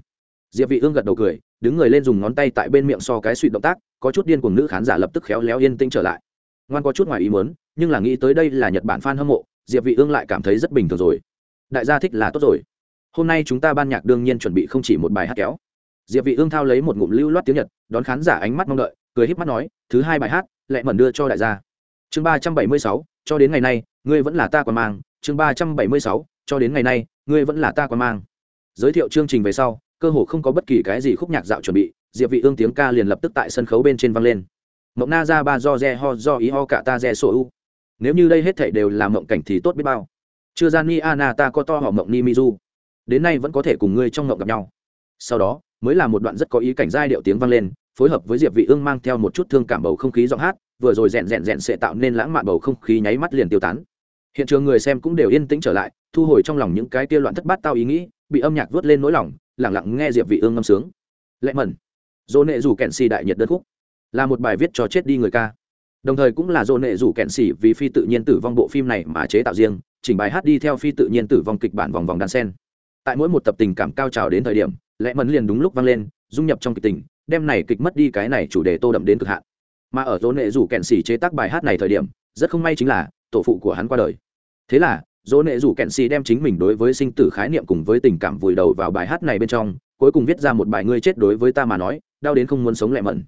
Diệp vị ương gật đầu cười, đứng người lên dùng ngón tay tại bên miệng so cái suy động tác, có chút điên cuồng nữ khán giả lập tức khéo léo yên tĩnh trở lại. Ngoan có chút ngoài ý muốn, nhưng là nghĩ tới đây là nhật bản fan hâm mộ, diệp vị ương lại cảm thấy rất bình thường rồi. Đại gia thích là tốt rồi. Hôm nay chúng ta ban nhạc đương nhiên chuẩn bị không chỉ một bài hát kéo. Diệp vị ương thao lấy một ngụm lưu loát tiếng nhật, đón khán giả ánh mắt mong đợi, cười híp mắt nói, thứ hai bài hát lẹ mẩn đưa cho đại gia. Chương ba trăm bảy mươi sáu, cho đến ngày nay, ngươi vẫn là ta còn mang. Chương ba trăm bảy mươi sáu, cho đến ngày nay, ngươi vẫn là ta còn mang. Giới thiệu chương trình về sau, cơ hồ không có bất kỳ cái gì khúc nhạc dạo chuẩn bị. Diệp vị ương tiếng ca liền lập tức tại sân khấu bên trên vang lên. Mộng na ra ba do re ho do ý ho cả ta re sổ u. Nếu như đây hết thảy đều là mộng cảnh thì tốt biết bao. Chưa ra ni ana ta có to họ mộng ni mizu đến nay vẫn có thể cùng ngươi trong mộng gặp nhau. Sau đó, mới là một đoạn rất có ý cảnh giai điệu tiếng vang lên phối hợp với diệp vị ương mang theo một chút thương cảm bầu không khí giọng hát, vừa rồi rèn rèn rèn sẽ tạo nên lãng mạn bầu không khí nháy mắt liền tiêu tán. Hiện trường người xem cũng đều yên tĩnh trở lại, thu hồi trong lòng những cái kia loạn thất bát tao ý nghĩ, bị âm nhạc vớt lên nỗi lòng, lặng lặng nghe diệp vị ương ngâm sướng. Lệ mẩn, dỗ nệ rủ kẹn xì đại nhiệt đơn khúc, là một bài viết cho chết đi người ca. Đồng thời cũng là dỗ nệ rủ kẹn xì vì phi tự nhiên tử vong bộ phim này mà chế tạo riêng, chỉnh bài hát đi theo phi tự nhiên tử vong kịch bản vòng vòng đan sen. Tại mỗi một tập tình cảm cao trào đến thời điểm, Lệ mẫn liền đúng lúc vang lên, dung nhập trong kịch tình đem này kịch mất đi cái này chủ đề tô đậm đến cực hạn. Mà ở dỗ nệ rủ kẹn xì chế tác bài hát này thời điểm, rất không may chính là, tổ phụ của hắn qua đời. Thế là, dỗ nệ rủ kẹn xì đem chính mình đối với sinh tử khái niệm cùng với tình cảm vùi đầu vào bài hát này bên trong, cuối cùng viết ra một bài ngươi chết đối với ta mà nói, đau đến không muốn sống lẹ mẩn.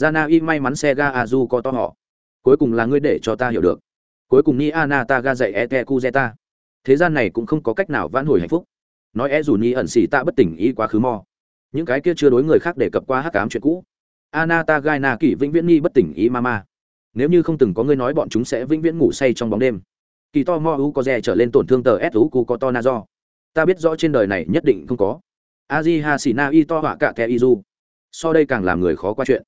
Na y may mắn xe ga azu có to họ. Cuối cùng là ngươi để cho ta hiểu được. Cuối cùng ni ana ta ga dạy ete kuzeta thế gian này cũng không có cách nào vãn hồi hạnh phúc. Nói e dù ni ẩn xì ta bất tỉnh ý quá khứ mò những cái kia chưa đối người khác đề cập qua hắc ám chuyện cũ. Anata gai na kỷ vĩnh viễn nghi bất tỉnh ý mama. Nếu như không từng có người nói bọn chúng sẽ vĩnh viễn ngủ say trong bóng đêm. Kỳ to mo u có rè trở lên tổn thương tờ s u cu có to na do. Ta biết rõ trên đời này nhất định không có. Aji ha xì na y to họa cả kẻ izu so đây càng làm người khó qua chuyện.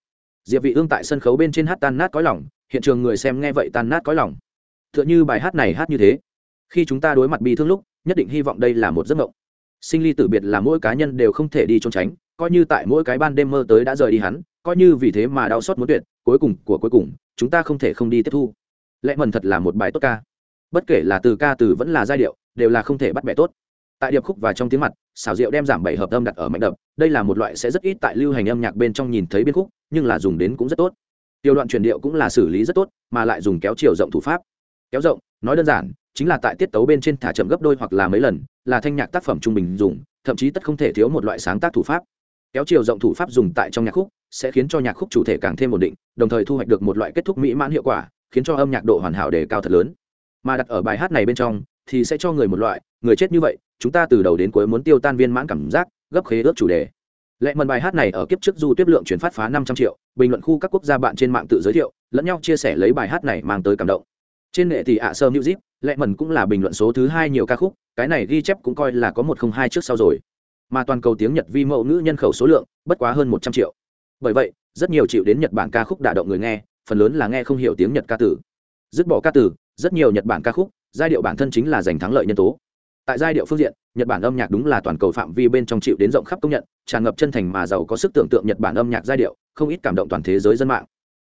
Diệp vị ương tại sân khấu bên trên hát tan nát cõi lòng, hiện trường người xem nghe vậy tan nát cõi lòng. Tựa như bài hát này hát như thế. Khi chúng ta đối mặt bi thương lúc, nhất định hy vọng đây là một giấc mộng sinh ly tử biệt là mỗi cá nhân đều không thể đi trốn tránh, coi như tại mỗi cái ban đêm mơ tới đã rời đi hắn, coi như vì thế mà đau xót muốn tuyệt, cuối cùng của cuối cùng, chúng ta không thể không đi tiếp thu. Lẽ mần thật là một bài tốt ca. Bất kể là từ ca từ vẫn là giai điệu, đều là không thể bắt bẻ tốt. Tại điệp khúc và trong tiếng mặt, xào rượu đem giảm bảy hợp âm đặt ở mạnh đập, đây là một loại sẽ rất ít tại lưu hành âm nhạc bên trong nhìn thấy biên khúc, nhưng là dùng đến cũng rất tốt. Tiểu đoạn truyền điệu cũng là xử lý rất tốt, mà lại dùng kéo chiều rộng thủ pháp. Kéo rộng, nói đơn giản chính là tại tiết tấu bên trên thả chậm gấp đôi hoặc là mấy lần, là thanh nhạc tác phẩm trung bình dùng, thậm chí tất không thể thiếu một loại sáng tác thủ pháp. Kéo chiều rộng thủ pháp dùng tại trong nhạc khúc, sẽ khiến cho nhạc khúc chủ thể càng thêm ổn định, đồng thời thu hoạch được một loại kết thúc mỹ mãn hiệu quả, khiến cho âm nhạc độ hoàn hảo đề cao thật lớn. Mà đặt ở bài hát này bên trong, thì sẽ cho người một loại, người chết như vậy, chúng ta từ đầu đến cuối muốn tiêu tan viên mãn cảm giác, gấp khế ước chủ đề. Lệ mần bài hát này ở kiếp trước du tiếp lượng chuyển phát phá năm trăm triệu, bình luận khu các quốc gia bạn trên mạng tự giới thiệu, lẫn nhau chia sẻ lấy bài hát này mang tới cảm động. Trên nghệ thì ạ sơ music lệ mẩn cũng là bình luận số thứ hai nhiều ca khúc, cái này ghi chép cũng coi là có một không hai trước sau rồi. Mà toàn cầu tiếng nhật vi mẫu ngữ nhân khẩu số lượng, bất quá hơn một trăm triệu. Bởi vậy, rất nhiều chịu đến nhật bản ca khúc đả động người nghe, phần lớn là nghe không hiểu tiếng nhật ca tử dứt bỏ ca tử rất nhiều nhật bản ca khúc, giai điệu bản thân chính là giành thắng lợi nhân tố. Tại giai điệu phương diện, nhật bản âm nhạc đúng là toàn cầu phạm vi bên trong chịu đến rộng khắp công nhận, tràn ngập chân thành mà giàu có sức tưởng tượng nhật bản âm nhạc giai điệu, không ít cảm động toàn thế giới dân mạng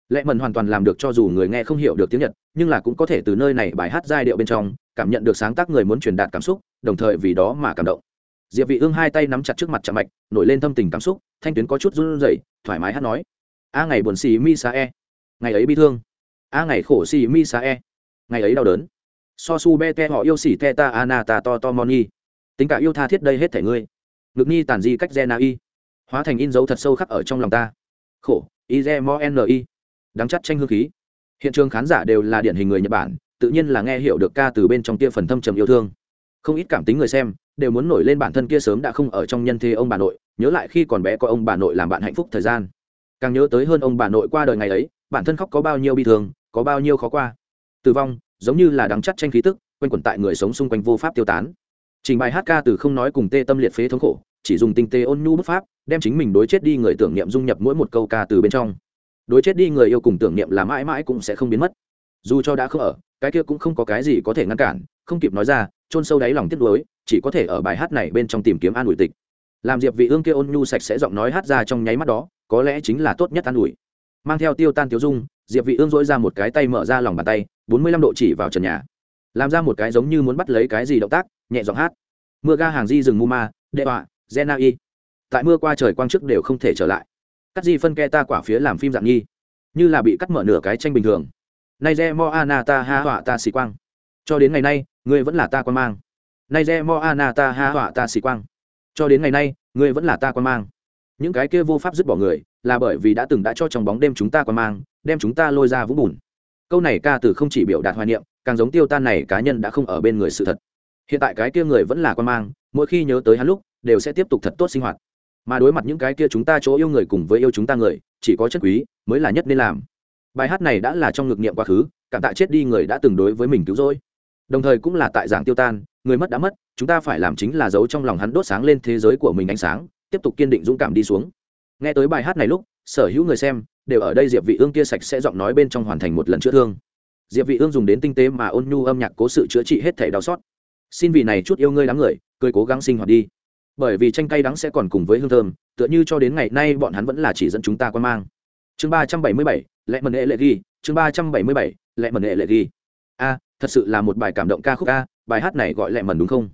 lệ mần hoàn toàn làm được cho dù người nghe không hiểu được tiếng nhật, nhưng là cũng có thể từ nơi này bài hát giai điệu bên trong, cảm nhận được sáng tác người muốn truyền đạt cảm xúc, đồng thời vì đó mà cảm động. Diệp vị ương hai tay nắm chặt trước mặt chạm mạch, nổi lên thâm tình cảm xúc, thanh tuyến có chút run rẩy, thoải mái hát nói. A ngày buồn xì mi sa e ngày ấy bi thương. A ngày khổ xì mi sa e ngày ấy đau đớn. So su be te họ yêu xỉ te ta ana ta to to moni tính cả yêu tha thiết đây hết thể ngươi. Ngực nhi tàn di cách gen y. Hóa thành in dấu thật sâu khắc ở trong lòng ta. Khổ, i ge mo ni đáng chắc tranh hương khí. Hiện trường khán giả đều là điển hình người nhật bản, tự nhiên là nghe hiểu được ca từ bên trong tia phần thâm trầm yêu thương. Không ít cảm tính người xem đều muốn nổi lên bản thân kia sớm đã không ở trong nhân thế ông bà nội, nhớ lại khi còn bé có ông bà nội làm bạn hạnh phúc thời gian. Càng nhớ tới hơn ông bà nội qua đời ngày ấy, bản thân khóc có bao nhiêu bi thương, có bao nhiêu khó qua. Tử vong, giống như là đắng chắt tranh khí tức, quanh quẩn tại người sống xung quanh vô pháp tiêu tán. Trình bài hát ca từ không nói cùng tê tâm liệt phế thống khổ, chỉ dùng tinh tê ôn nhu bức pháp, đem chính mình đối chết đi người tưởng niệm dung nhập mỗi một câu ca từ bên trong đối chết đi người yêu cùng tưởng niệm là mãi mãi cũng sẽ không biến mất. Dù cho đã không ở, cái kia cũng không có cái gì có thể ngăn cản, không kịp nói ra, chôn sâu đáy lòng tiếc nuối, chỉ có thể ở bài hát này bên trong tìm kiếm an ủi tịch. Làm diệp vị ương kia ôn nhu sạch sẽ giọng nói hát ra trong nháy mắt đó, có lẽ chính là tốt nhất an ủi. Mang theo tiêu tan tiêu dung, diệp vị ương dỗi ra một cái tay mở ra lòng bàn tay 45 độ chỉ vào trần nhà. Làm ra một cái giống như muốn bắt lấy cái gì động tác, nhẹ giọng hát. Mưa ga hàng di rừng muma, đệ họa genai tại mưa qua trời quang trước đều không thể trở lại cắt gì phân ke ta quả phía làm phim dạng nhi như là bị cắt mở nửa cái tranh bình thường. Nay re mo ana ta ha họa ta xì quang. Cho đến ngày nay, ngươi vẫn là ta quan mang. Nay re mo ana ta ha họa ta xì quang. Cho đến ngày nay, ngươi vẫn là ta quan mang. Những cái kia vô pháp dứt bỏ người, là bởi vì đã từng đã cho trong bóng đêm chúng ta quan mang, đem chúng ta lôi ra vũng bùn. Câu này ca từ không chỉ biểu đạt hoài niệm, càng giống tiêu tan này cá nhân đã không ở bên người sự thật. Hiện tại cái kia người vẫn là quan mang, mỗi khi nhớ tới hắn lúc, đều sẽ tiếp tục thật tốt sinh hoạt mà đối mặt những cái kia chúng ta chỗ yêu người cùng với yêu chúng ta người, chỉ có chất quý mới là nhất nên làm. Bài hát này đã là trong ngược niệm quá khứ, cảm tạ chết đi người đã từng đối với mình cứu rỗi. Đồng thời cũng là tại giảng tiêu tan, người mất đã mất, chúng ta phải làm chính là giấu trong lòng hắn đốt sáng lên thế giới của mình ánh sáng, tiếp tục kiên định dũng cảm đi xuống. Nghe tới bài hát này lúc, sở hữu người xem đều ở đây diệp vị ương kia sạch sẽ giọng nói bên trong hoàn thành một lần chữa thương. Diệp vị ương dùng đến tinh tế mà ôn nhu âm nhạc cố sự chữa trị hết thể đau xót. Xin vì này chút yêu ngươi đám người, cười cố gắng sinh hoạt đi bởi vì tranh cay đắng sẽ còn cùng với hương thơm tựa như cho đến ngày nay bọn hắn vẫn là chỉ dẫn chúng ta quan mang. Chương ba trăm bảy mươi bảy, lệ mần hệ lệ ghi chương ba trăm bảy mươi bảy, lệ mần hệ lệ ghi. A thật sự là một bài cảm động ca khúc a bài hát này gọi lệ mần đúng không?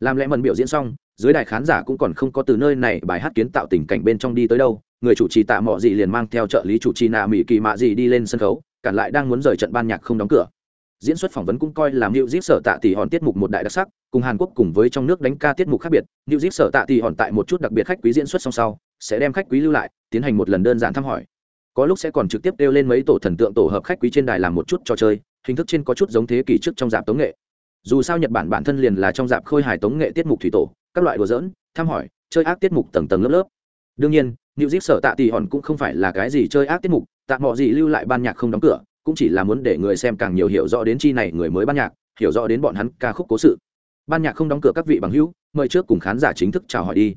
Làm lệ mần biểu diễn xong dưới đài khán giả cũng còn không có từ nơi này bài hát kiến tạo tình cảnh bên trong đi tới đâu người chủ trì tạ mọ gì liền mang theo trợ lý chủ trì nạ mỹ kỳ mạ gì đi lên sân khấu cản lại đang muốn rời trận ban nhạc không đóng cửa diễn xuất phỏng vấn cũng coi làm New Zip sở tạ tỷ hòn tiết mục một đại đặc sắc, cùng Hàn Quốc cùng với trong nước đánh ca tiết mục khác biệt, New Zip sở tạ tỷ hòn tại một chút đặc biệt khách quý diễn xuất song sau, sẽ đem khách quý lưu lại, tiến hành một lần đơn giản thăm hỏi. Có lúc sẽ còn trực tiếp đeo lên mấy tổ thần tượng tổ hợp khách quý trên đài làm một chút trò chơi, hình thức trên có chút giống thế kỷ trước trong dạp tống nghệ. Dù sao Nhật Bản bản thân liền là trong dạp khôi hài tống nghệ tiết mục thủy tổ, các loại đùa giỡn, thăm hỏi, chơi ác tiết mục tầng tầng lớp lớp. Đương nhiên, New Zip sở tạ tỷ hòn cũng không phải là cái gì chơi ác tiết mục, tạm mọ gì lưu lại ban nhạc không đóng cửa, cũng chỉ là muốn để người xem càng nhiều hiểu rõ đến chi này người mới ban nhạc, hiểu rõ đến bọn hắn ca khúc cố sự. Ban nhạc không đóng cửa các vị bằng hữu, mời trước cùng khán giả chính thức chào hỏi đi.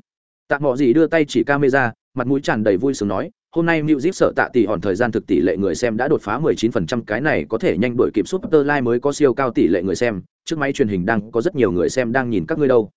Tạ mọ gì đưa tay chỉ camera, mặt mũi tràn đầy vui sướng nói, hôm nay New Zip sợ tạ tỷ hòn thời gian thực tỷ lệ người xem đã đột phá 19% cái này có thể nhanh đuổi kịp Super Live mới có siêu cao tỷ lệ người xem, trước máy truyền hình đang có rất nhiều người xem đang nhìn các ngươi đâu.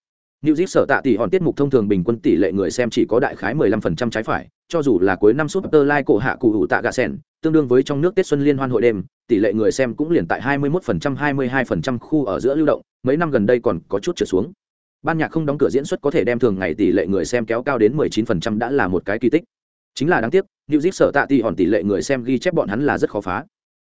New Zip sợ tạ tỷ hòn tiết mục thông thường bình quân tỷ lệ người xem chỉ có đại khái 15% trái phải, cho dù là cuối năm Super Live cổ hạ cụ hữu tạ gạ sen, tương đương với trong nước Tết xuân liên hoan hội đêm, tỷ lệ người xem cũng liền tại 21% 22% khu ở giữa lưu động, mấy năm gần đây còn có chút trở xuống. Ban nhạc không đóng cửa diễn xuất có thể đem thường ngày tỷ lệ người xem kéo cao đến 19% đã là một cái kỳ tích. Chính là đáng tiếc, New Zip sở tạ tỷ hòn tỷ lệ người xem ghi chép bọn hắn là rất khó phá.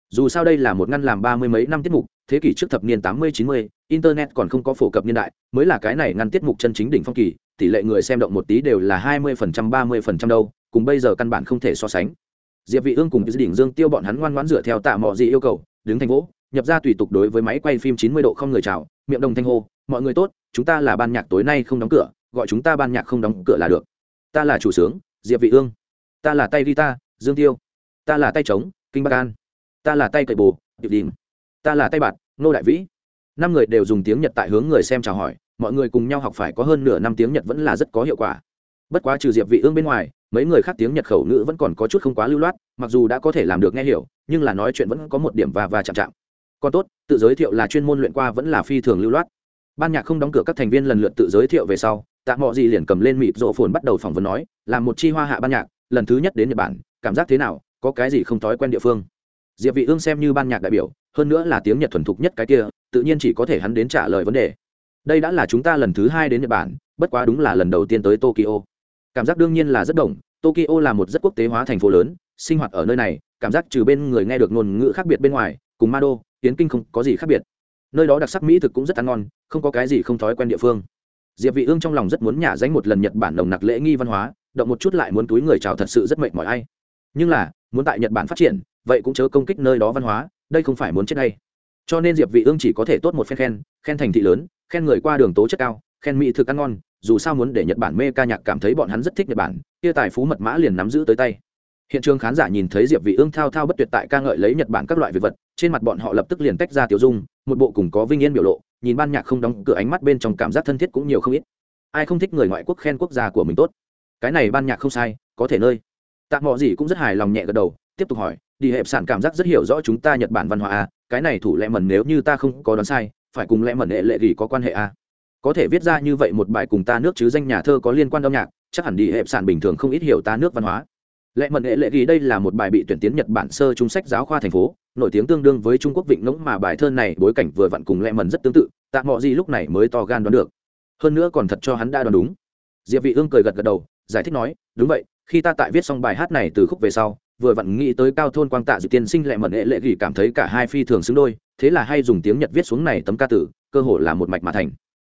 Dù sao đây là một ngăn làm ba mươi mấy năm tiết mục, thế kỷ trước thập niên tám mươi chín mươi internet còn không có phổ cập niên đại mới là cái này ngăn tiết mục chân chính đỉnh phong kỳ tỷ lệ người xem động một tí đều là hai mươi phần trăm ba mươi phần trăm đâu cùng bây giờ căn bản không thể so sánh diệp vị ương cùng đỉnh dương tiêu bọn hắn ngoan ngoãn dựa theo tạ mọ gì yêu cầu, đứng thành vỗ, nhập ra tùy tục đối với máy quay phim chín mươi độ không người chào, miệng đồng thanh hô, mọi người tốt, chúng ta là ban nhạc tối nay không đóng cửa, gọi chúng ta ban nhạc không đóng cửa là được. Ta là chủ sướng, diệp vị ương. Ta là tay guitar, dương tiêu. Ta là tay trống, kinh bắc an. Ta là tay cậy bồ điệp đình ta là tay bạt, nô đại vĩ. Năm người đều dùng tiếng nhật tại hướng người xem chào hỏi, mọi người cùng nhau học phải có hơn nửa năm tiếng nhật vẫn là rất có hiệu quả bất quá trừ diệp vị ương bên ngoài, mấy người khác tiếng nhật khẩu ngữ vẫn còn có chút không quá lưu loát, mặc dù đã có thể làm được nghe hiểu, nhưng là nói chuyện vẫn có một điểm và và chạm chạm. Còn tốt, tự giới thiệu là chuyên môn luyện qua vẫn là phi thường lưu loát. Ban nhạc không đóng cửa các thành viên lần lượt tự giới thiệu về sau, tạ mọ gì liền cầm lên mịp rộ phồn bắt đầu phỏng vấn nói, làm một chi hoa hạ ban nhạc, lần thứ nhất đến nhật bản, cảm giác thế nào, có cái gì không thói quen địa phương? Diệp vị ương xem như ban nhạc đại biểu, hơn nữa là tiếng nhật thuần thục nhất cái kia, tự nhiên chỉ có thể hắn đến trả lời vấn đề. Đây đã là chúng ta lần thứ hai đến nhật bản, bất quá đúng là lần đầu tiên tới tokyo cảm giác đương nhiên là rất đồng, tokyo là một rất quốc tế hóa thành phố lớn, sinh hoạt ở nơi này, cảm giác trừ bên người nghe được ngôn ngữ khác biệt bên ngoài, cùng ma đô tiến kinh không có gì khác biệt. Nơi đó đặc sắc mỹ thực cũng rất ăn ngon, không có cái gì không thói quen địa phương. Diệp vị ương trong lòng rất muốn nhả danh một lần nhật bản nồng nặc lễ nghi văn hóa, động một chút lại muốn túi người chào thật sự rất mệt mỏi ai. Nhưng là, muốn tại nhật bản phát triển, vậy cũng chớ công kích nơi đó văn hóa, đây không phải muốn chết ngay. cho nên diệp vị ương chỉ có thể tốt một phen khen khen thành thị lớn, khen người qua đường tố chất cao, khen mỹ thực ăn ngon dù sao muốn để nhật bản mê ca nhạc cảm thấy bọn hắn rất thích nhật bản kia tài phú mật mã liền nắm giữ tới tay. Hiện trường khán giả nhìn thấy diệp vị ương thao thao bất tuyệt tại ca ngợi lấy nhật bản các loại việc vật trên mặt bọn họ lập tức liền tách ra tiểu dung một bộ cùng có vinh yên biểu lộ nhìn ban nhạc không đóng cửa ánh mắt bên trong cảm giác thân thiết cũng nhiều không ít. Ai không thích người ngoại quốc khen quốc gia của mình tốt? Cái này ban nhạc không sai có thể nơi. Tạm mọ gì cũng rất hài lòng nhẹ gật đầu tiếp tục hỏi đi hẹp sản cảm giác rất hiểu rõ chúng ta nhật bản văn hóa à, cái này thủ lệ mẩn nếu như ta không có đoán sai phải cùng lệ mẩn hệ lệ gì có quan hệ à có thể viết ra như vậy một bài cùng ta nước chứ danh nhà thơ có liên quan âm nhạc, chắc hẳn đi hẹp sản bình thường không ít hiểu ta nước văn hóa. Lệ mẩn hệ lệ ghi đây là một bài bị tuyển tiến nhật bản sơ trung sách giáo khoa thành phố, nổi tiếng tương đương với trung quốc vịnh ngỗng mà bài thơ này bối cảnh vừa vặn cùng lệ mẩn rất tương tự, tạ mọi gì lúc này mới to gan đoán được. Hơn nữa còn thật cho hắn đã đoán đúng. Diệp vị ương cười gật gật đầu, giải thích nói, đúng vậy, khi ta tại viết xong bài hát này từ khúc về sau, vừa vặn nghĩ tới cao thôn quang tạ dự tiên sinh, lệ mận hệ lệ ghi cảm thấy cả hai phi thường xứng đôi, thế là hay dùng tiếng nhật viết xuống này tấm ca tử, cơ hồ là một mạch mà thành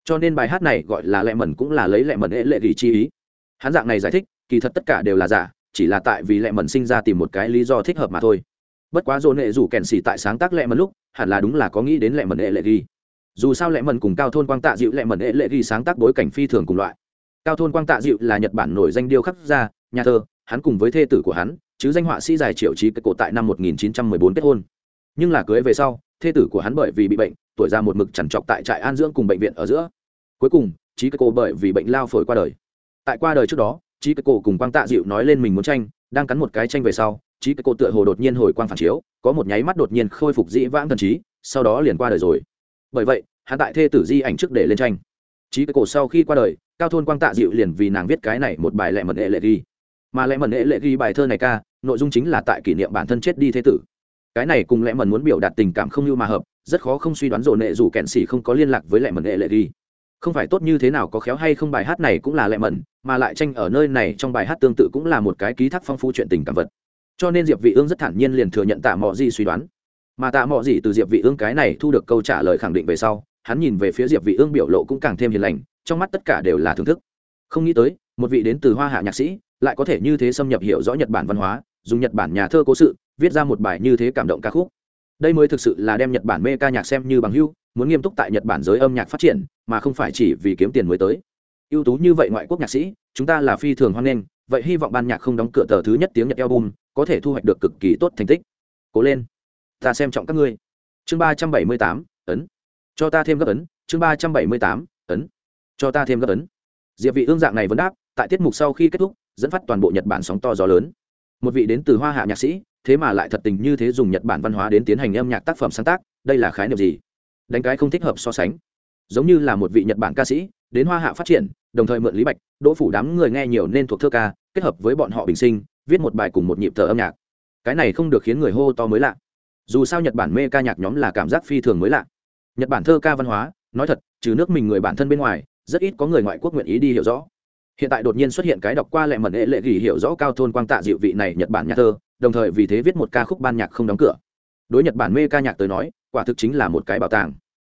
cho nên bài hát này gọi là lệ mẩn cũng là lấy lệ mẩn ế lệ gỉ chi ý. Hắn dạng này giải thích, kỳ thật tất cả đều là giả, chỉ là tại vì lệ mẩn sinh ra tìm một cái lý do thích hợp mà thôi. Bất quá dồn hệ rủ kèn xỉ tại sáng tác lệ mẩn lúc, hẳn là đúng là có nghĩ đến lệ mẩn ế lệ gỉ dù sao lệ mẩn cùng cao thôn quang tạ dịu lệ mẩn ế lệ gỉ sáng tác bối cảnh phi thường cùng loại. Cao thôn quang tạ dịu là nhật bản nổi danh điêu khắc gia, nhà thơ, hắn cùng với thê tử của hắn, chứ danh họa sĩ dài triệu trí cái cổ tại năm 1914 kết hôn. Nhưng là cưới về sau, thê tử của hắn bởi vì bị bệnh, tuổi ra một mực chằn trọc tại trại an dưỡng cùng bệnh viện ở giữa cuối cùng trí cái cổ bởi vì bệnh lao phổi qua đời. Tại qua đời trước đó trí cái cổ cùng quang tạ dịu nói lên mình muốn tranh, đang cắn một cái tranh về sau trí cái cổ tựa hồ đột nhiên hồi quang phản chiếu, có một nháy mắt đột nhiên khôi phục dĩ vãng thần trí, sau đó liền qua đời rồi. Bởi vậy, hắn tại thê tử di ảnh trước để lên tranh. Trí cái cổ sau khi qua đời, cao thôn quang tạ dịu liền vì nàng viết cái này một bài lệ mật hệ lệ ghi. Mà lệ mật hệ lệ ghi bài thơ này ca, nội dung chính là tại kỷ niệm bản thân chết đi thế tử. Cái này cùng lệ mật muốn biểu đạt tình cảm không như mà hợp, rất khó không suy đoán rộ nệ dù kẹn xỉ không có liên lạc với lệ mật hệ lệ ghi không phải tốt như thế nào có khéo hay không bài hát này cũng là lẹ mẩn, mà lại tranh ở nơi này trong bài hát tương tự cũng là một cái ký thác phong phú chuyện tình cảm vật. Cho nên diệp vị ương rất thản nhiên liền thừa nhận tạ mọ gì suy đoán. Mà tạ mọ gì từ diệp vị ương cái này thu được câu trả lời khẳng định về sau, hắn nhìn về phía diệp vị ương biểu lộ cũng càng thêm hiền lành, trong mắt tất cả đều là thưởng thức. Không nghĩ tới, một vị đến từ hoa hạ nhạc sĩ, lại có thể như thế xâm nhập hiểu rõ nhật bản văn hóa, dùng nhật bản nhà thơ cố sự, viết ra một bài như thế cảm động ca khúc. Đây mới thực sự là đem nhật bản mê ca nhạc xem như bằng hữu muốn nghiêm túc tại nhật bản giới âm nhạc phát triển, mà không phải chỉ vì kiếm tiền mới tới. Ưu tú như vậy ngoại quốc nhạc sĩ, chúng ta là phi thường hoan nghênh, vậy hy vọng ban nhạc không đóng cửa tờ thứ nhất tiếng nhật album, có thể thu hoạch được cực kỳ tốt thành tích. Cố lên, ta xem trọng các ngươi. Chương ba trăm bảy mươi tám, ấn. Cho ta thêm gấp ấn. Chương ba trăm bảy mươi tám, ấn. Cho ta thêm gấp ấn. Diệp vị ương dạng này vẫn đáp, tại tiết mục sau khi kết thúc, dẫn phát toàn bộ nhật bản sóng to gió lớn. Một vị đến từ hoa hạ nhạc sĩ, thế mà lại thật tình như thế dùng nhật bản văn hóa đến tiến hành âm nhạc tác phẩm sáng tác, đây là khái niệm gì? Đánh cái không thích hợp so sánh. Giống như là một vị nhật bản ca sĩ, đến hoa hạ phát triển, đồng thời mượn lý bạch, đỗ phủ đám người nghe nhiều nên thuộc thơ ca, kết hợp với bọn họ bình sinh, viết một bài cùng một nhịp thở âm nhạc. Cái này không được khiến người hô to mới lạ. Dù sao nhật bản mê ca nhạc nhóm là cảm giác phi thường mới lạ. Nhật bản thơ ca văn hóa, nói thật, trừ nước mình người bản thân bên ngoài, rất ít có người ngoại quốc nguyện ý đi hiểu rõ. Hiện tại đột nhiên xuất hiện cái đọc qua lệ mật hệ lệ ghi hiểu rõ cao thôn quang tạ dịu vị này nhật bản nhà thơ, đồng thời vì thế viết một ca khúc ban nhạc không đóng cửa. Đối nhật bản mê ca nhạc tới nói quả thực chính là một cái bảo tàng.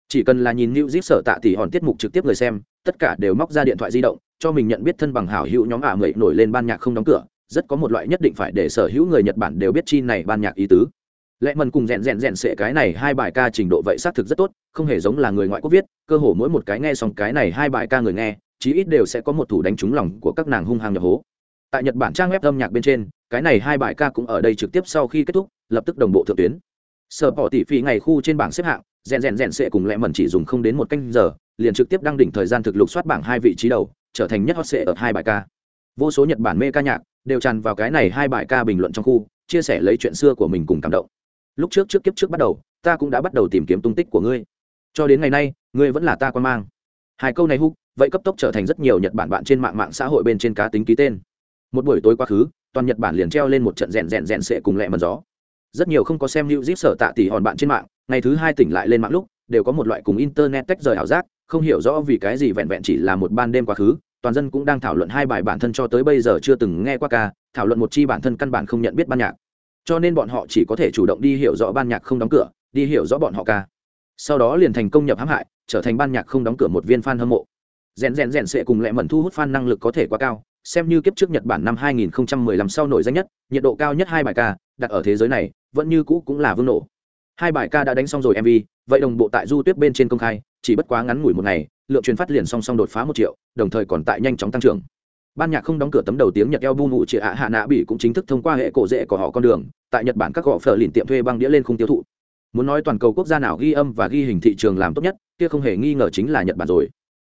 Chỉ cần là nhìn new zip sở tạ tỷ hòn tiết mục trực tiếp người xem, tất cả đều móc ra điện thoại di động, cho mình nhận biết thân bằng hảo hữu nhóm ả người nổi lên ban nhạc không đóng cửa. Rất có một loại nhất định phải để sở hữu người nhật bản đều biết chi này ban nhạc ý tứ. Lẽ mần cùng rèn rèn rèn sệ cái này hai bài ca trình độ vậy xác thực rất tốt, không hề giống là người ngoại quốc viết, cơ hồ mỗi một cái nghe xong cái này hai bài ca người nghe, chí ít đều sẽ có một thủ đánh trúng lòng của các nàng hung hăng nhập hố. Tại nhật bản trang web âm nhạc bên trên, cái này hai bài ca cũng ở đây trực tiếp sau khi kết thúc, lập tức đồng bộ thượng tuyến sở bỏ tỷ phí ngày khu trên bảng xếp hạng, rèn rèn rèn sệ cùng lẹ mần chỉ dùng không đến một canh giờ, liền trực tiếp đăng đỉnh thời gian thực lục soát bảng hai vị trí đầu, trở thành nhất hot sệ ở hai bài ca. Vô số nhật bản mê ca nhạc đều tràn vào cái này hai bài ca bình luận trong khu, chia sẻ lấy chuyện xưa của mình cùng cảm động. Lúc trước trước kiếp trước bắt đầu, ta cũng đã bắt đầu tìm kiếm tung tích của ngươi. Cho đến ngày nay, ngươi vẫn là ta quan mang. Hai câu này húc, vậy cấp tốc trở thành rất nhiều nhật bản bạn trên mạng mạng xã hội bên trên cá tính ký tên. Một buổi tối quá khứ, toàn nhật bản liền treo lên một trận rèn rèn rèn sệ cùng lẹ mần gió rất nhiều không có xem new zip sở tạ tỷ hòn bạn trên mạng, ngày thứ hai tỉnh lại lên mạng lúc, đều có một loại cùng internet tách rời ảo giác, không hiểu rõ vì cái gì vẹn vẹn chỉ là một ban đêm quá khứ, toàn dân cũng đang thảo luận hai bài bản thân cho tới bây giờ chưa từng nghe qua ca, thảo luận một chi bản thân căn bản không nhận biết ban nhạc. Cho nên bọn họ chỉ có thể chủ động đi hiểu rõ ban nhạc không đóng cửa, đi hiểu rõ bọn họ ca. Sau đó liền thành công nhập hãm hại, trở thành ban nhạc không đóng cửa một viên fan hâm mộ. Rèn rèn rèn sẽ cùng lẹ mẩn thu hút fan năng lực có thể quá cao, xem như kiếp trước nhật bản năm 2015 sau nổi danh nhất, nhiệt độ cao nhất hai bài ca, đặt ở thế giới này vẫn như cũ cũng là vương nổ. Hai bài ca đã đánh xong rồi mv vậy đồng bộ tại du tuyết bên trên công khai, chỉ bất quá ngắn ngủi một ngày, lượng truyền phát liền song song đột phá một triệu, đồng thời còn tại nhanh chóng tăng trưởng. Ban nhạc không đóng cửa tấm đầu tiếng nhật eo bu mụ chị ạ hạ nạ bỉ cũng chính thức thông qua hệ cổ rễ của họ con đường, tại nhật bản các gõ phở liền tiệm thuê băng đĩa lên khung tiêu thụ. Muốn nói toàn cầu quốc gia nào ghi âm và ghi hình thị trường làm tốt nhất, kia không hề nghi ngờ chính là nhật bản rồi.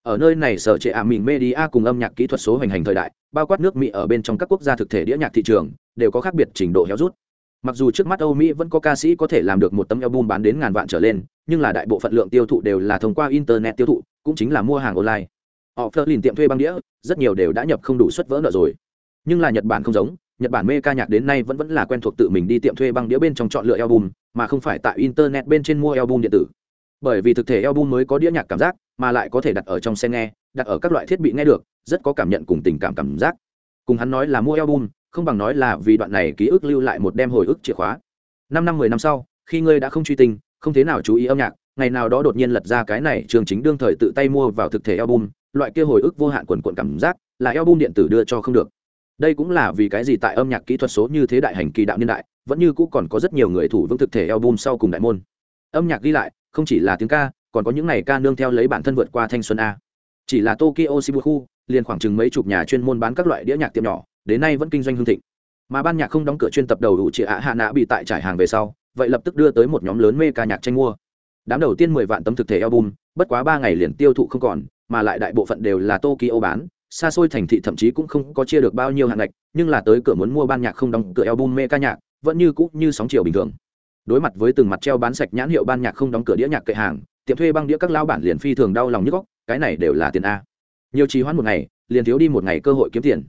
Ở nơi này sở trệ ả mình media cùng âm nhạc kỹ thuật số hoành hành thời đại, bao quát nước mỹ ở bên trong các quốc gia thực thể đĩa nhạc thị trường, đều có khác biệt trình độ héo rút mặc dù trước mắt âu mỹ vẫn có ca sĩ có thể làm được một tấm album bán đến ngàn vạn trở lên, nhưng là đại bộ phận lượng tiêu thụ đều là thông qua internet tiêu thụ, cũng chính là mua hàng online. Họ phớt lìn tiệm thuê băng đĩa, rất nhiều đều đã nhập không đủ suất vỡ nợ rồi. Nhưng là nhật bản không giống, nhật bản mê ca nhạc đến nay vẫn vẫn là quen thuộc tự mình đi tiệm thuê băng đĩa bên trong chọn lựa album, mà không phải tại internet bên trên mua album điện tử. Bởi vì thực thể album mới có đĩa nhạc cảm giác, mà lại có thể đặt ở trong xe nghe, đặt ở các loại thiết bị nghe được, rất có cảm nhận cùng tình cảm cảm giác. Cùng hắn nói là mua album không bằng nói là vì đoạn này ký ức lưu lại một đem hồi ức chìa khóa. Năm năm mười năm sau khi ngươi đã không truy tình không thế nào chú ý âm nhạc ngày nào đó đột nhiên lật ra cái này trường chính đương thời tự tay mua vào thực thể album loại kia hồi ức vô hạn quần quận cảm giác là album điện tử đưa cho không được. Đây cũng là vì cái gì tại âm nhạc kỹ thuật số như thế đại hành kỳ đạo niên đại vẫn như cũ còn có rất nhiều người thủ vững thực thể album sau cùng đại môn. Âm nhạc ghi lại không chỉ là tiếng ca còn có những ngày ca nương theo lấy bản thân vượt qua thanh xuân a. Chỉ là tokyo Shibuya, liền khoảng chừng mấy chục nhà chuyên môn bán các loại đĩa nhạc tiệm nhỏ đến nay vẫn kinh doanh hương thịnh. Mà ban nhạc không đóng cửa chuyên tập đầu đủ chị ạ hạ nã bị tại trải hàng về sau, vậy lập tức đưa tới một nhóm lớn mê ca nhạc tranh mua. Đám đầu tiên mười vạn tấm thực thể album, bất quá ba ngày liền tiêu thụ không còn, mà lại đại bộ phận đều là tokyo bán, xa xôi thành thị thậm chí cũng không có chia được bao nhiêu hạn ngạch, nhưng là tới cửa muốn mua ban nhạc không đóng cửa album mê ca nhạc, vẫn như cũ như sóng chiều bình thường. Đối mặt với từng mặt treo bán sạch nhãn hiệu ban nhạc không đóng cửa đĩa nhạc kệ hàng, tiệm thuê băng đĩa các lao bản liền phi thường đau lòng nhức góc cái này đều là tiền a. Nhiều trì hoãn một ngày, liền thiếu đi một ngày cơ hội kiếm tiền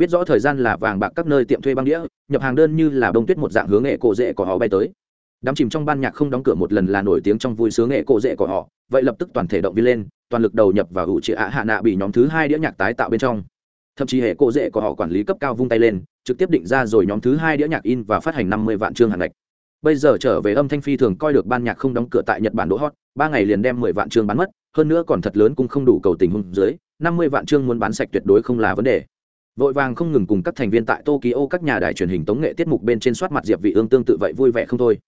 biết rõ thời gian là vàng bạc các nơi tiệm thuê băng đĩa, nhập hàng đơn như là bông tuyết một dạng hướng nghệ cổ rễ của họ bay tới. Đám chìm trong ban nhạc không đóng cửa một lần là nổi tiếng trong vui sướng nghệ cổ rễ của họ, vậy lập tức toàn thể động viên lên, toàn lực đầu nhập vào hữu trị ạ hạ nạ bị nhóm thứ hai đĩa nhạc tái tạo bên trong. Thậm chí hệ cổ rễ của họ quản lý cấp cao vung tay lên, trực tiếp định ra rồi nhóm thứ hai đĩa nhạc in và phát hành năm mươi vạn chương hàng ngạch bây giờ trở về âm thanh phi thường coi được ban nhạc không đóng cửa tại nhật bản đỗ hot, ba ngày liền đem mười vạn chương bán mất, hơn nữa còn thật lớn cũng không đủ cầu tình hôn dưới, năm mươi vạn chương muốn bán sạch tuyệt đối không là vấn đề vội vàng không ngừng cùng các thành viên tại tokyo các nhà đài truyền hình tống nghệ tiết mục bên trên soát mặt diệp vị ương tương tự vậy vui vẻ không thôi.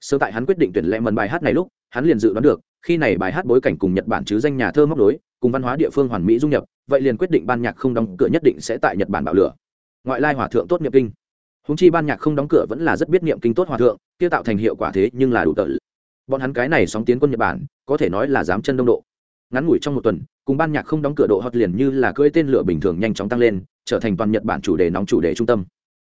Sơ tại hắn quyết định tuyển lệ mần bài hát này lúc, hắn liền dự đoán được, khi này bài hát bối cảnh cùng nhật bản chứ danh nhà thơ móc đối cùng văn hóa địa phương hoàn mỹ dung nhập, vậy liền quyết định ban nhạc không đóng cửa nhất định sẽ tại nhật bản bạo lửa. Ngoại lai hòa thượng tốt niệm kinh. Húng chi ban nhạc không đóng cửa vẫn là rất biết niệm kinh tốt hòa thượng, kia tạo thành hiệu quả thế nhưng là đủ tợ bọn hắn cái này sóng tiến quân nhật bản, có thể nói là dám chân đông độ ngắn ngủi trong một tuần, cùng ban nhạc không đóng cửa độ hot liền như là cưỡi tên lửa bình thường nhanh chóng tăng lên, trở thành toàn nhật bản chủ đề nóng chủ đề trung tâm.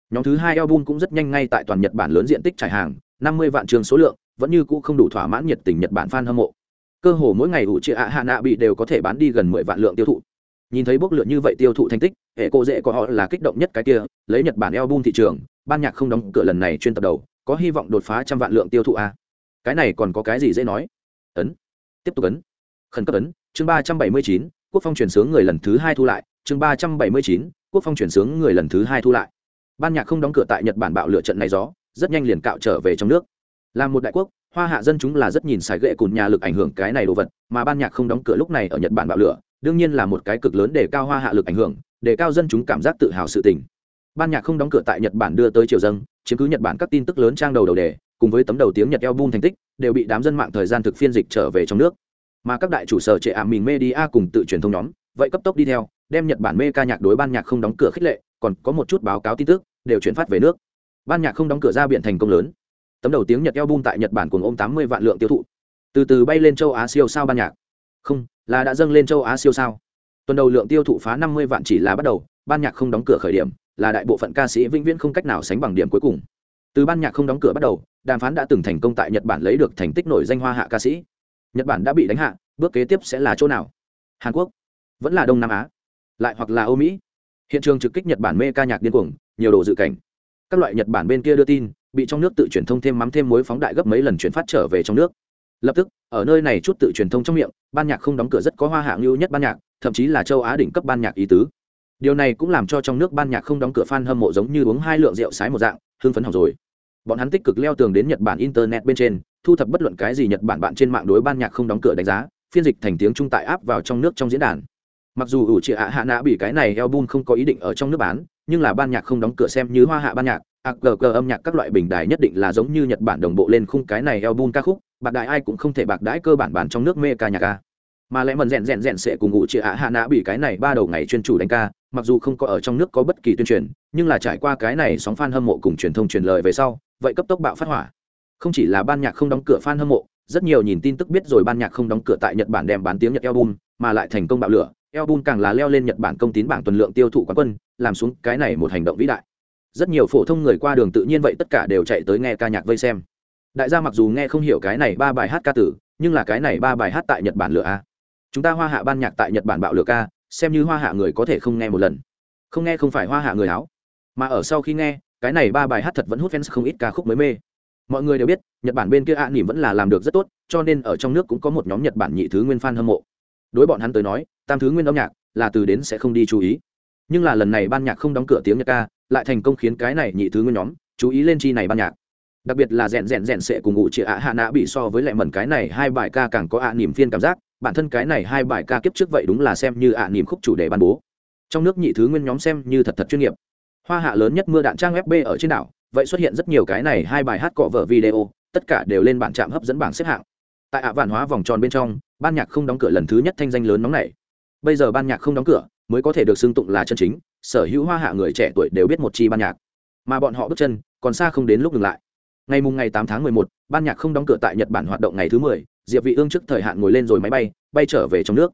Nhóm thứ hai album cũng rất nhanh ngay tại toàn nhật bản lớn diện tích trải hàng, năm mươi vạn trường số lượng, vẫn như cũ không đủ thỏa mãn nhiệt tình nhật bản fan hâm mộ. Cơ hồ mỗi ngày ủ chia ạ hạ nạ bị đều có thể bán đi gần mười vạn lượng tiêu thụ. Nhìn thấy bốc lượn như vậy tiêu thụ thành tích, hệ cô dễ của họ là kích động nhất cái kia, lấy nhật bản album thị trường, ban nhạc không đóng cửa lần này chuyên tập đầu, có hy vọng đột phá trăm vạn lượng tiêu thụ a cái này còn có cái gì dễ nói? Ấn. Tiếp tục ấn khẩn cấp ấn, chương ba trăm bảy mươi chín, quốc phong chuyển sướng người lần thứ hai thu lại, chương ba trăm bảy mươi chín, quốc phong chuyển sướng người lần thứ hai thu lại. Ban nhạc không đóng cửa tại nhật bản bạo lựa trận này gió, rất nhanh liền cạo trở về trong nước. Là một đại quốc, hoa hạ dân chúng là rất nhìn xài ghệ cùn nhà lực ảnh hưởng cái này đồ vật, mà ban nhạc không đóng cửa lúc này ở nhật bản bạo lửa, đương nhiên là một cái cực lớn để cao hoa hạ lực ảnh hưởng, để cao dân chúng cảm giác tự hào sự tình. Ban nhạc không đóng cửa tại nhật bản đưa tới triều dân, chiếm cứ nhật bản các tin tức lớn trang đầu đầu đề, cùng với tấm đầu tiếng nhật album thành tích, đều bị đám dân mạng thời gian thực phiên dịch trở về trong nước mà các đại chủ sở trệ ảm mình media cùng tự truyền thông nhóm, vậy cấp tốc đi theo, đem nhật bản mê ca nhạc đối ban nhạc không đóng cửa khích lệ, còn có một chút báo cáo tin tức, đều chuyển phát về nước. Ban nhạc không đóng cửa ra biển thành công lớn. Tấm đầu tiếng nhật album tại nhật bản cùng ôm tám mươi vạn lượng tiêu thụ. Từ từ bay lên châu á siêu sao ban nhạc. Không, là đã dâng lên châu á siêu sao. Tuần đầu lượng tiêu thụ phá năm mươi vạn chỉ là bắt đầu, ban nhạc không đóng cửa khởi điểm, là đại bộ phận ca sĩ vĩnh viễn không cách nào sánh bằng điểm cuối cùng. Từ ban nhạc không đóng cửa bắt đầu, đàm phán đã từng thành công tại nhật bản lấy được thành tích nổi danh hoa hạ ca sĩ nhật bản đã bị đánh hạ, bước kế tiếp sẽ là chỗ nào? Hàn quốc. Vẫn là đông nam á. Lại hoặc là âu mỹ. Hiện trường trực kích nhật bản mê ca nhạc điên cuồng, nhiều đồ dự cảnh. Các loại nhật bản bên kia đưa tin, bị trong nước tự truyền thông thêm mắm thêm muối phóng đại gấp mấy lần chuyển phát trở về trong nước. Lập tức, ở nơi này chút tự truyền thông trong miệng, ban nhạc không đóng cửa rất có hoa hạng lưu nhất ban nhạc, thậm chí là châu á đỉnh cấp ban nhạc ý tứ. Điều này cũng làm cho trong nước ban nhạc không đóng cửa fan hâm mộ giống như uống hai lượng rượu sái một dạng, hưng phấn học rồi. Bọn hắn tích cực leo tường đến nhật bản internet bên trên thu thập bất luận cái gì nhật bản bạn trên mạng đối ban nhạc không đóng cửa đánh giá phiên dịch thành tiếng trung tại áp vào trong nước trong diễn đàn mặc dù ủ chị ạ hạ nã bị cái này album không có ý định ở trong nước bán nhưng là ban nhạc không đóng cửa xem như hoa hạ ban nhạc AGG âm nhạc các loại bình đài nhất định là giống như Nhật Bản đồng bộ lên khung cái này album ca khúc, bạc đại ai cũng không thể bạc đãi cơ bản bản trong nước mê ca nhạc ca. Mà lẽ mần rèn rèn rèn sẽ cùng ngụ chị ạ hạ nã bị cái này ba đầu ngày chuyên chủ đánh ca, mặc dù không có ở trong nước có bất kỳ tuyên truyền, nhưng là trải qua cái này sóng fan hâm mộ cùng truyền thông truyền lời về sau, vậy cấp tốc bạo phát hỏa. Không chỉ là ban nhạc không đóng cửa fan hâm mộ, rất nhiều nhìn tin tức biết rồi ban nhạc không đóng cửa tại Nhật Bản đem bán tiếng Nhật album, mà lại thành công bạo lửa, album càng là leo lên Nhật Bản công tín bảng tuần lượng tiêu thụ quán quân, làm xuống cái này một hành động vĩ đại. Rất nhiều phổ thông người qua đường tự nhiên vậy tất cả đều chạy tới nghe ca nhạc vây xem. Đại gia mặc dù nghe không hiểu cái này ba bài hát ca tử nhưng là cái này ba bài hát tại nhật bản lửa a. Chúng ta hoa hạ ban nhạc tại nhật bản bạo lửa ca xem như hoa hạ người có thể không nghe một lần. Không nghe không phải hoa hạ người áo mà ở sau khi nghe cái này ba bài hát thật vẫn hút fans không ít ca khúc mới mê mọi người đều biết nhật bản bên kia ạ à, nỉm vẫn là làm được rất tốt cho nên ở trong nước cũng có một nhóm nhật bản nhị thứ nguyên fan hâm mộ. Đối bọn hắn tới nói tam thứ nguyên âm nhạc là từ đến sẽ không đi chú ý. Nhưng là lần này ban nhạc không đóng cửa tiếng nhật ca lại thành công khiến cái này nhị thứ nguyên nhóm chú ý lên chi này ban nhạc. Đặc biệt là rèn rèn rèn sệ cùng ngụ chị ạ hạ nã bị so với lại mẩn cái này hai bài ca càng có ạ niềm phiên cảm giác bản thân cái này hai bài ca kiếp trước vậy đúng là xem như ạ niềm khúc chủ đề ban bố. Trong nước nhị thứ nguyên nhóm xem như thật thật chuyên nghiệp. Hoa hạ lớn nhất mưa đạn trang fb ở trên đảo vậy xuất hiện rất nhiều cái này hai bài hát cọ vở video, tất cả đều lên bản trạm hấp dẫn bảng xếp hạng. Tại ạ vạn hóa vòng tròn bên trong, ban nhạc không đóng cửa lần thứ nhất thanh danh lớn nóng này. Bây giờ ban nhạc không đóng cửa, mới có thể được xưng tụng là chân chính, sở hữu hoa hạ người trẻ tuổi đều biết một chi ban nhạc. Mà bọn họ bước chân, còn xa không đến lúc ngừng lại. Ngày mùng ngày tám tháng mười một, ban nhạc không đóng cửa tại nhật bản hoạt động ngày thứ mười, diệp vị ương trước thời hạn ngồi lên rồi máy bay bay trở về trong nước.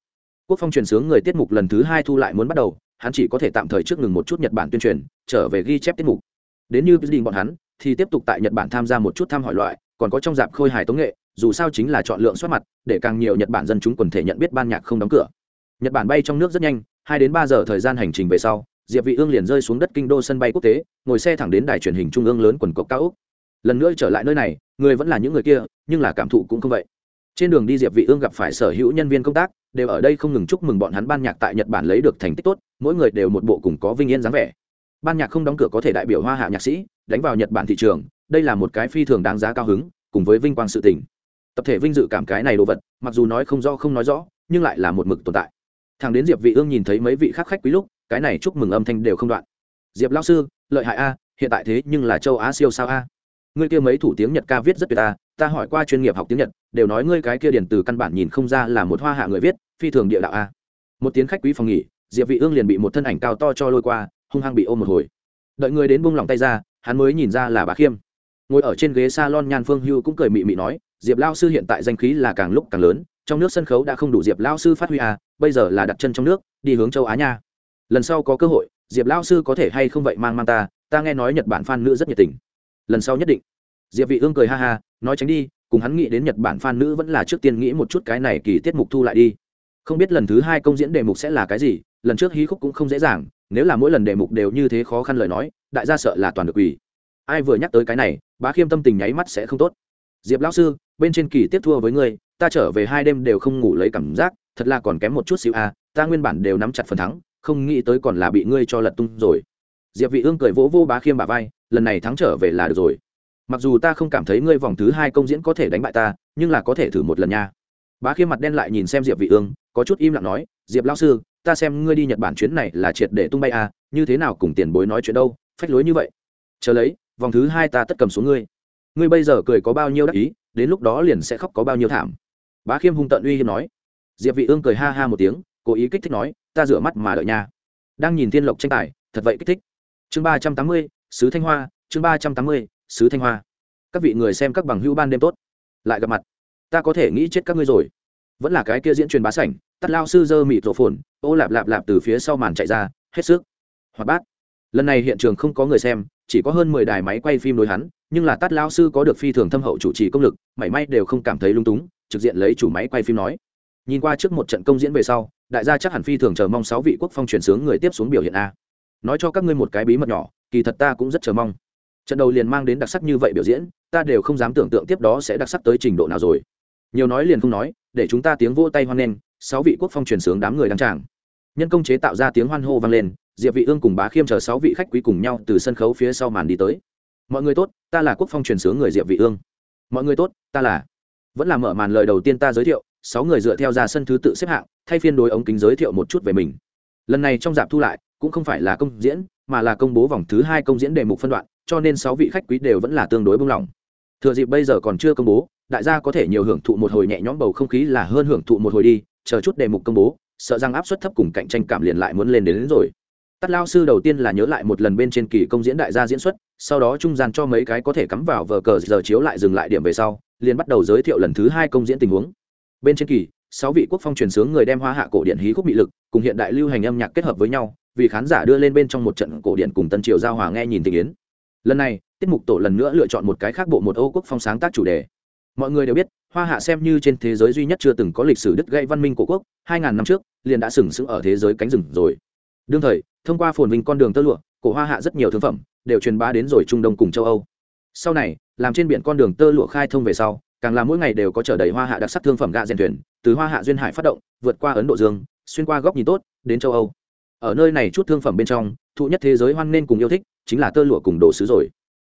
Quốc phong truyền sướng người tiết mục lần thứ hai thu lại muốn bắt đầu, hắn chỉ có thể tạm thời trước ngừng một chút nhật bản tuyên truyền, trở về ghi chép tiết mục đến như đình bọn hắn, thì tiếp tục tại nhật bản tham gia một chút thăm hỏi loại, còn có trong dạp khôi hài tống nghệ, dù sao chính là chọn lượng soát mặt, để càng nhiều nhật bản dân chúng quần thể nhận biết ban nhạc không đóng cửa. Nhật bản bay trong nước rất nhanh, hai đến ba giờ thời gian hành trình về sau, diệp vị ương liền rơi xuống đất kinh đô sân bay quốc tế, ngồi xe thẳng đến đài truyền hình trung ương lớn quần cộc cao úc. Lần nữa trở lại nơi này, người vẫn là những người kia, nhưng là cảm thụ cũng không vậy. Trên đường đi diệp vị ương gặp phải sở hữu nhân viên công tác, đều ở đây không ngừng chúc mừng bọn hắn ban nhạc tại nhật bản lấy được thành tích tốt, mỗi người đều một bộ cùng có vinh yên dáng vẻ ban nhạc không đóng cửa có thể đại biểu hoa hạ nhạc sĩ, đánh vào nhật bản thị trường, đây là một cái phi thường đáng giá cao hứng, cùng với vinh quang sự tình. Tập thể vinh dự cảm cái này đồ vật, mặc dù nói không rõ không nói rõ, nhưng lại là một mực tồn tại. Thằng đến diệp vị ương nhìn thấy mấy vị khác khách quý lúc, cái này chúc mừng âm thanh đều không đoạn. Diệp lão sư, lợi hại a, hiện tại thế nhưng là châu á siêu sao a? Ngươi kia mấy thủ tiếng nhật ca viết rất tuyệt a, ta hỏi qua chuyên nghiệp học tiếng nhật, đều nói ngươi cái kia điển từ căn bản nhìn không ra là một hoa hạ người viết, phi thường địa đạo a. Một tiếng khách quý phòng nghỉ, diệp vị ương liền bị một thân ảnh cao to cho lôi qua hung hăng bị ôm một hồi. Đợi người đến buông lỏng tay ra, hắn mới nhìn ra là bà khiêm. Ngồi ở trên ghế s a lon nhan phương hưu cũng cười mị mị nói, diệp lao sư hiện tại danh khí là càng lúc càng lớn, trong nước sân khấu đã không đủ diệp lao sư phát huy à bây giờ là đặt chân trong nước, đi hướng châu á nha. Lần sau có cơ hội, diệp lao sư có thể hay không vậy mang mang ta ta nghe nói nhật bản f a n nữ rất nhiệt tình. Lần sau nhất định. Diệp vị ương cười ha ha, nói tránh đi, cùng hắn nghĩ đến nhật bản f a n nữ vẫn là trước tiên nghĩ một chút cái này kỳ tiết mục thu lại đi. Không biết lần thứ hai công diễn đề mục sẽ là cái gì, lần trước hí khúc cũng không dễ dàng nếu là mỗi lần đề mục đều như thế khó khăn lời nói đại gia sợ là toàn được ủy. ai vừa nhắc tới cái này bá khiêm tâm tình nháy mắt sẽ không tốt. Diệp lão sư bên trên kỳ tiếp thua với ngươi ta trở về hai đêm đều không ngủ lấy cảm giác thật là còn kém một chút xíu a à, ta nguyên bản đều nắm chặt phần thắng không nghĩ tới còn là bị ngươi cho lật tung rồi. Diệp vị ương cười vỗ vô bá khiêm bả vai lần này thắng trở về là được rồi. Mặc dù ta không cảm thấy ngươi vòng thứ hai công diễn có thể đánh bại ta nhưng là có thể thử một lần nha bá khiêm mặt đen lại nhìn xem diệp vị ương, có chút im lặng nói, diệp lão sư, ta xem ngươi đi nhật bản chuyến này là triệt để tung bay à như thế nào cùng tiền bối nói chuyện đâu, phách lối như vậy. Chờ lấy, vòng thứ hai ta tất cầm xuống ngươi. Ngươi bây giờ cười có bao nhiêu đắc ý, đến lúc đó liền sẽ khóc có bao nhiêu thảm. Bá khiêm hung tận uy hiếp nói. Diệp vị ương cười ha ha một tiếng, cố ý kích thích nói, ta rửa mắt mà đợi nha. Đang nhìn thiên lộc tranh tài, thật vậy kích thích. Chương ba trăm tám mươi, sứ thanh hoa, chương ba trăm tám mươi, sứ thanh hoa. Các vị người xem các bằng hữu ban đêm tốt. Lại gặp mặt ta có thể nghĩ chết các ngươi rồi. Vẫn là cái kia diễn truyền bá sảnh, tắt lao sư dơ mịt rổ phồn ô lạp lạp lạp từ phía sau màn chạy ra, hết sức. Hoạt bát. Lần này hiện trường không có người xem, chỉ có hơn mười đài máy quay phim đối hắn, nhưng là tắt lao sư có được phi thường thâm hậu chủ trì công lực, mảy may đều không cảm thấy lung túng, trực diện lấy chủ máy quay phim nói. Nhìn qua trước một trận công diễn về sau, đại gia chắc hẳn phi thường chờ mong sáu vị quốc phong truyền sướng người tiếp xuống biểu hiện a. Nói cho các ngươi một cái bí mật nhỏ, kỳ thật ta cũng rất chờ mong. Trận đầu liền mang đến đặc sắc như vậy biểu diễn, ta đều không dám tưởng tượng tiếp đó sẽ đặc sắc tới trình độ nào rồi nhiều nói liền không nói, để chúng ta tiếng vỗ tay hoan nghênh, sáu vị quốc phong truyền sướng đám người đăng tràng. Nhân công chế tạo ra tiếng hoan hô vang lên, diệp vị ương cùng bá khiêm chờ sáu vị khách quý cùng nhau từ sân khấu phía sau màn đi tới. Mọi người tốt, ta là quốc phong truyền sướng người diệp vị ương. Mọi người tốt, ta là. Vẫn là mở màn lời đầu tiên ta giới thiệu, sáu người dựa theo ra sân thứ tự xếp hạng, thay phiên đối ống kính giới thiệu một chút về mình. Lần này trong dạp thu lại, cũng không phải là công diễn, mà là công bố vòng thứ hai công diễn đề mục phân đoạn, cho nên sáu vị khách quý đều vẫn là tương đối bông lỏng thừa dịp bây giờ còn chưa công bố đại gia có thể nhiều hưởng thụ một hồi nhẹ nhõm bầu không khí là hơn hưởng thụ một hồi đi chờ chút đề mục công bố sợ rằng áp suất thấp cùng cạnh tranh cảm liền lại muốn lên đến, đến rồi. Tắt lao sư đầu tiên là nhớ lại một lần bên trên kỳ công diễn đại gia diễn xuất sau đó trung gian cho mấy cái có thể cắm vào vờ cờ giờ chiếu lại dừng lại điểm về sau liền bắt đầu giới thiệu lần thứ hai công diễn tình huống. Bên trên kỳ sáu vị quốc phong truyền sướng người đem hoa hạ cổ điển hí khúc bị lực cùng hiện đại lưu hành âm nhạc kết hợp với nhau vì khán giả đưa lên bên trong một trận cổ điển cùng tân triều giao hòa nghe nhìn tình yến. Lần này tiết mục tổ lần nữa lựa chọn một cái khác bộ một ô quốc phong sáng tác chủ đề mọi người đều biết, hoa hạ xem như trên thế giới duy nhất chưa từng có lịch sử đứt gãy văn minh của quốc, hai ngàn năm trước, liền đã sừng sững ở thế giới cánh rừng rồi. Đương thời, thông qua phồn vinh con đường tơ lụa của hoa hạ rất nhiều thương phẩm đều truyền bá đến rồi trung đông cùng châu âu. Sau này, làm trên biển con đường tơ lụa khai thông về sau, càng là mỗi ngày đều có chở đầy hoa hạ đặc sắc thương phẩm gạ rèn thuyền, từ hoa hạ duyên hải phát động, vượt qua ấn độ dương, xuyên qua góc nhìn tốt, đến châu âu. Ở nơi này chút thương phẩm bên trong, thụ nhất thế giới hoan nên cùng yêu thích, chính là tơ lụa cùng đồ sứ rồi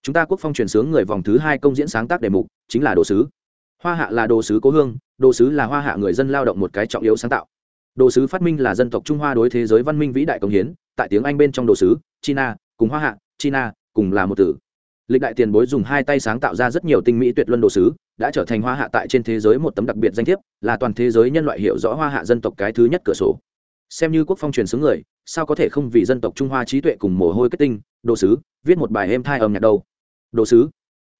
chúng ta quốc phong truyền sướng người vòng thứ hai công diễn sáng tác đề mục, chính là đồ sứ. Hoa hạ là đồ sứ cố hương, đồ sứ là hoa hạ người dân lao động một cái trọng yếu sáng tạo. Đồ sứ phát minh là dân tộc trung hoa đối thế giới văn minh vĩ đại công hiến, tại tiếng anh bên trong đồ sứ, china, cùng hoa hạ, china, cùng là một từ. Lịch đại tiền bối dùng hai tay sáng tạo ra rất nhiều tinh mỹ tuyệt luân đồ sứ, đã trở thành hoa hạ tại trên thế giới một tấm đặc biệt danh thiếp, là toàn thế giới nhân loại hiểu rõ hoa hạ dân tộc cái thứ nhất cửa sổ. Xem như quốc phong truyền xứ người, sao có thể không vì dân tộc trung hoa trí tuệ cùng mồ hôi kết tinh, đồ sứ, viết một bài êm thai âm nhạc đâu? Đồ sứ.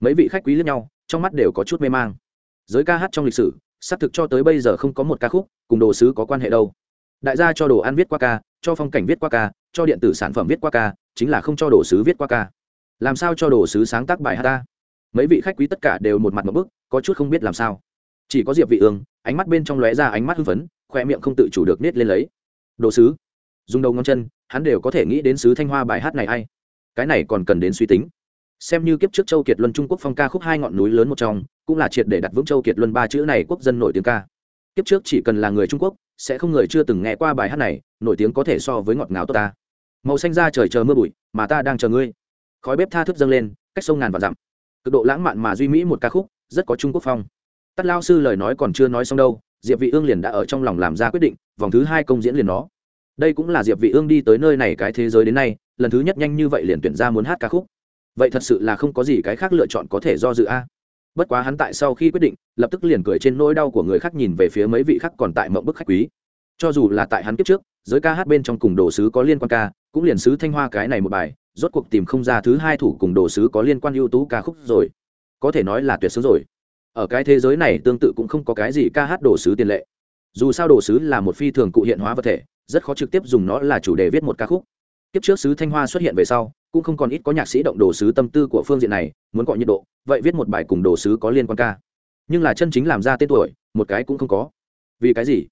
Mấy vị khách quý lẫn nhau, trong mắt đều có chút mê mang. Giới ca hát trong lịch sử, xác thực cho tới bây giờ không có một ca khúc cùng đồ sứ có quan hệ đâu. Đại gia cho đồ ăn viết qua ca, cho phong cảnh viết qua ca, cho điện tử sản phẩm viết qua ca, chính là không cho đồ sứ viết qua ca. Làm sao cho đồ sứ sáng tác bài hát ta? Mấy vị khách quý tất cả đều một mặt một bức, có chút không biết làm sao. Chỉ có diệp vị ương, ánh mắt bên trong lóe ra ánh mắt hưng phấn khoe miệng không tự chủ được nết lên lấy. Đồ sứ, dùng đầu ngón chân, hắn đều có thể nghĩ đến sứ thanh hoa bài hát này hay? cái này còn cần đến suy tính xem như kiếp trước châu kiệt luân trung quốc phong ca khúc hai ngọn núi lớn một trong, cũng là triệt để đặt vững châu kiệt luân ba chữ này quốc dân nổi tiếng ca. Kiếp trước chỉ cần là người trung quốc, sẽ không người chưa từng nghe qua bài hát này, nổi tiếng có thể so với ngọt ngào tốt ta. Màu xanh ra trời chờ mưa bụi, mà ta đang chờ ngươi. Khói bếp tha thức dâng lên, cách sông ngàn và dặm. Cực độ lãng mạn mà duy mỹ một ca khúc, rất có trung quốc phong. Tắt lao sư lời nói còn chưa nói xong đâu, diệp vị ương liền đã ở trong lòng làm ra quyết định, vòng thứ hai công diễn liền nó. Đây cũng là diệp vị ương đi tới nơi này cái thế giới đến nay, lần thứ nhất nhanh như vậy liền tuyển ra muốn hát ca khúc vậy thật sự là không có gì cái khác lựa chọn có thể do dự a. Bất quá hắn tại sau khi quyết định, lập tức liền cười trên nỗi đau của người khác nhìn về phía mấy vị khác còn tại mộng bức khách quý. Cho dù là tại hắn kiếp trước, giới ca hát bên trong cùng đồ sứ có liên quan ca, cũng liền sứ thanh hoa cái này một bài, rốt cuộc tìm không ra thứ hai thủ cùng đồ sứ có liên quan ưu tú ca khúc rồi. Có thể nói là tuyệt sướng rồi. Ở cái thế giới này tương tự cũng không có cái gì ca hát đồ sứ tiền lệ. Dù sao đồ sứ là một phi thường cụ hiện hóa vật thể, rất khó trực tiếp dùng nó là chủ đề viết một ca khúc kiếp trước sứ thanh hoa xuất hiện về sau, cũng không còn ít có nhạc sĩ động đồ sứ tâm tư của phương diện này, muốn gọi nhiệt độ, vậy viết một bài cùng đồ sứ có liên quan ca. Nhưng là chân chính làm ra tên tuổi, một cái cũng không có. Vì cái gì?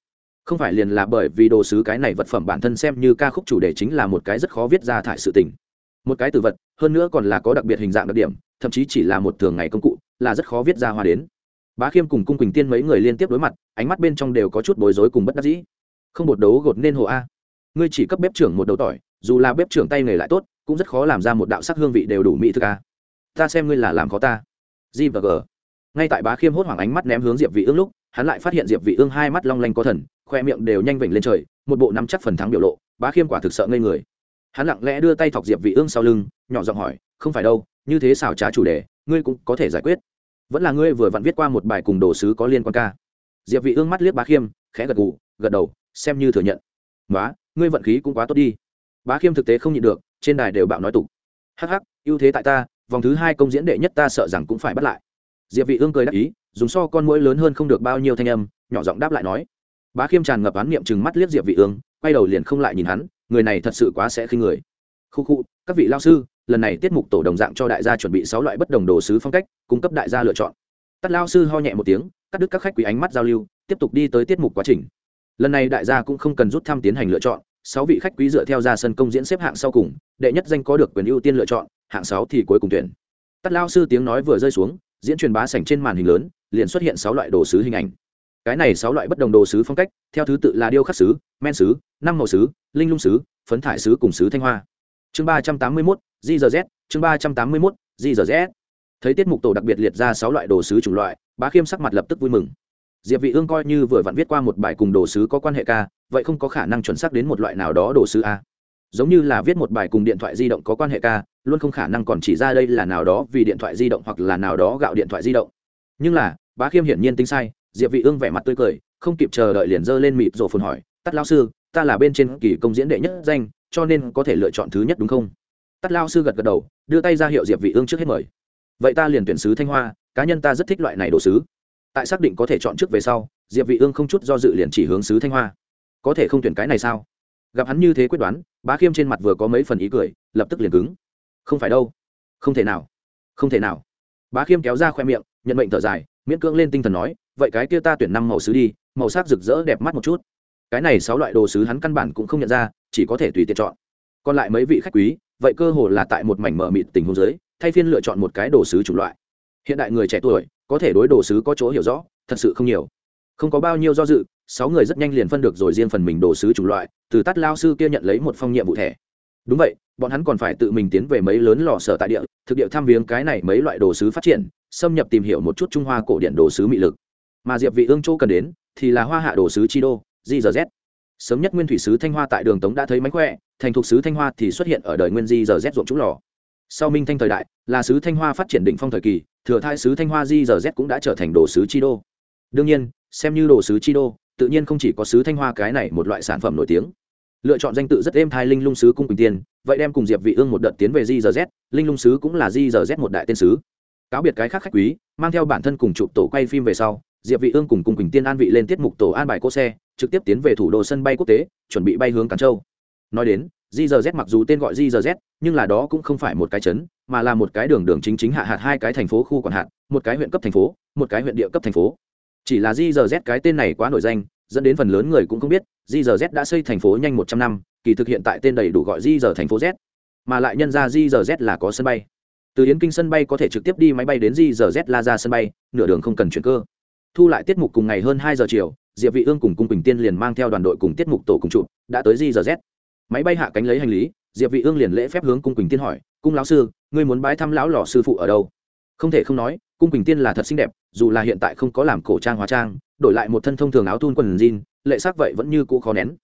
Không phải liền là bởi vì đồ sứ cái này vật phẩm bản thân xem như ca khúc chủ đề chính là một cái rất khó viết ra thải sự tình. Một cái từ vật, hơn nữa còn là có đặc biệt hình dạng đặc điểm, thậm chí chỉ là một thường ngày công cụ, là rất khó viết ra hoa đến. Bá khiêm cùng cung quỳnh tiên mấy người liên tiếp đối mặt, ánh mắt bên trong đều có chút bối rối cùng bất đắc dĩ. Không một đấu gột nên hồ a. Ngươi chỉ cấp bếp trưởng một đầu tỏi dù là bếp trưởng tay nghề lại tốt, cũng rất khó làm ra một đạo sắc hương vị đều đủ mỹ thức ca à. ta xem ngươi là làm khó ta. G và g. Ngay tại bá khiêm hốt hoảng ánh mắt ném hướng diệp vị ương lúc, hắn lại phát hiện diệp vị ương hai mắt long lanh có thần, khoe miệng đều nhanh vểnh lên trời, một bộ nắm chắc phần thắng biểu lộ, bá khiêm quả thực sợ ngây người. Hắn lặng lẽ đưa tay thọc diệp vị ương sau lưng, nhỏ giọng hỏi, không phải đâu, như thế xảo trá chủ đề, ngươi cũng có thể giải quyết. Vẫn là ngươi vừa vặn viết qua một bài cùng đồ sứ có liên quan ca. Diệp vị ương mắt liếc bá khiêm, khẽ gật gù, gật đầu, xem như thừa nhận. Quá ngươi vận khí cũng quá tốt đi bá khiêm thực tế không nhịn được, trên đài đều bạo nói tục. Hắc hắc, ưu thế tại ta, vòng thứ hai công diễn đệ nhất ta sợ rằng cũng phải bắt lại. Diệp vị ương cười đáp ý, dùng so con mũi lớn hơn không được bao nhiêu thanh âm, nhỏ giọng đáp lại nói. Bá khiêm tràn ngập án niệm chừng mắt liếc diệp vị ương, quay đầu liền không lại nhìn hắn, người này thật sự quá sẽ khi người. Khu khu, các vị lao sư, lần này tiết mục tổ đồng dạng cho đại gia chuẩn bị sáu loại bất đồng đồ sứ phong cách, cung cấp đại gia lựa chọn. Tắt lao sư ho nhẹ một tiếng, cắt đứt các khách quý ánh mắt giao lưu, tiếp tục đi tới tiết mục quá trình. Lần này đại gia cũng không cần rút thăm tiến hành lựa chọn sáu vị khách quý dựa theo ra sân công diễn xếp hạng sau cùng, đệ nhất danh có được quyền ưu tiên lựa chọn, hạng sáu thì cuối cùng tuyển. Tắt lao sư tiếng nói vừa rơi xuống, diễn truyền bá sảnh trên màn hình lớn, liền xuất hiện sáu loại đồ sứ hình ảnh. Cái này sáu loại bất đồng đồ sứ phong cách, theo thứ tự là điêu khắc sứ, men sứ, năm màu sứ, linh lung sứ, phấn thải sứ cùng sứ thanh hoa. Chương ba trăm tám mươi mốt gz chương ba trăm tám mươi mốt gz thấy tiết mục tổ đặc biệt liệt ra sáu loại đồ sứ chủng loại, bá khiêm sắc mặt lập tức vui mừng diệp vị ương coi như vừa vặn viết qua một bài cùng đồ sứ có quan hệ ca, vậy không có khả năng chuẩn xác đến một loại nào đó đồ sứ a. Giống như là viết một bài cùng điện thoại di động có quan hệ ca, luôn không khả năng còn chỉ ra đây là nào đó vì điện thoại di động hoặc là nào đó gạo điện thoại di động. Nhưng là, bá khiêm hiển nhiên tính sai, diệp vị ương vẻ mặt tươi cười, không kịp chờ đợi liền dơ lên mịp rồi phun hỏi, tắt lao sư, ta là bên trên kỳ công diễn đệ nhất danh, cho nên có thể lựa chọn thứ nhất đúng không? Tắt lao sư gật gật đầu, đưa tay ra hiệu diệp vị ương trước hết mời. Vậy ta liền tuyển sứ thanh hoa, cá nhân ta rất thích loại này đồ sứ tại xác định có thể chọn trước về sau, diệp vị ương không chút do dự liền chỉ hướng sứ thanh hoa. Có thể không tuyển cái này sao? Gặp hắn như thế quyết đoán, bá khiêm trên mặt vừa có mấy phần ý cười, lập tức liền cứng. Không phải đâu. Không thể nào. Không thể nào. Bá khiêm kéo ra khoe miệng, nhận mệnh thở dài, miễn cưỡng lên tinh thần nói, vậy cái kia ta tuyển năm màu sứ đi, màu sắc rực rỡ đẹp mắt một chút. Cái này sáu loại đồ sứ hắn căn bản cũng không nhận ra, chỉ có thể tùy tiện chọn. Còn lại mấy vị khách quý, vậy cơ hồ là tại một mảnh mở mịt tình huống giới thay phiên lựa chọn một cái đồ sứ chủng loại. Hiện đại người trẻ tuổi có thể đối đồ sứ có chỗ hiểu rõ, thật sự không nhiều. Không có bao nhiêu do dự, sáu người rất nhanh liền phân được rồi riêng phần mình đồ sứ chủng loại, từ tắt lao sư kia nhận lấy một phong nhiệm vụ thẻ. Đúng vậy, bọn hắn còn phải tự mình tiến về mấy lớn lò sở tại địa, thực địa tham viếng cái này mấy loại đồ sứ phát triển, xâm nhập tìm hiểu một chút trung hoa cổ điển đồ sứ mị lực. Mà diệp vị ương châu cần đến, thì là hoa hạ đồ sứ chi đô gz sớm nhất nguyên thủy sứ thanh hoa tại đường tống đã thấy mánh khỏe, thành thuộc sứ thanh hoa thì xuất hiện ở đời nguyên di giờ z ruộng trũng lò sau minh thanh thời đại, là sứ thanh hoa phát triển đỉnh phong thời kỳ, thừa thai sứ thanh hoa di giờ z cũng đã trở thành đồ sứ chi đô. Đương nhiên, xem như đồ sứ chi đô, tự nhiên không chỉ có sứ thanh hoa cái này một loại sản phẩm nổi tiếng. Lựa chọn danh tự rất êm thai linh lung sứ cung quỳnh tiên, vậy đem cùng diệp vị ương một đợt tiến về di giờ z, linh lung sứ cũng là di giờ z một đại tên sứ. Cáo biệt cái khác khách quý, mang theo bản thân cùng chụp tổ quay phim về sau, diệp vị ương cùng cung quỳnh tiên an vị lên tiết mục tổ an bài cô xe, trực tiếp tiến về thủ đô sân bay quốc tế, chuẩn bị bay hướng cản châu. Nói đến GZZ mặc dù tên gọi GZZ, nhưng là đó cũng không phải một cái chấn, mà là một cái đường đường chính chính hạ hạt hai cái thành phố khu quản hạt, một cái huyện cấp thành phố, một cái huyện địa cấp thành phố. Chỉ là GZZ cái tên này quá nổi danh, dẫn đến phần lớn người cũng không biết, GZZ đã xây thành phố nhanh một trăm năm, kỳ thực hiện tại tên đầy đủ gọi GZ thành phố Z, mà lại nhân ra GZZ là có sân bay. Từ Yến Kinh sân bay có thể trực tiếp đi máy bay đến GZZ La ra sân bay, nửa đường không cần chuyển cơ. Thu lại tiết mục cùng ngày hơn hai giờ chiều, Diệp Vị Ương cùng Cung Quỳnh Tiên liền mang theo đoàn đội cùng tiết mục tổ cùng trụ, đã tới GZZ máy bay hạ cánh lấy hành lý, diệp vị ương liền lễ phép hướng cung quỳnh tiên hỏi, cung lão sư, ngươi muốn bái thăm lão lò sư phụ ở đâu? Không thể không nói, cung quỳnh tiên là thật xinh đẹp, dù là hiện tại không có làm cổ trang hóa trang, đổi lại một thân thông thường áo thun quần jean, lệ sắc vậy vẫn như cũ khó nén.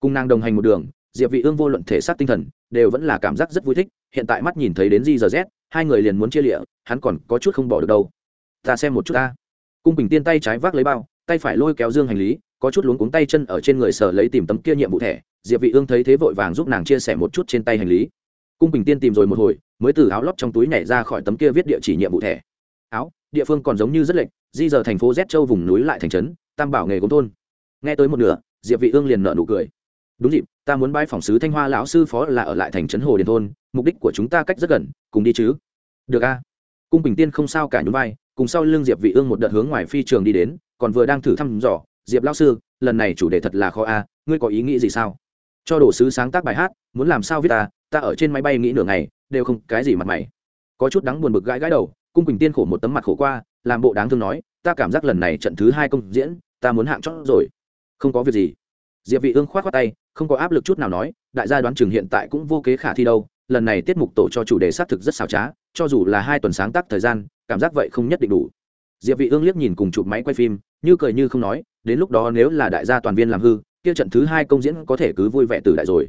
Cung nàng đồng hành một đường, diệp vị ương vô luận thể xác tinh thần, đều vẫn là cảm giác rất vui thích, hiện tại mắt nhìn thấy đến di giờ z, hai người liền muốn chia lịa, hắn còn có chút không bỏ được đâu. Ta xem một chút ta. Cung bình tiên tay trái vác lấy bao, tay phải lôi kéo dương hành lý có chút luống cuống tay chân ở trên người sở lấy tìm tấm kia nhiệm vụ thẻ, diệp vị ương thấy thế vội vàng giúp nàng chia sẻ một chút trên tay hành lý. Cung bình tiên tìm rồi một hồi, mới từ áo lót trong túi nhảy ra khỏi tấm kia viết địa chỉ nhiệm vụ thẻ. Áo, địa phương còn giống như rất lệch, di giờ thành phố z châu vùng núi lại thành trấn, tam bảo nghề gốm thôn. Nghe tới một nửa, diệp vị ương liền nở nụ cười. Đúng dịp, ta muốn bay phỏng sứ thanh hoa lão sư phó là ở lại thành trấn hồ điền thôn, mục đích của chúng ta cách rất gần, cùng đi chứ. Được a. Cung bình tiên không sao cả nhún vai, cùng sau lưng diệp vị ương một đợt hướng ngoài phi trường đi đến, còn vừa đang thử thăm dò diệp lão sư, lần này chủ đề thật là khó a, ngươi có ý nghĩ gì sao? Cho đồ sứ sáng tác bài hát, muốn làm sao viết ta ta ở trên máy bay nghĩ nửa ngày, đều không cái gì mặt mày. Có chút đắng buồn bực gãi gãi đầu, cung quỳnh tiên khổ một tấm mặt khổ qua, làm bộ đáng thương nói, ta cảm giác lần này trận thứ hai công diễn, ta muốn hạng chót rồi. Không có việc gì. Diệp vị ương khoát khoát tay, không có áp lực chút nào nói, đại gia đoán chừng hiện tại cũng vô kế khả thi đâu, lần này tiết mục tổ cho chủ đề xác thực rất xảo trá, cho dù là hai tuần sáng tác thời gian, cảm giác vậy không nhất định đủ. Diệp vị ương liếc nhìn cùng chụp máy quay phim, như cười như không nói đến lúc đó nếu là đại gia toàn viên làm hư, kia trận thứ hai công diễn có thể cứ vui vẻ từ đại rồi.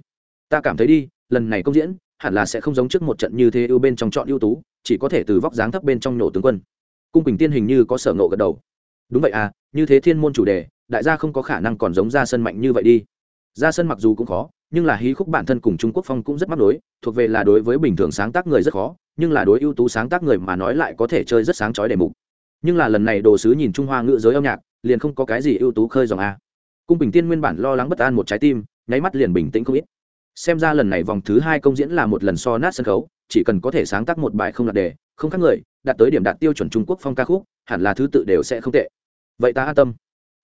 Ta cảm thấy đi, lần này công diễn, hẳn là sẽ không giống trước một trận như thế ưu bên trong chọn ưu tú, chỉ có thể từ vóc dáng thấp bên trong nổ tướng quân. Cung bình tiên hình như có sở ngộ gật đầu. Đúng vậy à như thế thiên môn chủ đề, đại gia không có khả năng còn giống ra sân mạnh như vậy đi. Ra sân mặc dù cũng khó, nhưng là hí khúc bản thân cùng trung quốc phong cũng rất mắc đối thuộc về là đối với bình thường sáng tác người rất khó, nhưng là đối ưu tú sáng tác người mà nói lại có thể chơi rất sáng chói đề mục nhưng là lần này đồ sứ nhìn trung hoa ngữ giới âm nhạc, liền không có cái gì ưu tú khơi dòng a. Cung bình tiên nguyên bản lo lắng bất an một trái tim, nháy mắt liền bình tĩnh không ít. Xem ra lần này vòng thứ hai công diễn là một lần so nát sân khấu, chỉ cần có thể sáng tác một bài không lạc đề, không khác người, đạt tới điểm đạt tiêu chuẩn trung quốc phong ca khúc, hẳn là thứ tự đều sẽ không tệ. Vậy ta an tâm.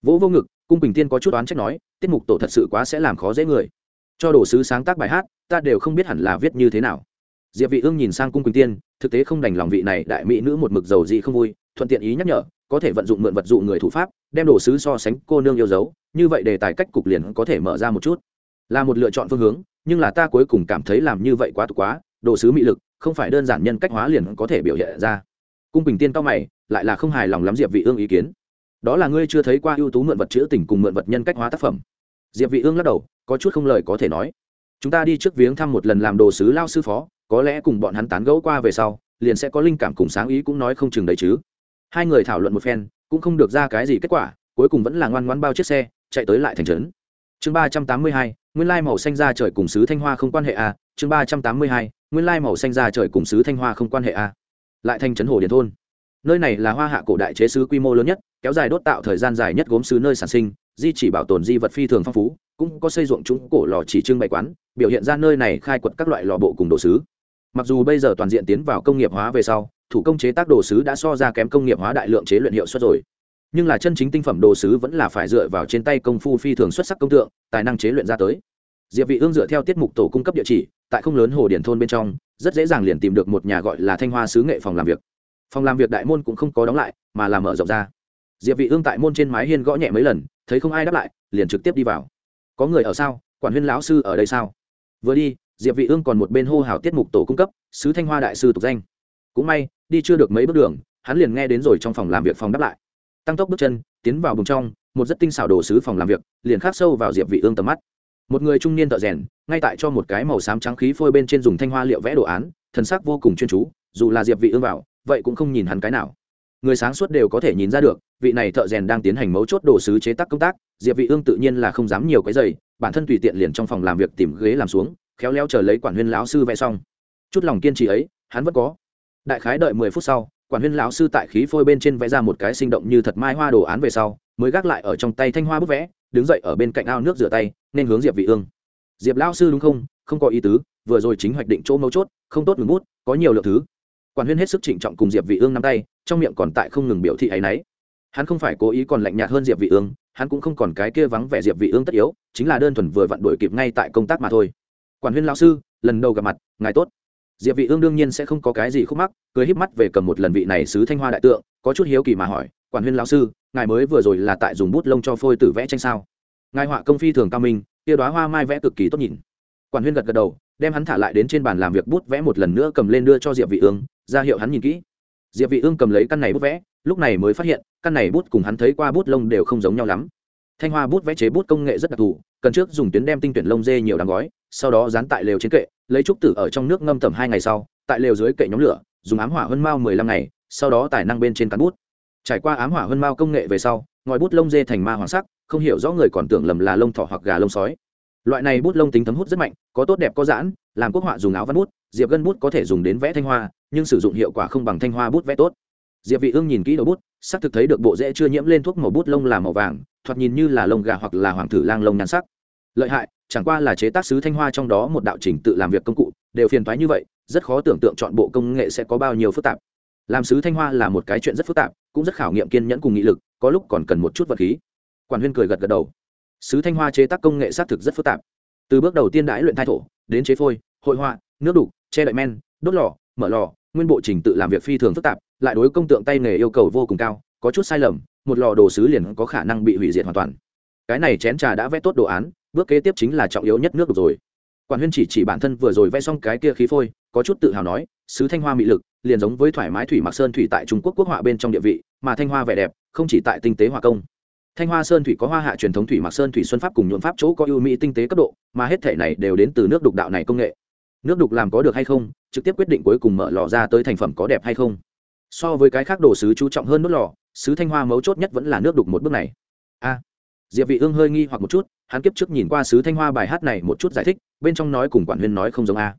Vỗ vô ngực, cung bình tiên có chút oán trách nói, tiết mục tổ thật sự quá sẽ làm khó dễ người. Cho đồ sứ sáng tác bài hát, ta đều không biết hẳn là viết như thế nào. Diệp vị ương nhìn sang cung quỳnh tiên, thực tế không đành lòng vị này đại mỹ nữ một mực giàu dị không vui thuận tiện ý nhắc nhở, có thể vận dụng mượn vật dụ người thủ pháp, đem đồ sứ so sánh cô nương yêu dấu, như vậy đề tài cách cục liền có thể mở ra một chút. Là một lựa chọn phương hướng, nhưng là ta cuối cùng cảm thấy làm như vậy quá tục quá, đồ sứ mị lực, không phải đơn giản nhân cách hóa liền có thể biểu hiện ra. Cung bình tiên cao mày, lại là không hài lòng lắm diệp vị ương ý kiến. Đó là ngươi chưa thấy qua ưu tú mượn vật chữ tình cùng mượn vật nhân cách hóa tác phẩm. Diệp vị ương lắc đầu, có chút không lời có thể nói. Chúng ta đi trước viếng thăm một lần làm đồ sứ lao sư phó, có lẽ cùng bọn hắn tán gẫu qua về sau, liền sẽ có linh cảm cùng sáng ý cũng nói không chừng đấy chứ hai người thảo luận một phen, cũng không được ra cái gì kết quả, cuối cùng vẫn là ngoan ngoãn bao chiếc xe, chạy tới lại thành trấn chương ba trăm tám mươi hai, nguyên lai màu xanh ra trời cùng sứ thanh hoa không quan hệ a à. chương ba trăm tám mươi hai, nguyên lai màu xanh ra trời cùng sứ thanh hoa không quan hệ a à. lại thành trấn hồ điền thôn nơi này là hoa hạ cổ đại chế sứ quy mô lớn nhất, kéo dài đốt tạo thời gian dài nhất gốm sứ nơi sản sinh, di chỉ bảo tồn di vật phi thường phong phú, cũng có xây dựng chúng cổ lò chỉ trưng bày quán, biểu hiện ra nơi này khai quật các loại lò bộ cùng đồ sứ mặc dù bây giờ toàn diện tiến vào công nghiệp hóa về sau thủ công chế tác đồ sứ đã so ra kém công nghiệp hóa đại lượng chế luyện hiệu suất rồi. Nhưng là chân chính tinh phẩm đồ sứ vẫn là phải dựa vào trên tay công phu phi thường xuất sắc công tượng, tài năng chế luyện ra tới. Diệp vị ương dựa theo tiết mục tổ cung cấp địa chỉ, tại không lớn hồ điển thôn bên trong, rất dễ dàng liền tìm được một nhà gọi là thanh hoa sứ nghệ phòng làm việc. Phòng làm việc đại môn cũng không có đóng lại, mà là mở rộng ra. Diệp vị ương tại môn trên mái hiên gõ nhẹ mấy lần, thấy không ai đáp lại, liền trực tiếp đi vào. Có người ở sao? Quản huyên lão sư ở đây sao? Vừa đi, diệp vị ương còn một bên hô hào tiết mục tổ cung cấp, sứ thanh hoa đại sư tục danh. Cũng may đi chưa được mấy bước đường, hắn liền nghe đến rồi trong phòng làm việc phòng đáp lại. Tăng tốc bước chân, tiến vào bùng trong, một rất tinh xảo đồ sứ phòng làm việc, liền khắc sâu vào diệp vị ương tầm mắt. Một người trung niên thợ rèn, ngay tại cho một cái màu xám trắng khí phôi bên trên dùng thanh hoa liệu vẽ đồ án, thần sắc vô cùng chuyên chú, dù là diệp vị ương vào vậy cũng không nhìn hắn cái nào. Người sáng suốt đều có thể nhìn ra được, vị này thợ rèn đang tiến hành mấu chốt đồ sứ chế tác công tác, diệp vị ương tự nhiên là không dám nhiều cái giày, bản thân tùy tiện liền trong phòng làm việc tìm ghế làm xuống, khéo léo chờ lấy quản huyên lão sư vẽ xong. Chút lòng kiên trì ấy, hắn vẫn có đại khái đợi mười phút sau, quản huyên lão sư tại khí phôi bên trên vẽ ra một cái sinh động như thật mai hoa đồ án về sau, mới gác lại ở trong tay thanh hoa bút vẽ, đứng dậy ở bên cạnh ao nước rửa tay, nên hướng diệp vị ương. Diệp lão sư đúng không? Không có ý tứ, vừa rồi chính hoạch định chỗ mấu chốt, không tốt ngừng bút, có nhiều lượng thứ. Quản huyên hết sức trịnh trọng cùng diệp vị ương nắm tay, trong miệng còn tại không ngừng biểu thị ấy nấy. Hắn không phải cố ý còn lạnh nhạt hơn diệp vị ương, hắn cũng không còn cái kia vắng vẻ diệp vị ương tất yếu, chính là đơn thuần vừa vặn đuổi kịp ngay tại công tác mà thôi. Quản huyên lão sư, lần đầu gặp mặt, ngài tốt diệp vị ương đương nhiên sẽ không có cái gì khúc mắc, cười híp mắt về cầm một lần vị này sứ thanh hoa đại tượng, có chút hiếu kỳ mà hỏi, quản huyên lão sư, ngài mới vừa rồi là tại dùng bút lông cho phôi tử vẽ tranh sao? Ngài họa công phi thường cao minh, kia đóa hoa mai vẽ cực kỳ tốt nhìn. Quản huyên gật gật đầu, đem hắn thả lại đến trên bàn làm việc bút vẽ một lần nữa cầm lên đưa cho diệp vị ương, ra hiệu hắn nhìn kỹ. Diệp vị ương cầm lấy căn này bút vẽ, lúc này mới phát hiện, căn này bút cùng hắn thấy qua bút lông đều không giống nhau lắm thanh hoa bút vẽ chế bút công nghệ rất đặc thù, cần trước dùng tuyến đem tinh tuyển lông dê nhiều đóng gói, sau đó dán tại lều trên kệ, lấy trúc tử ở trong nước ngâm tầm hai ngày sau, tại lều dưới kệ nhóm lửa, dùng ám hỏa hơn mao mười lăm ngày, sau đó tài năng bên trên cán bút. Trải qua ám hỏa hơn mao công nghệ về sau, ngòi bút lông dê thành ma hoàng sắc, không hiểu rõ người còn tưởng lầm là lông thỏ hoặc gà lông sói. Loại này bút lông tính thấm hút rất mạnh, có tốt đẹp có giãn, làm quốc họa dùng áo văn bút, diệp gân bút có thể dùng đến vẽ thanh hoa, nhưng sử dụng hiệu quả không bằng thanh hoa bút vẽ tốt. Diệp vị ương nhìn kỹ đầu bút xác thực thấy được bộ rễ chưa nhiễm lên thuốc màu bút lông là màu vàng, thoạt nhìn như là lông gà hoặc là hoàng thử lang lông nhan sắc. Lợi hại, chẳng qua là chế tác sứ thanh hoa trong đó một đạo trình tự làm việc công cụ, đều phiền toái như vậy, rất khó tưởng tượng chọn bộ công nghệ sẽ có bao nhiêu phức tạp. Làm sứ thanh hoa là một cái chuyện rất phức tạp, cũng rất khảo nghiệm kiên nhẫn cùng nghị lực, có lúc còn cần một chút vật khí. Quản huyên cười gật gật đầu. Sứ thanh hoa chế tác công nghệ xác thực rất phức tạp. Từ bước đầu tiên đãi luyện thai thổ, đến chế phôi, hội họa, nước đục, che đậy men, đốt lò, mở lò, nguyên bộ trình tự làm việc phi thường phức tạp lại đối công tượng tay nghề yêu cầu vô cùng cao, có chút sai lầm, một lò đồ sứ liền có khả năng bị hủy diệt hoàn toàn. Cái này chén trà đã vẽ tốt đồ án, bước kế tiếp chính là trọng yếu nhất nước đục rồi. Quản huyên chỉ chỉ bản thân vừa rồi vẽ xong cái kia khí phôi, có chút tự hào nói, sứ thanh hoa mị lực, liền giống với thoải mái thủy mặc sơn thủy tại trung quốc quốc họa bên trong địa vị, mà thanh hoa vẻ đẹp, không chỉ tại tinh tế hòa công. Thanh hoa sơn thủy có hoa hạ truyền thống thủy mặc sơn thủy xuân pháp cùng nhuộm pháp chỗ có ưu mỹ tinh tế cấp độ, mà hết thể này đều đến từ nước đục đạo này công nghệ. Nước đục làm có được hay không, trực tiếp quyết định cuối cùng mở lò ra tới thành phẩm có đẹp hay không so với cái khác đồ sứ chú trọng hơn nốt lò, sứ thanh hoa mấu chốt nhất vẫn là nước đục một bước này. A. Diệp vị ương hơi nghi hoặc một chút, hắn kiếp trước nhìn qua sứ thanh hoa bài hát này một chút giải thích, bên trong nói cùng quản huyên nói không giống a.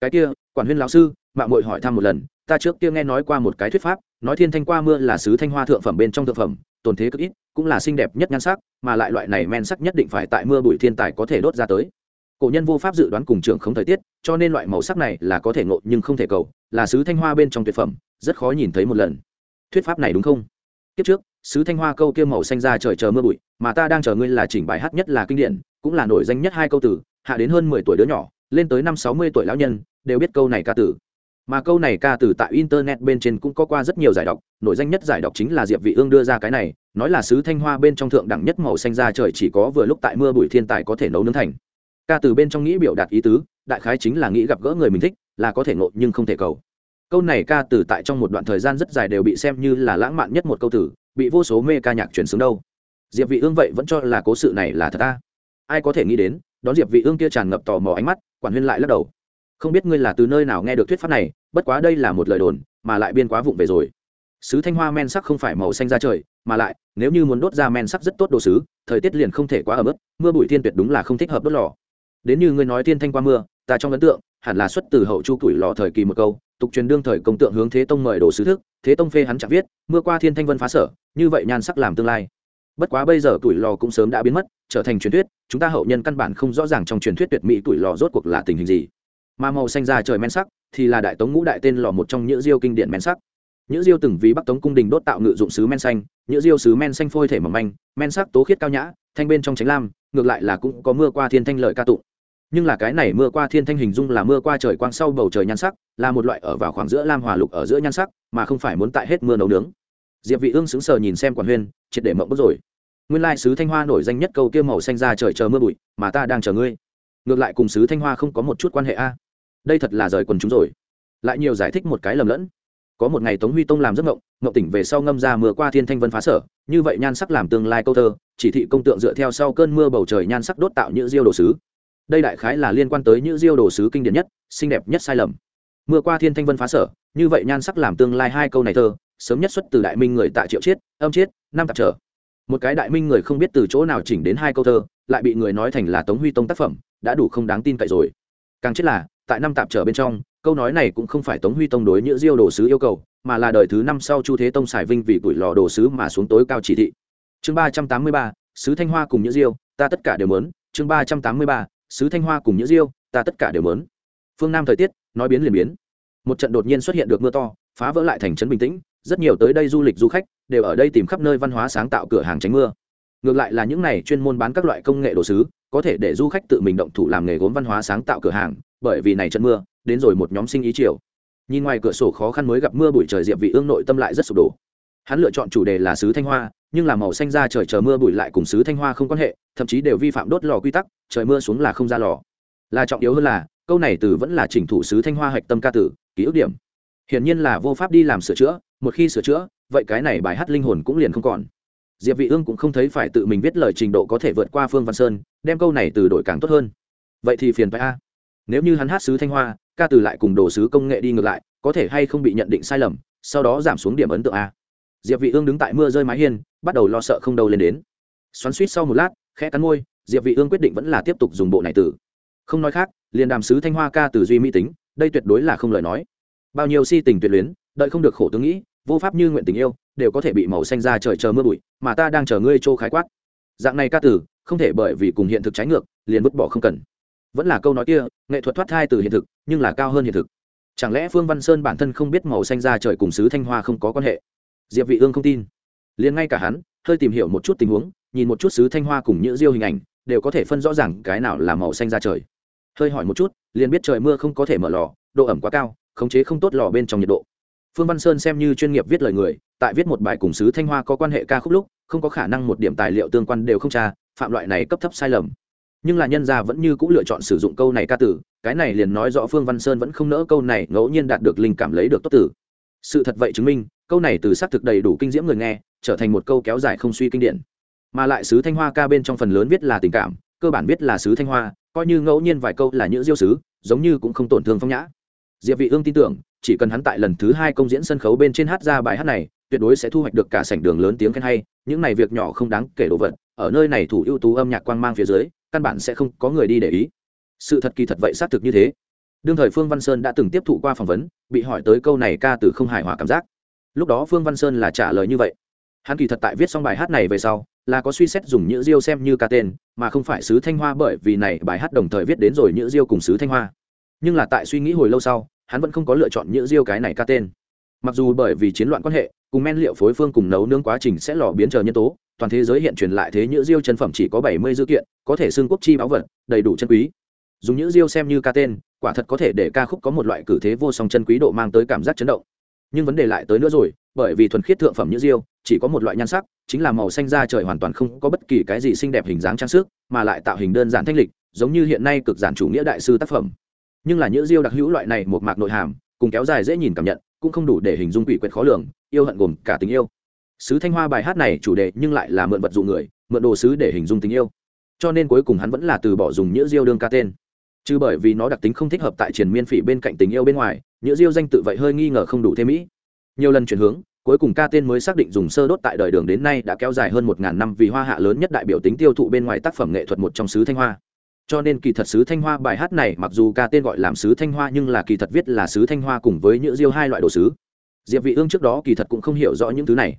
Cái kia, quản huyên lão sư mạng muội hỏi thăm một lần, ta trước kia nghe nói qua một cái thuyết pháp, nói thiên thanh qua mưa là sứ thanh hoa thượng phẩm bên trong thượng phẩm, tồn thế cực ít, cũng là xinh đẹp nhất nhan sắc, mà lại loại này men sắc nhất định phải tại mưa bụi thiên tài có thể đốt ra tới. Cổ nhân vô pháp dự đoán cùng trường không thời tiết, cho nên loại màu sắc này là có thể ngộ nhưng không thể cầu, là sứ thanh hoa bên trong tuyệt phẩm rất khó nhìn thấy một lần. Thuyết pháp này đúng không? Kiếp trước, sứ thanh hoa câu kia màu xanh ra trời chờ mưa bụi, mà ta đang chờ ngươi là chỉnh bài hát nhất là kinh điển, cũng là nổi danh nhất hai câu từ, hạ đến hơn mười tuổi đứa nhỏ, lên tới năm sáu mươi tuổi lão nhân, đều biết câu này ca từ. Mà câu này ca từ tại internet bên trên cũng có qua rất nhiều giải đọc, nổi danh nhất giải đọc chính là diệp vị ương đưa ra cái này, nói là sứ thanh hoa bên trong thượng đẳng nhất màu xanh ra trời chỉ có vừa lúc tại mưa bụi thiên tài có thể nấu nướng thành. Ca từ bên trong nghĩ biểu đạt ý tứ, đại khái chính là nghĩ gặp gỡ người mình thích, là có thể ngộ nhưng không thể cầu câu này ca từ tại trong một đoạn thời gian rất dài đều bị xem như là lãng mạn nhất một câu từ, bị vô số mê ca nhạc chuyển xuống đâu. Diệp vị ương vậy vẫn cho là cố sự này là thật ta. Ai có thể nghĩ đến, đón diệp vị ương kia tràn ngập tò mò ánh mắt, quản huyên lại lắc đầu. Không biết ngươi là từ nơi nào nghe được thuyết pháp này, bất quá đây là một lời đồn, mà lại biên quá vụng về rồi. Sứ thanh hoa men sắc không phải màu xanh ra trời, mà lại, nếu như muốn đốt ra men sắc rất tốt đồ sứ, thời tiết liền không thể quá ẩm ướt, mưa bụi thiên tuyệt đúng là không thích hợp đốt lò. Đến như ngươi nói thiên thanh qua mưa, ta trong ấn tượng, hẳn là xuất từ hậu chu tuổi lò thời kỳ một câu tục truyền đương thời công tượng hướng thế tông mời đồ sứ thức, thế tông phê hắn chẳng viết, mưa qua thiên thanh vân phá sở, như vậy nhan sắc làm tương lai. Bất quá bây giờ tuổi lò cũng sớm đã biến mất, trở thành truyền thuyết, chúng ta hậu nhân căn bản không rõ ràng trong truyền thuyết tuyệt mỹ tuổi lò rốt cuộc là tình hình gì. Mà màu xanh ra trời men sắc thì là đại tống ngũ đại tên lò một trong những diêu kinh điển men sắc. Những diêu từng vì bắc tống cung đình đốt tạo ngự dụng sứ men xanh những diêu sứ men xanh phôi thể mỏng manh, men sắc tố khiết cao nhã, thanh bên trong tránh lam, ngược lại là cũng có mưa qua thiên thanh lợi ca tụng nhưng là cái này mưa qua thiên thanh hình dung là mưa qua trời quang sau bầu trời nhan sắc, là một loại ở vào khoảng giữa lam hòa lục ở giữa nhan sắc, mà không phải muốn tại hết mưa nấu nướng. Diệp vị ương sững sờ nhìn xem quản huyên, triệt để mộng bức rồi. Nguyên lai sứ thanh hoa nổi danh nhất câu kia màu xanh ra trời chờ mưa bụi, mà ta đang chờ ngươi. Ngược lại cùng sứ thanh hoa không có một chút quan hệ a. À. Đây thật là rời quần chúng rồi. Lại nhiều giải thích một cái lầm lẫn. Có một ngày tống huy tông làm giấc ngọng ngọng tỉnh về sau ngâm ra mưa qua thiên thanh vân phá sở, như vậy nhan sắc làm tương lai câu thơ, chỉ thị công tượng dựa theo sau cơn mưa bầu trời nhan sắc đốt tạo những diêu đồ sứ đây đại khái là liên quan tới những diêu đồ sứ kinh điển nhất, xinh đẹp nhất sai lầm. Mưa qua thiên thanh vân phá sở, như vậy nhan sắc làm tương lai hai câu này thơ, sớm nhất xuất từ đại minh người tại triệu chiết, âm chiết, năm tạp trở. Một cái đại minh người không biết từ chỗ nào chỉnh đến hai câu thơ, lại bị người nói thành là tống huy tông tác phẩm, đã đủ không đáng tin cậy rồi. Càng chết là, tại năm tạp trở bên trong, câu nói này cũng không phải tống huy tông đối những diêu đồ sứ yêu cầu, mà là đời thứ năm sau chu thế tông xài vinh vì tuổi lò đồ sứ mà xuống tối cao chỉ thị. Chương ba trăm tám mươi ba, sứ thanh hoa cùng những diêu, ta tất cả đều mớn chương ba trăm tám mươi ba sứ thanh hoa cùng nhữ diêu, ta tất cả đều mớn phương nam thời tiết, nói biến liền biến. Một trận đột nhiên xuất hiện được mưa to, phá vỡ lại thành trấn bình tĩnh, rất nhiều tới đây du lịch du khách đều ở đây tìm khắp nơi văn hóa sáng tạo cửa hàng tránh mưa. Ngược lại là những này chuyên môn bán các loại công nghệ đồ sứ, có thể để du khách tự mình động thủ làm nghề gốm văn hóa sáng tạo cửa hàng, bởi vì này trận mưa, đến rồi một nhóm sinh ý chiều nhìn ngoài cửa sổ khó khăn mới gặp mưa bụi trời diệp vị ương nội tâm lại rất sụp đổ hắn lựa chọn chủ đề là sứ thanh hoa, nhưng là màu xanh ra trời chờ mưa bụi lại cùng sứ thanh hoa không quan hệ, thậm chí đều vi phạm đốt lò quy tắc, trời mưa xuống là không ra lò. Là trọng yếu hơn là, câu này từ vẫn là chỉnh thủ sứ thanh hoa hạch tâm ca tử, ký ức điểm. Hiển nhiên là vô pháp đi làm sửa chữa, một khi sửa chữa, vậy cái này bài hát linh hồn cũng liền không còn. Diệp vị ương cũng không thấy phải tự mình viết lời trình độ có thể vượt qua phương văn sơn, đem câu này từ đổi càng tốt hơn. Vậy thì phiền phải a. Nếu như hắn hát sứ thanh hoa, ca từ lại cùng đồ sứ công nghệ đi ngược lại, có thể hay không bị nhận định sai lầm, sau đó giảm xuống điểm ấn tượng a diệp vị ương đứng tại mưa rơi mái hiên, bắt đầu lo sợ không đầu lên đến. Xoắn suýt sau một lát, khẽ cắn môi, diệp vị ương quyết định vẫn là tiếp tục dùng bộ này tử. Không nói khác, liền đàm sứ thanh hoa ca từ duy mỹ tính, đây tuyệt đối là không lời nói. Bao nhiêu si tình tuyệt luyến, đợi không được khổ tướng nghĩ, vô pháp như nguyện tình yêu, đều có thể bị màu xanh ra trời chờ mưa bụi, mà ta đang chờ ngươi trô khái quát. Dạng này ca tử, không thể bởi vì cùng hiện thực trái ngược, liền vứt bỏ không cần. Vẫn là câu nói kia, nghệ thuật thoát thai từ hiện thực, nhưng là cao hơn hiện thực. Chẳng lẽ phương văn sơn bản thân không biết màu xanh ra trời cùng sứ thanh hoa không có quan hệ? Diệp vị ương không tin. Liền ngay cả hắn, hơi tìm hiểu một chút tình huống, nhìn một chút sứ thanh hoa cùng những diêu hình ảnh, đều có thể phân rõ ràng cái nào là màu xanh ra trời. Hơi hỏi một chút, liền biết trời mưa không có thể mở lò, độ ẩm quá cao, khống chế không tốt lò bên trong nhiệt độ. Phương văn sơn xem như chuyên nghiệp viết lời người, tại viết một bài cùng sứ thanh hoa có quan hệ ca khúc lúc, không có khả năng một điểm tài liệu tương quan đều không tra, phạm loại này cấp thấp sai lầm. Nhưng là nhân gia vẫn như cũng lựa chọn sử dụng câu này ca tử, cái này liền nói rõ phương văn sơn vẫn không nỡ câu này, ngẫu nhiên đạt được linh cảm lấy được tốt tử sự thật vậy chứng minh, câu này từ xác thực đầy đủ kinh diễm người nghe, trở thành một câu kéo dài không suy kinh điển. Mà lại sứ thanh hoa ca bên trong phần lớn viết là tình cảm, cơ bản viết là sứ thanh hoa, coi như ngẫu nhiên vài câu là những diêu sứ, giống như cũng không tổn thương phong nhã. Diệp vị ương tin tưởng, chỉ cần hắn tại lần thứ hai công diễn sân khấu bên trên hát ra bài hát này, tuyệt đối sẽ thu hoạch được cả sảnh đường lớn tiếng khen hay, những này việc nhỏ không đáng kể đồ vật, ở nơi này thủ ưu tú âm nhạc quang mang phía dưới, căn bản sẽ không có người đi để ý. Sự thật kỳ thật vậy xác thực như thế đương thời phương văn sơn đã từng tiếp thụ qua phỏng vấn, bị hỏi tới câu này ca từ không hài hòa cảm giác. Lúc đó phương văn sơn là trả lời như vậy. Hắn kỳ thật tại viết xong bài hát này về sau, là có suy xét dùng nhữ diêu xem như ca tên, mà không phải sứ thanh hoa bởi vì này bài hát đồng thời viết đến rồi nhữ diêu cùng sứ thanh hoa. Nhưng là tại suy nghĩ hồi lâu sau, hắn vẫn không có lựa chọn nhữ diêu cái này ca tên. Mặc dù bởi vì chiến loạn quan hệ, cùng men liệu phối phương cùng nấu nướng quá trình sẽ lò biến chờ nhân tố, toàn thế giới hiện truyền lại thế nhữ diêu chân phẩm chỉ có bảy mươi dữ kiện, có thể xương quốc chi báu vật, đầy đủ chân quý dùng nhữ diêu xem như ca tên, quả thật có thể để ca khúc có một loại cử thế vô song chân quý độ mang tới cảm giác chấn động. Nhưng vấn đề lại tới nữa rồi, bởi vì thuần khiết thượng phẩm nhữ diêu, chỉ có một loại nhan sắc, chính là màu xanh da trời hoàn toàn không có bất kỳ cái gì xinh đẹp hình dáng trang sức, mà lại tạo hình đơn giản thanh lịch, giống như hiện nay cực giản chủ nghĩa đại sư tác phẩm. Nhưng là nhữ diêu đặc hữu loại này một mạc nội hàm, cùng kéo dài dễ nhìn cảm nhận, cũng không đủ để hình dung quỷ quyệt khó lường, yêu hận gồm cả tình yêu. Sứ thanh hoa bài hát này chủ đề nhưng lại là mượn vật dụ người, mượn đồ sứ để hình dung tình yêu. Cho nên cuối cùng hắn vẫn là từ bỏ dùng nhữ diêu đương ca tên chứ bởi vì nó đặc tính không thích hợp tại triền miên phỉ bên cạnh tình yêu bên ngoài, nhữ diêu danh tự vậy hơi nghi ngờ không đủ thêm mỹ nhiều lần chuyển hướng, cuối cùng ca tên mới xác định dùng sơ đốt tại đời đường đến nay đã kéo dài hơn một ngàn năm vì hoa hạ lớn nhất đại biểu tính tiêu thụ bên ngoài tác phẩm nghệ thuật một trong sứ thanh hoa. Cho nên kỳ thật sứ thanh hoa bài hát này mặc dù ca tên gọi làm sứ thanh hoa nhưng là kỳ thật viết là sứ thanh hoa cùng với nhữ diêu hai loại đồ sứ diệp vị ương trước đó kỳ thật cũng không hiểu rõ những thứ này.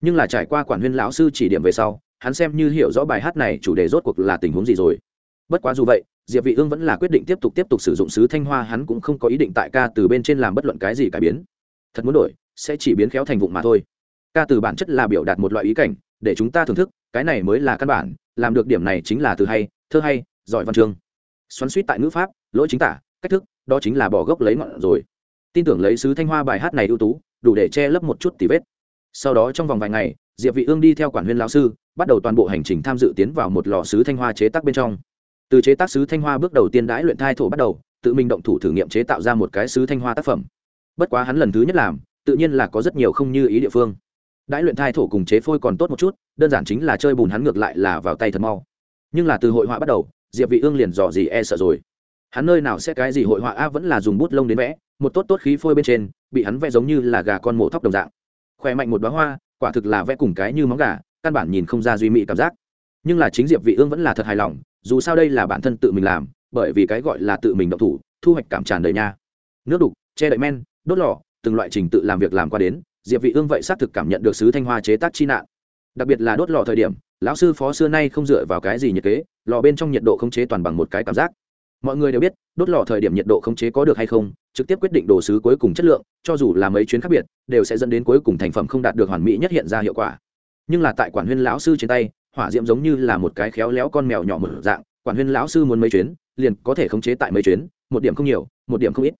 Nhưng là trải qua quản huyên lão sư chỉ điểm về sau, hắn xem như hiểu rõ bài hát này chủ đề rốt cuộc là tình huống gì rồi. Bất quá dù vậy diệp vị ương vẫn là quyết định tiếp tục tiếp tục sử dụng sứ thanh hoa, hắn cũng không có ý định tại ca từ bên trên làm bất luận cái gì cải biến. Thật muốn đổi, sẽ chỉ biến khéo thành vụng mà thôi. Ca từ bản chất là biểu đạt một loại ý cảnh, để chúng ta thưởng thức, cái này mới là căn bản, làm được điểm này chính là từ hay, thơ hay, giỏi văn chương. Xoắn suýt tại ngữ pháp, lỗi chính tả, cách thức, đó chính là bỏ gốc lấy ngọn rồi. Tin tưởng lấy sứ thanh hoa bài hát này ưu tú, đủ để che lấp một chút tỉ vết. Sau đó trong vòng vài ngày, diệp vị ương đi theo quản huyên lão sư, bắt đầu toàn bộ hành trình tham dự tiến vào một lò sứ thanh hoa chế tác bên trong từ chế tác sứ thanh hoa bước đầu tiên đãi luyện thai thổ bắt đầu, tự mình động thủ thử nghiệm chế tạo ra một cái sứ thanh hoa tác phẩm. Bất quá hắn lần thứ nhất làm, tự nhiên là có rất nhiều không như ý địa phương. Đãi luyện thai thổ cùng chế phôi còn tốt một chút, đơn giản chính là chơi bùn hắn ngược lại là vào tay thật mau. Nhưng là từ hội họa bắt đầu, diệp vị ương liền dò gì e sợ rồi. Hắn nơi nào sẽ cái gì hội họa a vẫn là dùng bút lông đến vẽ, một tốt tốt khí phôi bên trên, bị hắn vẽ giống như là gà con mổ thóc đồng dạng. Khỏe mạnh một đóa hoa, quả thực là vẽ cùng cái như móng gà, căn bản nhìn không ra duy mỹ cảm giác. Nhưng là chính diệp vị ương vẫn là thật hài lòng dù sao đây là bản thân tự mình làm, bởi vì cái gọi là tự mình động thủ, thu hoạch cảm tràn đầy nha. Nước đục, che đậy men, đốt lò, từng loại trình tự làm việc làm qua đến, diệp vị ương vậy xác thực cảm nhận được sứ thanh hoa chế tác chi nạn. Đặc biệt là đốt lò thời điểm, lão sư phó xưa nay không dựa vào cái gì nhiệt kế, lò bên trong nhiệt độ khống chế toàn bằng một cái cảm giác. Mọi người đều biết, đốt lò thời điểm nhiệt độ khống chế có được hay không, trực tiếp quyết định đồ sứ cuối cùng chất lượng, cho dù là mấy chuyến khác biệt, đều sẽ dẫn đến cuối cùng thành phẩm không đạt được hoàn mỹ nhất hiện ra hiệu quả. Nhưng là tại quản huyên lão sư trên tay hỏa diễm giống như là một cái khéo léo con mèo nhỏ mở dạng, quản huyên lão sư muốn mấy chuyến, liền có thể khống chế tại mấy chuyến, một điểm không nhiều, một điểm không ít.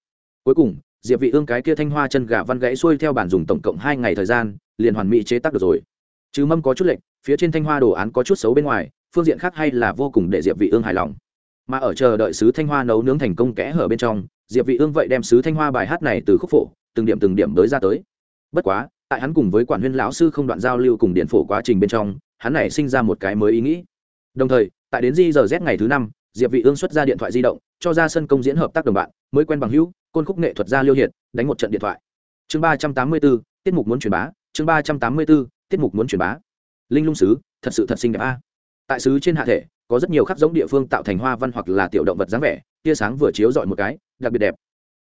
Cuối cùng, diệp vị ương cái kia thanh hoa chân gà văn gãy xuôi theo bản dùng tổng cộng hai ngày thời gian, liền hoàn mỹ chế tác được rồi. Chứ mâm có chút lệch, phía trên thanh hoa đồ án có chút xấu bên ngoài, phương diện khác hay là vô cùng để diệp vị ương hài lòng. Mà ở chờ đợi sứ thanh hoa nấu nướng thành công kẽ hở bên trong, diệp vị ương vậy đem sứ thanh hoa bài hát này từ khúc phổ, từng điểm từng điểm tới ra tới. Bất quá, tại hắn cùng với quản huyên lão sư không đoạn giao lưu cùng điện phổ quá trình bên trong hắn này sinh ra một cái mới ý nghĩ. Đồng thời tại đến di giờ z ngày thứ năm diệp vị ương xuất ra điện thoại di động cho ra sân công diễn hợp tác đồng bạn mới quen bằng hữu côn khúc nghệ thuật gia liêu hiệt đánh một trận điện thoại. Chương ba trăm tám mươi 384, tiết mục muốn truyền bá. Chương ba trăm tám mươi 384, tiết mục muốn truyền bá. Linh lung sứ thật sự thật xinh đẹp a. Tại xứ trên hạ thể có rất nhiều khắc giống địa phương tạo thành hoa văn hoặc là tiểu động vật dáng vẻ tia sáng vừa chiếu dọi một cái đặc biệt đẹp.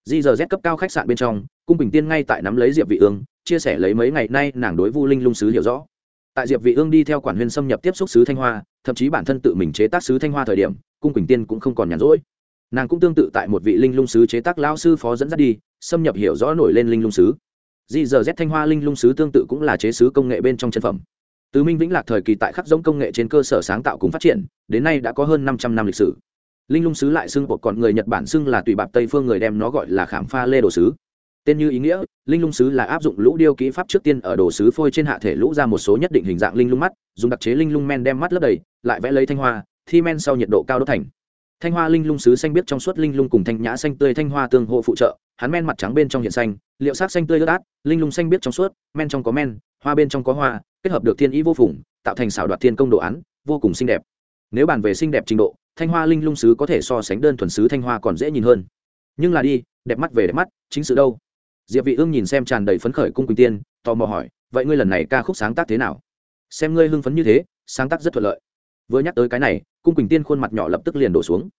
Di giờ z cấp cao khách sạn bên trong cung bình tiên ngay tại nắm lấy diệp vị ương chia sẻ lấy mấy ngày nay nàng đối vu linh lung sứ hiểu rõ tại diệp vị ương đi theo quản huyên xâm nhập tiếp xúc sứ thanh hoa, thậm chí bản thân tự mình chế tác sứ thanh hoa thời điểm, cung quỳnh tiên cũng không còn nhàn rỗi. Nàng cũng tương tự tại một vị linh lung sứ chế tác lão sư phó dẫn dắt đi, xâm nhập hiểu rõ nổi lên linh lung sứ di giờ z thanh hoa linh lung sứ tương tự cũng là chế sứ công nghệ bên trong chân phẩm. Từ minh vĩnh lạc thời kỳ tại khắc giống công nghệ trên cơ sở sáng tạo cùng phát triển, đến nay đã có hơn 500 năm lịch sử. Linh lung sứ lại xưng của còn người nhật bản xưng là tùy bạp tây phương người đem nó gọi là khảm pha lê đồ sứ tên như ý nghĩa, linh lung sứ là áp dụng lũ điêu kỹ pháp trước tiên ở đồ sứ phôi trên hạ thể lũ ra một số nhất định hình dạng linh lung mắt, dùng đặc chế linh lung men đem mắt lấp đầy, lại vẽ lấy thanh hoa, thi men sau nhiệt độ cao đốt thành. Thanh hoa linh lung sứ xanh biết trong suốt linh lung cùng thanh nhã xanh tươi thanh hoa tương hộ phụ trợ, hắn men mặt trắng bên trong hiện xanh, liệu sắc xanh tươi ướt át, linh lung xanh biết trong suốt, men trong có men, hoa bên trong có hoa, kết hợp được thiên ý vô phùng, tạo thành xảo đoạt thiên công đồ án, vô cùng xinh đẹp. Nếu bàn về xinh đẹp trình độ, thanh hoa linh lung sứ có thể so sánh đơn thuần sứ thanh hoa còn dễ nhìn hơn. Nhưng là đi, đẹp mắt về đẹp mắt, chính sự đâu? Diệp vị ương nhìn xem tràn đầy phấn khởi cung quỳnh tiên, tò mò hỏi, vậy ngươi lần này ca khúc sáng tác thế nào? Xem ngươi hưng phấn như thế, sáng tác rất thuận lợi. Vừa nhắc tới cái này, cung quỳnh tiên khuôn mặt nhỏ lập tức liền đổ xuống.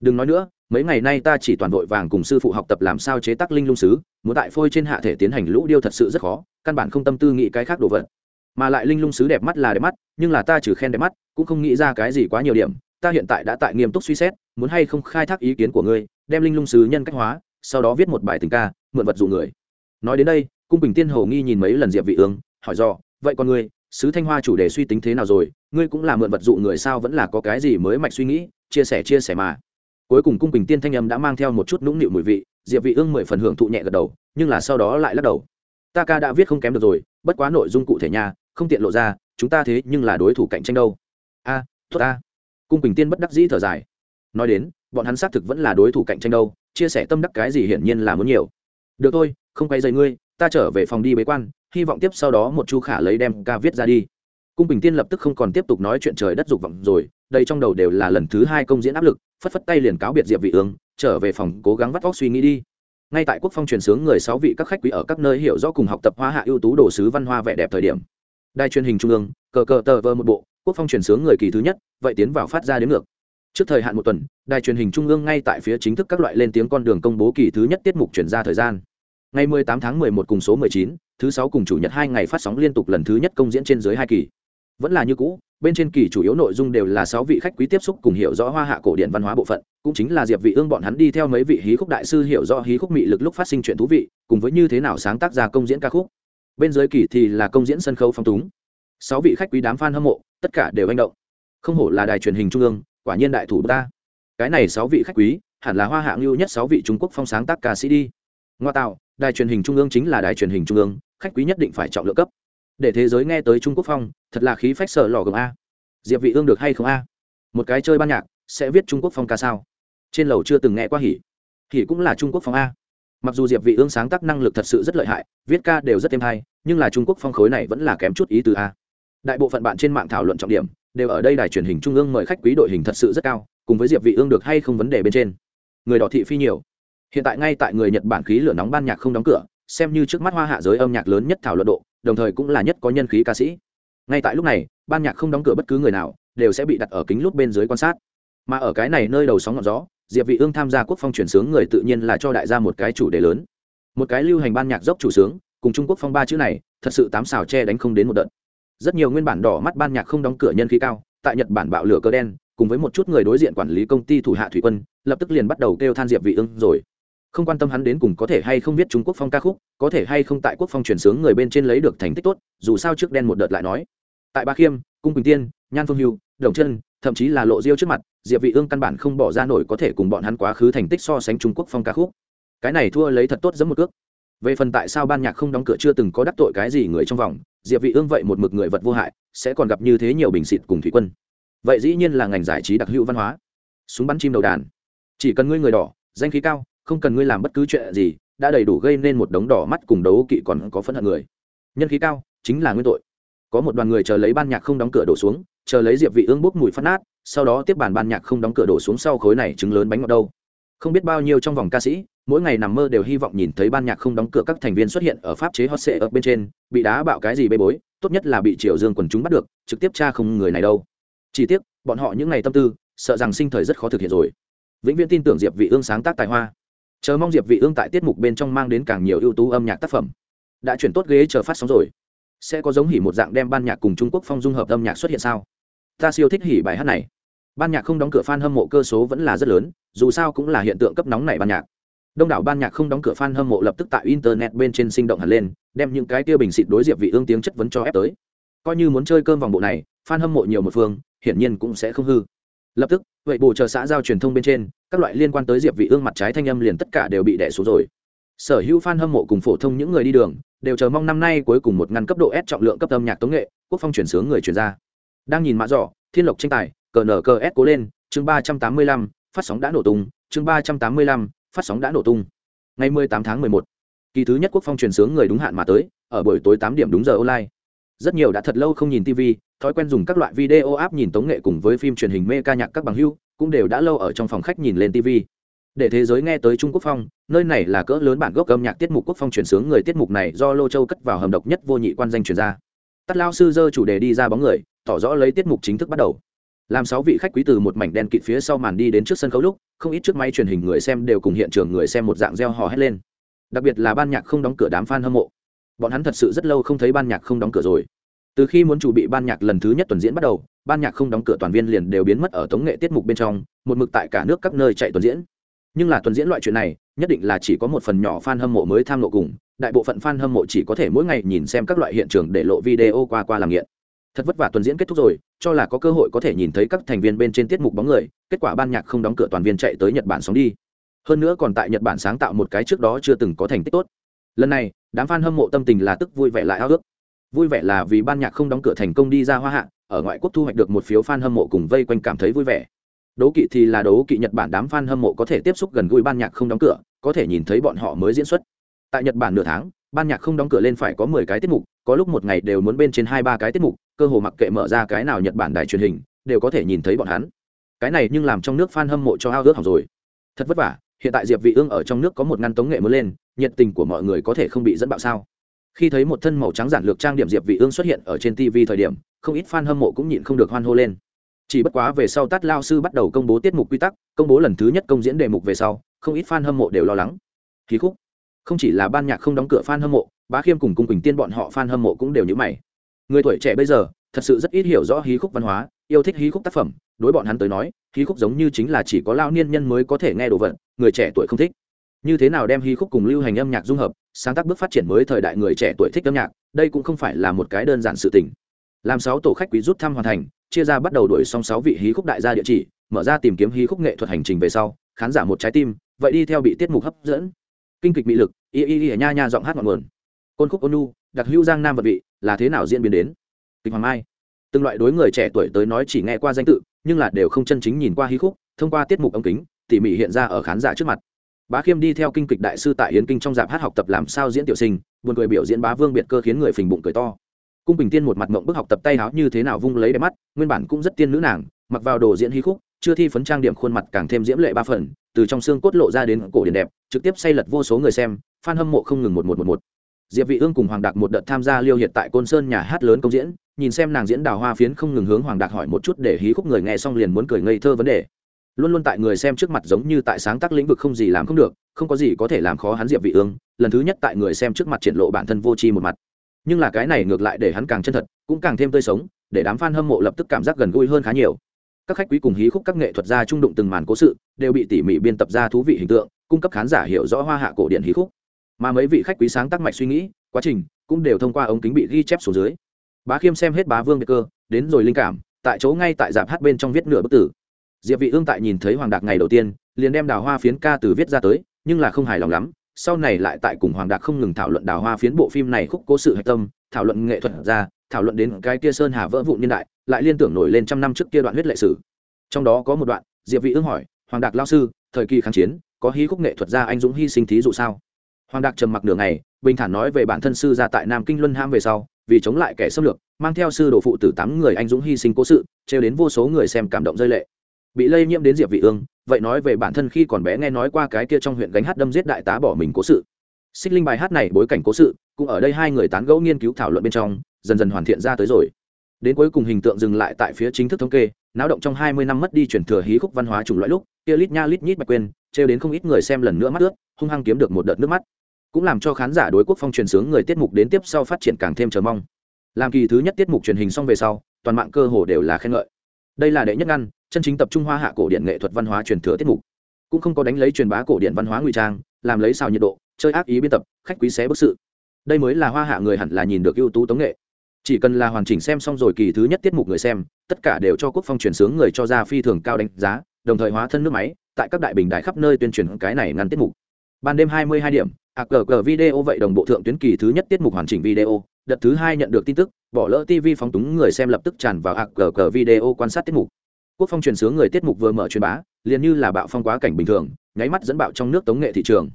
Đừng nói nữa, mấy ngày nay ta chỉ toàn vội vàng cùng sư phụ học tập làm sao chế tác linh lung sứ, muốn tại phôi trên hạ thể tiến hành lũ điêu thật sự rất khó, căn bản không tâm tư nghĩ cái khác đồ vật. Mà lại linh lung sứ đẹp mắt là đẹp mắt, nhưng là ta trừ khen đẹp mắt, cũng không nghĩ ra cái gì quá nhiều điểm, ta hiện tại đã tại nghiêm túc suy xét, muốn hay không khai thác ý kiến của ngươi, đem linh lung sứ nhân cách hóa, sau đó viết một bài tình ca, mượn vật dụ người nói đến đây cung bình tiên hầu nghi nhìn mấy lần diệp vị ương hỏi do vậy còn ngươi sứ thanh hoa chủ đề suy tính thế nào rồi? Ngươi cũng là mượn vật dụ người sao vẫn là có cái gì mới mạch suy nghĩ? Chia sẻ chia sẻ mà. Cuối cùng cung bình tiên thanh âm đã mang theo một chút nũng nịu mùi vị diệp vị ương mười phần hưởng thụ nhẹ gật đầu nhưng là sau đó lại lắc đầu. Ta ca đã viết không kém được rồi bất quá nội dung cụ thể nha không tiện lộ ra chúng ta thế nhưng là đối thủ cạnh tranh đâu. A à, ta. cung bình tiên bất đắc dĩ thở dài. Nói đến bọn hắn xác thực vẫn là đối thủ cạnh tranh đâu chia sẻ tâm đắc cái gì hiển nhiên là muốn nhiều. Được thôi không quay dây ngươi, ta trở về phòng đi bế quan, hy vọng tiếp sau đó một chu khả lấy đem ca viết ra đi. Cung bình tiên lập tức không còn tiếp tục nói chuyện trời đất dục vọng rồi, đây trong đầu đều là lần thứ hai công diễn áp lực, phất phất tay liền cáo biệt diệp vị ương, trở về phòng, cố gắng vắt vóc suy nghĩ đi. Ngay tại quốc phong truyền sướng người sáu vị các khách quý ở các nơi hiểu rõ cùng học tập hoa hạ ưu tú đồ sứ văn hoa vẻ đẹp thời điểm. Đài truyền hình trung ương, cờ cờ tờ vơ một bộ, quốc phong truyền sướng người kỳ thứ nhất, vậy tiến vào phát ra đến ngược. Trước thời hạn một tuần, đài truyền hình trung ương ngay tại phía chính thức các loại lên tiếng con đường công bố kỳ thứ nhất tiết mục chuyển ra thời gian ngày 18 tháng 11 cùng số 19, thứ sáu cùng chủ nhật hai ngày phát sóng liên tục lần thứ nhất công diễn trên dưới hai kỳ. Vẫn là như cũ bên trên kỳ chủ yếu nội dung đều là sáu vị khách quý tiếp xúc cùng hiểu rõ hoa hạ cổ điển văn hóa bộ phận cũng chính là diệp vị ương bọn hắn đi theo mấy vị hí khúc đại sư hiểu rõ hí khúc mị lực lúc phát sinh chuyện thú vị cùng với như thế nào sáng tác ra công diễn ca khúc. Bên dưới kỳ thì là công diễn sân khấu phong túng. Sáu vị khách quý đám fan hâm mộ tất cả đều anh động. Không hổ là đài truyền hình trung ương quả nhiên đại thủ ta. Cái này sáu vị khách quý hẳn là hoa hạng lưu nhất sáu vị trung quốc phong sáng tác ca sĩ đi. Ngoa tạo đài truyền hình trung ương chính là đài truyền hình trung ương, khách quý nhất định phải trọng lượng cấp. Để thế giới nghe tới trung quốc phong, thật là khí phách sợ lò gồng a. Diệp vị ương được hay không a? Một cái chơi ban nhạc, sẽ viết trung quốc phong ca sao? Trên lầu chưa từng nghe qua hỉ. Hỉ cũng là trung quốc phong a. Mặc dù diệp vị ương sáng tác năng lực thật sự rất lợi hại, viết ca đều rất êm hay, nhưng là trung quốc phong khối này vẫn là kém chút ý từ a. Đại bộ phận bạn trên mạng thảo luận trọng điểm, đều ở đây đài truyền hình trung ương mời khách quý đội hình thật sự rất cao, cùng với diệp vị ương được hay không vấn đề bên trên. Người đỏ thị phi nhiều hiện tại ngay tại người nhật bản khí lửa nóng ban nhạc không đóng cửa, xem như trước mắt hoa hạ giới âm nhạc lớn nhất thảo luận độ, đồng thời cũng là nhất có nhân khí ca sĩ. Ngay tại lúc này, ban nhạc không đóng cửa bất cứ người nào, đều sẽ bị đặt ở kính lút bên dưới quan sát. Mà ở cái này nơi đầu sóng ngọn gió, diệp vị ương tham gia quốc phong chuyển sướng người tự nhiên là cho đại gia một cái chủ đề lớn. Một cái lưu hành ban nhạc dốc chủ sướng, cùng trung quốc phong ba chữ này, thật sự tám xào che đánh không đến một đợt. Rất nhiều nguyên bản đỏ mắt ban nhạc không đóng cửa nhân khí cao, tại nhật bản bạo lửa cơ đen, cùng với một chút người đối diện quản lý công ty thủ hạ thủy quân, lập tức liền bắt đầu kêu than diệp vị ương rồi không quan tâm hắn đến cùng có thể hay không biết trung quốc phong ca khúc, có thể hay không tại quốc phong truyền sướng người bên trên lấy được thành tích tốt, dù sao trước đen một đợt lại nói. Tại ba khiêm, cung quỳnh tiên, nhan phương hưu, đồng chân thậm chí là lộ diêu trước mặt, diệp vị ương căn bản không bỏ ra nổi có thể cùng bọn hắn quá khứ thành tích so sánh trung quốc phong ca khúc. Cái này thua lấy thật tốt giống một cước. Về phần tại sao ban nhạc không đóng cửa chưa từng có đắc tội cái gì người trong vòng, diệp vị ương vậy một mực người vật vô hại, sẽ còn gặp như thế nhiều bình xịt cùng thủy quân. Vậy dĩ nhiên là ngành giải trí đặc hữu văn hóa. Súng bắn chim đầu đàn. Chỉ cần ngươi người đỏ, danh khí cao không cần ngươi làm bất cứ chuyện gì, đã đầy đủ gây nên một đống đỏ mắt cùng đấu kỵ còn có phẫn hận người. Nhân khí cao, chính là nguyên tội. Có một đoàn người chờ lấy ban nhạc không đóng cửa đổ xuống, chờ lấy diệp vị ương bốc mùi phát nát, sau đó tiếp bàn ban nhạc không đóng cửa đổ xuống sau khối này trứng lớn bánh ngọt đâu. Không biết bao nhiêu trong vòng ca sĩ, mỗi ngày nằm mơ đều hy vọng nhìn thấy ban nhạc không đóng cửa các thành viên xuất hiện ở pháp chế hot sệ ở bên trên, bị đá bạo cái gì bê bối, tốt nhất là bị triều dương quần chúng bắt được, trực tiếp tra không người này đâu. Chỉ tiếc, bọn họ những ngày tâm tư, sợ rằng sinh thời rất khó thực hiện rồi. Vĩnh viễn tin tưởng diệp vị ương sáng tác tài hoa chờ mong diệp vị ương tại tiết mục bên trong mang đến càng nhiều ưu tú âm nhạc tác phẩm. Đã chuyển tốt ghế chờ phát sóng rồi. Sẽ có giống hỉ một dạng đem ban nhạc cùng trung quốc phong dung hợp âm nhạc xuất hiện sao? Ta siêu thích hỉ bài hát này. Ban nhạc không đóng cửa fan hâm mộ cơ số vẫn là rất lớn, dù sao cũng là hiện tượng cấp nóng này ban nhạc. Đông đảo ban nhạc không đóng cửa fan hâm mộ lập tức tại internet bên trên sinh động hẳn lên, đem những cái kia bình xịt đối diệp vị ương tiếng chất vấn cho ép tới. Coi như muốn chơi cơm vòng bộ này, fan hâm mộ nhiều một phương, hiển nhiên cũng sẽ không hư lập tức vậy bù chờ xã giao truyền thông bên trên các loại liên quan tới diệp vị ương mặt trái thanh âm liền tất cả đều bị đè xuống rồi. Sở hữu fan hâm mộ cùng phổ thông những người đi đường đều chờ mong năm nay cuối cùng một ngăn cấp độ S trọng lượng cấp âm nhạc tống nghệ quốc phong chuyển sướng người chuyển ra. Đang nhìn mã dọ thiên lộc tranh tài cờ nở cờ S cố lên chương 385, phát sóng đã nổ tung chương 385, phát sóng đã nổ tung. Ngày 18 tháng 11, kỳ thứ nhất quốc phong chuyển sướng người đúng hạn mà tới ở buổi tối 8 điểm đúng giờ online rất nhiều đã thật lâu không nhìn tv thói quen dùng các loại video app nhìn tống nghệ cùng với phim truyền hình mê ca nhạc các bằng hưu cũng đều đã lâu ở trong phòng khách nhìn lên tv để thế giới nghe tới trung quốc phong, nơi này là cỡ lớn bản gốc âm nhạc tiết mục quốc phong truyền sướng người tiết mục này do lô châu cất vào hầm độc nhất vô nhị quan danh truyền ra. Tắt lao sư dơ chủ đề đi ra bóng người, tỏ rõ lấy tiết mục chính thức bắt đầu. Làm sáu vị khách quý từ một mảnh đen kịt phía sau màn đi đến trước sân khấu lúc, không ít chiếc máy truyền hình người xem đều cùng hiện trường người xem một dạng reo hò hét lên. Đặc biệt là ban nhạc không đóng cửa đám f a n hâm mộ bọn hắn thật sự rất lâu không thấy ban nhạc không đóng cửa rồi. Từ khi muốn chủ bị ban nhạc lần thứ nhất tuần diễn bắt đầu, ban nhạc không đóng cửa toàn viên liền đều biến mất ở tống nghệ tiết mục bên trong, một mực tại cả nước các nơi chạy tuần diễn. Nhưng là tuần diễn loại chuyện này, nhất định là chỉ có một phần nhỏ fan hâm mộ mới tham lộ cùng, đại bộ phận fan hâm mộ chỉ có thể mỗi ngày nhìn xem các loại hiện trường để lộ video qua qua làm nghiện. Thật vất vả tuần diễn kết thúc rồi, cho là có cơ hội có thể nhìn thấy các thành viên bên trên tiết mục bóng người, kết quả ban nhạc không đóng cửa toàn viên chạy tới nhật bản sống đi. Hơn nữa còn tại nhật bản sáng tạo một cái trước đó chưa từng có thành tích tốt lần này, đám fan hâm mộ tâm tình là tức vui vẻ lại ao ước. Vui vẻ là vì ban nhạc không đóng cửa thành công đi ra hoa hạ, ở ngoại quốc thu hoạch được một phiếu fan hâm mộ cùng vây quanh cảm thấy vui vẻ. Đố kỵ thì là đố kỵ nhật bản đám fan hâm mộ có thể tiếp xúc gần gũi ban nhạc không đóng cửa, có thể nhìn thấy bọn họ mới diễn xuất. Tại nhật bản nửa tháng, ban nhạc không đóng cửa lên phải có mười cái tiết mục, có lúc một ngày đều muốn bên trên hai ba cái tiết mục, cơ hồ mặc kệ mở ra cái nào nhật bản đài truyền hình, đều có thể nhìn thấy bọn hắn. Cái này nhưng làm trong nước fan hâm mộ cho ao ước học rồi. Thật vất vả hiện tại diệp vị ương ở trong nước có một ngăn tống nghệ mới lên, nhiệt tình của mọi người có thể không bị dẫn bạo sao? Khi thấy một thân màu trắng giản lược trang điểm diệp vị ương xuất hiện ở trên tv thời điểm, không ít fan hâm mộ cũng nhịn không được hoan hô lên. Chỉ bất quá về sau tát lao sư bắt đầu công bố tiết mục quy tắc, công bố lần thứ nhất công diễn đề mục về sau, không ít fan hâm mộ đều lo lắng. Khí khúc. Không chỉ là ban nhạc không đóng cửa fan hâm mộ, bá khiêm cùng cung quỳnh tiên bọn họ fan hâm mộ cũng đều như mày. Người tuổi trẻ bây giờ, thật sự rất ít hiểu rõ hí khúc văn hóa, yêu thích hí khúc tác phẩm, đối bọn hắn tới nói, hí khúc giống như chính là chỉ có lao niên nhân mới có thể nghe đồ vật người trẻ tuổi không thích. Như thế nào đem hí khúc cùng lưu hành âm nhạc dung hợp, sáng tác bước phát triển mới thời đại người trẻ tuổi thích âm nhạc, đây cũng không phải là một cái đơn giản sự tình. Làm sáu tổ khách quý rút thăm hoàn thành, chia ra bắt đầu đuổi xong sáu vị hí khúc đại gia địa chỉ, mở ra tìm kiếm hí khúc nghệ thuật hành trình về sau, khán giả một trái tim, vậy đi theo bị tiết mục hấp dẫn. Kinh kịch mỹ lực, y y y nha nha giọng hát ngọn nguồn. Côn khúc ônu đặc hữu giang nam vật vị, là thế nào diễn biến đến? Kịch hoàng mai. Từng loại đối người trẻ tuổi tới nói chỉ nghe qua danh tự, nhưng là đều không chân chính nhìn qua hí khúc, thông qua tiết mục ống kính tỉ mỉ hiện ra ở khán giả trước mặt. Bá khiêm đi theo kinh kịch đại sư tại yến kinh trong dạp hát học tập làm sao diễn tiểu sinh, buồn cười biểu diễn bá vương biệt cơ khiến người phình bụng cười to. Cung bình tiên một mặt mộng bức học tập tay áo như thế nào vung lấy đẹp mắt, nguyên bản cũng rất tiên nữ nàng, mặc vào đồ diễn hí khúc, chưa thi phấn trang điểm khuôn mặt càng thêm diễm lệ ba phần, từ trong xương cốt lộ ra đến cổ điển đẹp, trực tiếp say lật vô số người xem, fan hâm mộ không ngừng một một một một. Diệp vị ương cùng hoàng đạc một đợt tham gia liêu hiệt tại côn sơn nhà hát lớn công diễn, nhìn xem nàng diễn đào hoa phiến không ngừng hướng hoàng đạc hỏi một chút để hí khúc người nghe xong liền muốn cười ngây thơ vấn đề luôn luôn tại người xem trước mặt giống như tại sáng tác lĩnh vực không gì làm không được, không có gì có thể làm khó hắn diệp vị ương, lần thứ nhất tại người xem trước mặt triển lộ bản thân vô tri một mặt. Nhưng là cái này ngược lại để hắn càng chân thật, cũng càng thêm tươi sống, để đám fan hâm mộ lập tức cảm giác gần gũi hơn khá nhiều. Các khách quý cùng hí khúc các nghệ thuật gia trung đụng từng màn cố sự, đều bị tỉ mỉ biên tập ra thú vị hình tượng, cung cấp khán giả hiểu rõ hoa hạ cổ điển hí khúc. Mà mấy vị khách quý sáng tác mạch suy nghĩ, quá trình, cũng đều thông qua ống kính bị ghi chép xuống dưới. Bá khiêm xem hết bá vương biệt cơ, đến rồi linh cảm, tại chỗ ngay tại dạp hát bên trong viết nửa bức tử diệp vị ương tại nhìn thấy hoàng đạc ngày đầu tiên, liền đem đào hoa phiến ca từ viết ra tới, nhưng là không hài lòng lắm. Sau này lại tại cùng hoàng đạc không ngừng thảo luận đào hoa phiến bộ phim này khúc cố sự hạch tâm, thảo luận nghệ thuật ra, thảo luận đến cái kia sơn hà vỡ vụn niên đại, lại liên tưởng nổi lên trăm năm trước kia đoạn huyết lệ sử. Trong đó có một đoạn, diệp vị ương hỏi, hoàng đạc lao sư, thời kỳ kháng chiến, có hí khúc nghệ thuật gia anh dũng hy sinh thí dụ sao? Hoàng đạc trầm mặc nửa ngày, bình thản nói về bản thân sư gia tại nam kinh luân ham về sau, vì chống lại kẻ xâm lược, mang theo sư đồ phụ tử tám người anh dũng hy sinh cố sự, trêu đến vô số người xem cảm động rơi lệ bị lây nhiễm đến diệp vị ương, vậy nói về bản thân khi còn bé nghe nói qua cái kia trong huyện gánh hát đâm giết đại tá bỏ mình cố sự. Xích linh bài hát này bối cảnh cố sự, cũng ở đây hai người tán gẫu nghiên cứu thảo luận bên trong, dần dần hoàn thiện ra tới rồi. Đến cuối cùng hình tượng dừng lại tại phía chính thức thống kê, náo động trong hai mươi năm mất đi truyền thừa hí khúc văn hóa chủng loại lúc, kia lít nha lít nhít bạch quên, trêu đến không ít người xem lần nữa mắt ướt, hung hăng kiếm được một đợt nước mắt. Cũng làm cho khán giả đối quốc phong truyền sướng người tiết mục đến tiếp sau phát triển càng thêm chờ mong. Làm kỳ thứ nhất tiết mục truyền hình xong về sau, toàn mạng cơ hồ đều là khen ngợi. Đây là đệ nhất ngăn chân chính tập trung hoa hạ cổ điển nghệ thuật văn hóa truyền thừa tiết mục. Cũng không có đánh lấy truyền bá cổ điển văn hóa ngụy trang, làm lấy xào nhiệt độ, chơi ác ý biên tập, khách quý xé bức sự. Đây mới là hoa hạ người hẳn là nhìn được ưu tú tống nghệ. Chỉ cần là hoàn chỉnh xem xong rồi kỳ thứ nhất tiết mục người xem, tất cả đều cho quốc phong truyền sướng người cho ra phi thường cao đánh giá, đồng thời hóa thân nước máy, tại các đại bình đại khắp nơi tuyên truyền cái này ngăn tiết mục. Ban đêm hai mươi hai điểm, a video vậy đồng bộ thượng tuyến kỳ thứ nhất tiết mục hoàn chỉnh video, đợt thứ hai nhận được tin tức, bỏ lỡ tv phóng túng người xem lập tức tràn vào a video quan sát tiết mục quốc phong truyền sướng người tiết mục vừa mở truyền bá, liền như là bạo phong quá cảnh bình thường, nháy mắt dẫn bạo trong nước tống nghệ thị trường.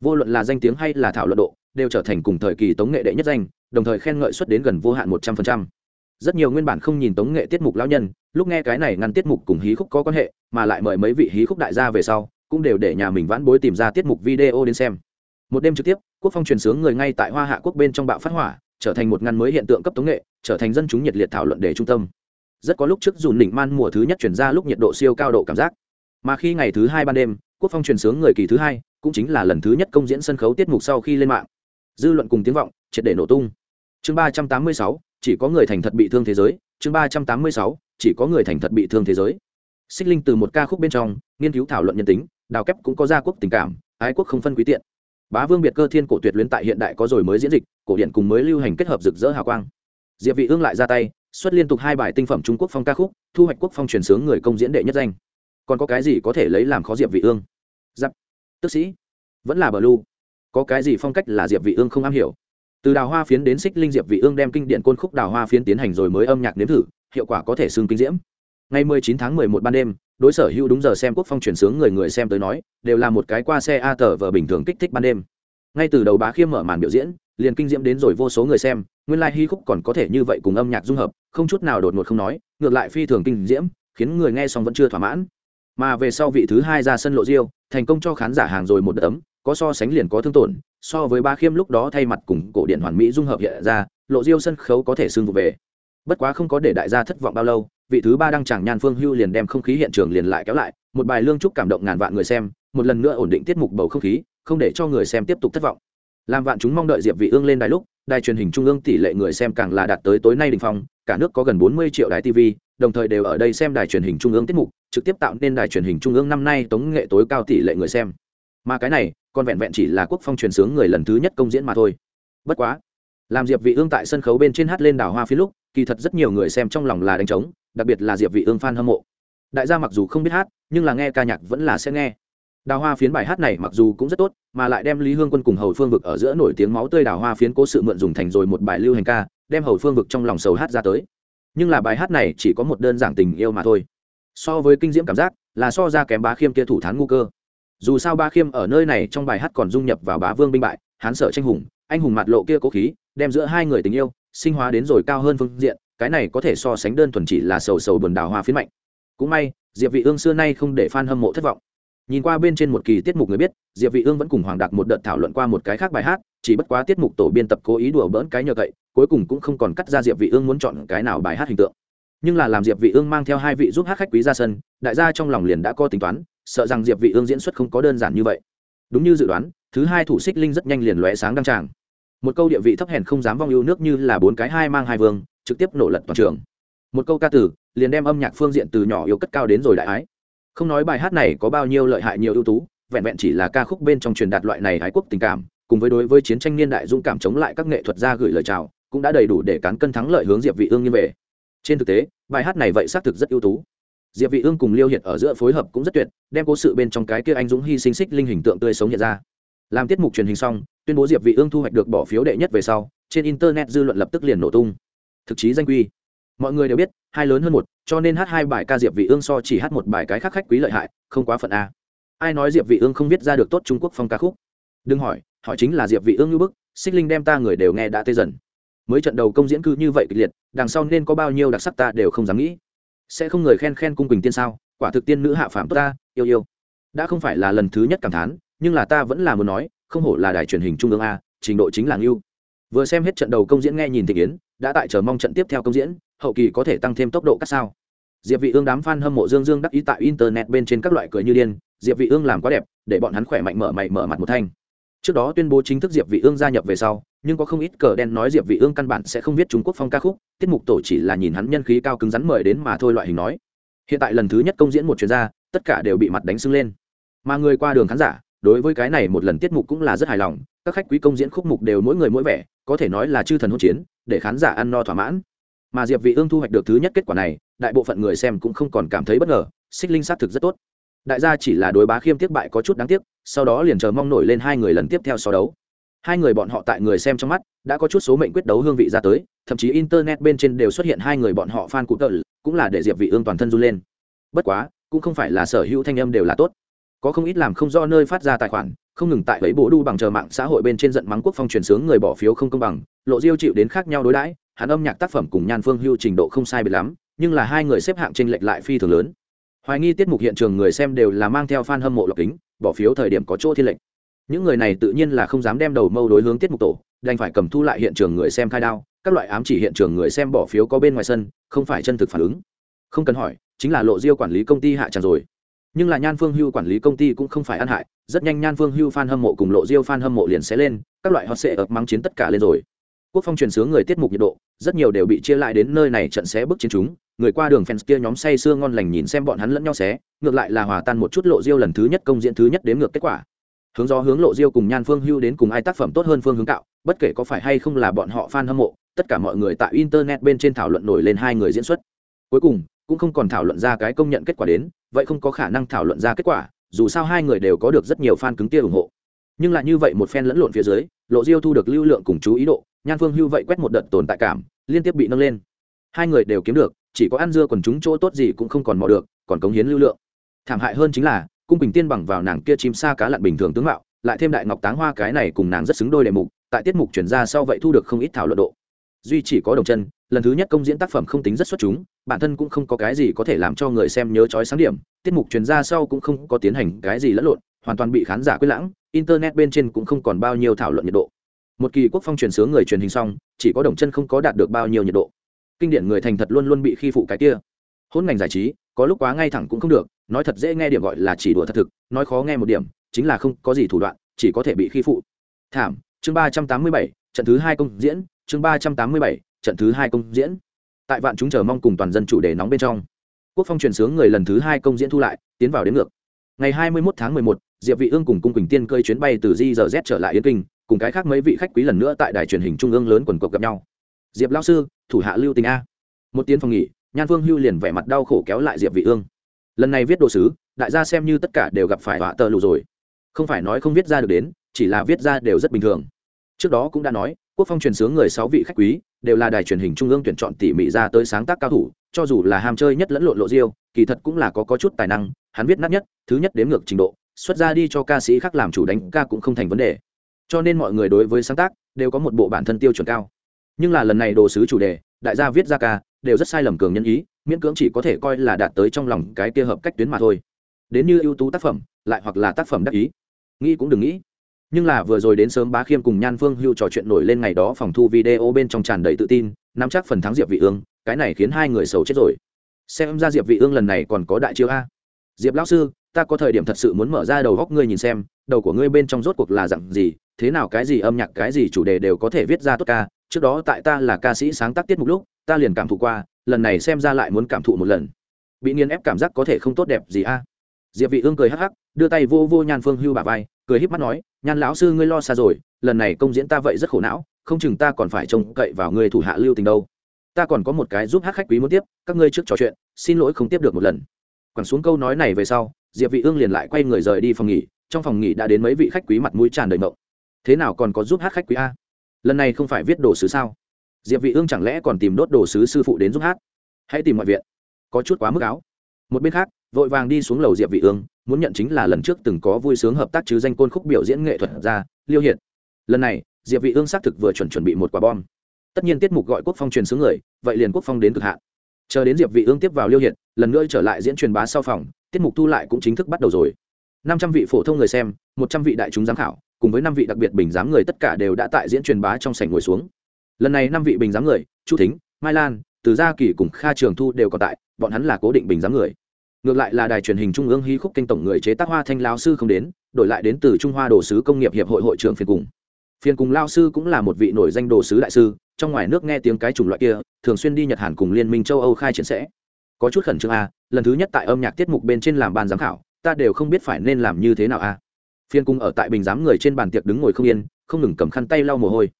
Vô luận là danh tiếng hay là thảo luận độ, đều trở thành cùng thời kỳ tống nghệ đệ nhất danh, đồng thời khen ngợi xuất đến gần vô hạn một trăm phần trăm. Rất nhiều nguyên bản không nhìn tống nghệ tiết mục lão nhân, lúc nghe cái này ngăn tiết mục cùng hí khúc có quan hệ, mà lại mời mấy vị hí khúc đại gia về sau, cũng đều để nhà mình vãn bối tìm ra tiết mục video đến xem. Một đêm trực tiếp, quốc phong truyền sướng người ngay tại hoa hạ quốc bên trong bạo phát hỏa, trở thành một ngăn mới hiện tượng cấp tống nghệ, trở thành dân chúng nhiệt liệt thảo luận để trung tâm rất có lúc trước dùn đỉnh man mùa thứ nhất chuyển ra lúc nhiệt độ siêu cao độ cảm giác. Mà khi ngày thứ hai ban đêm, quốc phong truyền sướng người kỳ thứ hai, cũng chính là lần thứ nhất công diễn sân khấu tiết mục sau khi lên mạng. Dư luận cùng tiếng vọng, triệt để nổ tung. Chương ba trăm tám mươi sáu, chỉ có người thành thật bị thương thế giới. Chương ba trăm tám mươi sáu, chỉ có người thành thật bị thương thế giới. Xích linh từ một ca khúc bên trong, nghiên cứu thảo luận nhân tính, đào kép cũng có gia quốc tình cảm, ái quốc không phân quý tiện. Bá vương biệt cơ thiên cổ tuyệt luyến tại hiện đại có rồi mới diễn dịch, cổ điển cùng mới lưu hành kết hợp rực rỡ hào quang. Diệp vị ương lại ra tay xuất liên tục hai bài tinh phẩm trung quốc phong ca khúc, thu hoạch quốc phong truyền sướng người công diễn đệ nhất danh. Còn có cái gì có thể lấy làm khó diệp vị ương? Giáp. Tức sĩ. Vẫn là bờ lu có cái gì phong cách là diệp vị ương không am hiểu? Từ đào hoa phiến đến xích linh diệp vị ương đem kinh điển côn khúc đào hoa phiến tiến hành rồi mới âm nhạc nếm thử, hiệu quả có thể xương kinh diễm. Ngày 19 tháng 11 ban đêm, đối sở hữu đúng giờ xem quốc phong truyền sướng người người xem tới nói, đều là một cái qua xe a tờ vờ bình thường kích thích ban đêm. Ngay từ đầu bá khiêm mở màn biểu diễn, liền kinh diễm đến rồi vô số người xem nguyên lai hy khúc còn có thể như vậy cùng âm nhạc dung hợp, không chút nào đột ngột không nói, ngược lại phi thường kinh diễm, khiến người nghe xong vẫn chưa thỏa mãn. Mà về sau vị thứ hai ra sân lộ diêu, thành công cho khán giả hàng rồi một đợt ấm có so sánh liền có thương tổn, so với ba khiêm lúc đó thay mặt cùng cổ điện hoàn mỹ dung hợp hiện ra, lộ diêu sân khấu có thể xưng vụ về. Bất quá không có để đại gia thất vọng bao lâu, vị thứ ba đăng chẳng nhan phương hưu liền đem không khí hiện trường liền lại kéo lại, một bài lương trúc cảm động ngàn vạn người xem, một lần nữa ổn định tiết mục bầu không khí, không để cho người xem tiếp tục thất vọng. Làm vạn chúng mong đợi diệp vị ương lên đài lúc đài truyền hình trung ương tỷ lệ người xem càng là đạt tới tối nay đỉnh phong, cả nước có gần 40 triệu đài tv đồng thời đều ở đây xem đài truyền hình trung ương tiết mục, trực tiếp tạo nên đài truyền hình trung ương năm nay tống nghệ tối cao tỷ lệ người xem. Mà cái này, còn vẹn vẹn chỉ là quốc phong truyền sướng người lần thứ nhất công diễn mà thôi. Bất quá, làm diệp vị ương tại sân khấu bên trên hát lên đào hoa phía lúc, kỳ thật rất nhiều người xem trong lòng là đánh trống, đặc biệt là diệp vị ương fan hâm mộ. Đại gia mặc dù không biết hát, nhưng là nghe ca nhạc vẫn là sẽ nghe đào hoa phiến bài hát này mặc dù cũng rất tốt, mà lại đem lý hương quân cùng hầu phương vực ở giữa nổi tiếng máu tươi đào hoa phiến cố sự mượn dùng thành rồi một bài lưu hành ca, đem hầu phương vực trong lòng sầu hát ra tới. Nhưng là bài hát này chỉ có một đơn giản tình yêu mà thôi. So với kinh diễm cảm giác, là so ra kém bá khiêm kia thủ thán ngu cơ. Dù sao bá khiêm ở nơi này trong bài hát còn dung nhập vào bá vương binh bại, hán sở tranh hùng, anh hùng mặt lộ kia cố khí, đem giữa hai người tình yêu, sinh hóa đến rồi cao hơn phương diện, cái này có thể so sánh đơn thuần chỉ là sầu sầu buồn đào hoa phiến mạnh. Cũng may, diệp vị ương xưa nay không để fan hâm mộ thất vọng nhìn qua bên trên một kỳ tiết mục người biết, diệp vị ương vẫn cùng hoàng Đạt một đợt thảo luận qua một cái khác bài hát, chỉ bất quá tiết mục tổ biên tập cố ý đùa bỡn cái nhờ cậy, cuối cùng cũng không còn cắt ra diệp vị ương muốn chọn cái nào bài hát hình tượng. Nhưng là làm diệp vị ương mang theo hai vị giúp hát khách quý ra sân, đại gia trong lòng liền đã có tính toán, sợ rằng diệp vị ương diễn xuất không có đơn giản như vậy. Đúng như dự đoán, thứ hai thủ xích linh rất nhanh liền lóe sáng đăng tràng. Một câu địa vị thấp hèn không dám vong yêu nước như là bốn cái hai mang hai vương, trực tiếp nổ lật toàn trường. Một câu ca từ, liền đem âm nhạc phương diện từ nhỏ yêu cất cao đến rồi đại ái không nói bài hát này có bao nhiêu lợi hại, nhiều ưu tú, vẹn vẹn chỉ là ca khúc bên trong truyền đạt loại này ái quốc tình cảm, cùng với đối với chiến tranh niên đại dũng cảm chống lại các nghệ thuật gia gửi lời chào, cũng đã đầy đủ để cán cân thắng lợi hướng diệp vị ương như về. Trên thực tế, bài hát này vậy xác thực rất ưu tú. Diệp vị ương cùng liêu hiệt ở giữa phối hợp cũng rất tuyệt, đem cố sự bên trong cái kia anh dũng hy sinh xích linh hình tượng tươi sống hiện ra. Làm tiết mục truyền hình xong, tuyên bố diệp vị ương thu hoạch được bỏ phiếu đệ nhất về sau, trên internet dư luận lập tức liền nổ tung. Thực chí danh quy mọi người đều biết, hai lớn hơn một, cho nên hát hai bài ca diệp vị ương so chỉ hát một bài cái khác khách quý lợi hại, không quá phận a. Ai nói diệp vị ương không viết ra được tốt trung quốc phong ca khúc? Đừng hỏi hỏi chính là diệp vị ương như bức, xích linh đem ta người đều nghe đã tê dần. Mới trận đầu công diễn cư như vậy kịch liệt, đằng sau nên có bao nhiêu đặc sắc ta đều không dám nghĩ. Sẽ không người khen khen cung quỳnh tiên sao? Quả thực tiên nữ hạ phạm tốt ta, yêu yêu. Đã không phải là lần thứ nhất cảm thán, nhưng là ta vẫn là muốn nói, không hổ là đài truyền hình trung ương a, trình độ chính là yêu vừa xem hết trận đầu công diễn nghe nhìn thị yến đã tại chờ mong trận tiếp theo công diễn hậu kỳ có thể tăng thêm tốc độ cắt sao? Diệp vị ương đám fan hâm mộ dương dương đắc ý tại internet bên trên các loại cười như điên, diệp vị ương làm quá đẹp, để bọn hắn khỏe mạnh mở mày mở mặt một thanh. Trước đó tuyên bố chính thức diệp vị ương gia nhập về sau, nhưng có không ít cờ đen nói diệp vị ương căn bản sẽ không viết trung quốc phong ca khúc, tiết mục tổ chỉ là nhìn hắn nhân khí cao cứng rắn mời đến mà thôi loại hình nói. Hiện tại lần thứ nhất công diễn một chuyên gia tất cả đều bị mặt đánh sưng lên. Mà người qua đường khán giả, đối với cái này một lần tiết mục cũng là rất hài lòng, các khách quý công diễn khúc mục đều mỗi người mỗi vẻ, có thể nói là chư thần hỗn chiến, để khán giả ăn no thỏa mãn mà diệp vị ương thu hoạch được thứ nhất kết quả này đại bộ phận người xem cũng không còn cảm thấy bất ngờ xích linh sát thực rất tốt đại gia chỉ là đối bá khiêm tiếp bại có chút đáng tiếc sau đó liền chờ mong nổi lên hai người lần tiếp theo so đấu hai người bọn họ tại người xem trong mắt đã có chút số mệnh quyết đấu hương vị ra tới thậm chí internet bên trên đều xuất hiện hai người bọn họ fan cụ tợ cũng là để diệp vị ương toàn thân run lên bất quá cũng không phải là sở hữu thanh âm đều là tốt có không ít làm không do nơi phát ra tài khoản không ngừng tại ấy bộ đu bằng chờ mạng xã hội bên trên giận mắng quốc phong truyền sướng người bỏ phiếu không công bằng lộ diêu chịu đến khác nhau đối đãi hắn âm nhạc tác phẩm cùng nhan phương hưu trình độ không sai biệt lắm, nhưng là hai người xếp hạng tranh lệch lại phi thường lớn. Hoài nghi tiết mục hiện trường người xem đều là mang theo fan hâm mộ lọc kính, bỏ phiếu thời điểm có chỗ thiên lệnh những người này tự nhiên là không dám đem đầu mâu đối hướng tiết mục tổ, đành phải cầm thu lại hiện trường người xem khai đao, các loại ám chỉ hiện trường người xem bỏ phiếu có bên ngoài sân, không phải chân thực phản ứng. Không cần hỏi, chính là lộ diêu quản lý công ty hạ tràn rồi. Nhưng là nhan phương hưu quản lý công ty cũng không phải ăn hại, rất nhanh nhan phương hưu fan hâm mộ cùng lộ diêu fan hâm mộ liền sẽ lên, các loại họ sẽ ập mắng chiến tất cả lên rồi quốc phong truyền sướng người tiết mục nhiệt độ, rất nhiều đều bị chia lại đến nơi này trận xé bước chiến chúng. Người qua đường fans kia nhóm say sưa ngon lành nhìn xem bọn hắn lẫn nhau xé, ngược lại là hòa tan một chút lộ diêu lần thứ nhất công diễn thứ nhất đến ngược kết quả. Hướng gió hướng lộ diêu cùng nhan phương hưu đến cùng ai tác phẩm tốt hơn phương hướng cạo, bất kể có phải hay không là bọn họ fan hâm mộ, tất cả mọi người tại internet bên trên thảo luận nổi lên hai người diễn xuất. Cuối cùng, cũng không còn thảo luận ra cái công nhận kết quả đến, vậy không có khả năng thảo luận ra kết quả, dù sao hai người đều có được rất nhiều fan cứng tia ủng hộ. Nhưng lại như vậy một phen lẫn lộn phía dưới, lộ diêu thu được lưu lượng cùng chú ý độ nhan phương hưu vậy quét một đợt tồn tại cảm, liên tiếp bị nâng lên. Hai người đều kiếm được, chỉ có ăn dưa còn chúng chỗ tốt gì cũng không còn mò được, còn cống hiến lưu lượng. Thảm hại hơn chính là, cung bình tiên bằng vào nàng kia chim xa cá lặn bình thường tướng mạo, lại thêm đại ngọc táng hoa cái này cùng nàng rất xứng đôi đề mục, tại tiết mục chuyển ra sau vậy thu được không ít thảo luận độ. Duy chỉ có đồng chân, lần thứ nhất công diễn tác phẩm không tính rất xuất chúng, bản thân cũng không có cái gì có thể làm cho người xem nhớ trói sáng điểm, tiết mục chuyển ra sau cũng không có tiến hành cái gì lẫn lộn, hoàn toàn bị khán giả quyết lãng, internet bên trên cũng không còn bao nhiêu thảo luận nhiệt độ một kỳ quốc phong truyền sướng người truyền hình xong chỉ có đồng chân không có đạt được bao nhiêu nhiệt độ. Kinh điển người thành thật luôn luôn bị khi phụ cái kia. Hôn ngành giải trí có lúc quá ngay thẳng cũng không được nói thật dễ nghe điểm gọi là chỉ đùa thật thực nói khó nghe một điểm chính là không có gì thủ đoạn chỉ có thể bị khi phụ. Thảm chương ba trăm tám mươi bảy trận thứ hai công diễn chương ba trăm tám mươi bảy trận thứ hai công diễn. Tại vạn chúng chờ mong cùng toàn dân chủ đề nóng bên trong. Quốc phong truyền sướng người lần thứ hai công diễn thu lại tiến vào đến ngược. Ngày hai mươi 21 tháng mười một, diệp vị ương cùng cung quỳnh tiên cơi chuyến bay từ di giờ z trở lại yên kinh cùng cái khác mấy vị khách quý lần nữa tại đài truyền hình trung ương lớn quần cộc gặp nhau. Diệp lao sư, thủ hạ lưu tình a. Một tiếng phòng nghỉ, nhan phương hưu liền vẻ mặt đau khổ kéo lại diệp vị ương. Lần này viết đồ sứ, đại gia xem như tất cả đều gặp phải họa tờ lù rồi. Không phải nói không viết ra được đến, chỉ là viết ra đều rất bình thường. Trước đó cũng đã nói, quốc phong truyền sướng người sáu vị khách quý, đều là đài truyền hình trung ương tuyển chọn tỉ mỉ ra tới sáng tác cao thủ, cho dù là ham chơi nhất lẫn lộn lộ diêu, kỳ thật cũng là có có chút tài năng, hắn viết nát nhất, thứ nhất đến ngược trình độ, xuất ra đi cho ca sĩ khác làm chủ đánh ca cũng không thành vấn đề cho nên mọi người đối với sáng tác đều có một bộ bản thân tiêu chuẩn cao. Nhưng là lần này đồ sứ chủ đề, đại gia viết ra ca, đều rất sai lầm cường nhân ý, miễn cưỡng chỉ có thể coi là đạt tới trong lòng cái kia hợp cách tuyến mà thôi. Đến như ưu tú tác phẩm, lại hoặc là tác phẩm đắc ý. Nghĩ cũng đừng nghĩ. Nhưng là vừa rồi đến sớm bá khiêm cùng nhan phương hưu trò chuyện nổi lên ngày đó phòng thu video bên trong tràn đầy tự tin, nắm chắc phần thắng diệp vị ương, cái này khiến hai người xấu chết rồi. Xem ra diệp vị ương lần này còn có đại chiêu a. Diệp lão sư, ta có thời điểm thật sự muốn mở ra đầu góc ngươi nhìn xem, đầu của ngươi bên trong rốt cuộc là dạng gì thế nào cái gì âm nhạc, cái gì chủ đề đều có thể viết ra tốt ca. Trước đó tại ta là ca sĩ sáng tác tiết mục lúc, ta liền cảm thụ qua, lần này xem ra lại muốn cảm thụ một lần. Bị nghiền ép cảm giác có thể không tốt đẹp gì a? Diệp vị ương cười hắc hắc, đưa tay vô vô nhan phương hưu bà vai, cười híp mắt nói, nhan lão sư ngươi lo xa rồi, lần này công diễn ta vậy rất khổ não, không chừng ta còn phải trông cậy vào ngươi thủ hạ lưu tình đâu. Ta còn có một cái giúp hát khách quý muốn tiếp, các ngươi trước trò chuyện, xin lỗi không tiếp được một lần. Quẳng xuống câu nói này về sau, diệp vị ương liền lại quay người rời đi phòng nghỉ, trong phòng nghỉ đã đến mấy vị khách quý mặt mũi tràn đầy mộng thế nào còn có giúp hát khách quý a? Lần này không phải viết đồ sứ sao? Diệp vị ương chẳng lẽ còn tìm đốt đồ sứ sư phụ đến giúp hát? Hãy tìm mọi viện. Có chút quá mức áo. Một bên khác, vội vàng đi xuống lầu diệp vị ương, muốn nhận chính là lần trước từng có vui sướng hợp tác chứ danh côn khúc biểu diễn nghệ thuật ra, liêu hiện lần này, diệp vị ương xác thực vừa chuẩn chuẩn bị một quả bom. Tất nhiên tiết mục gọi quốc phong truyền sướng người, vậy liền quốc phong đến cực hạn. Chờ đến diệp vị ương tiếp vào liêu hiện lần nữa trở lại diễn truyền bá sau phòng, tiết mục thu lại cũng chính thức bắt đầu rồi. 500 vị phổ thông người xem 100 vị đại chúng giám khảo cùng với năm vị đặc biệt bình giám người tất cả đều đã tại diễn truyền bá trong sảnh ngồi xuống. Lần này năm vị bình giám người, chu thính, mai lan, từ gia kỳ cùng kha trường thu đều còn tại, bọn hắn là cố định bình giám người. Ngược lại là đài truyền hình trung ương hí khúc kinh tổng người chế tác hoa thanh lao sư không đến, đổi lại đến từ trung hoa đồ sứ công nghiệp hiệp hội hội trưởng phiên cùng. Phiên cùng lao sư cũng là một vị nổi danh đồ sứ đại sư, trong ngoài nước nghe tiếng cái chủng loại kia, thường xuyên đi nhật hàn cùng liên minh châu âu khai triển sẽ. Có chút khẩn trương a lần thứ nhất tại âm nhạc tiết mục bên trên làm ban giám khảo, ta đều không biết phải nên làm như thế nào a phiên cung ở tại bình giám người trên bàn tiệc đứng ngồi không yên, không ngừng cầm khăn tay lau mồ hôi.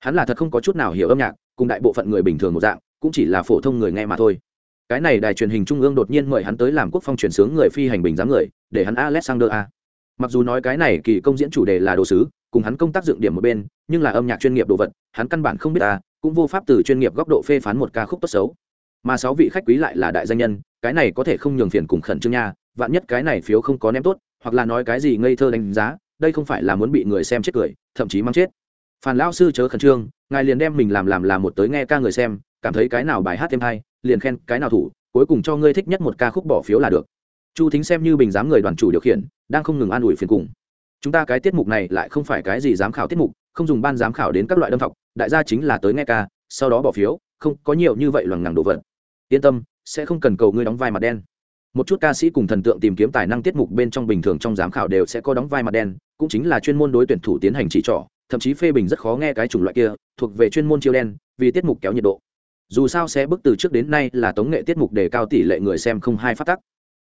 Hắn là thật không có chút nào hiểu âm nhạc, cùng đại bộ phận người bình thường một dạng, cũng chỉ là phổ thông người nghe mà thôi. Cái này đài truyền hình trung ương đột nhiên mời hắn tới làm quốc phong truyền sướng người phi hành bình giám người, để hắn alexander a. Mặc dù nói cái này kỳ công diễn chủ đề là đồ sứ, cùng hắn công tác dựng điểm một bên, nhưng là âm nhạc chuyên nghiệp đồ vật, hắn căn bản không biết ta cũng vô pháp từ chuyên nghiệp góc độ phê phán một ca khúc tốt xấu. Mà sáu vị khách quý lại là đại danh nhân, cái này có thể không nhường phiền cùng khẩn trương nha, vạn nhất cái này phiếu không có ném tốt hoặc là nói cái gì ngây thơ đánh giá, đây không phải là muốn bị người xem chết cười, thậm chí mang chết. Phản lão sư chớ khẩn trương, ngài liền đem mình làm làm làm một tới nghe ca người xem, cảm thấy cái nào bài hát thêm hay, liền khen cái nào thủ, cuối cùng cho ngươi thích nhất một ca khúc bỏ phiếu là được. Chu thính xem như bình giám người đoàn chủ điều khiển, đang không ngừng an ủi phiền cùng. Chúng ta cái tiết mục này lại không phải cái gì giám khảo tiết mục, không dùng ban giám khảo đến các loại đâm học đại gia chính là tới nghe ca, sau đó bỏ phiếu, không có nhiều như vậy loằng ngằng đồ vật. Yên tâm, sẽ không cần cầu ngươi đóng vai mặt đen một chút ca sĩ cùng thần tượng tìm kiếm tài năng tiết mục bên trong bình thường trong giám khảo đều sẽ có đóng vai mặt đen, cũng chính là chuyên môn đối tuyển thủ tiến hành chỉ trỏ, thậm chí phê bình rất khó nghe cái chủng loại kia, thuộc về chuyên môn chiêu đen, vì tiết mục kéo nhiệt độ. Dù sao sẽ bước từ trước đến nay là tống nghệ tiết mục đề cao tỷ lệ người xem không hai phát tắc.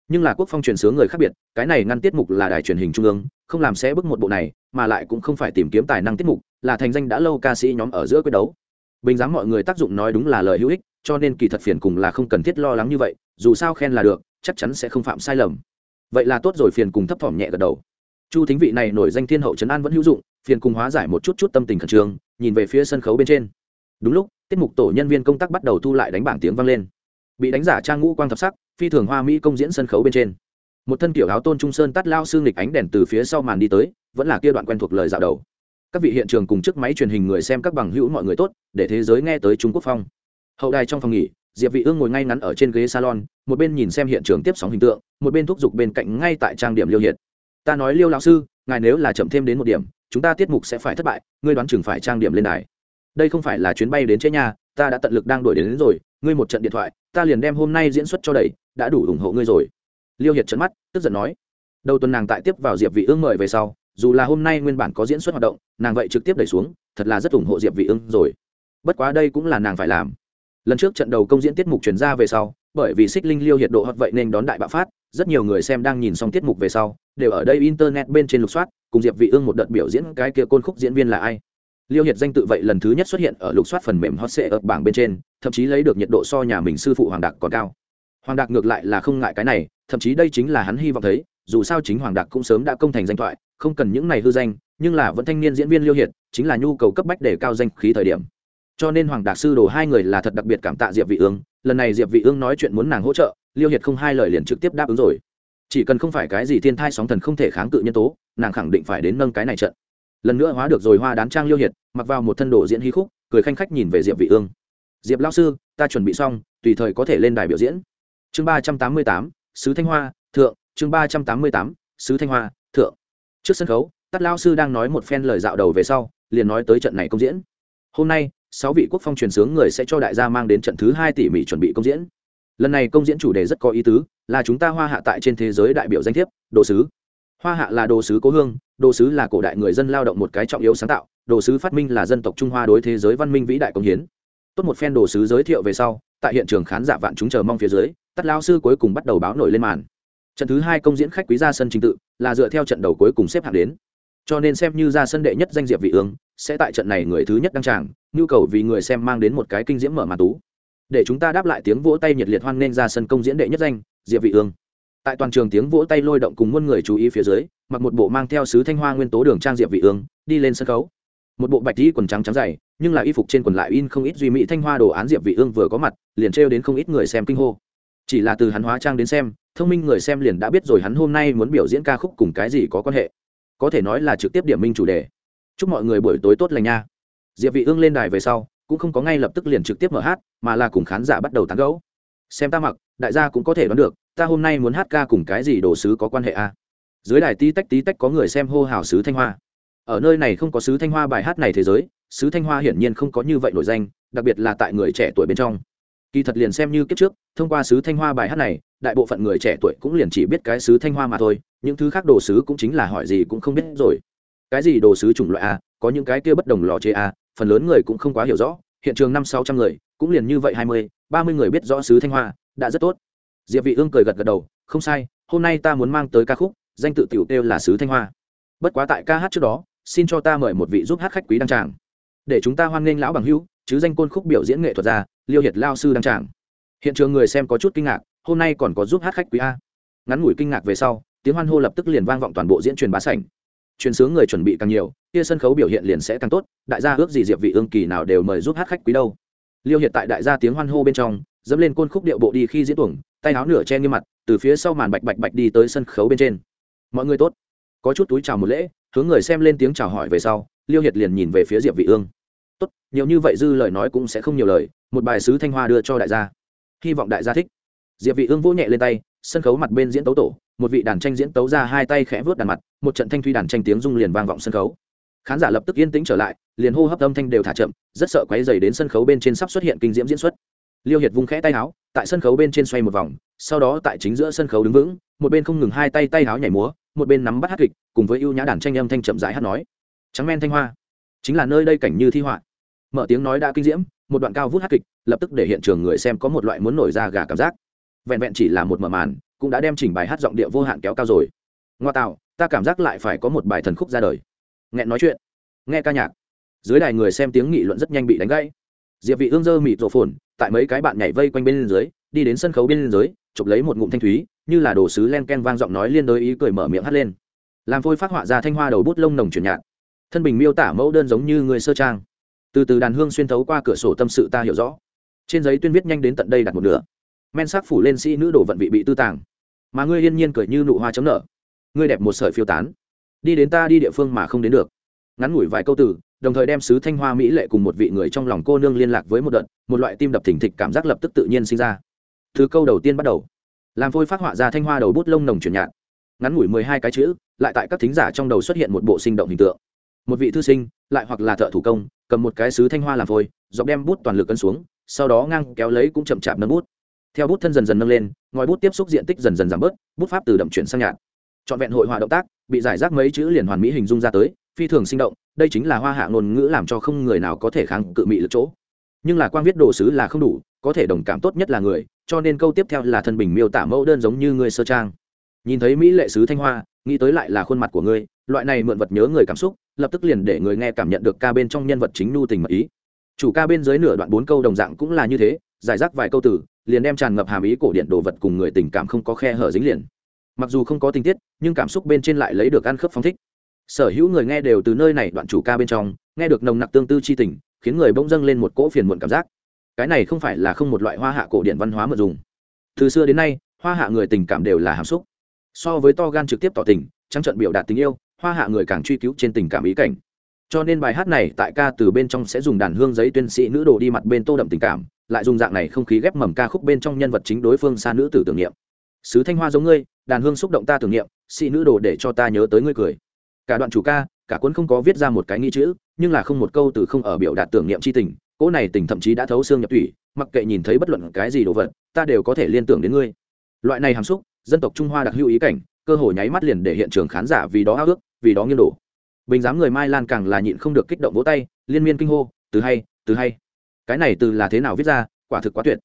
Nhưng là quốc phong truyền sướng người khác biệt, cái này ngăn tiết mục là đài truyền hình trung ương, không làm sẽ bước một bộ này, mà lại cũng không phải tìm kiếm tài năng tiết mục, là thành danh đã lâu ca sĩ nhóm ở giữa quyết đấu. Bình dám mọi người tác dụng nói đúng là lời hữu ích, cho nên kỳ thật phiền cùng là không cần thiết lo lắng như vậy, dù sao khen là được chắc chắn sẽ không phạm sai lầm. Vậy là tốt rồi, phiền cùng thấp thỏm nhẹ gật đầu. Chu thính vị này nổi danh thiên hậu trấn an vẫn hữu dụng, phiền cùng hóa giải một chút chút tâm tình khẩn trương, nhìn về phía sân khấu bên trên. Đúng lúc, tiết mục tổ nhân viên công tác bắt đầu thu lại đánh bảng tiếng vang lên. Bị đánh giả trang ngũ quang thập sắc, phi thường hoa mỹ công diễn sân khấu bên trên. Một thân kiểu áo tôn trung sơn tắt lao xương lịch ánh đèn từ phía sau màn đi tới, vẫn là kia đoạn quen thuộc lời dạo đầu. Các vị hiện trường cùng chiếc máy truyền hình người xem các bằng hữu mọi người tốt, để thế giới nghe tới trung quốc phong. Hậu đài trong phòng nghỉ diệp vị ương ngồi ngay ngắn ở trên ghế salon một bên nhìn xem hiện trường tiếp sóng hình tượng một bên thúc giục bên cạnh ngay tại trang điểm liêu hiệt. Ta nói liêu lão sư ngài nếu là chậm thêm đến một điểm chúng ta tiết mục sẽ phải thất bại ngươi đoán chừng phải trang điểm lên đài. Đây không phải là chuyến bay đến chế nhà ta đã tận lực đang đuổi đến, đến rồi ngươi một trận điện thoại ta liền đem hôm nay diễn xuất cho đầy đã đủ ủng hộ ngươi rồi. Liêu hiệt trợn mắt tức giận nói. Đầu tuần nàng tại tiếp vào diệp vị ương mời về sau dù là hôm nay nguyên bản có diễn xuất hoạt động nàng vậy trực tiếp đẩy xuống thật là rất ủng hộ diệp vị ương rồi. Bất quá đây cũng là nàng phải làm lần trước trận đầu công diễn tiết mục chuyển ra về sau, bởi vì xích linh liêu nhiệt độ hot vậy nên đón đại bạo phát, rất nhiều người xem đang nhìn xong tiết mục về sau, đều ở đây internet bên trên lục soát, cùng diệp vị ương một đợt biểu diễn cái kia côn khúc diễn viên là ai. Liêu hiệt danh tự vậy lần thứ nhất xuất hiện ở lục soát phần mềm hot sệ ở bảng bên trên, thậm chí lấy được nhiệt độ so nhà mình sư phụ hoàng đạc còn cao. Hoàng đạc ngược lại là không ngại cái này, thậm chí đây chính là hắn hy vọng thấy, dù sao chính hoàng đạc cũng sớm đã công thành danh thoại, không cần những này hư danh, nhưng là vẫn thanh niên diễn viên liêu hiệt chính là nhu cầu cấp bách để cao danh khí thời điểm cho nên hoàng đạc sư đồ hai người là thật đặc biệt cảm tạ diệp vị ương. Lần này diệp vị ương nói chuyện muốn nàng hỗ trợ, liêu hiệt không hai lời liền trực tiếp đáp ứng rồi. Chỉ cần không phải cái gì thiên thai sóng thần không thể kháng cự nhân tố, nàng khẳng định phải đến nâng cái này trận. Lần nữa hóa được rồi hoa đán trang liêu hiệt, mặc vào một thân đồ diễn hí khúc, cười khanh khách nhìn về diệp vị ương. Diệp lão sư, ta chuẩn bị xong, tùy thời có thể lên đài biểu diễn. Chương ba trăm tám mươi tám, sứ thanh hoa, thượng. Chương ba trăm tám mươi tám, sứ thanh hoa, thượng. Trước sân khấu, tát lão sư đang nói một phen lời dạo đầu về sau, liền nói tới trận này công diễn. Hôm nay sáu vị quốc phong truyền sướng người sẽ cho đại gia mang đến trận thứ hai tỉ mỉ chuẩn bị công diễn. Lần này công diễn chủ đề rất có ý tứ, là chúng ta hoa hạ tại trên thế giới đại biểu danh thiếp, đồ sứ. Hoa hạ là đồ sứ cố hương, đồ sứ là cổ đại người dân lao động một cái trọng yếu sáng tạo, đồ sứ phát minh là dân tộc trung hoa đối thế giới văn minh vĩ đại công hiến. Tốt một phen đồ sứ giới thiệu về sau, tại hiện trường khán giả vạn chúng chờ mong phía dưới tắt lao sư cuối cùng bắt đầu báo nổi lên màn. Trận thứ hai công diễn khách quý ra sân trình tự, là dựa theo trận đầu cuối cùng xếp hạng đến cho nên xem như ra sân đệ nhất danh diệp vị ương, sẽ tại trận này người thứ nhất đăng tràng, nhu cầu vì người xem mang đến một cái kinh diễm mở màn tú. Để chúng ta đáp lại tiếng vỗ tay nhiệt liệt hoan nghênh ra sân công diễn đệ nhất danh, diệp vị ương. Tại toàn trường tiếng vỗ tay lôi động cùng muôn người chú ý phía dưới, mặc một bộ mang theo sứ thanh hoa nguyên tố đường trang diệp vị ương, đi lên sân khấu. Một bộ bạch y quần trắng trắng dày, nhưng là y phục trên quần lại in không ít duy mỹ thanh hoa đồ án diệp vị ương vừa có mặt, liền treo đến không ít người xem kinh hô. Chỉ là từ hắn hóa trang đến xem, thông minh người xem liền đã biết rồi hắn hôm nay muốn biểu diễn ca khúc cùng cái gì có quan hệ có thể nói là trực tiếp điểm minh chủ đề. Chúc mọi người buổi tối tốt lành nha. Diệp vị ương lên đài về sau, cũng không có ngay lập tức liền trực tiếp mở hát, mà là cùng khán giả bắt đầu tán gẫu. Xem ta mặc, đại gia cũng có thể đoán được, ta hôm nay muốn hát ca cùng cái gì đồ sứ có quan hệ a? À? dưới đài tí tách tí tách có người xem hô hào sứ thanh hoa. Ở nơi này không có sứ thanh hoa bài hát này thế giới, sứ thanh hoa hiển nhiên không có như vậy nổi danh, đặc biệt là tại người trẻ tuổi bên trong kỳ thật liền xem như kiếp trước, thông qua sứ thanh hoa bài hát này, đại bộ phận người trẻ tuổi cũng liền chỉ biết cái sứ thanh hoa mà thôi, những thứ khác đồ sứ cũng chính là hỏi gì cũng không biết rồi. Cái gì đồ sứ chủng loại a, có những cái kia bất đồng lò chế a, phần lớn người cũng không quá hiểu rõ, hiện trường năm sáu trăm người, cũng liền như vậy hai mươi, ba mươi người biết rõ sứ thanh hoa, đã rất tốt. Diệp vị ương cười gật gật đầu, không sai, hôm nay ta muốn mang tới ca khúc, danh tự tiểu tiêu là sứ thanh hoa. Bất quá tại ca hát trước đó, xin cho ta mời một vị giúp hát khách quý đăng tràng. Để chúng ta hoan nghênh lão bằng hữu chứ danh côn khúc biểu diễn nghệ thuật ra, liêu hiệt lao sư đăng tràng. Hiện trường người xem có chút kinh ngạc, hôm nay còn có giúp hát khách quý a. Ngắn ngủi kinh ngạc về sau, tiếng hoan hô lập tức liền vang vọng toàn bộ diễn truyền bá sảnh. Truyền sướng người chuẩn bị càng nhiều kia sân khấu biểu hiện liền sẽ càng tốt, đại gia ước gì diệp vị ương kỳ nào đều mời giúp hát khách quý đâu. Liêu hiện tại đại gia tiếng hoan hô bên trong, dẫm lên côn khúc điệu bộ đi khi diễn tuồng, tay áo nửa che như mặt, từ phía sau màn bạch bạch bạch đi tới sân khấu bên trên. Mọi người tốt. Có chút túi chào một lễ, hướng người xem lên tiếng chào hỏi về sau, liêu hiệt liền nhìn về phía diệp vị ương tốt, nhiều như vậy dư lời nói cũng sẽ không nhiều lời, một bài sứ thanh hoa đưa cho đại gia. Hy vọng đại gia thích. Diệp vị ương vỗ nhẹ lên tay, sân khấu mặt bên diễn tấu tổ, một vị đàn tranh diễn tấu ra hai tay khẽ vớt đàn mặt, một trận thanh thuy đàn tranh tiếng rung liền vang vọng sân khấu. Khán giả lập tức yên tĩnh trở lại, liền hô hấp âm thanh đều thả chậm, rất sợ quấy dày đến sân khấu bên trên sắp xuất hiện kinh diễm diễn xuất. Liêu hiệt vung khẽ tay áo, tại sân khấu bên trên xoay một vòng, sau đó tại chính giữa sân khấu đứng vững, một bên không ngừng hai tay tay áo nhảy múa, một bên nắm bắt hát kịch, cùng với ưu nhã đàn tranh âm thanh chậm rãi hát nói. Trắng men thanh hoa chính là nơi đây cảnh như thi họa. Mở tiếng nói đã kinh diễm, một đoạn cao vút hát kịch, lập tức để hiện trường người xem có một loại muốn nổi ra gà cảm giác. Vẹn vẹn chỉ là một mở màn, cũng đã đem chỉnh bài hát giọng địa vô hạn kéo cao rồi. Ngoa tạo, ta cảm giác lại phải có một bài thần khúc ra đời. Nghe nói chuyện, nghe ca nhạc. Dưới đài người xem tiếng nghị luận rất nhanh bị đánh gãy. Diệp vị ương dơ mịt rổ phồn, tại mấy cái bạn nhảy vây quanh bên dưới, đi đến sân khấu bên dưới, chụp lấy một ngụm thanh thúy, như là đồ sứ len ken vang giọng nói liên đối ý cười mở miệng hát lên. Làm phôi phát họa ra thanh hoa đầu bút lông nồng chuyển nhạt thân bình miêu tả mẫu đơn giống như người sơ trang. Từ từ đàn hương xuyên thấu qua cửa sổ tâm sự ta hiểu rõ. Trên giấy tuyên viết nhanh đến tận đây đặt một nửa. Men sắc phủ lên sĩ nữ đồ vận vị bị tư tàng. Mà ngươi yên nhiên cười như nụ hoa chấm nở. Ngươi đẹp một sợi phiêu tán. Đi đến ta đi địa phương mà không đến được. Ngắn ngủi vài câu từ, đồng thời đem sứ thanh hoa mỹ lệ cùng một vị người trong lòng cô nương liên lạc với một đợt, một loại tim đập thình thịch cảm giác lập tức tự nhiên sinh ra. Từ câu đầu tiên bắt đầu. Làm phôi phát họa ra thanh hoa đầu bút lông nồng chuyển nhạt. Ngắn ngủi mười hai cái chữ, lại tại các thính giả trong đầu xuất hiện một bộ sinh động hình tượng một vị thư sinh, lại hoặc là thợ thủ công, cầm một cái sứ thanh hoa làm phôi, dọc đem bút toàn lực cân xuống, sau đó ngang kéo lấy cũng chậm chạp nâng bút. Theo bút thân dần dần nâng lên, ngòi bút tiếp xúc diện tích dần dần giảm bớt, bút pháp từ đậm chuyển sang nhạt. Trọn vẹn hội họa động tác, bị giải rác mấy chữ liền hoàn mỹ hình dung ra tới, phi thường sinh động, đây chính là hoa hạ ngôn ngữ làm cho không người nào có thể kháng cự mị lực chỗ. Nhưng là quan viết đồ sứ là không đủ, có thể đồng cảm tốt nhất là người, cho nên câu tiếp theo là thân bình miêu tả mẫu đơn giống như người sơ trang. Nhìn thấy mỹ lệ sứ thanh hoa, nghĩ tới lại là khuôn mặt của ngươi, loại này mượn vật nhớ người cảm xúc lập tức liền để người nghe cảm nhận được ca bên trong nhân vật chính nhu tình mật ý. Chủ ca bên dưới nửa đoạn bốn câu đồng dạng cũng là như thế, giải rác vài câu từ, liền đem tràn ngập hàm ý cổ điện đồ vật cùng người tình cảm không có khe hở dính liền. Mặc dù không có tình tiết, nhưng cảm xúc bên trên lại lấy được ăn khớp phong thích. Sở hữu người nghe đều từ nơi này đoạn chủ ca bên trong, nghe được nồng nặc tương tư chi tình, khiến người bỗng dâng lên một cỗ phiền muộn cảm giác. Cái này không phải là không một loại hoa hạ cổ điển văn hóa mượn dùng. Từ xưa đến nay, hoa hạ người tình cảm đều là hàm xúc. So với to gan trực tiếp tỏ tình, trắng trận biểu đạt tình yêu hoa hạ người càng truy cứu trên tình cảm ý cảnh. Cho nên bài hát này tại ca từ bên trong sẽ dùng đàn hương giấy tuyên sĩ nữ đồ đi mặt bên tô đậm tình cảm, lại dùng dạng này không khí ghép mầm ca khúc bên trong nhân vật chính đối phương xa nữ tử tưởng niệm. Sứ thanh hoa giống ngươi, đàn hương xúc động ta tưởng niệm, sĩ nữ đồ để cho ta nhớ tới ngươi cười. Cả đoạn chủ ca, cả cuốn không có viết ra một cái nghi chữ, nhưng là không một câu từ không ở biểu đạt tưởng niệm c h i tình, cỗ này tình thậm chí đã thấu xương nhập thủy, mặc kệ nhìn thấy bất luận cái gì đồ vật, ta đều có thể liên tưởng đến ngươi. Loại này hàm xúc, dân tộc trung hoa đặc hữu ý cảnh cơ hội nháy mắt liền để hiện trường khán giả vì đó ao ước, vì đó nghiêng đổ. Bình giám người mai lan càng là nhịn không được kích động vỗ tay, liên miên kinh hô, từ hay từ hay. Cái này từ là thế nào viết ra, quả thực quá tuyệt.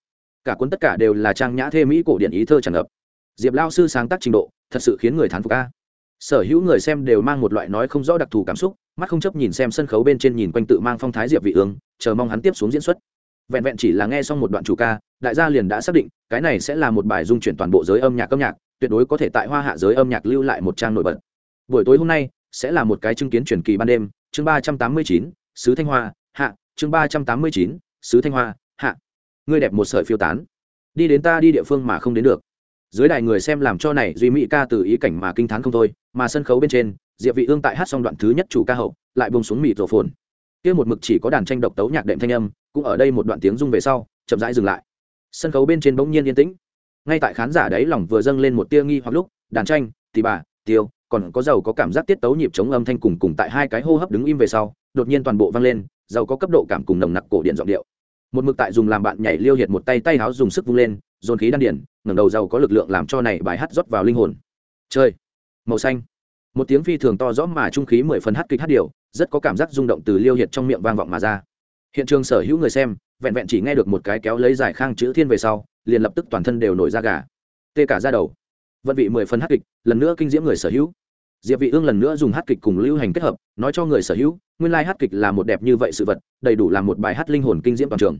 Cả cuốn tất cả đều là trang nhã thê mỹ cổ điển ý thơ tràn ngập. Diệp lao sư sáng tác trình độ, thật sự khiến người thán phục ca sở hữu người xem đều mang một loại nói không rõ đặc thù cảm xúc, mắt không chấp nhìn xem sân khấu bên trên nhìn quanh tự mang phong thái diệp vị ương chờ mong hắn tiếp xuống diễn xuất vẹn vẹn chỉ là nghe xong một đoạn chủ ca, đại gia liền đã xác định, cái này sẽ là một bài dung chuyển toàn bộ giới âm nhạc âm nhạc, tuyệt đối có thể tại hoa hạ giới âm nhạc lưu lại một trang nổi bật. Buổi tối hôm nay, sẽ là một cái chứng kiến truyền kỳ ban đêm, chương ba trăm tám mươi chín, sứ thanh hoa, hạ, chương ba trăm tám mươi chín, sứ thanh hoa, hạ. Ngươi đẹp một sợi phiêu tán. Đi đến ta đi địa phương mà không đến được. Dưới đài người xem làm cho này duy mỹ ca từ ý cảnh mà kinh t h á n không thôi, mà sân khấu bên trên, diệp vị ương tại hát xong đoạn thứ nhất chủ ca hậu, lại bông xuống mịt rổ phồn kia một mực chỉ có đàn tranh độc tấu nhạc đệm thanh âm, cũng ở đây một đoạn tiếng rung về sau, chậm rãi dừng lại. Sân khấu bên trên bỗng nhiên yên tĩnh. Ngay tại khán giả đấy lòng vừa dâng lên một tia nghi hoặc lúc, đàn tranh thì bà, tiêu, còn có giàu có cảm giác tiết tấu nhịp chống âm thanh cùng cùng tại hai cái hô hấp đứng im về sau, đột nhiên toàn bộ vang lên, giàu có cấp độ cảm cùng nồng nặc cổ điện giọng điệu. Một mực tại dùng làm bạn nhảy liêu hiệt một tay tay háo dùng sức vung lên, dồn khí đan điển, ngẩng đầu giàu có lực lượng làm cho này bài hát rót vào linh hồn. Chơi. Màu xanh một tiếng phi thường to rõ mà trung khí mười phần hát kịch hát điều, rất có cảm giác rung động từ liêu hiệt trong miệng vang vọng mà ra. Hiện trường sở hữu người xem, vẹn vẹn chỉ nghe được một cái kéo lấy giải khang chữ thiên về sau, liền lập tức toàn thân đều nổi ra gà. Tê cả ra đầu. Vận vị mười phần hát kịch, lần nữa kinh diễm người sở hữu. Diệp vị ương lần nữa dùng hát kịch cùng lưu hành kết hợp, nói cho người sở hữu, nguyên lai like hát kịch là một đẹp như vậy sự vật, đầy đủ làm một bài hát linh hồn kinh diễm toàn trường.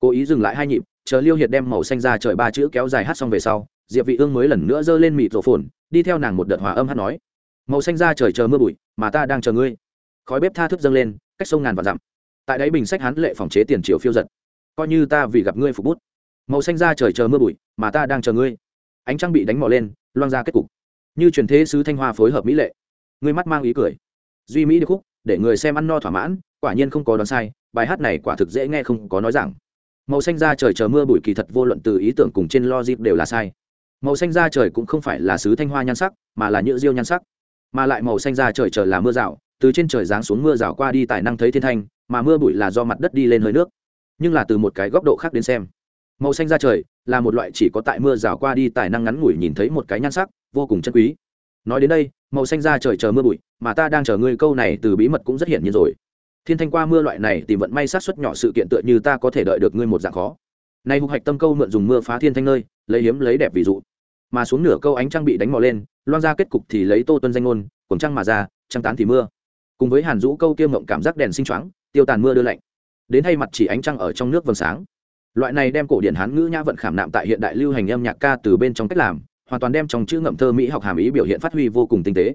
Cố ý dừng lại hai nhịp, chờ liêu hiệt đem màu xanh ra trời ba chữ kéo dài hát xong về sau, diệp vị ương mới lần nữa giơ lên mịt rổ phồn, đi theo nàng một đợt hòa âm hát nói màu xanh ra trời chờ mưa bụi, mà ta đang chờ ngươi. Khói bếp tha thức dâng lên, cách sông ngàn và dặm. Tại đáy bình sách hắn lệ phòng chế tiền triều phiêu giật. Coi như ta vì gặp ngươi phục bút. Màu xanh ra trời chờ mưa bụi, mà ta đang chờ ngươi. Ánh trăng bị đánh mò lên, loang ra kết cục. Như truyền thế sứ thanh hoa phối hợp mỹ lệ. Ngươi mắt mang ý cười. Duy mỹ được khúc, để người xem ăn no thỏa mãn, quả nhiên không có đoán sai, bài hát này quả thực dễ nghe không có nói rằng màu xanh ra trời chờ mưa bụi kỳ thật vô luận từ ý tưởng cùng trên logic đều là sai. Màu xanh ra trời cũng không phải là sứ thanh hoa nhan sắc, mà là nhựa diêu nhan sắc mà lại màu xanh ra trời trời là mưa rào, từ trên trời giáng xuống mưa rào qua đi tài năng thấy thiên thanh, mà mưa bụi là do mặt đất đi lên hơi nước. Nhưng là từ một cái góc độ khác đến xem, màu xanh ra trời là một loại chỉ có tại mưa rào qua đi tài năng ngắn ngủi nhìn thấy một cái nhan sắc, vô cùng chân quý. Nói đến đây, màu xanh ra trời chờ mưa bụi, mà ta đang chờ ngươi câu này từ bí mật cũng rất hiển nhiên rồi. Thiên thanh qua mưa loại này tìm vận may sát xuất nhỏ sự kiện tựa như ta có thể đợi được ngươi một dạng khó. Nay hục hạch tâm câu mượn dùng mưa phá thiên thanh nơi, lấy hiếm lấy đẹp ví dụ. Mà xuống nửa câu ánh trăng bị đánh mò lên loan ra kết cục thì lấy tô tuân danh ngôn, cuồng trăng mà ra, trăng tán thì mưa. Cùng với hàn dũ câu kiêm mộng cảm giác đèn sinh choáng, tiêu tàn mưa đưa lạnh. Đến hay mặt chỉ ánh trăng ở trong nước vầng sáng. Loại này đem cổ điển hán ngữ nhã vận khảm nạm tại hiện đại lưu hành âm nhạc ca từ bên trong cách làm, hoàn toàn đem trong chữ ngậm thơ mỹ học hàm ý biểu hiện phát huy vô cùng tinh tế.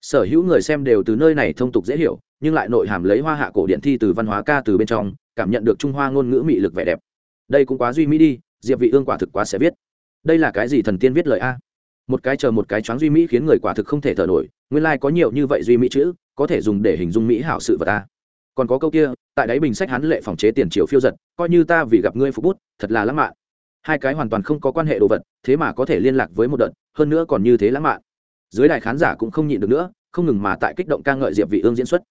Sở hữu người xem đều từ nơi này thông tục dễ hiểu, nhưng lại nội hàm lấy hoa hạ cổ điển thi từ văn hóa ca từ bên trong, cảm nhận được trung hoa ngôn ngữ mỹ lực vẻ đẹp. Đây cũng quá duy mỹ đi, diệp vị ương quả thực quá sẽ viết. Đây là cái gì thần tiên viết lời a? Một cái chờ một cái choáng duy mỹ khiến người quả thực không thể thở nổi, nguyên lai có nhiều như vậy duy mỹ chữ, có thể dùng để hình dung mỹ hảo sự vật ta. Còn có câu kia, tại đáy bình sách hắn lệ phòng chế tiền triều phiêu giật, coi như ta vì gặp ngươi phục bút, thật là lãng mạn. Hai cái hoàn toàn không có quan hệ đồ vật, thế mà có thể liên lạc với một đợt, hơn nữa còn như thế lãng mạn. Dưới đài khán giả cũng không nhịn được nữa, không ngừng mà tại kích động ca ngợi diệp vị ương diễn xuất.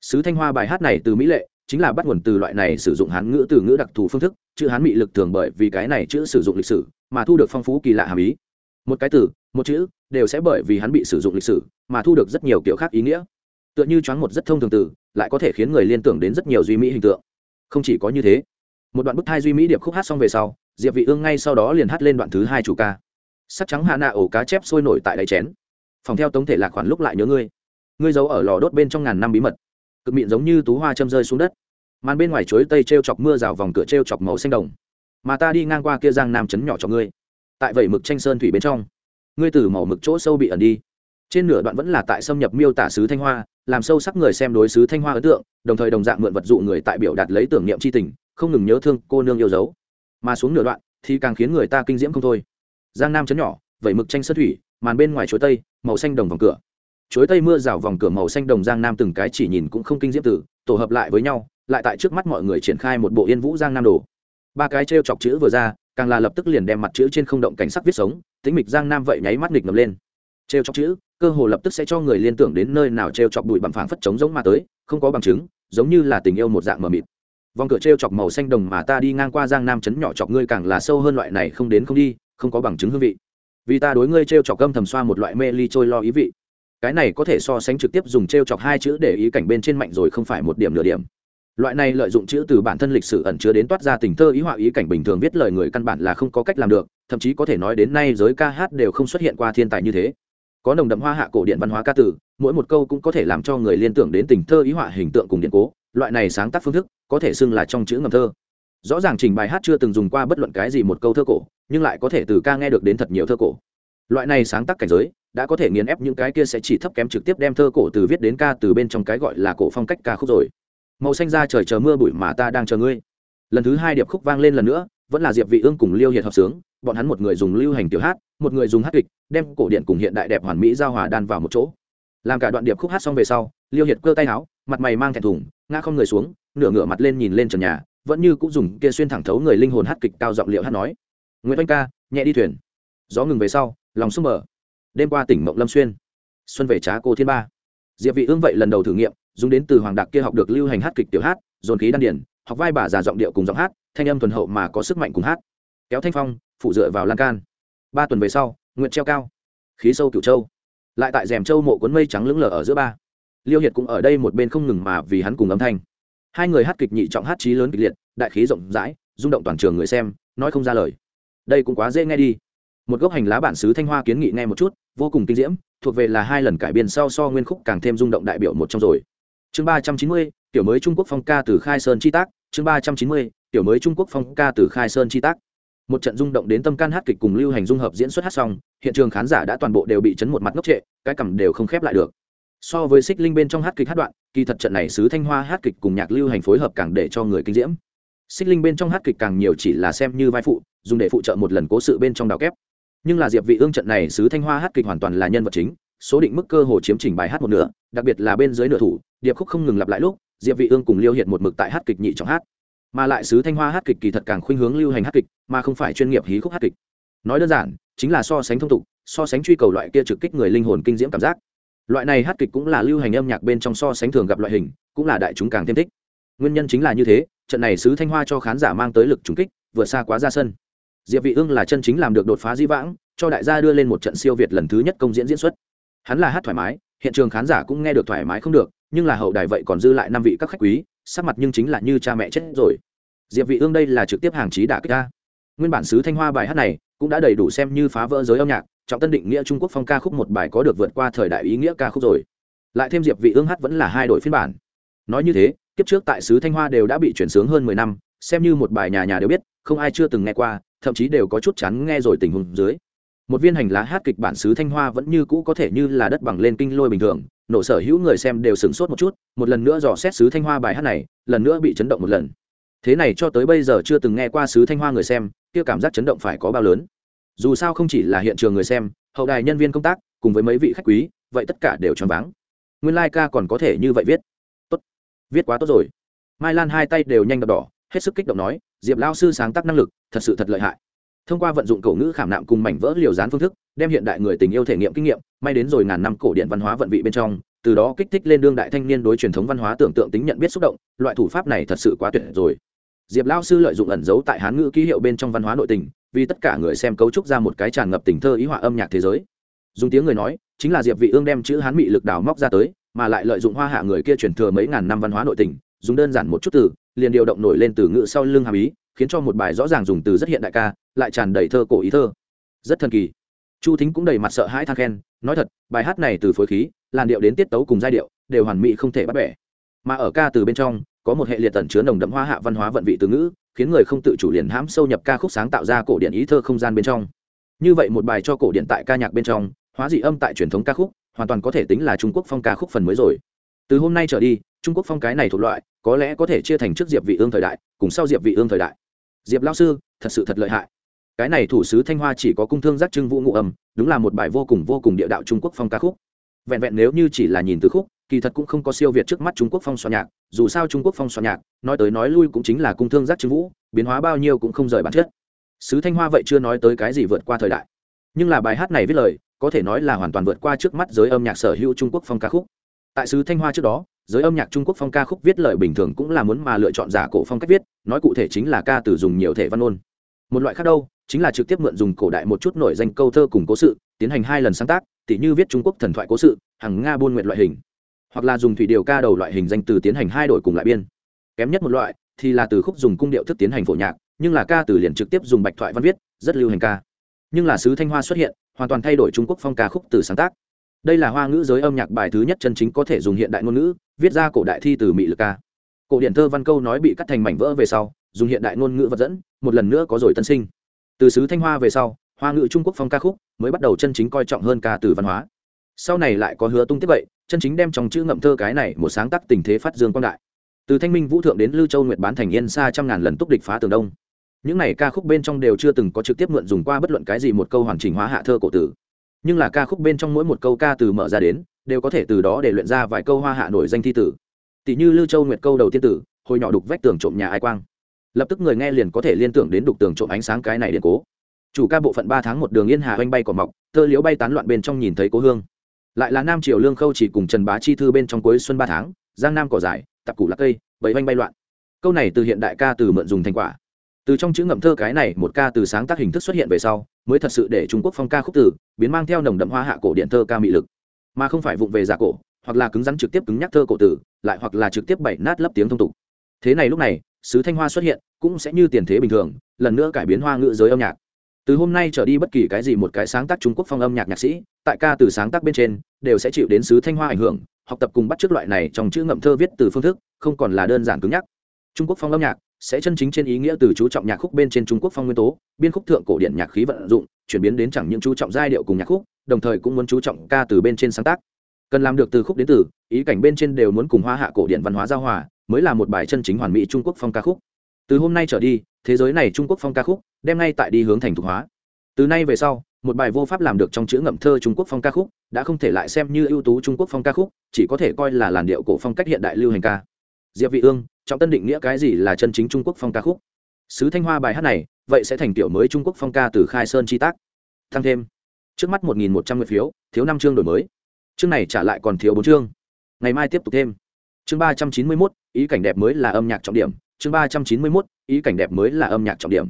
Sứ thanh hoa bài hát này từ mỹ lệ, chính là bắt nguồn từ loại này sử dụng hán ngữ từ ngữ đặc thù phương thức, chữ hán mỹ lực thường bởi vì cái này chữ sử dụng lịch sử, mà thu được phong phú kỳ lạ hàm ý một cái từ, một chữ, đều sẽ bởi vì hắn bị sử dụng lịch sử mà thu được rất nhiều kiểu khác ý nghĩa. Tựa như choáng một rất thông thường từ, lại có thể khiến người liên tưởng đến rất nhiều duy mỹ hình tượng. Không chỉ có như thế, một đoạn bức thai duy mỹ điệp khúc hát xong về sau, diệp vị ương ngay sau đó liền hát lên đoạn thứ hai chủ ca. Sắc trắng hạ nạ ổ cá chép sôi nổi tại đáy chén. Phòng theo tống thể lạc khoản lúc lại nhớ ngươi. Ngươi giấu ở lò đốt bên trong ngàn năm bí mật. Cực mịn giống như tú hoa châm rơi xuống đất. Màn bên ngoài chuối tây treo chọc mưa rào vòng cửa treo chọc màu xanh đồng. Mà ta đi ngang qua kia giang nam chấn nhỏ cho ngươi tại vậy mực tranh sơn thủy bên trong. Ngươi từ màu mực chỗ sâu bị ẩn đi. Trên nửa đoạn vẫn là tại xâm nhập miêu tả sứ thanh hoa, làm sâu sắc người xem đối sứ thanh hoa ấn tượng, đồng thời đồng dạng mượn vật dụ người tại biểu đạt lấy tưởng niệm c h i tình, không ngừng nhớ thương cô nương yêu dấu. Mà xuống nửa đoạn thì càng khiến người ta kinh diễm không thôi. Giang nam chấn nhỏ vậy mực tranh sơn thủy, màn bên ngoài chuối tây, màu xanh đồng vòng cửa. Chuối tây mưa rào vòng cửa màu xanh đồng giang nam từng cái chỉ nhìn cũng không kinh diễm tử tổ hợp lại với nhau, lại tại trước mắt mọi người triển khai một bộ yên vũ giang nam đồ. Ba cái t chọc chữ vừa ra càng là lập tức liền đem mặt chữ trên không động cảnh sắc viết sống, tính mịch giang nam vậy nháy mắt nghịch ngầm lên. T chọc chữ, cơ hồ lập tức sẽ cho người liên tưởng đến nơi nào t chọc bụi bằng phẳng phất trống giống mà tới, không có bằng chứng, giống như là tình yêu một dạng mờ mịt. Vòng cửa t chọc màu xanh đồng mà ta đi ngang qua giang nam chấn nhỏ chọc ngươi càng là sâu hơn loại này không đến không đi, không có bằng chứng hương vị. Vì ta đối ngươi t chọc gâm thầm xoa một loại mê ly trôi lo ý vị. Cái này có thể so sánh trực tiếp dùng t r e o chọc hai chữ để ý cảnh bên trên mạnh rồi không phải một điểm nửa điểm loại này lợi dụng chữ từ bản thân lịch sử ẩn chứa đến toát ra tình thơ ý họa ý cảnh bình thường viết lời người căn bản là không có cách làm được thậm chí có thể nói đến nay giới ca hát đều không xuất hiện qua thiên tài như thế. Có nồng đậm hoa hạ cổ điện văn hóa ca từ, mỗi một câu cũng có thể làm cho người liên tưởng đến tình thơ ý họa hình tượng cùng điện cố loại này sáng tác phương thức có thể xưng là trong chữ ngầm thơ. Rõ ràng trình bài hát chưa từng dùng qua bất luận cái gì một câu thơ cổ nhưng lại có thể từ ca nghe được đến thật nhiều thơ cổ. Loại này sáng tác cảnh giới đã có thể nghiền ép những cái kia sẽ chỉ thấp kém trực tiếp đem thơ cổ từ viết đến ca từ bên trong cái gọi là cổ phong cách ca khúc rồi màu xanh ra trời chờ mưa bụi mà ta đang chờ ngươi. Lần thứ hai điệp khúc vang lên lần nữa, vẫn là diệp vị ương cùng liêu hiệt hợp sướng, bọn hắn một người dùng lưu hành tiểu hát, một người dùng hát kịch, đem cổ điển cùng hiện đại đẹp hoàn mỹ giao hòa đan vào một chỗ. Làm cả đoạn điệp khúc hát xong về sau, liêu hiệt cơ tay áo, mặt mày mang thẹn thùng, ngã không người xuống, nửa ngửa mặt lên nhìn lên trần nhà, vẫn như cũng dùng kia xuyên thẳng thấu người linh hồn hát kịch cao giọng liệu hát nói. Nguyễn oanh ca, nhẹ đi thuyền. Gió ngừng về sau, lòng sung mở. Đêm qua tỉnh mộng lâm xuyên. Xuân về trá cô thiên ba. Diệp vị ương vậy lần đầu thử nghiệm dùng đến từ hoàng đặc kia học được lưu hành hát kịch tiểu hát, dồn khí đan điển học vai bà già giọng điệu cùng giọng hát, thanh âm thuần hậu mà có sức mạnh cùng hát. Kéo thanh phong, phụ dựa vào lan can. Ba tuần về sau nguyện treo cao. Khí sâu cửu châu. Lại tại rèm châu mộ cuốn mây trắng lững lờ ở giữa ba. Liêu hiệt cũng ở đây một bên không ngừng mà vì hắn cùng âm thanh. Hai người hát kịch nhị trọng hát trí lớn kịch liệt, đại khí rộng rãi, rung động toàn trường người xem, nói không ra lời. Đây cũng quá dễ nghe đi. Một gốc hành lá bản xứ thanh hoa kiến nghị nghe một chút, vô cùng kinh diễm, thuộc về là hai lần cải biên sau so nguyên khúc càng thêm rung động đại biểu một trong rồi chương ba trăm chín mươi tiểu mới trung quốc phong ca từ khai sơn chi tác. Chương ba trăm chín mươi tiểu mới trung quốc phong ca từ khai sơn chi tác. Một trận rung động đến tâm can hát kịch cùng lưu hành dung hợp diễn xuất hát xong, hiện trường khán giả đã toàn bộ đều bị chấn một mặt ngốc trệ, cái cằm đều không khép lại được. So với xích linh bên trong hát kịch hát đoạn, kỳ thật trận này sứ thanh hoa hát kịch cùng nhạc lưu hành phối hợp càng để cho người kinh diễm. Xích linh bên trong hát kịch càng nhiều chỉ là xem như vai phụ, dùng để phụ trợ một lần cố sự bên trong đào kép. Nhưng là diệp vị ương trận này sứ thanh hoa hát kịch hoàn toàn là nhân vật chính số định mức cơ hồ chiếm chỉnh bài hát một nửa, đặc biệt là bên dưới nửa thủ, điệp khúc không ngừng lặp lại lúc, diệp vị ương cùng liêu hiệt một mực tại hát kịch nhị trọng hát. Mà lại sứ thanh hoa hát kịch kỳ thật càng khuynh hướng lưu hành hát kịch, mà không phải chuyên nghiệp hí khúc hát kịch. Nói đơn giản, chính là so sánh thông tục, so sánh truy cầu loại kia trực kích người linh hồn kinh diễm cảm giác. Loại này hát kịch cũng là lưu hành âm nhạc bên trong so sánh thường gặp loại hình, cũng là đại chúng càng thêm thích. Nguyên nhân chính là như thế, trận này sứ thanh hoa cho khán giả mang tới lực trùng kích, vượt xa quá ra sân. Diệp vị ương là chân chính làm được đột phá di vãng, cho đại gia đưa lên một trận siêu việt lần thứ nhất công diễn diễn xuất hắn là hát thoải mái, hiện trường khán giả cũng nghe được thoải mái không được, nhưng là hậu đài vậy còn dư lại năm vị các khách quý, sắc mặt nhưng chính là như cha mẹ chết rồi. Diệp vị ương đây là trực tiếp hàng chí đả kích ta nguyên bản sứ thanh hoa bài hát này cũng đã đầy đủ xem như phá vỡ giới âm nhạc, trọng tân định nghĩa trung quốc phong ca khúc một bài có được vượt qua thời đại ý nghĩa ca khúc rồi. Lại thêm diệp vị ương hát vẫn là hai đội phiên bản. Nói như thế, kiếp trước tại sứ thanh hoa đều đã bị chuyển sướng hơn mười năm, xem như một bài nhà nhà đều biết, không ai chưa từng nghe qua, thậm chí đều có chút chán nghe rồi tình huống dưới một viên hành lá hát kịch bản sứ thanh hoa vẫn như cũ có thể như là đất bằng lên kinh lôi bình thường, nổ sở hữu người xem đều sửng sốt một chút, một lần nữa dò xét sứ thanh hoa bài hát này, lần nữa bị chấn động một lần. Thế này cho tới bây giờ chưa từng nghe qua sứ thanh hoa người xem, kia cảm giác chấn động phải có bao lớn. Dù sao không chỉ là hiện trường người xem, hậu đài nhân viên công tác, cùng với mấy vị khách quý, vậy tất cả đều choáng váng. Nguyên lai、like、ca còn có thể như vậy viết. Tốt. Viết quá tốt rồi. Mai lan hai tay đều nhanh đập đỏ, hết sức kích động nói, diệp lao sư sáng tác năng lực, thật sự thật lợi hại thông qua vận dụng cổ ngữ khảm nạm cùng mảnh vỡ liều dán phương thức, đem hiện đại người tình yêu thể nghiệm kinh nghiệm, may đến rồi ngàn năm cổ điện văn hóa vận vị bên trong, từ đó kích thích lên đương đại thanh niên đối truyền thống văn hóa tưởng tượng tính nhận biết xúc động, loại thủ pháp này thật sự quá tuyệt rồi. Diệp lao sư lợi dụng ẩn giấu tại hán ngữ ký hiệu bên trong văn hóa nội tình, vì tất cả người xem cấu trúc ra một cái tràn ngập tình thơ ý họa âm nhạc thế giới. Dùng tiếng người nói, chính là diệp vị ương đem chữ hán mị lực đào móc ra tới, mà lại lợi dụng hoa hạ người kia truyền thừa mấy ngàn năm văn hóa nội tình, dùng đơn giản một chút từ, liền điều động nổi lên từ ngữ sau lưng hàm ý khiến cho một bài rõ ràng dùng từ rất hiện đại ca, lại tràn đầy thơ cổ ý thơ. Rất thần kỳ. Chu thính cũng đầy mặt sợ hãi than khen, nói thật, bài hát này từ phối khí, làn điệu đến tiết tấu cùng giai điệu, đều hoàn mỹ không thể bắt bẻ. Mà ở ca từ bên trong, có một hệ liệt tẩn chứa nồng đậm hoa hạ văn hóa vận vị từ ngữ, khiến người không tự chủ liền hãm sâu nhập ca khúc sáng tạo ra cổ điển ý thơ không gian bên trong. Như vậy một bài cho cổ điển tại ca nhạc bên trong, hóa dị âm tại truyền thống ca khúc, hoàn toàn có thể tính là trung quốc phong ca khúc phần mới rồi. Từ hôm nay trở đi, trung quốc phong cái này thuộc loại, có lẽ có thể chia thành trước diệp vị ương thời đại, cùng sau diệp vị ương thời đại diệp lao sư, thật sự thật lợi hại. Cái này thủ sứ thanh hoa chỉ có cung thương giác trưng vũ ngụ âm, đúng là một bài vô cùng vô cùng địa đạo trung quốc phong ca khúc. Vẹn vẹn nếu như chỉ là nhìn từ khúc, kỳ thật cũng không có siêu việt trước mắt trung quốc phong soạn nhạc, dù sao trung quốc phong soạn nhạc, nói tới nói lui cũng chính là cung thương giác trưng vũ, biến hóa bao nhiêu cũng không rời bản chất. Sứ thanh hoa vậy chưa nói tới cái gì vượt qua thời đại. Nhưng là bài hát này viết lời, có thể nói là hoàn toàn vượt qua trước mắt giới âm nhạc sở hữu trung quốc phong ca khúc. Tại sứ thanh hoa trước đó giới âm nhạc trung quốc phong ca khúc viết lời bình thường cũng là muốn mà lựa chọn giả cổ phong cách viết, nói cụ thể chính là ca từ dùng nhiều thể văn ôn một loại khác đâu, chính là trực tiếp mượn dùng cổ đại một chút nổi danh câu thơ cùng cố sự, tiến hành hai lần sáng tác, tỉ như viết trung quốc thần thoại cố sự, hàng nga buôn nguyện loại hình. Hoặc là dùng thủy điều ca đầu loại hình danh từ tiến hành hai đổi cùng lại biên. Kém nhất một loại, thì là từ khúc dùng cung điệu thức tiến hành phổ nhạc, nhưng là ca từ liền trực tiếp dùng bạch thoại văn viết, rất lưu hành ca. Nhưng là sứ thanh hoa xuất hiện, hoàn toàn thay đổi trung quốc phong ca khúc từ sáng tác đây là hoa ngữ giới âm nhạc bài thứ nhất chân chính có thể dùng hiện đại ngôn ngữ, viết ra cổ đại thi từ mỹ lực ca. Cổ điển thơ văn câu nói bị cắt thành mảnh vỡ về sau, dùng hiện đại ngôn ngữ vật dẫn, một lần nữa có rồi tân sinh. Từ sứ thanh hoa về sau, hoa ngữ trung quốc phong ca khúc mới bắt đầu chân chính coi trọng hơn ca từ văn hóa. Sau này lại có hứa tung tiếp vậy, chân chính đem trong chữ ngậm thơ cái này một sáng tác tình thế phát dương quang đại. Từ thanh minh vũ thượng đến lưu châu nguyệt bán thành yên xa trăm ngàn lần túc địch phá tường đông. Những này ca khúc bên trong đều chưa từng có trực tiếp mượn dùng qua bất luận cái gì một câu hoàn chỉnh hóa hạ thơ cổ tử nhưng là ca khúc bên trong mỗi một câu ca từ mở ra đến, đều có thể từ đó để luyện ra vài câu hoa hạ nổi danh thi tử. Tỷ như lưu châu nguyệt câu đầu tiên tử, hồi nhỏ đục vách tường trộm nhà ai quang. Lập tức người nghe liền có thể liên tưởng đến đục tường trộm ánh sáng cái này điện cố. Chủ ca bộ phận ba tháng một đường yên hà oanh bay cỏ mọc, tơ liễu bay tán loạn bên trong nhìn thấy cố hương. Lại là nam triều lương khâu chỉ cùng trần bá chi thư bên trong cuối xuân ba tháng, giang nam cỏ dài, tạp củ lạc cây, bầy oanh bay loạn. Câu này từ hiện đại ca từ mượn dùng thành quả từ trong chữ ngậm thơ cái này một ca từ sáng tác hình thức xuất hiện về sau, mới thật sự để trung quốc phong ca khúc từ biến mang theo nồng đậm hoa hạ cổ điện thơ ca mị lực. Mà không phải vụng về giả cổ, hoặc là cứng rắn trực tiếp cứng nhắc thơ cổ tử lại hoặc là trực tiếp bảy nát lấp tiếng thông tục. Thế này lúc này, sứ thanh hoa xuất hiện, cũng sẽ như tiền thế bình thường, lần nữa cải biến hoa ngữ giới âm nhạc. Từ hôm nay trở đi bất kỳ cái gì một cái sáng tác trung quốc phong âm nhạc nhạc sĩ, tại ca từ sáng tác bên trên, đều sẽ chịu đến sứ thanh hoa ảnh hưởng, học tập cùng bắt chước loại này trong chữ ngậm thơ viết từ phương thức, không còn là đơn giản cứng nhắc. Trung quốc phong âm nhạc sẽ chân chính trên ý nghĩa từ chú trọng nhạc khúc bên trên trung quốc phong nguyên tố, biên khúc thượng cổ điển nhạc khí vận dụng, chuyển biến đến chẳng những chú trọng giai điệu cùng nhạc khúc, đồng thời cũng muốn chú trọng ca từ bên trên sáng tác. Cần làm được từ khúc đến từ, ý cảnh bên trên đều muốn cùng hoa hạ cổ điển văn hóa giao hòa, mới là một bài chân chính hoàn mỹ trung quốc phong ca khúc. Từ hôm nay trở đi, thế giới này trung quốc phong ca khúc, đem ngay tại đi hướng thành thục hóa. Từ nay về sau, một bài vô pháp làm được trong chữ ngậm thơ trung quốc phong ca khúc, đã không thể lại xem như ưu tú trung quốc phong ca khúc, chỉ có thể coi là làn điệu cổ phong cách hiện đại lưu hành ca diệp vị ương, trọng tân định nghĩa cái gì là chân chính trung quốc phong ca khúc? Sứ thanh hoa bài hát này, vậy sẽ thành tiểu mới trung quốc phong ca từ khai sơn chi tác. Tăng thêm, trước mắt một nghìn một trăm người phiếu, thiếu năm chương đổi mới. Chương này trả lại còn thiếu bốn chương. Ngày mai tiếp tục thêm. Chương ba trăm chín mươi mốt, ý cảnh đẹp mới là âm nhạc trọng điểm. Chương ba trăm chín mươi mốt, ý cảnh đẹp mới là âm nhạc trọng điểm.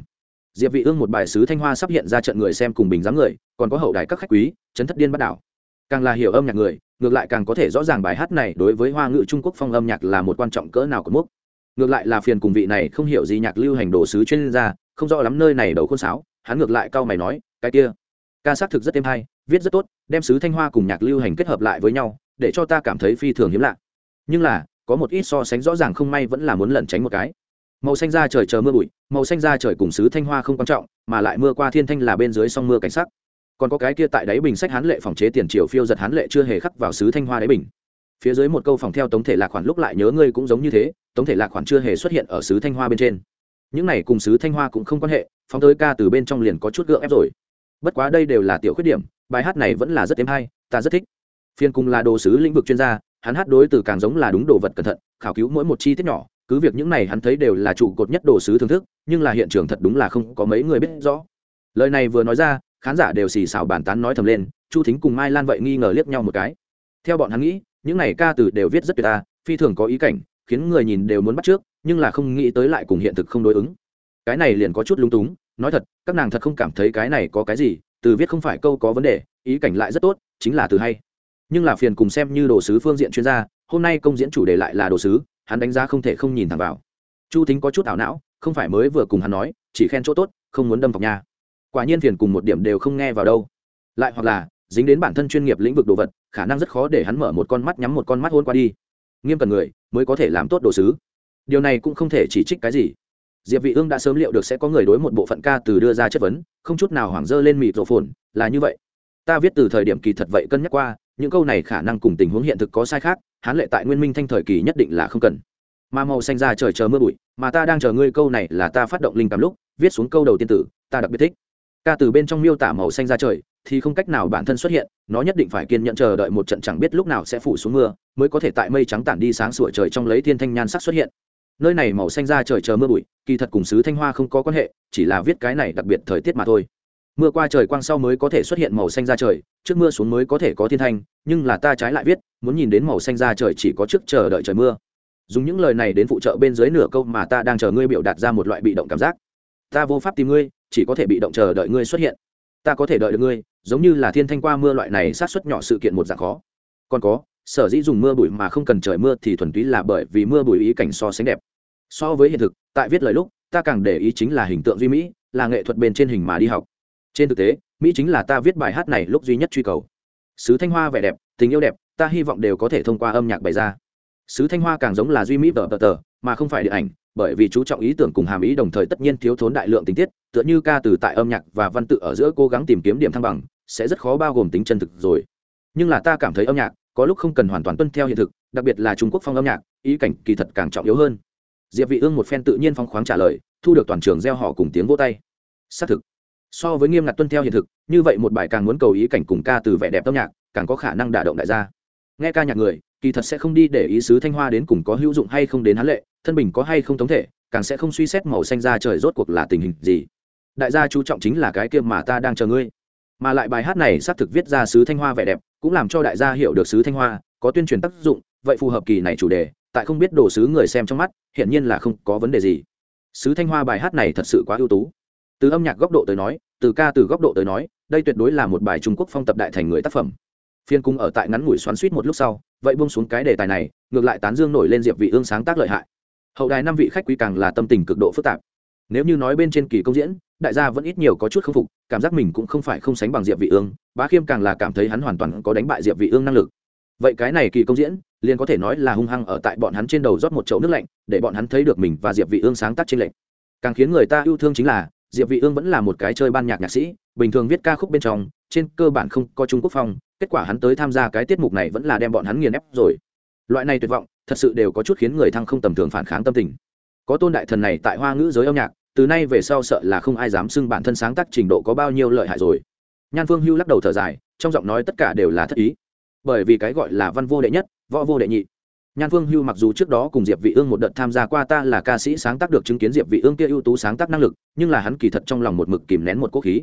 Diệp vị ương một bài sứ thanh hoa sắp hiện ra trận người xem cùng bình giám người, còn có hậu đài các khách quý chấn thất điên bắt đảo. Càng là hiểu âm nhạc người ngược lại càng có thể rõ ràng bài hát này đối với hoa ngữ trung quốc phong âm nhạc là một quan trọng cỡ nào của mốc. Ngược lại là phiền cùng vị này không hiểu gì nhạc lưu hành đồ sứ chuyên gia, không rõ lắm nơi này đầu khôn sáo, hắn ngược lại cau mày nói, cái kia, ca xác thực rất êm hay, viết rất tốt, đem sứ thanh hoa cùng nhạc lưu hành kết hợp lại với nhau, để cho ta cảm thấy phi thường hiếm lạ. Nhưng là, có một ít so sánh rõ ràng không may vẫn là muốn lẩn tránh một cái. Màu xanh ra trời chờ mưa bụi, màu xanh ra trời cùng sứ thanh hoa không quan trọng, mà lại mưa qua thiên thanh là bên dưới song mưa cảnh sắc còn có cái kia tại đáy bình sách hán lệ phòng chế tiền triều phiêu giật hán lệ chưa hề khắc vào sứ thanh hoa đáy bình. Phía dưới một câu phòng theo tống thể lạc khoản lúc lại nhớ ngươi cũng giống như thế, tống thể lạc khoản chưa hề xuất hiện ở sứ thanh hoa bên trên. Những này cùng sứ thanh hoa cũng không quan hệ, phóng tới ca từ bên trong liền có chút gượng ép rồi. Bất quá đây đều là tiểu khuyết điểm, bài hát này vẫn là rất êm hay, ta rất thích. Phiên cùng là đồ sứ lĩnh vực chuyên gia, hắn hát đối từ càng giống là đúng đồ vật cẩn thận, khảo cứu mỗi một chi tiết nhỏ, cứ việc những này hắn thấy đều là trụ cột nhất đồ sứ thưởng thức, nhưng là hiện trường thật đúng là không có mấy người biết rõ. Lời này vừa nói ra khán giả đều xì xào bàn tán nói thầm lên, chu thính cùng mai lan vậy nghi ngờ liếc nhau một cái. Theo bọn hắn nghĩ, những này ca từ đều viết rất tuyệt ta phi thường có ý cảnh, khiến người nhìn đều muốn bắt trước, nhưng là không nghĩ tới lại cùng hiện thực không đối ứng. Cái này liền có chút lung túng, nói thật, các nàng thật không cảm thấy cái này có cái gì, từ viết không phải câu có vấn đề, ý cảnh lại rất tốt, chính là từ hay. Nhưng là phiền cùng xem như đồ sứ phương diện chuyên gia, hôm nay công diễn chủ đề lại là đồ sứ, hắn đánh giá không thể không nhìn thẳng vào. Chu thính có chút ảo não, không phải mới vừa cùng hắn nói, chỉ khen chỗ tốt, không muốn đâm vào nhà quả nhiên phiền cùng một điểm đều không nghe vào đâu. Lại hoặc là, dính đến bản thân chuyên nghiệp lĩnh vực đồ vật, khả năng rất khó để hắn mở một con mắt nhắm một con mắt hôn qua đi. Nghiêm cần người, mới có thể làm tốt đồ sứ. Điều này cũng không thể chỉ trích cái gì. Diệp vị ương đã sớm liệu được sẽ có người đối một bộ phận ca từ đưa ra chất vấn, không chút nào hoảng dơ lên mịt rổ phồn, là như vậy. Ta viết từ thời điểm kỳ thật vậy cân nhắc qua, những câu này khả năng cùng tình huống hiện thực có sai khác, hán lệ tại nguyên minh thanh thời kỳ nhất định là không cần. Mà màu xanh ra trời chờ mưa bụi, mà ta đang chờ ngươi câu này là ta phát động linh cảm lúc, viết xuống câu đầu tiên tử, ta đặc biệt thích ca từ bên trong miêu tả màu xanh ra trời thì không cách nào bản thân xuất hiện, nó nhất định phải kiên nhẫn chờ đợi một trận chẳng biết lúc nào sẽ phủ xuống mưa, mới có thể tại mây trắng tản đi sáng sủa trời trong lấy thiên thanh nhan sắc xuất hiện. Nơi này màu xanh ra trời chờ mưa bụi, kỳ thật cùng sứ thanh hoa không có quan hệ, chỉ là viết cái này đặc biệt thời tiết mà thôi. Mưa qua trời quang sau mới có thể xuất hiện màu xanh ra trời, trước mưa xuống mới có thể có thiên thanh, nhưng là ta trái lại viết, muốn nhìn đến màu xanh ra trời chỉ có trước chờ đợi trời mưa. Dùng những lời này đến phụ trợ bên dưới nửa câu mà ta đang chờ ngươi biểu đạt ra một loại bị động cảm giác. Ta vô pháp tìm ngươi chỉ có thể bị động chờ đợi ngươi xuất hiện. Ta có thể đợi được ngươi, giống như là thiên thanh qua mưa loại này sát xuất nhỏ sự kiện một dạng khó. Còn có, sở dĩ dùng mưa bụi mà không cần trời mưa thì thuần túy là bởi vì mưa bụi ý cảnh so sánh đẹp. So với hiện thực, tại viết lời lúc, ta càng để ý chính là hình tượng duy mỹ, là nghệ thuật bên trên hình mà đi học. Trên thực tế, mỹ chính là ta viết bài hát này lúc duy nhất truy cầu. Sứ thanh hoa vẻ đẹp, tình yêu đẹp, ta hy vọng đều có thể thông qua âm nhạc bày ra. Sứ thanh hoa càng giống là duy mỹ tờ tờ tờ, mà không phải điện ảnh bởi vì chú trọng ý tưởng cùng hàm ý đồng thời tất nhiên thiếu thốn đại lượng tình tiết, tựa như ca từ tại âm nhạc và văn tự ở giữa cố gắng tìm kiếm điểm thăng bằng, sẽ rất khó bao gồm tính chân thực rồi. Nhưng là ta cảm thấy âm nhạc có lúc không cần hoàn toàn tuân theo hiện thực, đặc biệt là trung quốc phong âm nhạc, ý cảnh kỳ thật càng trọng yếu hơn. Diệp vị ương một phen tự nhiên phong khoáng trả lời, thu được toàn trường gieo họ cùng tiếng vỗ tay. Xác thực, so với nghiêm ngặt tuân theo hiện thực, như vậy một bài càng muốn cầu ý cảnh cùng ca từ vẻ đẹp âm nhạc, càng có khả năng đả động đại gia. Nghe ca nhạc người, kỳ thật sẽ không đi để ý sứ thanh hoa đến cùng có hữu dụng hay không đến hắn lệ thân bình có hay không thống thể, càng sẽ không suy xét màu xanh ra trời rốt cuộc là tình hình gì. Đại gia chú trọng chính là cái kia mà ta đang chờ ngươi. Mà lại bài hát này xác thực viết ra sứ thanh hoa vẻ đẹp, cũng làm cho đại gia hiểu được sứ thanh hoa, có tuyên truyền tác dụng, vậy phù hợp kỳ này chủ đề, tại không biết đồ sứ người xem trong mắt, hiển nhiên là không có vấn đề gì. Sứ thanh hoa bài hát này thật sự quá ưu tú. Từ âm nhạc góc độ tới nói, từ ca từ góc độ tới nói, đây tuyệt đối là một bài trung quốc phong tập đại thành người tác phẩm. Phiên cung ở tại ngắn ngủi xoắn suýt một lúc sau, vậy buông xuống cái đề tài này, ngược lại tán dương nổi lên diệp vị ương sáng tác lợi hại hậu đài năm vị khách quý càng là tâm tình cực độ phức tạp. Nếu như nói bên trên kỳ công diễn, đại gia vẫn ít nhiều có chút không phục, cảm giác mình cũng không phải không sánh bằng diệp vị ương, bá khiêm càng là cảm thấy hắn hoàn toàn có đánh bại diệp vị ương năng lực. Vậy cái này kỳ công diễn, liền có thể nói là hung hăng ở tại bọn hắn trên đầu rót một chậu nước lạnh, để bọn hắn thấy được mình và diệp vị ương sáng tác trên lệnh càng khiến người ta yêu thương chính là, diệp vị ương vẫn là một cái chơi ban nhạc nhạc sĩ, bình thường viết ca khúc bên trong, trên cơ bản không có trung quốc phong, kết quả hắn tới tham gia cái tiết mục này vẫn là đem bọn hắn nghiền ép rồi. Loại này tuyệt vọng thật sự đều có chút khiến người thăng không tầm thường phản kháng tâm tình. Có tôn đại thần này tại hoa ngữ giới âm nhạc, từ nay về sau sợ là không ai dám xưng bản thân sáng tác trình độ có bao nhiêu lợi hại rồi. Nhan phương hưu lắc đầu thở dài, trong giọng nói tất cả đều là thất ý. Bởi vì cái gọi là văn vô đệ nhất, võ vô đệ nhị. Nhan phương hưu mặc dù trước đó cùng diệp vị ương một đợt tham gia qua ta là ca sĩ sáng tác được chứng kiến diệp vị ương kia ưu tú sáng tác năng lực, nhưng là hắn kỳ thật trong lòng một mực kìm nén một quốc khí.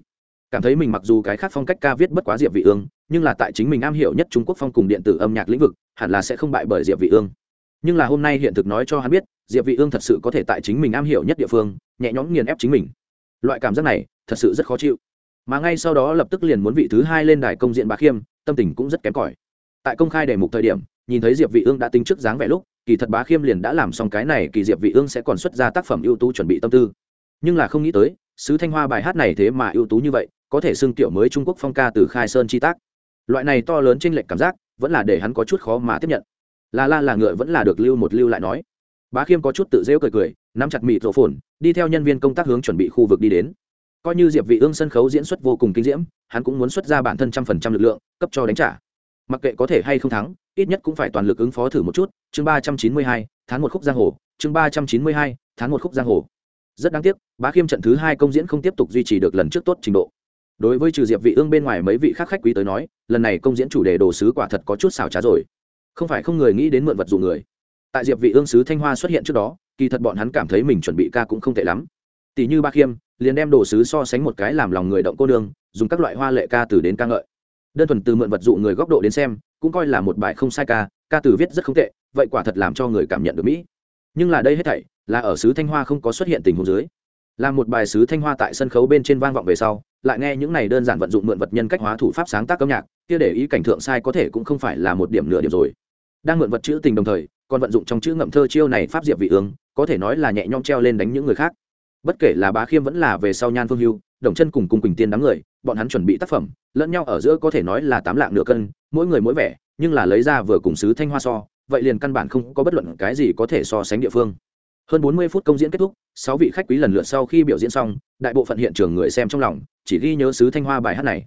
Cảm thấy mình mặc dù cái khác phong cách ca viết bất quá diệp vị ương, nhưng là tại chính mình am hiểu nhất trung quốc phong cùng điện tử âm nhạc lĩnh vực, hẳn là sẽ không bại bởi diệp vị ương nhưng là hôm nay hiện thực nói cho hắn biết, diệp vị ương thật sự có thể tại chính mình am hiểu nhất địa phương, nhẹ nhõm nghiền ép chính mình. Loại cảm giác này, thật sự rất khó chịu. Mà ngay sau đó lập tức liền muốn vị thứ hai lên đài công diện bá khiêm, tâm tình cũng rất kém cỏi. Tại công khai đề mục thời điểm, nhìn thấy diệp vị ương đã tính trước dáng vẻ lúc, kỳ thật bá khiêm liền đã làm xong cái này kỳ diệp vị ương sẽ còn xuất ra tác phẩm ưu tú chuẩn bị tâm tư. Nhưng là không nghĩ tới, sứ thanh hoa bài hát này thế mà ưu tú như vậy, có thể xưng tiểu mới trung quốc phong ca từ khai sơn chi tác. Loại này to lớn trên lệch cảm giác, vẫn là để hắn có chút khó mà tiếp nhận là la là ngựa vẫn là được lưu một lưu lại nói. Bá khiêm có chút tự rêu cười cười, nắm chặt mịt rổ phồn, đi theo nhân viên công tác hướng chuẩn bị khu vực đi đến. Coi như diệp vị ương sân khấu diễn xuất vô cùng kinh diễm, hắn cũng muốn xuất ra bản thân trăm phần trăm lực lượng, cấp cho đánh trả. Mặc kệ có thể hay không thắng, ít nhất cũng phải toàn lực ứng phó thử một chút. Chương ba trăm chín mươi hai, tháng một khúc giang hồ. Chương ba trăm chín mươi hai, tháng một khúc giang hồ. Rất đáng tiếc, bá khiêm trận thứ hai công diễn không tiếp tục duy trì được lần trước tốt trình độ. Đối với trừ diệp vị ương bên ngoài mấy vị khác khách quý tới nói, lần này công diễn chủ đề đồ sứ quả thật có chút xảo trá rồi không phải không người nghĩ đến mượn vật dụ người. Tại diệp vị ương sứ thanh hoa xuất hiện trước đó, kỳ thật bọn hắn cảm thấy mình chuẩn bị ca cũng không tệ lắm. Tỷ như ba khiêm, liền đem đồ sứ so sánh một cái làm lòng người động cô nương, dùng các loại hoa lệ ca từ đến ca ngợi. Đơn thuần từ mượn vật dụ người góc độ đến xem, cũng coi là một bài không sai ca ca từ viết rất không tệ, vậy quả thật làm cho người cảm nhận được mỹ. Nhưng là đây hết thảy, là ở sứ thanh hoa không có xuất hiện tình huống dưới. Là một bài sứ thanh hoa tại sân khấu bên trên vang vọng về sau, lại nghe những này đơn giản vận dụng mượn vật nhân cách hóa thủ pháp sáng tác âm nhạc, kia để ý cảnh thượng sai có thể cũng không phải là một điểm nửa điểm rồi đang mượn vật chữ tình đồng thời, còn vận dụng trong chữ ngậm thơ chiêu này pháp diệp vị ương, có thể nói là nhẹ nhõm treo lên đánh những người khác. Bất kể là bá khiêm vẫn là về sau nhan phương hưu, đồng chân cùng cung quỳnh tiên đám người, bọn hắn chuẩn bị tác phẩm, lẫn nhau ở giữa có thể nói là tám lạng nửa cân, mỗi người mỗi vẻ, nhưng là lấy ra vừa cùng sứ thanh hoa so, vậy liền căn bản không có bất luận cái gì có thể so sánh địa phương. Hơn bốn mươi phút công diễn kết thúc, sáu vị khách quý lần lượt sau khi biểu diễn xong, đại bộ phận hiện trường người xem trong lòng, chỉ ghi nhớ sứ thanh hoa bài hát này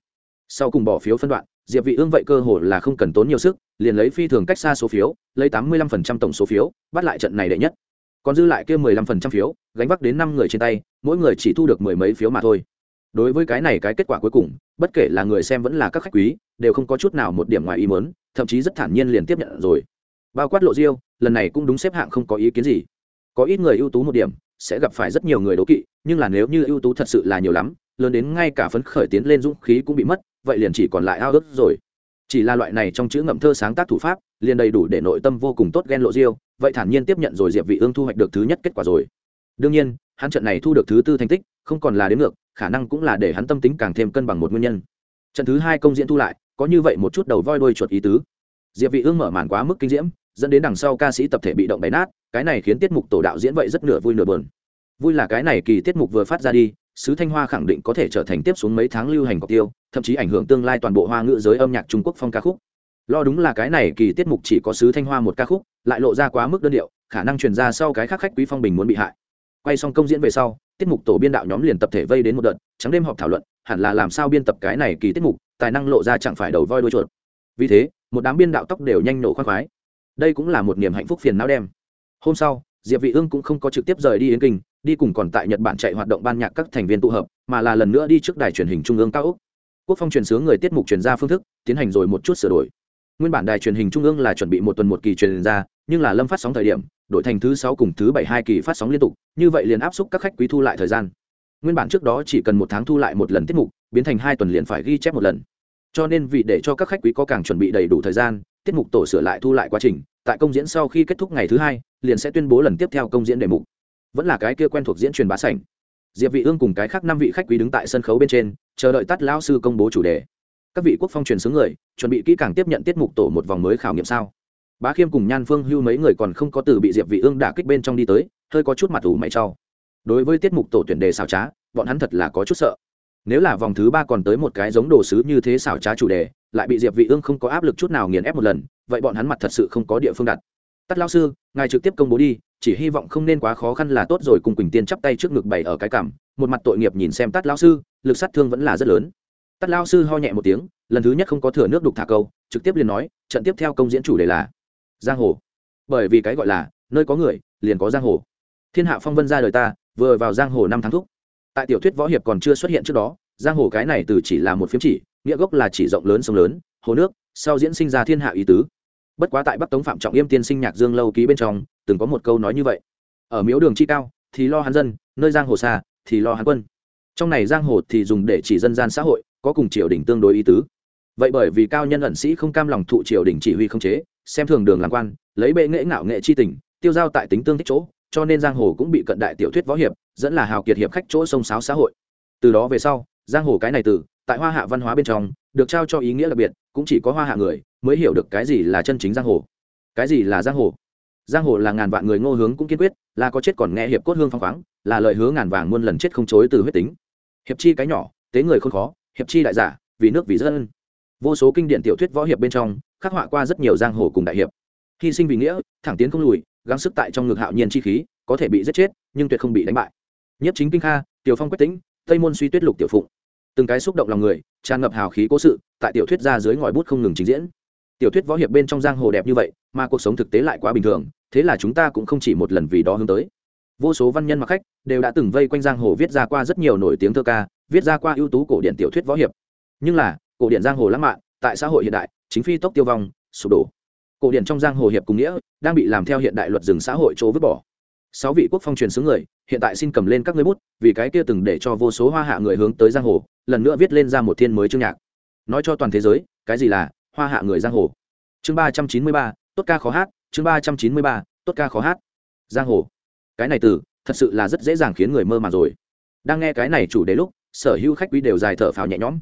sau cùng bỏ phiếu phân đoạn, diệp vị ương vậy cơ hội là không cần tốn nhiều sức, liền lấy phi thường cách xa số phiếu, lấy tám mươi 85% tổng số phiếu, bắt lại trận này đệ nhất. Còn dư lại kia 15% phiếu, gánh vác đến năm người trên tay, mỗi người chỉ thu được mười mấy phiếu mà thôi. Đối với cái này cái kết quả cuối cùng, bất kể là người xem vẫn là các khách quý, đều không có chút nào một điểm ngoài ý muốn, thậm chí rất thản nhiên liền tiếp nhận rồi. Bao quát lộ diêu, lần này cũng đúng xếp hạng không có ý kiến gì. Có ít người ưu tú một điểm, sẽ gặp phải rất nhiều người đố kỵ, nhưng là nếu như ưu tú thật sự là nhiều lắm, lớn đến ngay cả phấn khởi tiến lên dũng khí cũng bị mất vậy liền chỉ còn lại ao ước rồi. Chỉ là loại này trong chữ ngậm thơ sáng tác thủ pháp, liền đầy đủ để nội tâm vô cùng tốt ghen lộ diêu vậy thản nhiên tiếp nhận rồi diệp vị ương thu hoạch được thứ nhất kết quả rồi. Đương nhiên, hắn trận này thu được thứ tư thành tích, không còn là đến ngược, khả năng cũng là để hắn tâm tính càng thêm cân bằng một nguyên nhân. Trận thứ hai công diễn thu lại, có như vậy một chút đầu voi đuôi chuột ý tứ. Diệp vị ương mở màn quá mức kinh diễm, dẫn đến đằng sau ca sĩ tập thể bị động bày nát, cái này khiến tiết mục tổ đạo diễn vậy rất nửa vui nửa buồn. Vui là cái này kỳ tiết mục vừa phát ra đi, sứ thanh hoa khẳng định có thể trở thành tiếp xuống mấy tháng lưu hành cọc tiêu thậm chí ảnh hưởng tương lai toàn bộ hoa ngữ giới âm nhạc trung quốc phong ca khúc. Lo đúng là cái này kỳ tiết mục chỉ có sứ thanh hoa một ca khúc, lại lộ ra quá mức đơn điệu, khả năng truyền ra sau cái khác khách quý phong bình muốn bị hại. Quay xong công diễn về sau, tiết mục tổ biên đạo nhóm liền tập thể vây đến một đợt, trắng đêm họp thảo luận, hẳn là làm sao biên tập cái này kỳ tiết mục, tài năng lộ ra chẳng phải đầu voi đuôi chuột. Vì thế, một đám biên đạo tóc đều nhanh nổ khoác khoái. Đây cũng là một niềm hạnh phúc phiền não đem. Hôm sau, diệp vị ương cũng không có trực tiếp rời đi yến kinh, đi cùng còn tại nhật bản chạy hoạt động ban nhạc các thành viên tụ hợp, mà là lần nữa đi trước đài truyền hình trung ương cao úc quốc phong truyền sướng người tiết mục truyền ra phương thức, tiến hành rồi một chút sửa đổi. Nguyên bản đài truyền hình trung ương là chuẩn bị một tuần một kỳ truyền ra, nhưng là lâm phát sóng thời điểm, đổi thành thứ sáu cùng thứ bảy hai kỳ phát sóng liên tục, như vậy liền áp xúc các khách quý thu lại thời gian. Nguyên bản trước đó chỉ cần một tháng thu lại một lần tiết mục, biến thành hai tuần liền phải ghi chép một lần. Cho nên vì để cho các khách quý có càng chuẩn bị đầy đủ thời gian, tiết mục tổ sửa lại thu lại quá trình, tại công diễn sau khi kết thúc ngày thứ hai, liền sẽ tuyên bố lần tiếp theo công diễn đề mục. Vẫn là cái kia quen thuộc diễn truyền bá sảnh diệp vị ương cùng cái khác năm vị khách quý đứng tại sân khấu bên trên, chờ đợi tắt lão sư công bố chủ đề. Các vị quốc phong truyền xướng người, chuẩn bị kỹ càng tiếp nhận tiết mục tổ một vòng mới khảo nghiệm sao? Bá khiêm cùng nhan phương hưu mấy người còn không có từ bị diệp vị ương đả kích bên trong đi tới, hơi có chút mặt ủ mày trao đối với tiết mục tổ tuyển đề xảo trá, bọn hắn thật là có chút sợ. Nếu là vòng thứ ba còn tới một cái giống đồ sứ như thế xảo trá chủ đề, lại bị diệp vị ương không có áp lực chút nào nghiền ép một lần, vậy bọn hắn mặt thật sự không có địa phương đặt. Tắt Lão sư, ngài trực tiếp công bố đi chỉ hy vọng không nên quá khó khăn là tốt rồi cùng quỳnh tiên chắp tay trước ngực bày ở cái cảm một mặt tội nghiệp nhìn xem tắt lao sư, lực sát thương vẫn là rất lớn. Tắt lao sư ho nhẹ một tiếng, lần thứ nhất không có thừa nước đục thả câu, trực tiếp liền nói, trận tiếp theo công diễn chủ đề là giang hồ. Bởi vì cái gọi là, nơi có người, liền có giang hồ. Thiên hạ phong vân ra đời ta, vừa vào giang hồ năm tháng thúc. Tại tiểu thuyết võ hiệp còn chưa xuất hiện trước đó, giang hồ cái này từ chỉ là một phiếm chỉ, nghĩa gốc là chỉ rộng lớn sông lớn, hồ nước, sau diễn sinh ra thiên hạ ý tứ. Bất quá tại bắc tống phạm trọng yêm tiên sinh nhạc dương lâu ký bên trong từng có một câu nói như vậy. Ở miếu đường chi cao, thì lo hắn dân, nơi giang hồ xa, thì lo hắn quân. Trong này giang hồ thì dùng để chỉ dân gian xã hội, có cùng triều đình tương đối ý tứ. Vậy bởi vì cao nhân ẩn sĩ không cam lòng thụ triều đình chỉ huy không chế, xem thường đường làm quan, lấy bệ nghệ ngạo nghệ chi tình, tiêu giao tại tính tương thích chỗ, cho nên giang hồ cũng bị cận đại tiểu thuyết võ hiệp, dẫn là hào kiệt hiệp khách chỗ sông sáo xã hội. Từ đó về sau, giang hồ cái này từ, tại hoa hạ văn hóa bên trong, được trao cho ý nghĩa đặc biệt, cũng chỉ có hoa hạ người mới hiểu được cái gì là chân chính giang hồ. Cái gì là giang hồ? Giang hồ là ngàn vạn người ngô hướng cũng kiên quyết, là có chết còn nghe hiệp cốt hương phong khoáng, là lời hứa ngàn vàng muôn lần chết không chối từ huyết tính. Hiệp chi cái nhỏ, tế người không khó, hiệp chi đại giả, vì nước vì dân. Vô số kinh điển tiểu thuyết võ hiệp bên trong, khắc họa qua rất nhiều giang hồ cùng đại hiệp. Hy sinh vì nghĩa, thẳng tiến không lùi, gắng sức tại trong ngực hạo nhiên chi khí, có thể bị giết chết, nhưng tuyệt không bị đánh bại. Nhất chính kinh kha, tiểu phong quyết tĩnh, tây môn suy tuyết lục tiểu phụng. Từng cái xúc động lòng người, tràn ngập hào khí cố sự, tại tiểu thuyết ra dưới ngòi bút không ngừng trình diễn tiểu thuyết võ hiệp bên trong giang hồ đẹp như vậy, mà cuộc sống thực tế lại quá bình thường, thế là chúng ta cũng không chỉ một lần vì đó hướng tới. Vô số văn nhân mặc khách đều đã từng vây quanh giang hồ viết ra qua rất nhiều nổi tiếng thơ ca, viết ra qua ưu tú cổ điển tiểu thuyết võ hiệp. Nhưng là, cổ điển giang hồ lãng mạn, tại xã hội hiện đại, chính phi tốc tiêu vong, sụp đổ. Cổ điển trong giang hồ hiệp cùng nghĩa đang bị làm theo hiện đại luật rừng xã hội chỗ vứt bỏ. Sáu vị quốc phong truyền xứ người, hiện tại xin cầm lên các ngươi bút, vì cái kia từng để cho vô số hoa hạ người hướng tới giang hồ, lần nữa viết lên ra một thiên mới chương nhạc. Nói cho toàn thế giới, cái gì là hoa hạ người giang hồ. Chương ba trăm chín mươi ba, tốt ca khó hát, chương ba trăm chín mươi ba, tốt ca khó hát. Giang hồ. Cái này từ, thật sự là rất dễ dàng khiến người mơ màng rồi. Đang nghe cái này chủ đề lúc, sở hữu khách quý đều dài thở phào nhẹ nhõm.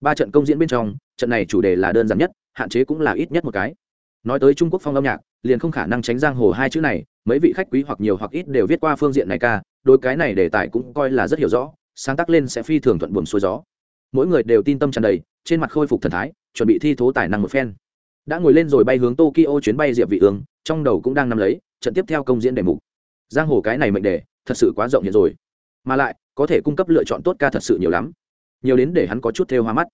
Ba trận công diễn bên trong, trận này chủ đề là đơn giản nhất, hạn chế cũng là ít nhất một cái. Nói tới trung quốc phong âm nhạc, liền không khả năng tránh giang hồ hai chữ này, mấy vị khách quý hoặc nhiều hoặc ít đều viết qua phương diện này ca đôi cái này đề tài cũng coi là rất hiểu rõ, sáng tác lên sẽ phi thường thuận buồm xuôi gió. Mỗi người đều tin tâm tràn đầy, trên mặt khôi phục thần thái chuẩn bị thi thố tài năng một phen. Đã ngồi lên rồi bay hướng tokyo chuyến bay diệp vị ương, trong đầu cũng đang nắm lấy, trận tiếp theo công diễn đề mục. Giang hồ cái này mệnh đề, thật sự quá rộng hiện rồi. Mà lại, có thể cung cấp lựa chọn tốt ca thật sự nhiều lắm. Nhiều đến để hắn có chút theo hoa mắt.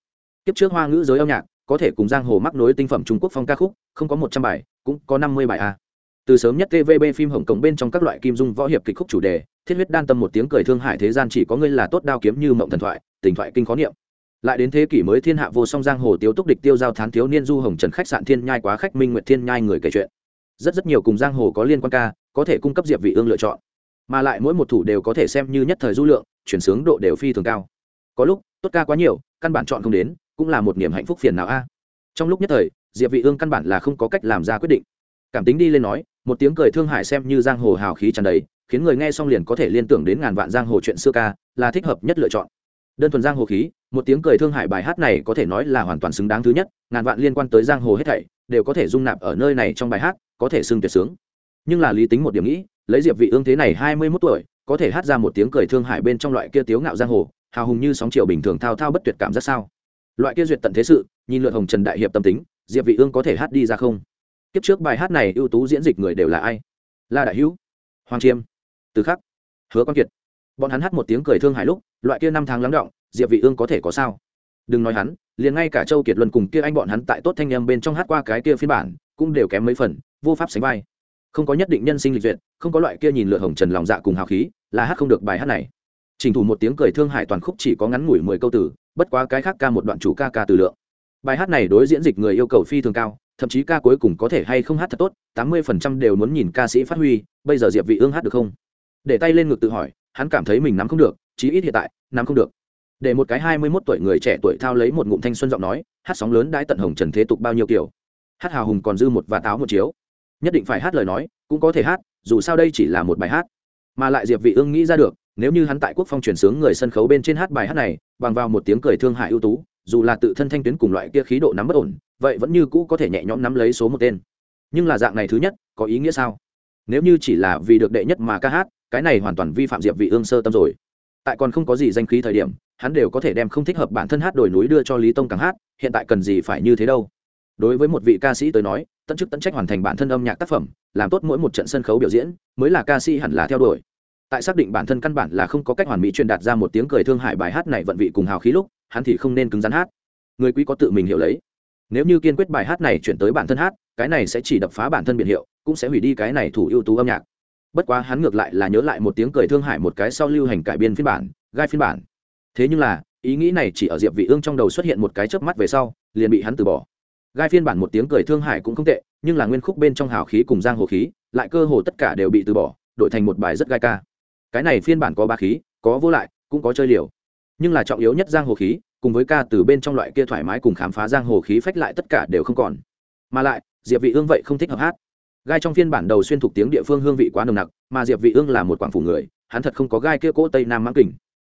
Tiếp trước hoa ngữ giới âm nhạc, có thể cùng giang hồ mắc nối tinh phẩm trung quốc phong ca khúc, không có một trăm bài, cũng có năm mươi bài a. Từ sớm nhất tvb phim hồng kông bên trong các loại kim dung võ hiệp kịch khúc chủ đề, thiết huyết đan tâm một tiếng cười thương hải thế gian chỉ có ngươi là tốt đao kiếm như mộng thần thoại, tình thoại kinh khó niệm lại đến thế kỷ mới thiên hạ vô song giang hồ tiêu túc địch tiêu giao thán thiếu niên du hồng trần khách sạn thiên nhai quá khách minh nguyệt thiên nhai người kể chuyện. Rất rất nhiều cùng giang hồ có liên quan ca, có thể cung cấp diệp vị ương lựa chọn. Mà lại mỗi một thủ đều có thể xem như nhất thời du lượng, chuyển sướng độ đều phi thường cao. Có lúc, tốt ca quá nhiều, căn bản chọn không đến, cũng là một niềm hạnh phúc phiền não a. Trong lúc nhất thời, diệp vị ương căn bản là không có cách làm ra quyết định. Cảm tính đi lên nói, một tiếng cười thương hại xem như giang hồ hào khí tràn đầy, khiến người nghe xong liền có thể liên tưởng đến ngàn vạn giang hồ chuyện xưa ca, là thích hợp nhất lựa chọn. Đơn thuần giang hồ khí một tiếng cười thương hại bài hát này có thể nói là hoàn toàn xứng đáng thứ nhất, ngàn vạn liên quan tới giang hồ hết thảy, đều có thể dung nạp ở nơi này trong bài hát, có thể xưng tuyệt sướng. Nhưng là lý tính một điểm nghĩ, lấy diệp vị ương thế này hai mươi 21 tuổi, có thể hát ra một tiếng cười thương hại bên trong loại kia tiếu ngạo giang hồ, hào hùng như sóng chiều bình thường thao thao bất tuyệt cảm giác sao? Loại kia duyệt tận thế sự, nhìn lượn hồng trần đại hiệp tâm tính, diệp vị ương có thể hát đi ra không? Tiếp trước bài hát này ưu tú diễn dịch người đều là ai? La đại hữu, hoàng chiêm, từ khắc, hứa quan kiệt. Bọn hắn hát một tiếng cười thương hại lúc, loại kia năm tháng lắng động diệp vị ương có thể có sao? Đừng nói hắn, liền ngay cả châu kiệt luân cùng kia anh bọn hắn tại tốt thanh âm bên trong hát qua cái kia phiên bản, cũng đều kém mấy phần, vô pháp sánh vai. Không có nhất định nhân sinh lịch duyệt, không có loại kia nhìn lượt hồng trần lòng dạ cùng hào khí, là hát không được bài hát này. Trình thủ một tiếng cười thương hại toàn khúc chỉ có ngắn ngủi mười câu từ, bất quá cái khác ca một đoạn chủ ca ca từ lượng. Bài hát này đối diễn dịch người yêu cầu phi thường cao, thậm chí ca cuối cùng có thể hay không hát thật tốt, tám mươi phần trăm đều muốn nhìn ca sĩ phát huy, bây giờ diệp vị ương hát được không? Để tay lên ngực tự hỏi, hắn cảm thấy mình nắm không được, chí ít hiện tại, nắm không được để một cái hai mươi 21 tuổi người trẻ tuổi thao lấy một ngụm thanh xuân giọng nói, hát sóng lớn đãi tận hồng trần thế tục bao nhiêu kiểu. Hát hào hùng còn dư một và táo một chiếu. Nhất định phải hát lời nói, cũng có thể hát, dù sao đây chỉ là một bài hát. Mà lại diệp vị ương nghĩ ra được, nếu như hắn tại quốc phong chuyển sướng người sân khấu bên trên hát bài hát này, bằng vào một tiếng cười thương hại ưu tú, dù là tự thân thanh tuyến cùng loại kia khí độ nắm bất ổn, vậy vẫn như cũ có thể nhẹ nhõm nắm lấy số một tên. Nhưng là dạng này thứ nhất, có ý nghĩa sao? Nếu như chỉ là vì được đệ nhất mà ca hát, cái này hoàn toàn vi phạm diệp vị ương sơ tâm rồi tại còn không có gì danh khí thời điểm, hắn đều có thể đem không thích hợp bản thân hát đổi núi đưa cho lý tông càng hát, hiện tại cần gì phải như thế đâu. Đối với một vị ca sĩ tới nói, tận chức tận trách hoàn thành bản thân âm nhạc tác phẩm, làm tốt mỗi một trận sân khấu biểu diễn, mới là ca sĩ hẳn là theo đuổi. Tại xác định bản thân căn bản là không có cách hoàn mỹ truyền đạt ra một tiếng cười thương hại bài hát này vận vị cùng hào khí lúc, hắn thì không nên cứng rắn hát. Người quý có tự mình hiểu lấy. Nếu như kiên quyết bài hát này chuyển tới bản thân hát, cái này sẽ chỉ đập phá bản thân biển hiệu, cũng sẽ hủy đi cái này thủ ưu tú âm nhạc bất quá hắn ngược lại là nhớ lại một tiếng cười thương hại một cái sau lưu hành cải biên phiên bản, gai phiên bản. Thế nhưng là, ý nghĩ này chỉ ở diệp vị ương trong đầu xuất hiện một cái chớp mắt về sau, liền bị hắn từ bỏ. Gai phiên bản một tiếng cười thương hại cũng không tệ, nhưng là nguyên khúc bên trong hào khí cùng giang hồ khí, lại cơ hồ tất cả đều bị từ bỏ, đổi thành một bài rất gai ca. Cái này phiên bản có ba khí, có vô lại, cũng có chơi liều. Nhưng là trọng yếu nhất giang hồ khí, cùng với ca từ bên trong loại kia thoải mái cùng khám phá giang hồ khí phách lại tất cả đều không còn. Mà lại, diệp vị ương vậy không thích hợp hát gai trong phiên bản đầu xuyên thuộc tiếng địa phương hương vị quá nồng nặc, mà diệp vị ương là một quảng phủ người, hắn thật không có gai kia cỗ tây nam mãng kình.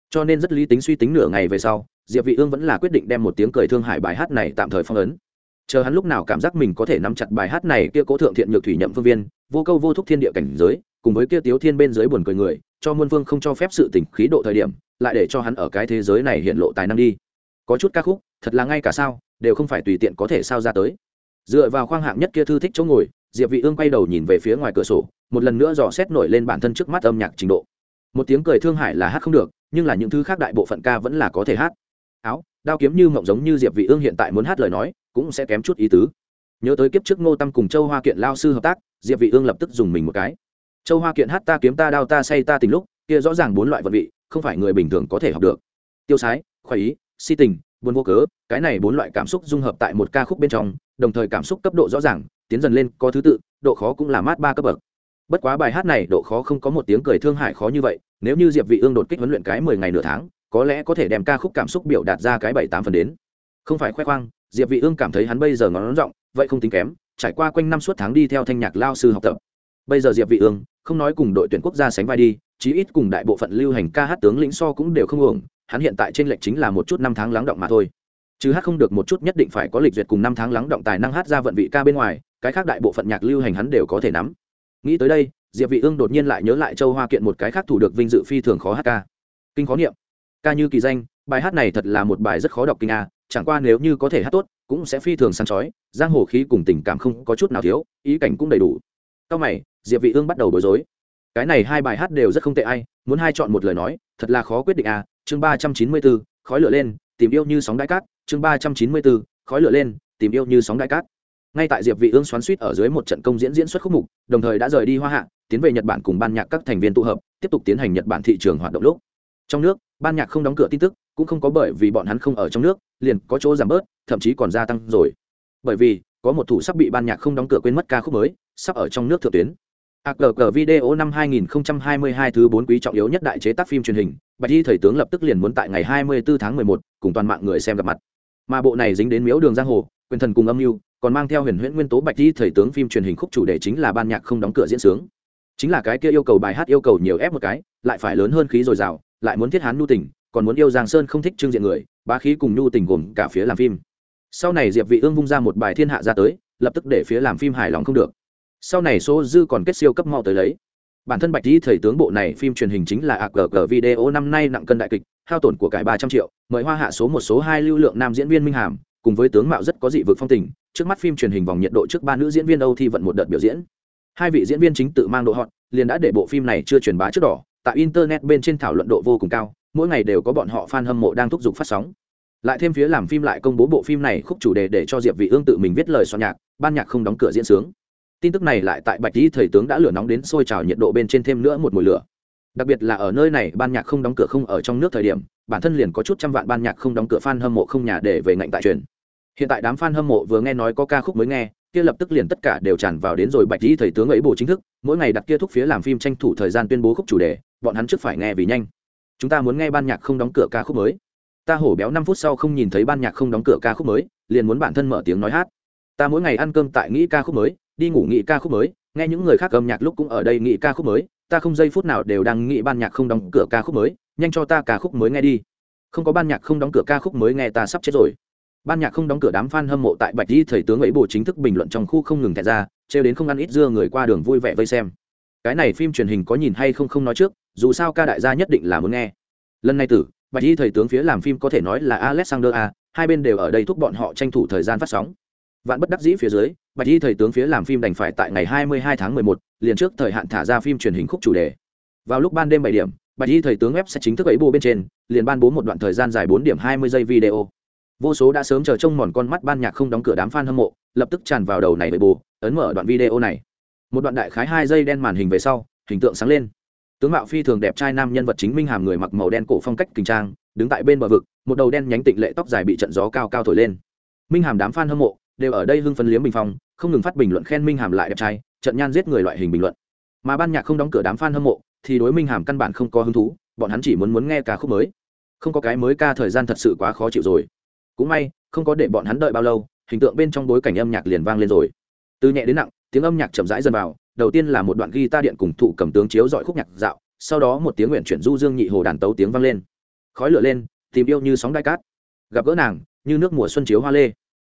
Cho nên rất lý tính suy tính nửa ngày về sau, diệp vị ương vẫn là quyết định đem một tiếng cười thương hải bài hát này tạm thời phong ấn. Chờ hắn lúc nào cảm giác mình có thể nắm chặt bài hát này kia cố thượng thiện nhược thủy nhậm phương viên, vô câu vô thúc thiên địa cảnh giới, cùng với kia tiếu thiên bên dưới buồn cười người, cho muôn vương không cho phép sự tỉnh khí độ thời điểm, lại để cho hắn ở cái thế giới này hiện lộ tài năng đi. Có chút ca khúc, thật là ngay cả sao, đều không phải tùy tiện có thể sao ra tới. Dựa vào khoang hạng nhất kia thư thích chỗ ngồi diệp vị ương quay đầu nhìn về phía ngoài cửa sổ, một lần nữa dò xét nổi lên bản thân trước mắt âm nhạc trình độ. Một tiếng cười thương hại là hát không được, nhưng là những thứ khác đại bộ phận ca vẫn là có thể hát. Áo, đao kiếm như mộng giống như diệp vị ương hiện tại muốn hát lời nói, cũng sẽ kém chút ý tứ. Nhớ tới kiếp trước ngô tâm cùng châu hoa kiện lao sư hợp tác, diệp vị ương lập tức dùng mình một cái. Châu hoa kiện hát ta kiếm ta đao ta say ta tình lúc, kia rõ ràng bốn loại vận vị, không phải người bình thường có thể học được. Tiêu sái, khoái ý, si tình, buồn vô cớ, cái này bốn loại cảm xúc dung hợp tại một ca khúc bên trong, đồng thời cảm xúc cấp độ rõ ràng tiến dần lên có thứ tự, độ khó cũng là mát ba cấp bậc. Bất quá bài hát này độ khó không có một tiếng cười thương hại khó như vậy, nếu như diệp vị ương đột kích huấn luyện cái mười ngày nửa tháng, có lẽ có thể đem ca khúc cảm xúc biểu đạt ra cái bảy tám phần đến. Không phải khoe khoang, diệp vị ương cảm thấy hắn bây giờ ngón rộng vậy không tính kém, trải qua quanh năm suốt tháng đi theo thanh nhạc lao sư học tập. Bây giờ diệp vị ương, không nói cùng đội tuyển quốc gia sánh vai đi, chí ít cùng đại bộ phận lưu hành ca hát tướng lĩnh so cũng đều không ổn hắn hiện tại trên lệch chính là một chút năm tháng lắng động mà thôi chứ hát không được một chút nhất định phải có lịch duyệt cùng năm tháng lắng động tài năng hát ra vận vị ca bên ngoài, cái khác đại bộ phận nhạc lưu hành hắn đều có thể nắm. Nghĩ tới đây, diệp vị ương đột nhiên lại nhớ lại châu hoa kiện một cái khác thủ được vinh dự phi thường khó hát ca. Kinh khó niệm. Ca như kỳ danh, bài hát này thật là một bài rất khó đọc kinh a, chẳng qua nếu như có thể hát tốt, cũng sẽ phi thường sáng chói, giang hồ khí cùng tình cảm không có chút nào thiếu, ý cảnh cũng đầy đủ. Sau mày, diệp vị ương bắt đầu bối rối. Cái này hai bài hát đều rất không tệ ai, muốn hai chọn một lời nói, thật là khó quyết định a, chương ba trăm chín mươi bốn khói lửa lên tìm yêu như sóng đại cát chương ba trăm chín mươi bốn khói lửa lên tìm yêu như sóng đại cát. Ngay tại diệp vị ương xoắn suýt ở dưới một trận công diễn diễn xuất khúc mục đồng thời đã rời đi hoa hạ tiến về nhật bản cùng ban nhạc các thành viên tụ hợp tiếp tục tiến hành nhật bản thị trường hoạt động lúc. Trong nước ban nhạc không đóng cửa tin tức cũng không có bởi vì bọn hắn không ở trong nước liền có chỗ giảm bớt thậm chí còn gia tăng rồi. Bởi vì có một thủ sắp bị ban nhạc không đóng cửa quên mất ca khúc mới sắp ở trong nước thượng tuyến. ACG video năm 2022 thứ 4 quý trọng yếu nhất đại chế tác phim truyền hình, Bạch Y thầy tướng lập tức liền muốn tại ngày 24 tháng 11 cùng toàn mạng người xem gặp mặt. Mà bộ này dính đến miếu đường giang hồ, quyền thần cùng âm mưu, còn mang theo huyền huyễn nguyên tố Bạch Y thầy tướng phim truyền hình khúc chủ đề chính là ban nhạc không đóng cửa diễn sướng. Chính là cái kia yêu cầu bài hát yêu cầu nhiều ép một cái, lại phải lớn hơn khí rồi rào, lại muốn thiết hán nhu tình, còn muốn yêu Giang Sơn không thích trưng diện người, ba khí cùng nhu tình gồm cả phía làm phim. Sau này Diệp Vị Ương vung ra một bài thiên hạ ra tới, lập tức để phía làm phim hài lòng không được sau này số dư còn kết siêu cấp mau tới lấy bản thân bạch di thầy tướng bộ này phim truyền hình chính là ag video năm nay nặng cân đại kịch, hao tổn của cải ba trăm triệu, mời hoa hạ số một số hai lưu lượng nam diễn viên minh hàm, cùng với tướng mạo rất có dị vực phong tình. Trước mắt phim truyền hình vòng nhiệt độ trước ba nữ diễn viên âu thi vận một đợt biểu diễn. Hai vị diễn viên chính tự mang độ hot, liền đã để bộ phim này chưa truyền bá trước đỏ. Tại internet bên trên thảo luận độ vô cùng cao, mỗi ngày đều có bọn họ fan hâm mộ đang thúc giục phát sóng. Lại thêm phía làm phim lại công bố bộ phim này khúc chủ đề để cho diệp vị ương tự mình viết lời soạn nhạc, ban nhạc không đóng cửa diễn sướng tin tức này lại tại bạch lý thầy tướng đã lửa nóng đến sôi trào nhiệt độ bên trên thêm nữa một mùi lửa. Đặc biệt là ở nơi này, ban nhạc không đóng cửa không ở trong nước thời điểm, bản thân liền có chút trăm vạn ban nhạc không đóng cửa fan hâm mộ không nhà để về ngạnh tại truyền. Hiện tại đám fan hâm mộ vừa nghe nói có ca khúc mới nghe, kia lập tức liền tất cả đều tràn vào đến rồi bạch lý thầy tướng ấy bộ chính thức, mỗi ngày đặt kia thúc phía làm phim tranh thủ thời gian tuyên bố khúc chủ đề, bọn hắn trước phải nghe vì nhanh. Chúng ta muốn nghe ban nhạc không đóng cửa ca khúc mới. Ta hổ béo năm phút sau không nhìn thấy ban nhạc không đóng cửa ca khúc mới, liền muốn bản thân mở tiếng nói hát. Ta mỗi ngày ăn cơm tại nghĩ ca khúc mới đi ngủ nghị ca khúc mới, nghe những người khác âm nhạc lúc cũng ở đây nghị ca khúc mới, ta không giây phút nào đều đang nghĩ ban nhạc không đóng cửa ca khúc mới, nhanh cho ta ca khúc mới nghe đi. Không có ban nhạc không đóng cửa ca khúc mới nghe ta sắp chết rồi. Ban nhạc không đóng cửa đám fan hâm mộ tại bạch di thầy tướng ấy bồ chính thức bình luận trong khu không ngừng thẹn ra, trêu đến không ăn ít dưa người qua đường vui vẻ vây xem. Cái này phim truyền hình có nhìn hay không không nói trước, dù sao ca đại gia nhất định là muốn nghe. Lần này tử, bạch di thầy tướng phía làm phim có thể nói là alexander a, hai bên đều ở đây thúc bọn họ tranh thủ thời gian phát sóng vạn bất đắc dĩ phía dưới bạch di thầy tướng phía làm phim đành phải tại ngày 22 tháng 11, liền trước thời hạn thả ra phim truyền hình khúc chủ đề. Vào lúc ban đêm bảy điểm bạch di thầy tướng web sẽ chính thức ấy bù bên trên liền ban bố một đoạn thời gian dài bốn điểm hai mươi giây video. Vô số đã sớm chờ trông mòn con mắt ban nhạc không đóng cửa đám fan hâm mộ lập tức tràn vào đầu này bởi bù ấn mở đoạn video này. Một đoạn đại khái hai giây đen màn hình về sau hình tượng sáng lên. Tướng mạo phi thường đẹp trai nam nhân vật chính minh hàm người mặc màu đen cổ phong cách kinh trang đứng tại bên bờ vực một đầu đen nhánh tịnh lệ tóc dài bị trận gió cao cao thổi lên. Minh hàm đám fan hâm mộ đều ở đây hưng phấn liếm bình phong, không ngừng phát bình luận khen minh hàm lại đẹp trai, trận nhan giết người loại hình bình luận. Mà ban nhạc không đóng cửa đám fan hâm mộ, thì đối minh hàm căn bản không có hứng thú, bọn hắn chỉ muốn muốn nghe ca khúc mới. Không có cái mới ca thời gian thật sự quá khó chịu rồi. Cũng may, không có để bọn hắn đợi bao lâu, hình tượng bên trong bối cảnh âm nhạc liền vang lên rồi. Từ nhẹ đến nặng, tiếng âm nhạc chậm rãi dần vào, đầu tiên là một đoạn guitar điện cùng thụ cầm tướng chiếu dọi khúc nhạc dạo, sau đó một tiếng nguyện chuyển du dương nhị hồ đàn tấu tiếng vang lên. Khói lửa lên, tìm yêu như sóng đai cát. Gặp gỡ nàng, như nước mùa xuân chiếu hoa lê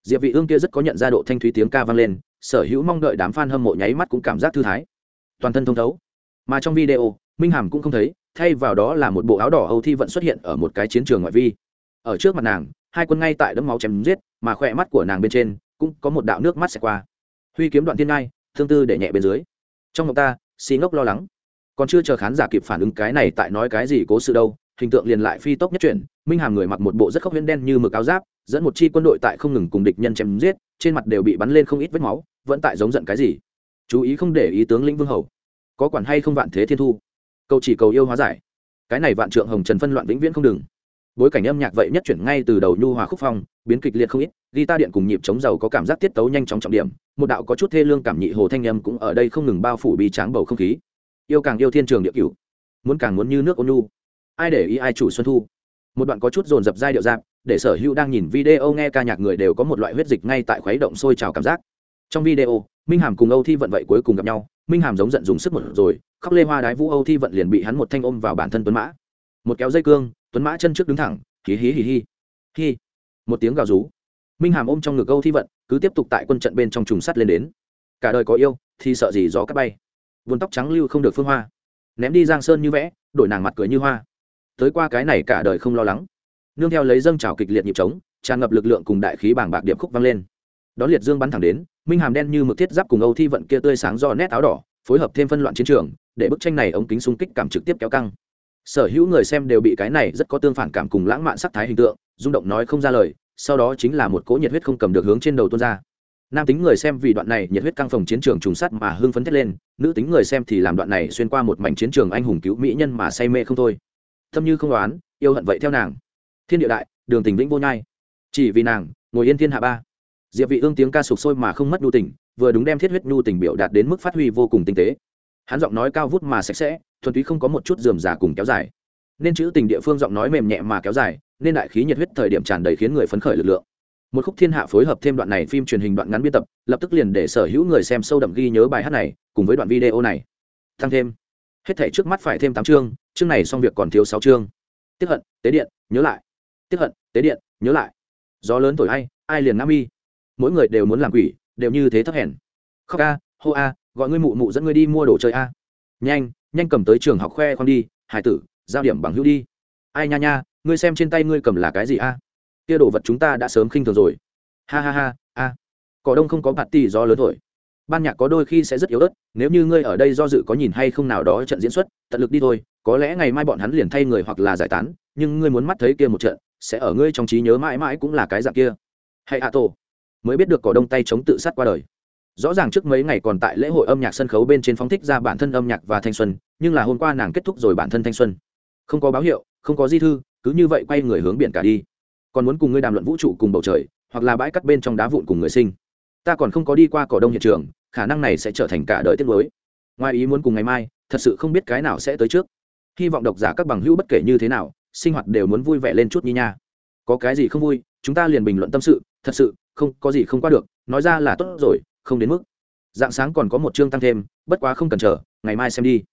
diệp vị ương kia rất có nhận ra độ thanh thúy tiếng ca vang lên, sở hữu mong đợi đám fan hâm mộ nháy mắt cũng cảm giác thư thái. Toàn thân thông thấu. Mà trong video, minh hàm cũng không thấy, thay vào đó là một bộ áo đỏ âu thi vận xuất hiện ở một cái chiến trường ngoại vi. Ở trước mặt nàng, hai quân ngay tại đấm máu chém giết, mà khỏe mắt của nàng bên trên cũng có một đạo nước mắt xẹt qua. Huy kiếm đoạn thiên ngai, thương tư để nhẹ bên dưới. Trong ngọc ta, xì ngốc lo lắng. Còn chưa chờ khán giả kịp phản ứng cái này tại nói cái gì cố sự đâu hình tượng liền lại phi tốc nhất chuyển, minh hàm người mặc một bộ rất khốc huyễn đen như mực áo giáp, dẫn một chi quân đội tại không ngừng cùng địch nhân chém giết, trên mặt đều bị bắn lên không ít vết máu, vẫn tại giống giận cái gì. Chú ý không để ý tướng lĩnh vương hầu. Có quản hay không vạn thế thiên thu? Cầu chỉ cầu yêu hóa giải. Cái này vạn trượng hồng trần phân loạn vĩnh viễn không đừng bối cảnh âm nhạc vậy nhất chuyển ngay từ đầu nhu hòa khúc phong, biến kịch liệt không ít, guitar điện cùng nhịp chống dầu có cảm giác tiết tấu nhanh chóng trọng điểm, một đạo có chút thê lương cảm nhị hồ thanh âm cũng ở đây không ngừng bao phủ bi tráng bầu không khí. Yêu càng yêu thiên trường địa cửu, muốn càng muốn như nước ôn nhu ai để ý ai chủ xuân thu. Một đoạn có chút dồn dập giai điệu dạp để sở hữu đang nhìn video nghe ca nhạc người đều có một loại huyết dịch ngay tại khuấy động sôi trào cảm giác. Trong video, minh hàm cùng âu thi vận vậy cuối cùng gặp nhau, minh hàm giống giận dùng sức một rồi, khóc lê hoa đái vũ âu thi vận liền bị hắn một thanh ôm vào bản thân tuấn mã. Một kéo dây cương, tuấn mã chân trước đứng thẳng, hí hí hí hí. Hí một tiếng gào rú. Minh hàm ôm trong ngực âu thi vận, cứ tiếp tục tại quân trận bên trong trùng sắt lên đến. Cả đời có yêu, thì sợ gì gió cắt bay. Vườn tóc trắng lưu không được phương hoa. Ném đi giang sơn như vẽ, đổi nàng mặt cười như hoa tới qua cái này cả đời không lo lắng. Nương theo lấy dâng trào kịch liệt nhịp trống, tràn ngập lực lượng cùng đại khí bảng bạc điệp khúc vang lên. Đón liệt dương bắn thẳng đến, minh hàm đen như mực thiết giáp cùng âu thi vận kia tươi sáng do nét áo đỏ, phối hợp thêm phân loạn chiến trường, để bức tranh này ống kính xung kích cảm trực tiếp kéo căng. Sở hữu người xem đều bị cái này rất có tương phản cảm cùng lãng mạn sắc thái hình tượng, rung động nói không ra lời, sau đó chính là một cỗ nhiệt huyết không cầm được hướng trên đầu tuôn ra. Nam tính người xem vì đoạn này nhiệt huyết căng phòng chiến trường trùng sắt mà hưng phấn thét lên, nữ tính người xem thì làm đoạn này xuyên qua một mảnh chiến trường anh hùng cứu mỹ nhân mà say mê không thôi thâm như không đoán, yêu hận vậy theo nàng. Thiên địa đại, đường tình vĩnh vô nhai. Chỉ vì nàng, ngồi yên thiên hạ ba. Diệp vị ương tiếng ca sục sôi mà không mất nhu tình, vừa đúng đem thiết huyết nhu tình biểu đạt đến mức phát huy vô cùng tinh tế. Hắn giọng nói cao vút mà sạch sẽ, thuần túy không có một chút dườm giả cùng kéo dài. Nên chữ tình địa phương giọng nói mềm nhẹ mà kéo dài, nên đại khí nhiệt huyết thời điểm tràn đầy khiến người phấn khởi lực lượng. Một khúc thiên hạ phối hợp thêm đoạn này phim truyền hình đoạn ngắn biên tập, lập tức liền để sở hữu người xem sâu đậm ghi nhớ bài hát này, cùng với đoạn video này. Thăng thêm hết thể trước mắt phải thêm tám chương chương này xong việc còn thiếu sáu chương. Tiếp hận, tế điện, nhớ lại. Tiếp hận, tế điện, nhớ lại. Gió lớn thổi ai ai liền nam y mỗi người đều muốn làm quỷ, đều như thế thấp hèn. Khóc a, hô a, gọi ngươi mụ mụ dẫn ngươi đi mua đồ chơi a. Nhanh nhanh cầm tới trường học khoe con đi, hải tử, giao điểm bằng hữu đi. Ai nha nha, ngươi xem trên tay ngươi cầm là cái gì a? Kia đồ vật chúng ta đã sớm khinh thường rồi. Ha ha ha, a. Cỏ đông không có bạt tì gió lớn thổi ban nhạc có đôi khi sẽ rất yếu ớt, nếu như ngươi ở đây do dự có nhìn hay không nào đó trận diễn xuất, tận lực đi thôi, có lẽ ngày mai bọn hắn liền thay người hoặc là giải tán, nhưng ngươi muốn mắt thấy kia một trận, sẽ ở ngươi trong trí nhớ mãi mãi cũng là cái dạng kia. Hay a tổ. Mới biết được cỏ đông tay chống tự sát qua đời. Rõ ràng trước mấy ngày còn tại lễ hội âm nhạc sân khấu bên trên phóng thích ra bản thân âm nhạc và thanh xuân, nhưng là hôm qua nàng kết thúc rồi bản thân thanh xuân. Không có báo hiệu, không có di thư, cứ như vậy quay người hướng biển cả đi. Còn muốn cùng ngươi đàm luận vũ trụ cùng bầu trời, hoặc là bãi cắt bên trong đá vụn cùng người sinh ta còn không có đi qua cỏ đông hiện trường, khả năng này sẽ trở thành cả đời tiết mới ngoài ý muốn cùng ngày mai, thật sự không biết cái nào sẽ tới trước. Hy vọng độc giả các bằng hữu bất kể như thế nào, sinh hoạt đều muốn vui vẻ lên chút như nha. Có cái gì không vui, chúng ta liền bình luận tâm sự, thật sự, không, có gì không qua được, nói ra là tốt rồi, không đến mức. Dạng sáng còn có một chương tăng thêm, bất quá không cần chờ, ngày mai xem đi.